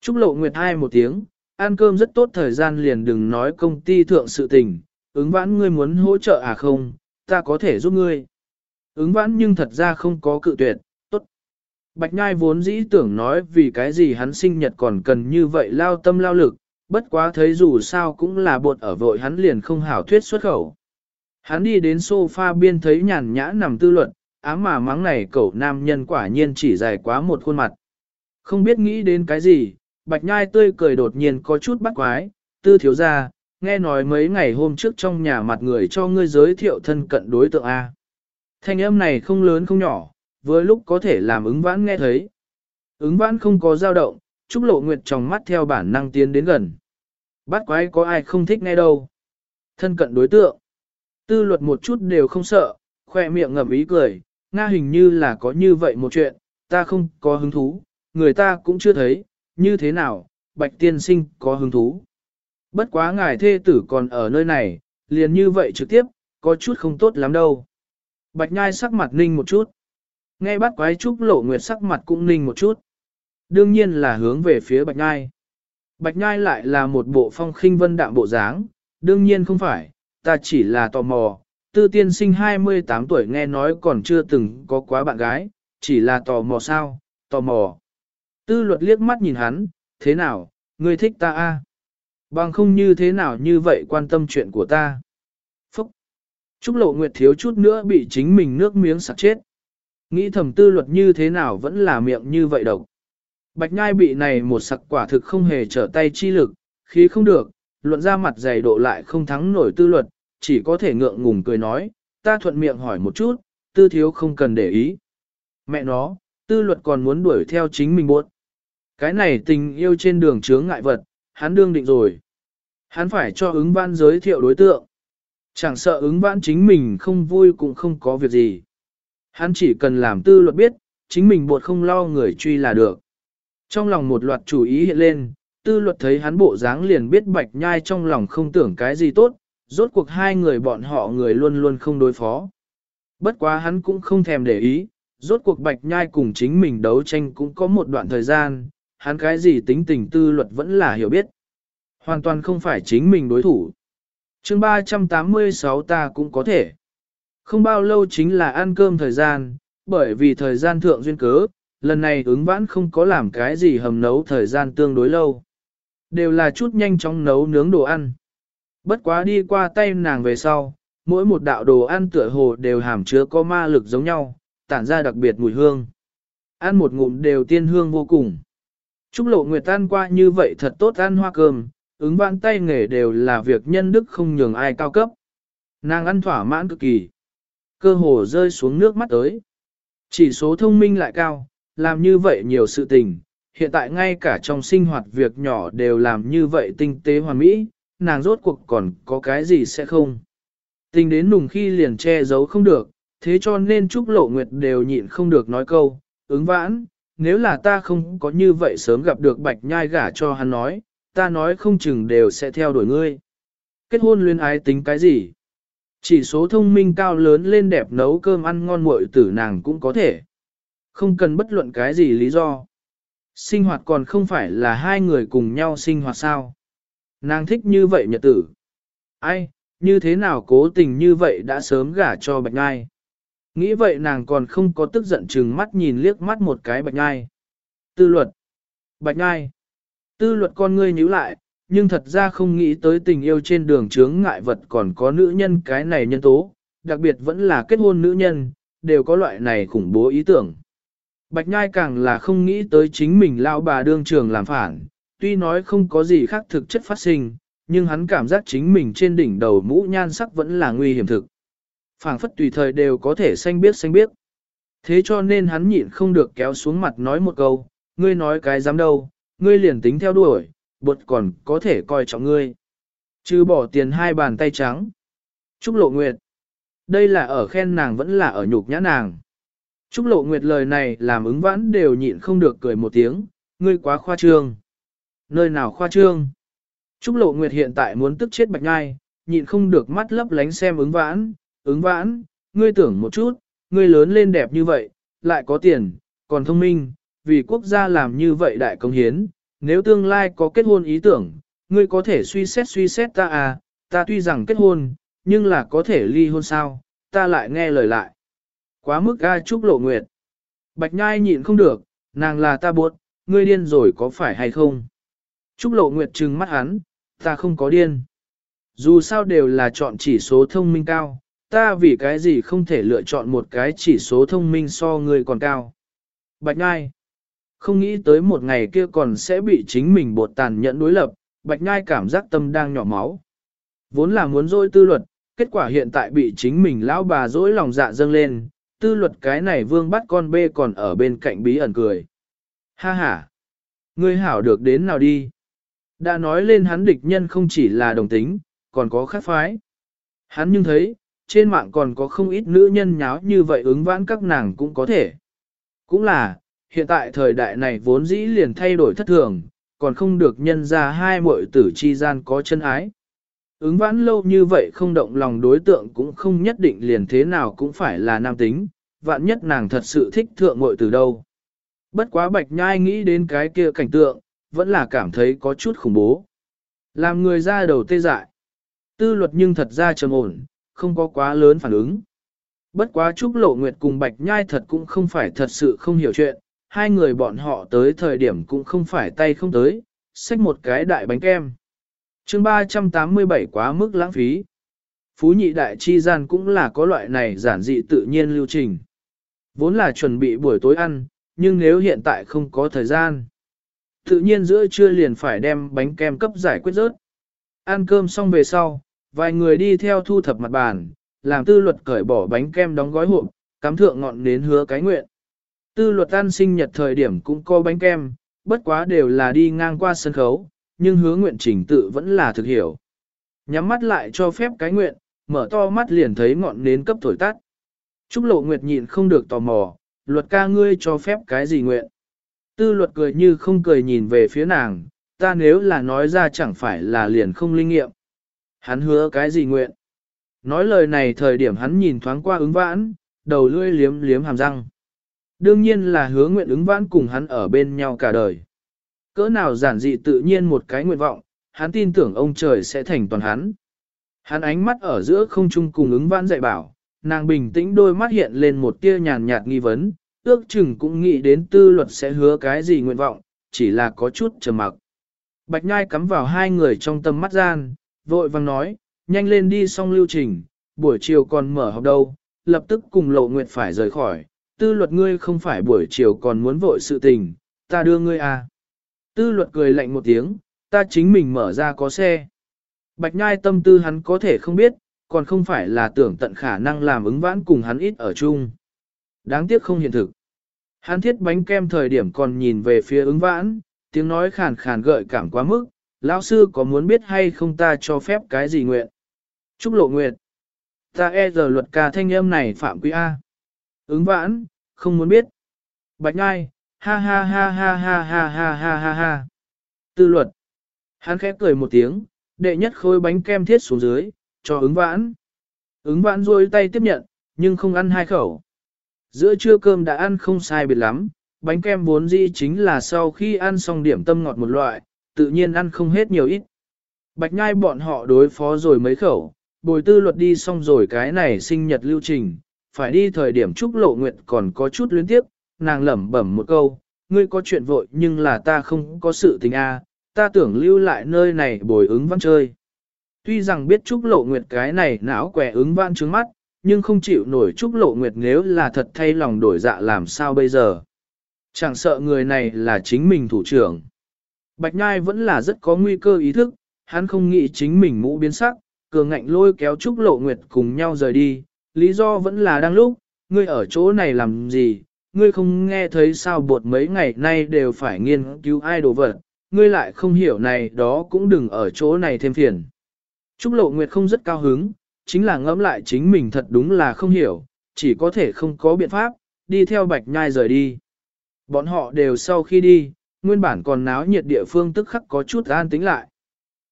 Trúc Lộ Nguyệt hai một tiếng, ăn cơm rất tốt thời gian liền đừng nói công ty thượng sự tình, ứng vãn ngươi muốn hỗ trợ à không, ta có thể giúp ngươi. Ứng vãn nhưng thật ra không có cự tuyệt, tốt. Bạch Nhai vốn dĩ tưởng nói vì cái gì hắn sinh nhật còn cần như vậy lao tâm lao lực, bất quá thấy dù sao cũng là bột ở vội hắn liền không hảo thuyết xuất khẩu. Hắn đi đến sofa biên thấy nhàn nhã nằm tư luận, ám mà mắng này cậu nam nhân quả nhiên chỉ dài quá một khuôn mặt. Không biết nghĩ đến cái gì, bạch nhai tươi cười đột nhiên có chút bắt quái, tư thiếu ra, nghe nói mấy ngày hôm trước trong nhà mặt người cho ngươi giới thiệu thân cận đối tượng A. Thanh âm này không lớn không nhỏ, với lúc có thể làm ứng vãn nghe thấy. Ứng vãn không có dao động, Trúc Lộ Nguyệt trong mắt theo bản năng tiến đến gần. Bắt quái có ai không thích nghe đâu. Thân cận đối tượng. Tư luật một chút đều không sợ, khoe miệng ngậm ý cười, Nga hình như là có như vậy một chuyện, ta không có hứng thú, người ta cũng chưa thấy, như thế nào, bạch tiên sinh có hứng thú. Bất quá ngài thê tử còn ở nơi này, liền như vậy trực tiếp, có chút không tốt lắm đâu. Bạch nhai sắc mặt ninh một chút. Nghe bắt quái trúc lộ nguyệt sắc mặt cũng ninh một chút. Đương nhiên là hướng về phía bạch nhai. Bạch nhai lại là một bộ phong khinh vân đạm bộ dáng, đương nhiên không phải, ta chỉ là tò mò. Tư tiên sinh 28 tuổi nghe nói còn chưa từng có quá bạn gái, chỉ là tò mò sao, tò mò. Tư luật liếc mắt nhìn hắn, thế nào, ngươi thích ta a? À? Bằng không như thế nào như vậy quan tâm chuyện của ta. Phúc! Trúc lộ nguyệt thiếu chút nữa bị chính mình nước miếng sặc chết. Nghĩ thầm tư luật như thế nào vẫn là miệng như vậy độc. Bạch nhai bị này một sặc quả thực không hề trở tay chi lực, khí không được, luận ra mặt dày độ lại không thắng nổi tư luật, chỉ có thể ngượng ngùng cười nói, ta thuận miệng hỏi một chút, tư thiếu không cần để ý. Mẹ nó, tư luật còn muốn đuổi theo chính mình buốt. Cái này tình yêu trên đường chướng ngại vật, hắn đương định rồi. Hắn phải cho ứng văn giới thiệu đối tượng. Chẳng sợ ứng văn chính mình không vui cũng không có việc gì. Hắn chỉ cần làm tư luật biết, chính mình buộc không lo người truy là được. Trong lòng một loạt chủ ý hiện lên, tư luật thấy hắn bộ dáng liền biết bạch nhai trong lòng không tưởng cái gì tốt, rốt cuộc hai người bọn họ người luôn luôn không đối phó. Bất quá hắn cũng không thèm để ý, rốt cuộc bạch nhai cùng chính mình đấu tranh cũng có một đoạn thời gian, hắn cái gì tính tình tư luật vẫn là hiểu biết. Hoàn toàn không phải chính mình đối thủ. chương 386 ta cũng có thể. Không bao lâu chính là ăn cơm thời gian, bởi vì thời gian thượng duyên cớ, lần này ứng vãn không có làm cái gì hầm nấu thời gian tương đối lâu. Đều là chút nhanh chóng nấu nướng đồ ăn. Bất quá đi qua tay nàng về sau, mỗi một đạo đồ ăn tựa hồ đều hàm chứa có ma lực giống nhau, tản ra đặc biệt mùi hương. Ăn một ngụm đều tiên hương vô cùng. Trúc lộ nguyệt tan qua như vậy thật tốt ăn hoa cơm, ứng vãn tay nghề đều là việc nhân đức không nhường ai cao cấp. Nàng ăn thỏa mãn cực kỳ. Cơ hồ rơi xuống nước mắt tới. Chỉ số thông minh lại cao, làm như vậy nhiều sự tình, hiện tại ngay cả trong sinh hoạt việc nhỏ đều làm như vậy tinh tế hoàn mỹ, nàng rốt cuộc còn có cái gì sẽ không. Tình đến nùng khi liền che giấu không được, thế cho nên Trúc Lộ Nguyệt đều nhịn không được nói câu, ứng vãn, nếu là ta không có như vậy sớm gặp được bạch nhai gả cho hắn nói, ta nói không chừng đều sẽ theo đuổi ngươi. Kết hôn luyến ái tính cái gì? Chỉ số thông minh cao lớn lên đẹp nấu cơm ăn ngon muội tử nàng cũng có thể. Không cần bất luận cái gì lý do. Sinh hoạt còn không phải là hai người cùng nhau sinh hoạt sao. Nàng thích như vậy nhật tử. Ai, như thế nào cố tình như vậy đã sớm gả cho bạch ngai. Nghĩ vậy nàng còn không có tức giận chừng mắt nhìn liếc mắt một cái bạch ngai. Tư luật. Bạch ngai. Tư luật con ngươi nhíu lại, nhưng thật ra không nghĩ tới tình yêu trên đường chướng ngại vật còn có nữ nhân cái này nhân tố, đặc biệt vẫn là kết hôn nữ nhân, đều có loại này khủng bố ý tưởng. Bạch Nhai càng là không nghĩ tới chính mình lão bà đương trường làm phản, tuy nói không có gì khác thực chất phát sinh, nhưng hắn cảm giác chính mình trên đỉnh đầu mũ nhan sắc vẫn là nguy hiểm thực. phảng phất tùy thời đều có thể xanh biết xanh biết. Thế cho nên hắn nhịn không được kéo xuống mặt nói một câu, ngươi nói cái dám đâu, ngươi liền tính theo đuổi, bột còn có thể coi trọng ngươi. Chứ bỏ tiền hai bàn tay trắng. Trúc Lộ Nguyệt. Đây là ở khen nàng vẫn là ở nhục nhã nàng. Trúc Lộ Nguyệt lời này làm ứng vãn đều nhịn không được cười một tiếng, ngươi quá khoa trương. Nơi nào khoa trương? Trúc Lộ Nguyệt hiện tại muốn tức chết bạch ngai, nhịn không được mắt lấp lánh xem ứng vãn, ứng vãn, ngươi tưởng một chút, ngươi lớn lên đẹp như vậy, lại có tiền, còn thông minh, vì quốc gia làm như vậy đại công hiến, nếu tương lai có kết hôn ý tưởng, ngươi có thể suy xét suy xét ta à, ta tuy rằng kết hôn, nhưng là có thể ly hôn sao, ta lại nghe lời lại. Quá mức ga trúc lộ nguyệt. Bạch nhai nhịn không được, nàng là ta buộc, ngươi điên rồi có phải hay không? Trúc lộ nguyệt trừng mắt hắn, ta không có điên. Dù sao đều là chọn chỉ số thông minh cao, ta vì cái gì không thể lựa chọn một cái chỉ số thông minh so ngươi còn cao. Bạch nhai, không nghĩ tới một ngày kia còn sẽ bị chính mình bột tàn nhẫn đối lập, bạch nhai cảm giác tâm đang nhỏ máu. Vốn là muốn dối tư luật, kết quả hiện tại bị chính mình lão bà dối lòng dạ dâng lên, tư luật cái này vương bắt con bê còn ở bên cạnh bí ẩn cười. Ha ha! Ngươi hảo được đến nào đi? Đã nói lên hắn địch nhân không chỉ là đồng tính, còn có khác phái. Hắn nhưng thấy, trên mạng còn có không ít nữ nhân nháo như vậy ứng vãn các nàng cũng có thể. Cũng là, hiện tại thời đại này vốn dĩ liền thay đổi thất thường, còn không được nhân ra hai muội tử chi gian có chân ái. Ứng vãn lâu như vậy không động lòng đối tượng cũng không nhất định liền thế nào cũng phải là nam tính, vạn nhất nàng thật sự thích thượng muội từ đâu. Bất quá bạch nhai nghĩ đến cái kia cảnh tượng, vẫn là cảm thấy có chút khủng bố. Làm người ra đầu tê dại. Tư luật nhưng thật ra trầm ổn, không có quá lớn phản ứng. Bất quá Trúc Lộ Nguyệt cùng Bạch Nhai thật cũng không phải thật sự không hiểu chuyện, hai người bọn họ tới thời điểm cũng không phải tay không tới, xách một cái đại bánh kem chương 387 quá mức lãng phí. Phú nhị đại chi gian cũng là có loại này giản dị tự nhiên lưu trình. Vốn là chuẩn bị buổi tối ăn, nhưng nếu hiện tại không có thời gian, tự nhiên giữa trưa liền phải đem bánh kem cấp giải quyết rớt. Ăn cơm xong về sau, vài người đi theo thu thập mặt bàn, làm tư luật cởi bỏ bánh kem đóng gói hộp, cắm thượng ngọn đến hứa cái nguyện. Tư luật ăn sinh nhật thời điểm cũng có bánh kem, bất quá đều là đi ngang qua sân khấu, nhưng hứa nguyện trình tự vẫn là thực hiểu. Nhắm mắt lại cho phép cái nguyện, mở to mắt liền thấy ngọn nến cấp thổi tắt. Trúc lộ nguyệt nhịn không được tò mò, luật ca ngươi cho phép cái gì nguyện. Tư luật cười như không cười nhìn về phía nàng, ta nếu là nói ra chẳng phải là liền không linh nghiệm. Hắn hứa cái gì nguyện. Nói lời này thời điểm hắn nhìn thoáng qua ứng vãn, đầu lưỡi liếm liếm hàm răng. Đương nhiên là hứa nguyện ứng vãn cùng hắn ở bên nhau cả đời. Cỡ nào giản dị tự nhiên một cái nguyện vọng, hắn tin tưởng ông trời sẽ thành toàn hắn. Hắn ánh mắt ở giữa không trung cùng ứng vãn dạy bảo, nàng bình tĩnh đôi mắt hiện lên một tia nhàn nhạt nghi vấn, ước chừng cũng nghĩ đến tư luật sẽ hứa cái gì nguyện vọng, chỉ là có chút trầm mặc. Bạch nhai cắm vào hai người trong tâm mắt gian, vội vang nói, nhanh lên đi xong lưu trình, buổi chiều còn mở học đâu, lập tức cùng lộ nguyện phải rời khỏi, tư luật ngươi không phải buổi chiều còn muốn vội sự tình, ta đưa ngươi à. Tư luật cười lạnh một tiếng, ta chính mình mở ra có xe. Bạch nhai tâm tư hắn có thể không biết, còn không phải là tưởng tận khả năng làm ứng vãn cùng hắn ít ở chung. Đáng tiếc không hiện thực. Hắn thiết bánh kem thời điểm còn nhìn về phía ứng vãn, tiếng nói khàn khàn gợi cảm quá mức, lão sư có muốn biết hay không ta cho phép cái gì nguyện? Trúc lộ nguyện. Ta e giờ luật ca thanh âm này phạm quý A. Ứng vãn, không muốn biết. Bạch ngai, ha ha ha ha ha ha ha ha ha ha. Tư luật. Hắn khẽ cười một tiếng, đệ nhất khối bánh kem thiết xuống dưới, cho ứng vãn. Ứng vãn rôi tay tiếp nhận, nhưng không ăn hai khẩu. Giữa trưa cơm đã ăn không sai biệt lắm, bánh kem vốn dĩ chính là sau khi ăn xong điểm tâm ngọt một loại, tự nhiên ăn không hết nhiều ít. Bạch nhai bọn họ đối phó rồi mấy khẩu, bồi tư luật đi xong rồi cái này sinh nhật lưu trình, phải đi thời điểm trúc lộ nguyện còn có chút luyến tiếp, nàng lẩm bẩm một câu, ngươi có chuyện vội nhưng là ta không có sự tình a, ta tưởng lưu lại nơi này bồi ứng văn chơi. Tuy rằng biết trúc lộ nguyệt cái này não quẻ ứng văn trướng mắt, nhưng không chịu nổi trúc lộ nguyệt nếu là thật thay lòng đổi dạ làm sao bây giờ. Chẳng sợ người này là chính mình thủ trưởng. Bạch Nhai vẫn là rất có nguy cơ ý thức, hắn không nghĩ chính mình mũ biến sắc, cường ngạnh lôi kéo Trúc Lộ Nguyệt cùng nhau rời đi, lý do vẫn là đang lúc, ngươi ở chỗ này làm gì, ngươi không nghe thấy sao bột mấy ngày nay đều phải nghiên cứu ai đồ vật, ngươi lại không hiểu này đó cũng đừng ở chỗ này thêm phiền. Trúc Lộ Nguyệt không rất cao hứng, chính là ngẫm lại chính mình thật đúng là không hiểu, chỉ có thể không có biện pháp, đi theo bạch nhai rời đi. Bọn họ đều sau khi đi, nguyên bản còn náo nhiệt địa phương tức khắc có chút an tính lại.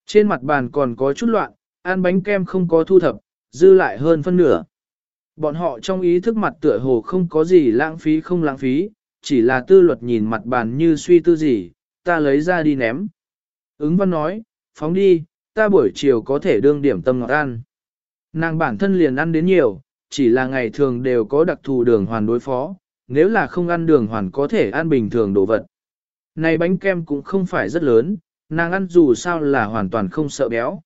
Trên mặt bàn còn có chút loạn, ăn bánh kem không có thu thập, dư lại hơn phân nửa. Bọn họ trong ý thức mặt tựa hồ không có gì lãng phí không lãng phí, chỉ là tư luật nhìn mặt bàn như suy tư gì, ta lấy ra đi ném. Ứng văn nói, phóng đi, ta buổi chiều có thể đương điểm tâm ngọt ăn. Nàng bản thân liền ăn đến nhiều, chỉ là ngày thường đều có đặc thù đường hoàn đối phó, nếu là không ăn đường hoàn có thể ăn bình thường đồ vật. Này bánh kem cũng không phải rất lớn, nàng ăn dù sao là hoàn toàn không sợ béo.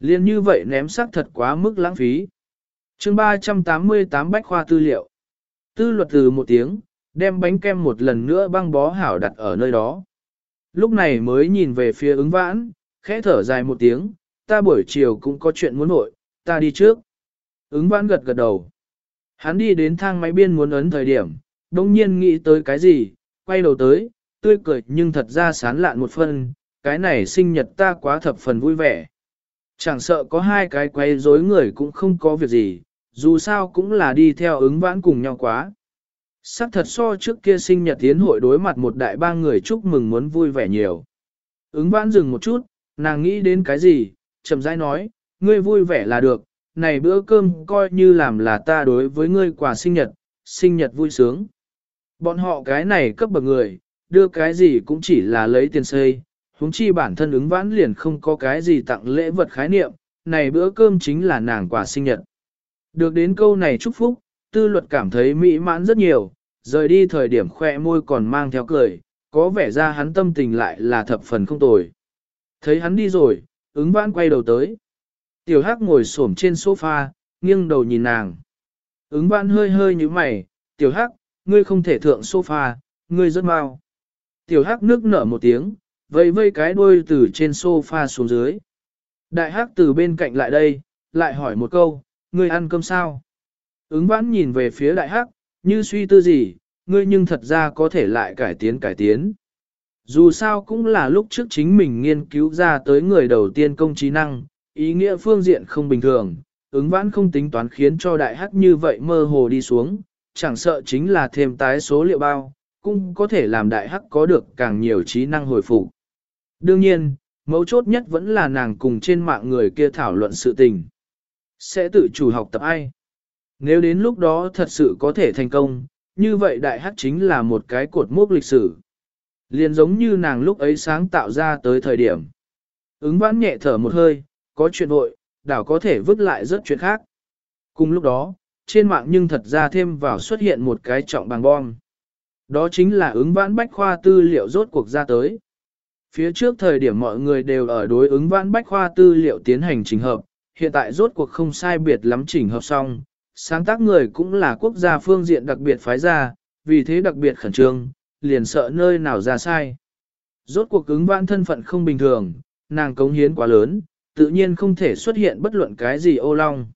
Liên như vậy ném sắc thật quá mức lãng phí chương 388 bách khoa tư liệu. Tư luật từ một tiếng, đem bánh kem một lần nữa băng bó hảo đặt ở nơi đó. Lúc này mới nhìn về phía ứng vãn, khẽ thở dài một tiếng, ta buổi chiều cũng có chuyện muốn nội, ta đi trước. Ứng vãn gật gật đầu. Hắn đi đến thang máy biên muốn ấn thời điểm, đồng nhiên nghĩ tới cái gì, quay đầu tới, tươi cười nhưng thật ra sán lạn một phần, cái này sinh nhật ta quá thập phần vui vẻ. Chẳng sợ có hai cái quay rối người cũng không có việc gì, dù sao cũng là đi theo ứng vãn cùng nhau quá. Sắc thật so trước kia sinh nhật tiến hội đối mặt một đại ba người chúc mừng muốn vui vẻ nhiều. Ứng vãn dừng một chút, nàng nghĩ đến cái gì, chậm rãi nói, ngươi vui vẻ là được, này bữa cơm coi như làm là ta đối với ngươi quà sinh nhật, sinh nhật vui sướng. Bọn họ cái này cấp bậc người, đưa cái gì cũng chỉ là lấy tiền xây, huống chi bản thân ứng vãn liền không có cái gì tặng lễ vật khái niệm, này bữa cơm chính là nàng quà sinh nhật. Được đến câu này chúc phúc, tư luật cảm thấy mỹ mãn rất nhiều, rời đi thời điểm khoe môi còn mang theo cười, có vẻ ra hắn tâm tình lại là thập phần không tồi. Thấy hắn đi rồi, ứng vãn quay đầu tới. Tiểu hắc ngồi xổm trên sofa, nghiêng đầu nhìn nàng. Ứng vãn hơi hơi như mày, tiểu hắc, ngươi không thể thượng sofa, ngươi rất mau. Tiểu hắc nước nở một tiếng, vây vây cái đuôi từ trên sofa xuống dưới. Đại hắc từ bên cạnh lại đây, lại hỏi một câu, ngươi ăn cơm sao? Ứng vãn nhìn về phía đại hắc, như suy tư gì, ngươi nhưng thật ra có thể lại cải tiến cải tiến. Dù sao cũng là lúc trước chính mình nghiên cứu ra tới người đầu tiên công trí năng, ý nghĩa phương diện không bình thường, ứng vãn không tính toán khiến cho đại hắc như vậy mơ hồ đi xuống, chẳng sợ chính là thêm tái số liệu bao, cũng có thể làm đại hắc có được càng nhiều trí năng hồi phục. Đương nhiên, mấu chốt nhất vẫn là nàng cùng trên mạng người kia thảo luận sự tình. Sẽ tự chủ học tập ai? Nếu đến lúc đó thật sự có thể thành công, như vậy đại hắc chính là một cái cột mốc lịch sử. Liền giống như nàng lúc ấy sáng tạo ra tới thời điểm. Ứng vãn nhẹ thở một hơi, có chuyện vội, đảo có thể vứt lại rất chuyện khác. Cùng lúc đó, trên mạng nhưng thật ra thêm vào xuất hiện một cái trọng bằng bom. Đó chính là ứng vãn bách khoa tư liệu rốt cuộc ra tới. Phía trước thời điểm mọi người đều ở đối ứng vãn bách khoa tư liệu tiến hành trình hợp, hiện tại rốt cuộc không sai biệt lắm chỉnh hợp xong, sáng tác người cũng là quốc gia phương diện đặc biệt phái ra, vì thế đặc biệt khẩn trương, liền sợ nơi nào ra sai. Rốt cuộc ứng vãn thân phận không bình thường, nàng cống hiến quá lớn, tự nhiên không thể xuất hiện bất luận cái gì ô long.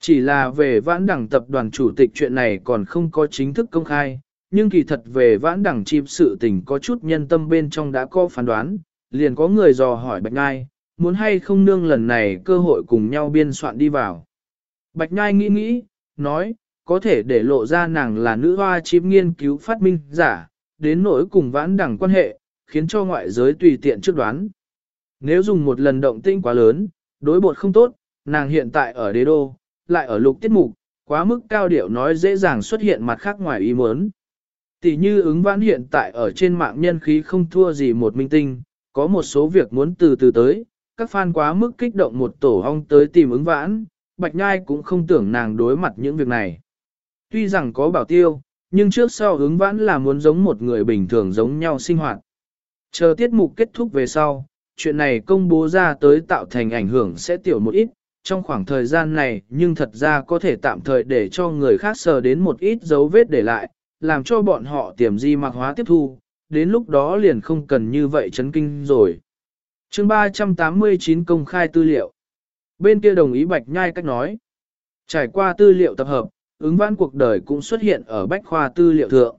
Chỉ là về vãn đẳng tập đoàn chủ tịch chuyện này còn không có chính thức công khai, nhưng kỳ thật về vãn đẳng chim sự tình có chút nhân tâm bên trong đã có phán đoán, liền có người dò hỏi Bạch Ngai, muốn hay không nương lần này cơ hội cùng nhau biên soạn đi vào. Bạch Nhai nghĩ nghĩ, nói, có thể để lộ ra nàng là nữ hoa chim nghiên cứu phát minh giả, đến nỗi cùng vãn đẳng quan hệ, khiến cho ngoại giới tùy tiện trước đoán. Nếu dùng một lần động tinh quá lớn, đối bột không tốt, nàng hiện tại ở đế đô, lại ở lục tiết mục, quá mức cao điệu nói dễ dàng xuất hiện mặt khác ngoài ý muốn. Tỷ như ứng vãn hiện tại ở trên mạng nhân khí không thua gì một minh tinh, có một số việc muốn từ từ tới, các fan quá mức kích động một tổ hong tới tìm ứng vãn, Bạch Nhai cũng không tưởng nàng đối mặt những việc này. Tuy rằng có bảo tiêu, nhưng trước sau ứng vãn là muốn giống một người bình thường giống nhau sinh hoạt. Chờ tiết mục kết thúc về sau, chuyện này công bố ra tới tạo thành ảnh hưởng sẽ tiểu một ít, trong khoảng thời gian này nhưng thật ra có thể tạm thời để cho người khác sờ đến một ít dấu vết để lại, làm cho bọn họ tiềm di mạc hóa tiếp thu, đến lúc đó liền không cần như vậy chấn kinh rồi chương 389 công khai tư liệu. Bên kia đồng ý bạch nhai cách nói. Trải qua tư liệu tập hợp, ứng vãn cuộc đời cũng xuất hiện ở bách khoa tư liệu thượng.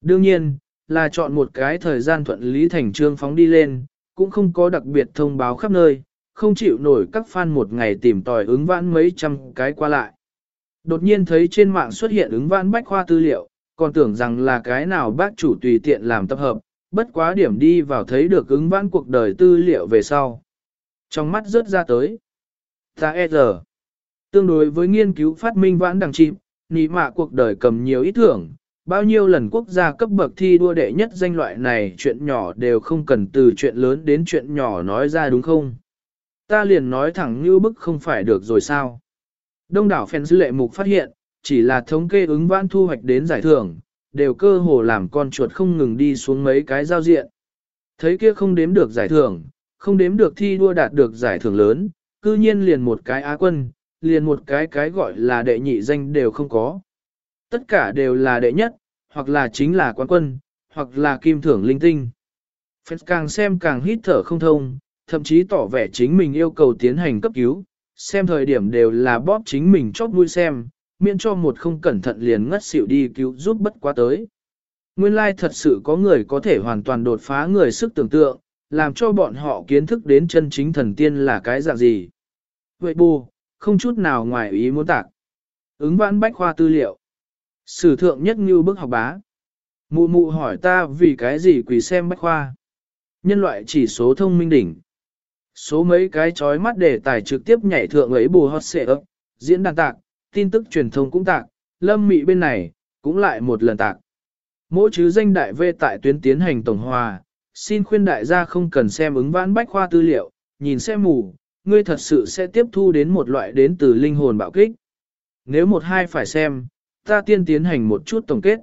Đương nhiên, là chọn một cái thời gian thuận lý thành trương phóng đi lên, cũng không có đặc biệt thông báo khắp nơi, không chịu nổi các fan một ngày tìm tòi ứng vãn mấy trăm cái qua lại. Đột nhiên thấy trên mạng xuất hiện ứng vãn bách khoa tư liệu, còn tưởng rằng là cái nào bác chủ tùy tiện làm tập hợp, bất quá điểm đi vào thấy được ứng vãn cuộc đời tư liệu về sau. Trong mắt rớt ra tới. Ta e giờ. Tương đối với nghiên cứu phát minh vãn đằng chìm, nị mạ cuộc đời cầm nhiều ý tưởng, bao nhiêu lần quốc gia cấp bậc thi đua đệ nhất danh loại này chuyện nhỏ đều không cần từ chuyện lớn đến chuyện nhỏ nói ra đúng không? Ta liền nói thẳng như bức không phải được rồi sao? Đông đảo fans lệ mục phát hiện, chỉ là thống kê ứng vãn thu hoạch đến giải thưởng, đều cơ hồ làm con chuột không ngừng đi xuống mấy cái giao diện. Thấy kia không đếm được giải thưởng, không đếm được thi đua đạt được giải thưởng lớn, cư nhiên liền một cái á quân, liền một cái cái gọi là đệ nhị danh đều không có. Tất cả đều là đệ nhất, hoặc là chính là quán quân, hoặc là kim thưởng linh tinh. Phép càng xem càng hít thở không thông, thậm chí tỏ vẻ chính mình yêu cầu tiến hành cấp cứu, xem thời điểm đều là bóp chính mình chóp mũi xem, miễn cho một không cẩn thận liền ngất xỉu đi cứu giúp bất quá tới. Nguyên lai thật sự có người có thể hoàn toàn đột phá người sức tưởng tượng, làm cho bọn họ kiến thức đến chân chính thần tiên là cái dạng gì. Vậy bù, không chút nào ngoài ý muốn tạc. Ứng vãn bách khoa tư liệu. Sử thượng nhất như bức học bá. Mụ mụ hỏi ta vì cái gì quỳ xem bách khoa. Nhân loại chỉ số thông minh đỉnh. Số mấy cái chói mắt để tài trực tiếp nhảy thượng ấy bù hot xệ ấp, diễn đàn tạc, tin tức truyền thông cũng tạc, lâm mị bên này, cũng lại một lần tạc. Mỗi chứ danh đại vê tại tuyến tiến hành tổng hòa, xin khuyên đại gia không cần xem ứng vãn bách khoa tư liệu, nhìn xem mù, ngươi thật sự sẽ tiếp thu đến một loại đến từ linh hồn bạo kích. Nếu một hai phải xem, ta tiên tiến hành một chút tổng kết.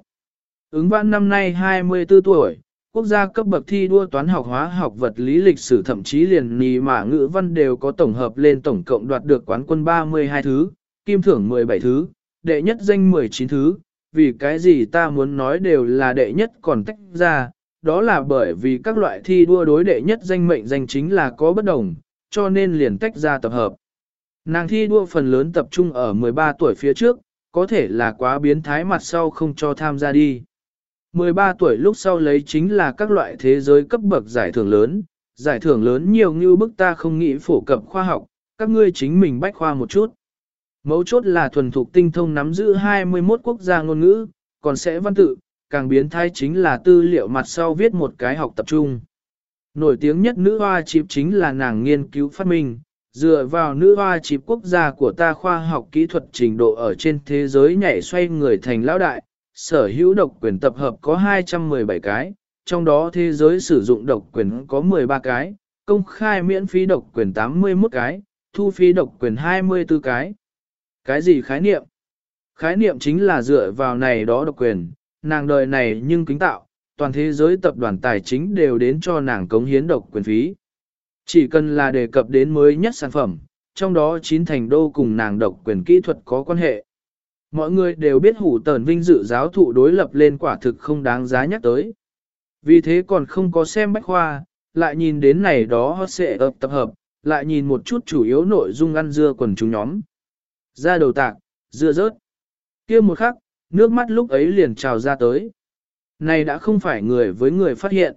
Ứng vãn năm nay 24 tuổi, quốc gia cấp bậc thi đua toán học hóa học vật lý lịch sử thậm chí liền nì mà ngữ văn đều có tổng hợp lên tổng cộng đoạt được quán quân 32 thứ, kim thưởng 17 thứ, đệ nhất danh 19 thứ, vì cái gì ta muốn nói đều là đệ nhất còn tách ra, đó là bởi vì các loại thi đua đối đệ nhất danh mệnh danh chính là có bất đồng, cho nên liền tách ra tập hợp. Nàng thi đua phần lớn tập trung ở 13 tuổi phía trước, có thể là quá biến thái mặt sau không cho tham gia đi. 13 tuổi lúc sau lấy chính là các loại thế giới cấp bậc giải thưởng lớn, giải thưởng lớn nhiều như bức ta không nghĩ phổ cập khoa học, các ngươi chính mình bách khoa một chút. Mấu chốt là thuần thục tinh thông nắm giữ 21 quốc gia ngôn ngữ, còn sẽ văn tự, càng biến thái chính là tư liệu mặt sau viết một cái học tập trung. Nổi tiếng nhất nữ hoa chịp chính là nàng nghiên cứu phát minh, dựa vào nữ hoa chịp quốc gia của ta khoa học kỹ thuật trình độ ở trên thế giới nhảy xoay người thành lão đại, sở hữu độc quyền tập hợp có 217 cái, trong đó thế giới sử dụng độc quyền có 13 cái, công khai miễn phí độc quyền 81 cái, thu phí độc quyền 24 cái. Cái gì khái niệm? Khái niệm chính là dựa vào này đó độc quyền, nàng đời này nhưng kính tạo, toàn thế giới tập đoàn tài chính đều đến cho nàng cống hiến độc quyền phí. Chỉ cần là đề cập đến mới nhất sản phẩm, trong đó chín thành đô cùng nàng độc quyền kỹ thuật có quan hệ. Mọi người đều biết hủ tờn vinh dự giáo thụ đối lập lên quả thực không đáng giá nhắc tới. Vì thế còn không có xem bách khoa, lại nhìn đến này đó sẽ ập tập hợp, lại nhìn một chút chủ yếu nội dung ăn dưa quần chúng nhóm. Ra đầu tạc, dưa rớt. kia một khắc, nước mắt lúc ấy liền trào ra tới. Này đã không phải người với người phát hiện.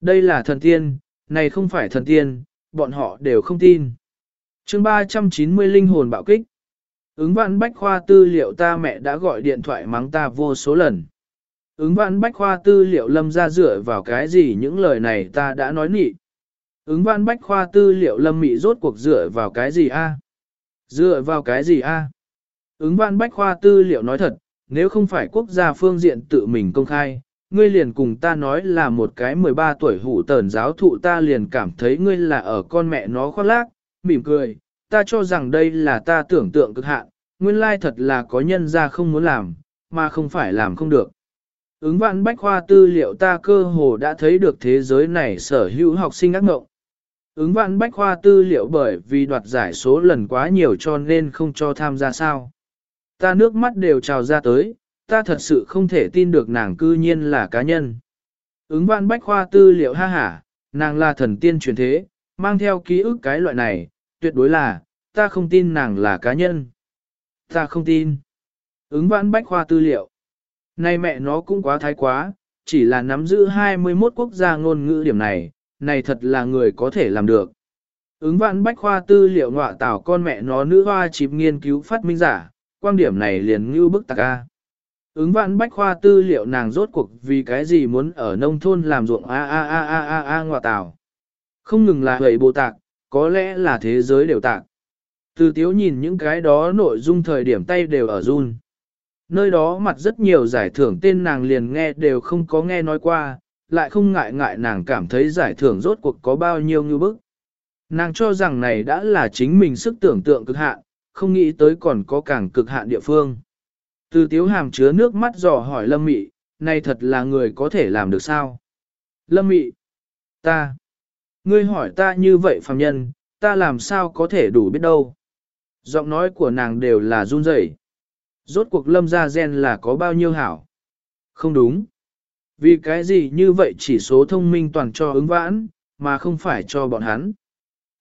Đây là thần tiên, này không phải thần tiên, bọn họ đều không tin. chương 390 linh hồn bạo kích. Ứng vạn bách khoa tư liệu ta mẹ đã gọi điện thoại mắng ta vô số lần. Ứng vạn bách khoa tư liệu lâm ra dựa vào cái gì những lời này ta đã nói nị. Ứng vạn bách khoa tư liệu lâm mị rốt cuộc dựa vào cái gì a? Dựa vào cái gì a? Ứng văn bách khoa tư liệu nói thật, nếu không phải quốc gia phương diện tự mình công khai, ngươi liền cùng ta nói là một cái 13 tuổi hủ tờn giáo thụ ta liền cảm thấy ngươi là ở con mẹ nó khoác lác, mỉm cười, ta cho rằng đây là ta tưởng tượng cực hạn, nguyên lai thật là có nhân ra không muốn làm, mà không phải làm không được. Ứng vạn bách khoa tư liệu ta cơ hồ đã thấy được thế giới này sở hữu học sinh ác ngộng. Ứng vạn bách khoa tư liệu bởi vì đoạt giải số lần quá nhiều cho nên không cho tham gia sao. Ta nước mắt đều trào ra tới, ta thật sự không thể tin được nàng cư nhiên là cá nhân. Ứng vạn bách khoa tư liệu ha hả, nàng là thần tiên truyền thế, mang theo ký ức cái loại này, tuyệt đối là, ta không tin nàng là cá nhân. Ta không tin. Ứng vãn bách khoa tư liệu. Này mẹ nó cũng quá thái quá, chỉ là nắm giữ 21 quốc gia ngôn ngữ điểm này, này thật là người có thể làm được. Ứng vạn bách khoa tư liệu ngọa tảo con mẹ nó nữ hoa chịp nghiên cứu phát minh giả, quan điểm này liền như bức tạc A. Ứng vạn bách khoa tư liệu nàng rốt cuộc vì cái gì muốn ở nông thôn làm ruộng a a a a a a ngọa tảo. Không ngừng là hầy bồ tạc, có lẽ là thế giới đều tạc. Từ tiếu nhìn những cái đó nội dung thời điểm tay đều ở run. Nơi đó mặt rất nhiều giải thưởng tên nàng liền nghe đều không có nghe nói qua, lại không ngại ngại nàng cảm thấy giải thưởng rốt cuộc có bao nhiêu như bức. Nàng cho rằng này đã là chính mình sức tưởng tượng cực hạn, không nghĩ tới còn có càng cực hạn địa phương. Từ tiếu hàm chứa nước mắt dò hỏi Lâm Mị, này thật là người có thể làm được sao? Lâm Mị, ta, ngươi hỏi ta như vậy phàm nhân, ta làm sao có thể đủ biết đâu? Giọng nói của nàng đều là run rẩy. Rốt cuộc lâm ra gen là có bao nhiêu hảo? Không đúng. Vì cái gì như vậy chỉ số thông minh toàn cho ứng vãn, mà không phải cho bọn hắn.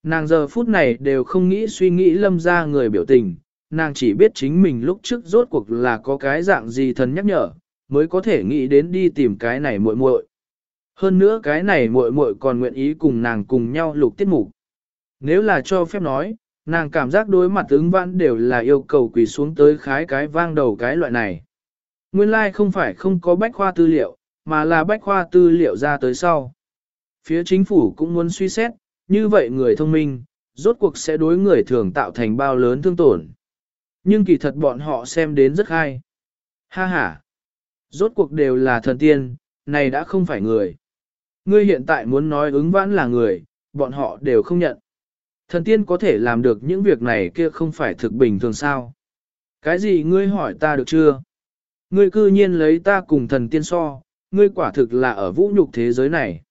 Nàng giờ phút này đều không nghĩ suy nghĩ lâm ra người biểu tình, nàng chỉ biết chính mình lúc trước rốt cuộc là có cái dạng gì thần nhắc nhở, mới có thể nghĩ đến đi tìm cái này muội muội. Hơn nữa cái này muội muội còn nguyện ý cùng nàng cùng nhau lục tiết mục. Nếu là cho phép nói, nàng cảm giác đối mặt ứng vãn đều là yêu cầu quỳ xuống tới khái cái vang đầu cái loại này. Nguyên lai like không phải không có bách khoa tư liệu, mà là bách khoa tư liệu ra tới sau. Phía chính phủ cũng muốn suy xét, như vậy người thông minh, rốt cuộc sẽ đối người thường tạo thành bao lớn thương tổn. Nhưng kỳ thật bọn họ xem đến rất hay. Ha ha! Rốt cuộc đều là thần tiên, này đã không phải người. Ngươi hiện tại muốn nói ứng vãn là người, bọn họ đều không nhận. Thần tiên có thể làm được những việc này kia không phải thực bình thường sao. Cái gì ngươi hỏi ta được chưa? Ngươi cư nhiên lấy ta cùng thần tiên so, ngươi quả thực là ở vũ nhục thế giới này.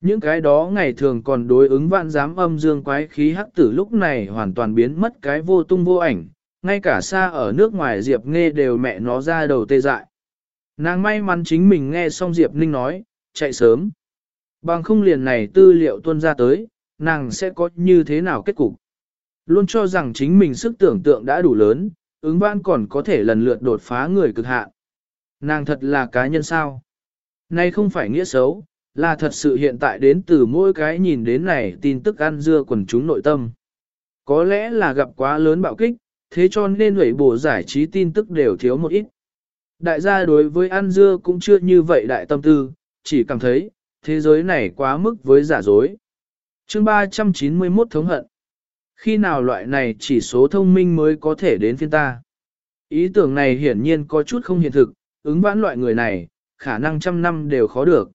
Những cái đó ngày thường còn đối ứng vạn giám âm dương quái khí hắc tử lúc này hoàn toàn biến mất cái vô tung vô ảnh, ngay cả xa ở nước ngoài Diệp nghe đều mẹ nó ra đầu tê dại. Nàng may mắn chính mình nghe xong Diệp Ninh nói, chạy sớm. Bằng không liền này tư liệu tuân ra tới, nàng sẽ có như thế nào kết cục. Luôn cho rằng chính mình sức tưởng tượng đã đủ lớn, ứng vãn còn có thể lần lượt đột phá người cực hạn. Nàng thật là cá nhân sao. Nay không phải nghĩa xấu, là thật sự hiện tại đến từ mỗi cái nhìn đến này tin tức ăn dưa quần chúng nội tâm. Có lẽ là gặp quá lớn bạo kích, thế cho nên hủy bổ giải trí tin tức đều thiếu một ít. Đại gia đối với ăn dưa cũng chưa như vậy đại tâm tư, chỉ cảm thấy, thế giới này quá mức với giả dối. chương 391 thống hận. Khi nào loại này chỉ số thông minh mới có thể đến phiên ta? Ý tưởng này hiển nhiên có chút không hiện thực, ứng vãn loại người này, khả năng trăm năm đều khó được.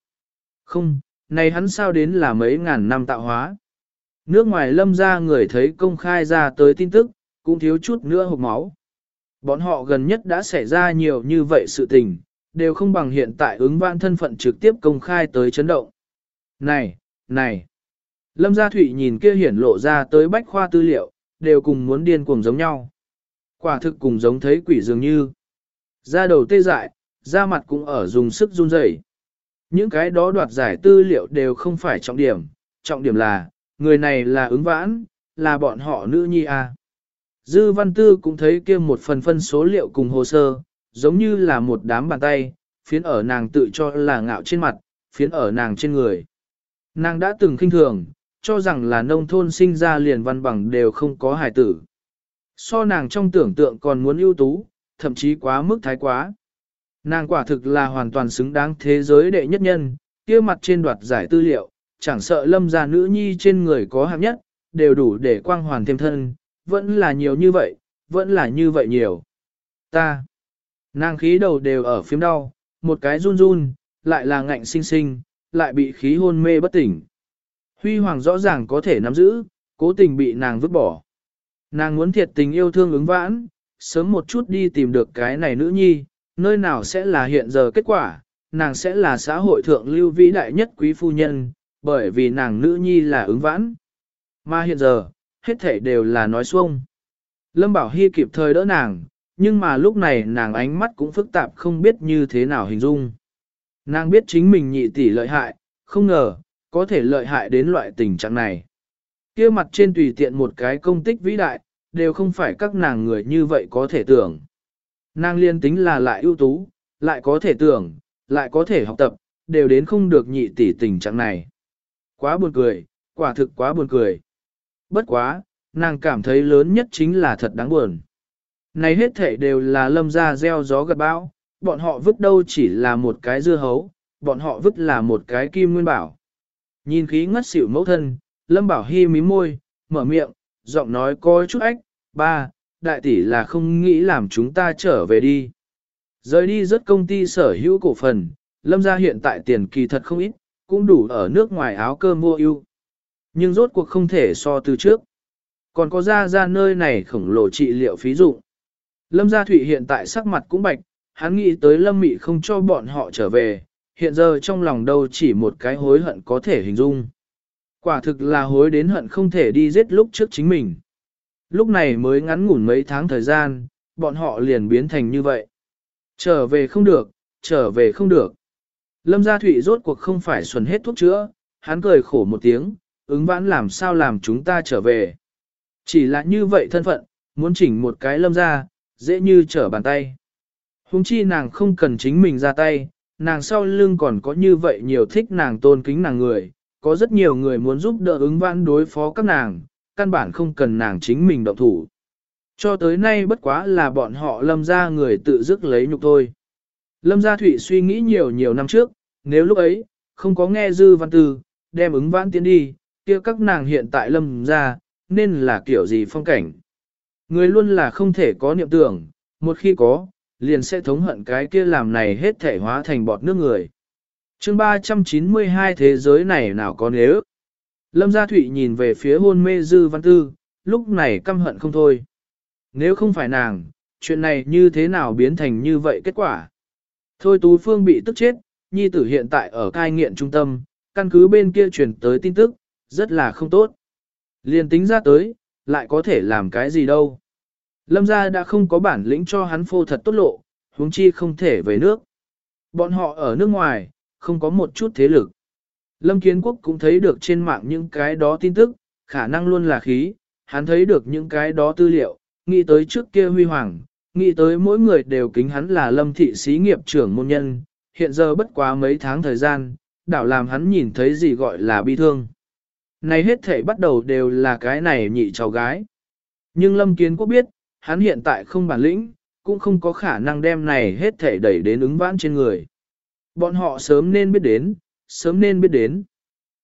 Không, này hắn sao đến là mấy ngàn năm tạo hóa. Nước ngoài lâm ra người thấy công khai ra tới tin tức, cũng thiếu chút nữa hộp máu. Bọn họ gần nhất đã xảy ra nhiều như vậy sự tình, đều không bằng hiện tại ứng vãn thân phận trực tiếp công khai tới chấn động. Này, này! Lâm Gia Thụy nhìn kia hiển lộ ra tới bách khoa tư liệu, đều cùng muốn điên cuồng giống nhau. Quả thực cùng giống thấy quỷ dường như. Ra đầu tê dại, da mặt cũng ở dùng sức run rẩy. Những cái đó đoạt giải tư liệu đều không phải trọng điểm, trọng điểm là, người này là ứng vãn, là bọn họ nữ nhi. À. Dư văn tư cũng thấy kia một phần phân số liệu cùng hồ sơ, giống như là một đám bàn tay, phiến ở nàng tự cho là ngạo trên mặt, phiến ở nàng trên người. Nàng đã từng khinh thường, cho rằng là nông thôn sinh ra liền văn bằng đều không có hài tử. So nàng trong tưởng tượng còn muốn ưu tú, thậm chí quá mức thái quá. Nàng quả thực là hoàn toàn xứng đáng thế giới đệ nhất nhân, kia mặt trên đoạt giải tư liệu, chẳng sợ lâm gia nữ nhi trên người có hạng nhất, đều đủ để quang hoàn thêm thân, vẫn là nhiều như vậy, vẫn là như vậy nhiều. Ta, nàng khí đầu đều ở phím đau, một cái run run, lại là ngạnh sinh sinh, lại bị khí hôn mê bất tỉnh. Huy hoàng rõ ràng có thể nắm giữ, cố tình bị nàng vứt bỏ. Nàng muốn thiệt tình yêu thương ứng vãn, sớm một chút đi tìm được cái này nữ nhi, nơi nào sẽ là hiện giờ kết quả, nàng sẽ là xã hội thượng lưu vĩ đại nhất quý phu nhân, bởi vì nàng nữ nhi là ứng vãn. Mà hiện giờ, hết thể đều là nói xuông. Lâm Bảo Hy kịp thời đỡ nàng, nhưng mà lúc này nàng ánh mắt cũng phức tạp không biết như thế nào hình dung. Nàng biết chính mình nhị tỷ lợi hại, không ngờ, có thể lợi hại đến loại tình trạng này. kia mặt trên tùy tiện một cái công tích vĩ đại, đều không phải các nàng người như vậy có thể tưởng. Nàng liên tính là lại ưu tú, lại có thể tưởng, lại có thể học tập, đều đến không được nhị tỷ tình trạng này. Quá buồn cười, quả thực quá buồn cười. Bất quá, nàng cảm thấy lớn nhất chính là thật đáng buồn. Này hết thể đều là lâm ra gieo gió gật bão, bọn họ vứt đâu chỉ là một cái dưa hấu, bọn họ vứt là một cái kim nguyên bảo. Nhìn khí ngất xỉu mẫu thân, lâm bảo hy mí môi, mở miệng, giọng nói có chút ách, ba, đại tỷ là không nghĩ làm chúng ta trở về đi. Rời đi rất công ty sở hữu cổ phần, lâm gia hiện tại tiền kỳ thật không ít, cũng đủ ở nước ngoài áo cơm mua ưu. Nhưng rốt cuộc không thể so từ trước. Còn có ra ra nơi này khổng lồ trị liệu phí dụng. Lâm Gia Thụy hiện tại sắc mặt cũng bạch, hắn nghĩ tới Lâm Mị không cho bọn họ trở về, hiện giờ trong lòng đâu chỉ một cái hối hận có thể hình dung. Quả thực là hối đến hận không thể đi giết lúc trước chính mình. Lúc này mới ngắn ngủn mấy tháng thời gian, bọn họ liền biến thành như vậy. Trở về không được, trở về không được. Lâm Gia Thụy rốt cuộc không phải xuân hết thuốc chữa, hắn cười khổ một tiếng, ứng vãn làm sao làm chúng ta trở về. Chỉ là như vậy thân phận, muốn chỉnh một cái lâm ra, dễ như trở bàn tay. Hùng chi nàng không cần chính mình ra tay, nàng sau lưng còn có như vậy nhiều thích nàng tôn kính nàng người, có rất nhiều người muốn giúp đỡ ứng vãn đối phó các nàng, căn bản không cần nàng chính mình động thủ. Cho tới nay bất quá là bọn họ lâm ra người tự dứt lấy nhục thôi. Lâm Gia Thụy suy nghĩ nhiều nhiều năm trước, nếu lúc ấy, không có nghe dư văn tư, đem ứng vãn tiến đi, kia các nàng hiện tại lâm ra, nên là kiểu gì phong cảnh. Người luôn là không thể có niệm tưởng, một khi có, liền sẽ thống hận cái kia làm này hết thể hóa thành bọt nước người. chương 392 thế giới này nào có nếu. Lâm Gia Thụy nhìn về phía hôn mê dư văn tư, lúc này căm hận không thôi. Nếu không phải nàng, chuyện này như thế nào biến thành như vậy kết quả? Thôi Tú Phương bị tức chết, nhi tử hiện tại ở cai nghiện trung tâm, căn cứ bên kia truyền tới tin tức, rất là không tốt. Liên tính ra tới, lại có thể làm cái gì đâu. Lâm gia đã không có bản lĩnh cho hắn phô thật tốt lộ, huống chi không thể về nước. Bọn họ ở nước ngoài, không có một chút thế lực. Lâm Kiến Quốc cũng thấy được trên mạng những cái đó tin tức, khả năng luôn là khí, hắn thấy được những cái đó tư liệu, nghĩ tới trước kia huy hoàng, nghĩ tới mỗi người đều kính hắn là lâm thị xí nghiệp trưởng môn nhân, hiện giờ bất quá mấy tháng thời gian, đảo làm hắn nhìn thấy gì gọi là bi thương. Này hết thể bắt đầu đều là cái này nhị cháu gái. Nhưng Lâm Kiến Quốc biết, hắn hiện tại không bản lĩnh, cũng không có khả năng đem này hết thể đẩy đến ứng vãn trên người. Bọn họ sớm nên biết đến, sớm nên biết đến.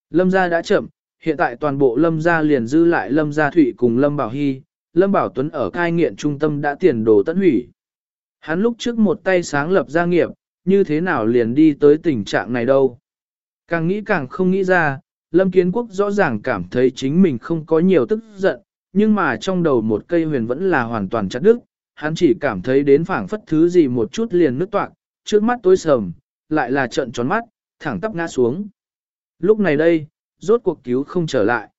Lâm gia đã chậm, hiện tại toàn bộ Lâm gia liền dư lại Lâm gia Thụy cùng Lâm Bảo Hy, Lâm Bảo Tuấn ở cai nghiện trung tâm đã tiền đồ tận hủy. Hắn lúc trước một tay sáng lập gia nghiệp, như thế nào liền đi tới tình trạng này đâu. Càng nghĩ càng không nghĩ ra, Lâm Kiến Quốc rõ ràng cảm thấy chính mình không có nhiều tức giận, nhưng mà trong đầu một cây huyền vẫn là hoàn toàn chặt đứt, hắn chỉ cảm thấy đến phảng phất thứ gì một chút liền nứt toạc, trước mắt tối sầm, lại là trận tròn mắt, thẳng tắp ngã xuống. Lúc này đây, rốt cuộc cứu không trở lại.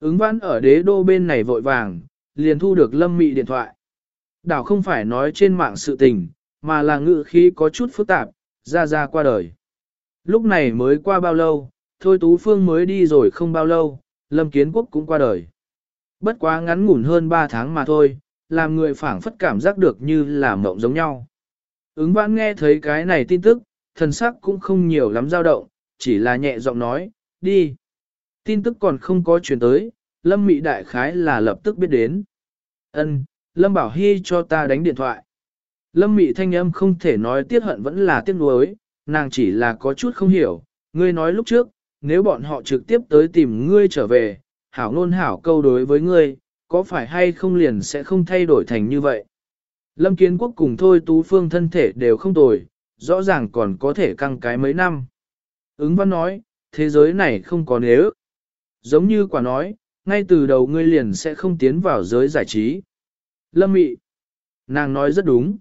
Ứng văn ở đế đô bên này vội vàng, liền thu được lâm mị điện thoại. Đảo không phải nói trên mạng sự tình, mà là ngự khí có chút phức tạp, ra ra qua đời. Lúc này mới qua bao lâu, thôi Tú Phương mới đi rồi không bao lâu, Lâm Kiến Quốc cũng qua đời. Bất quá ngắn ngủn hơn 3 tháng mà thôi, làm người phảng phất cảm giác được như là mộng giống nhau. Ứng vãn nghe thấy cái này tin tức, thần sắc cũng không nhiều lắm dao động, chỉ là nhẹ giọng nói, đi. Tin tức còn không có chuyển tới, Lâm Mị Đại Khái là lập tức biết đến. Ân, Lâm Bảo Hy cho ta đánh điện thoại. Lâm Mị thanh âm không thể nói tiếc hận vẫn là tiếc nuối, nàng chỉ là có chút không hiểu, ngươi nói lúc trước, nếu bọn họ trực tiếp tới tìm ngươi trở về, hảo ngôn hảo câu đối với ngươi, có phải hay không liền sẽ không thay đổi thành như vậy. Lâm Kiến Quốc cùng Thôi Tú Phương thân thể đều không tồi, rõ ràng còn có thể căng cái mấy năm. Ứng văn nói, thế giới này không có nếu. Giống như quả nói, ngay từ đầu ngươi liền sẽ không tiến vào giới giải trí. Lâm Mị, nàng nói rất đúng.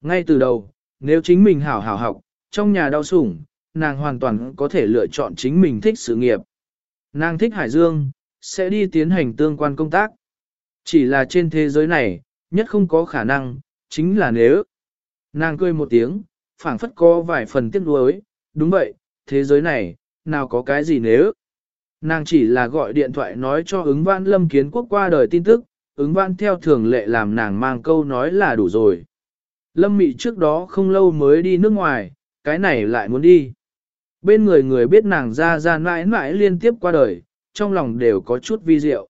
Ngay từ đầu, nếu chính mình hảo hảo học, trong nhà đau sủng, nàng hoàn toàn có thể lựa chọn chính mình thích sự nghiệp. Nàng thích Hải Dương, sẽ đi tiến hành tương quan công tác. Chỉ là trên thế giới này, nhất không có khả năng, chính là nếu. Nàng cười một tiếng, phảng phất có vài phần tiếc nuối, đúng vậy, thế giới này, nào có cái gì nếu. Nàng chỉ là gọi điện thoại nói cho ứng văn lâm kiến quốc qua đời tin tức, ứng văn theo thường lệ làm nàng mang câu nói là đủ rồi. Lâm mị trước đó không lâu mới đi nước ngoài, cái này lại muốn đi. Bên người người biết nàng ra ra mãi mãi liên tiếp qua đời, trong lòng đều có chút vi diệu.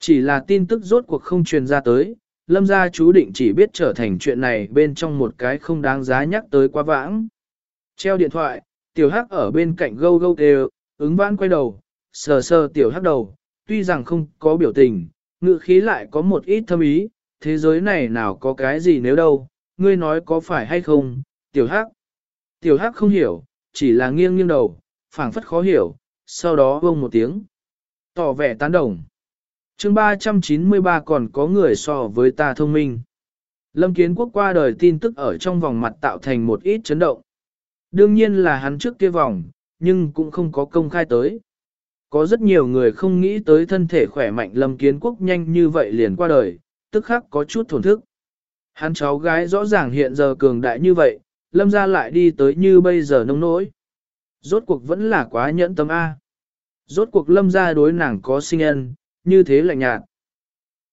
Chỉ là tin tức rốt cuộc không truyền ra tới, lâm gia chú định chỉ biết trở thành chuyện này bên trong một cái không đáng giá nhắc tới quá vãng. Treo điện thoại, tiểu hắc ở bên cạnh gâu gâu kêu, ứng vãn quay đầu, sờ sờ tiểu hắc đầu, tuy rằng không có biểu tình, ngự khí lại có một ít thâm ý, thế giới này nào có cái gì nếu đâu, ngươi nói có phải hay không, tiểu hắc. Tiểu hắc không hiểu, chỉ là nghiêng nghiêng đầu, phảng phất khó hiểu, sau đó vông một tiếng. Tỏ vẻ tán đồng chương 393 còn có người so với ta thông minh. Lâm Kiến Quốc qua đời tin tức ở trong vòng mặt tạo thành một ít chấn động. Đương nhiên là hắn trước kia vòng, nhưng cũng không có công khai tới. Có rất nhiều người không nghĩ tới thân thể khỏe mạnh Lâm Kiến Quốc nhanh như vậy liền qua đời, tức khắc có chút thổn thức. Hắn cháu gái rõ ràng hiện giờ cường đại như vậy, Lâm ra lại đi tới như bây giờ nông nỗi. Rốt cuộc vẫn là quá nhẫn tâm A. Rốt cuộc Lâm ra đối nàng có sinh ân, như thế lạnh nhạt.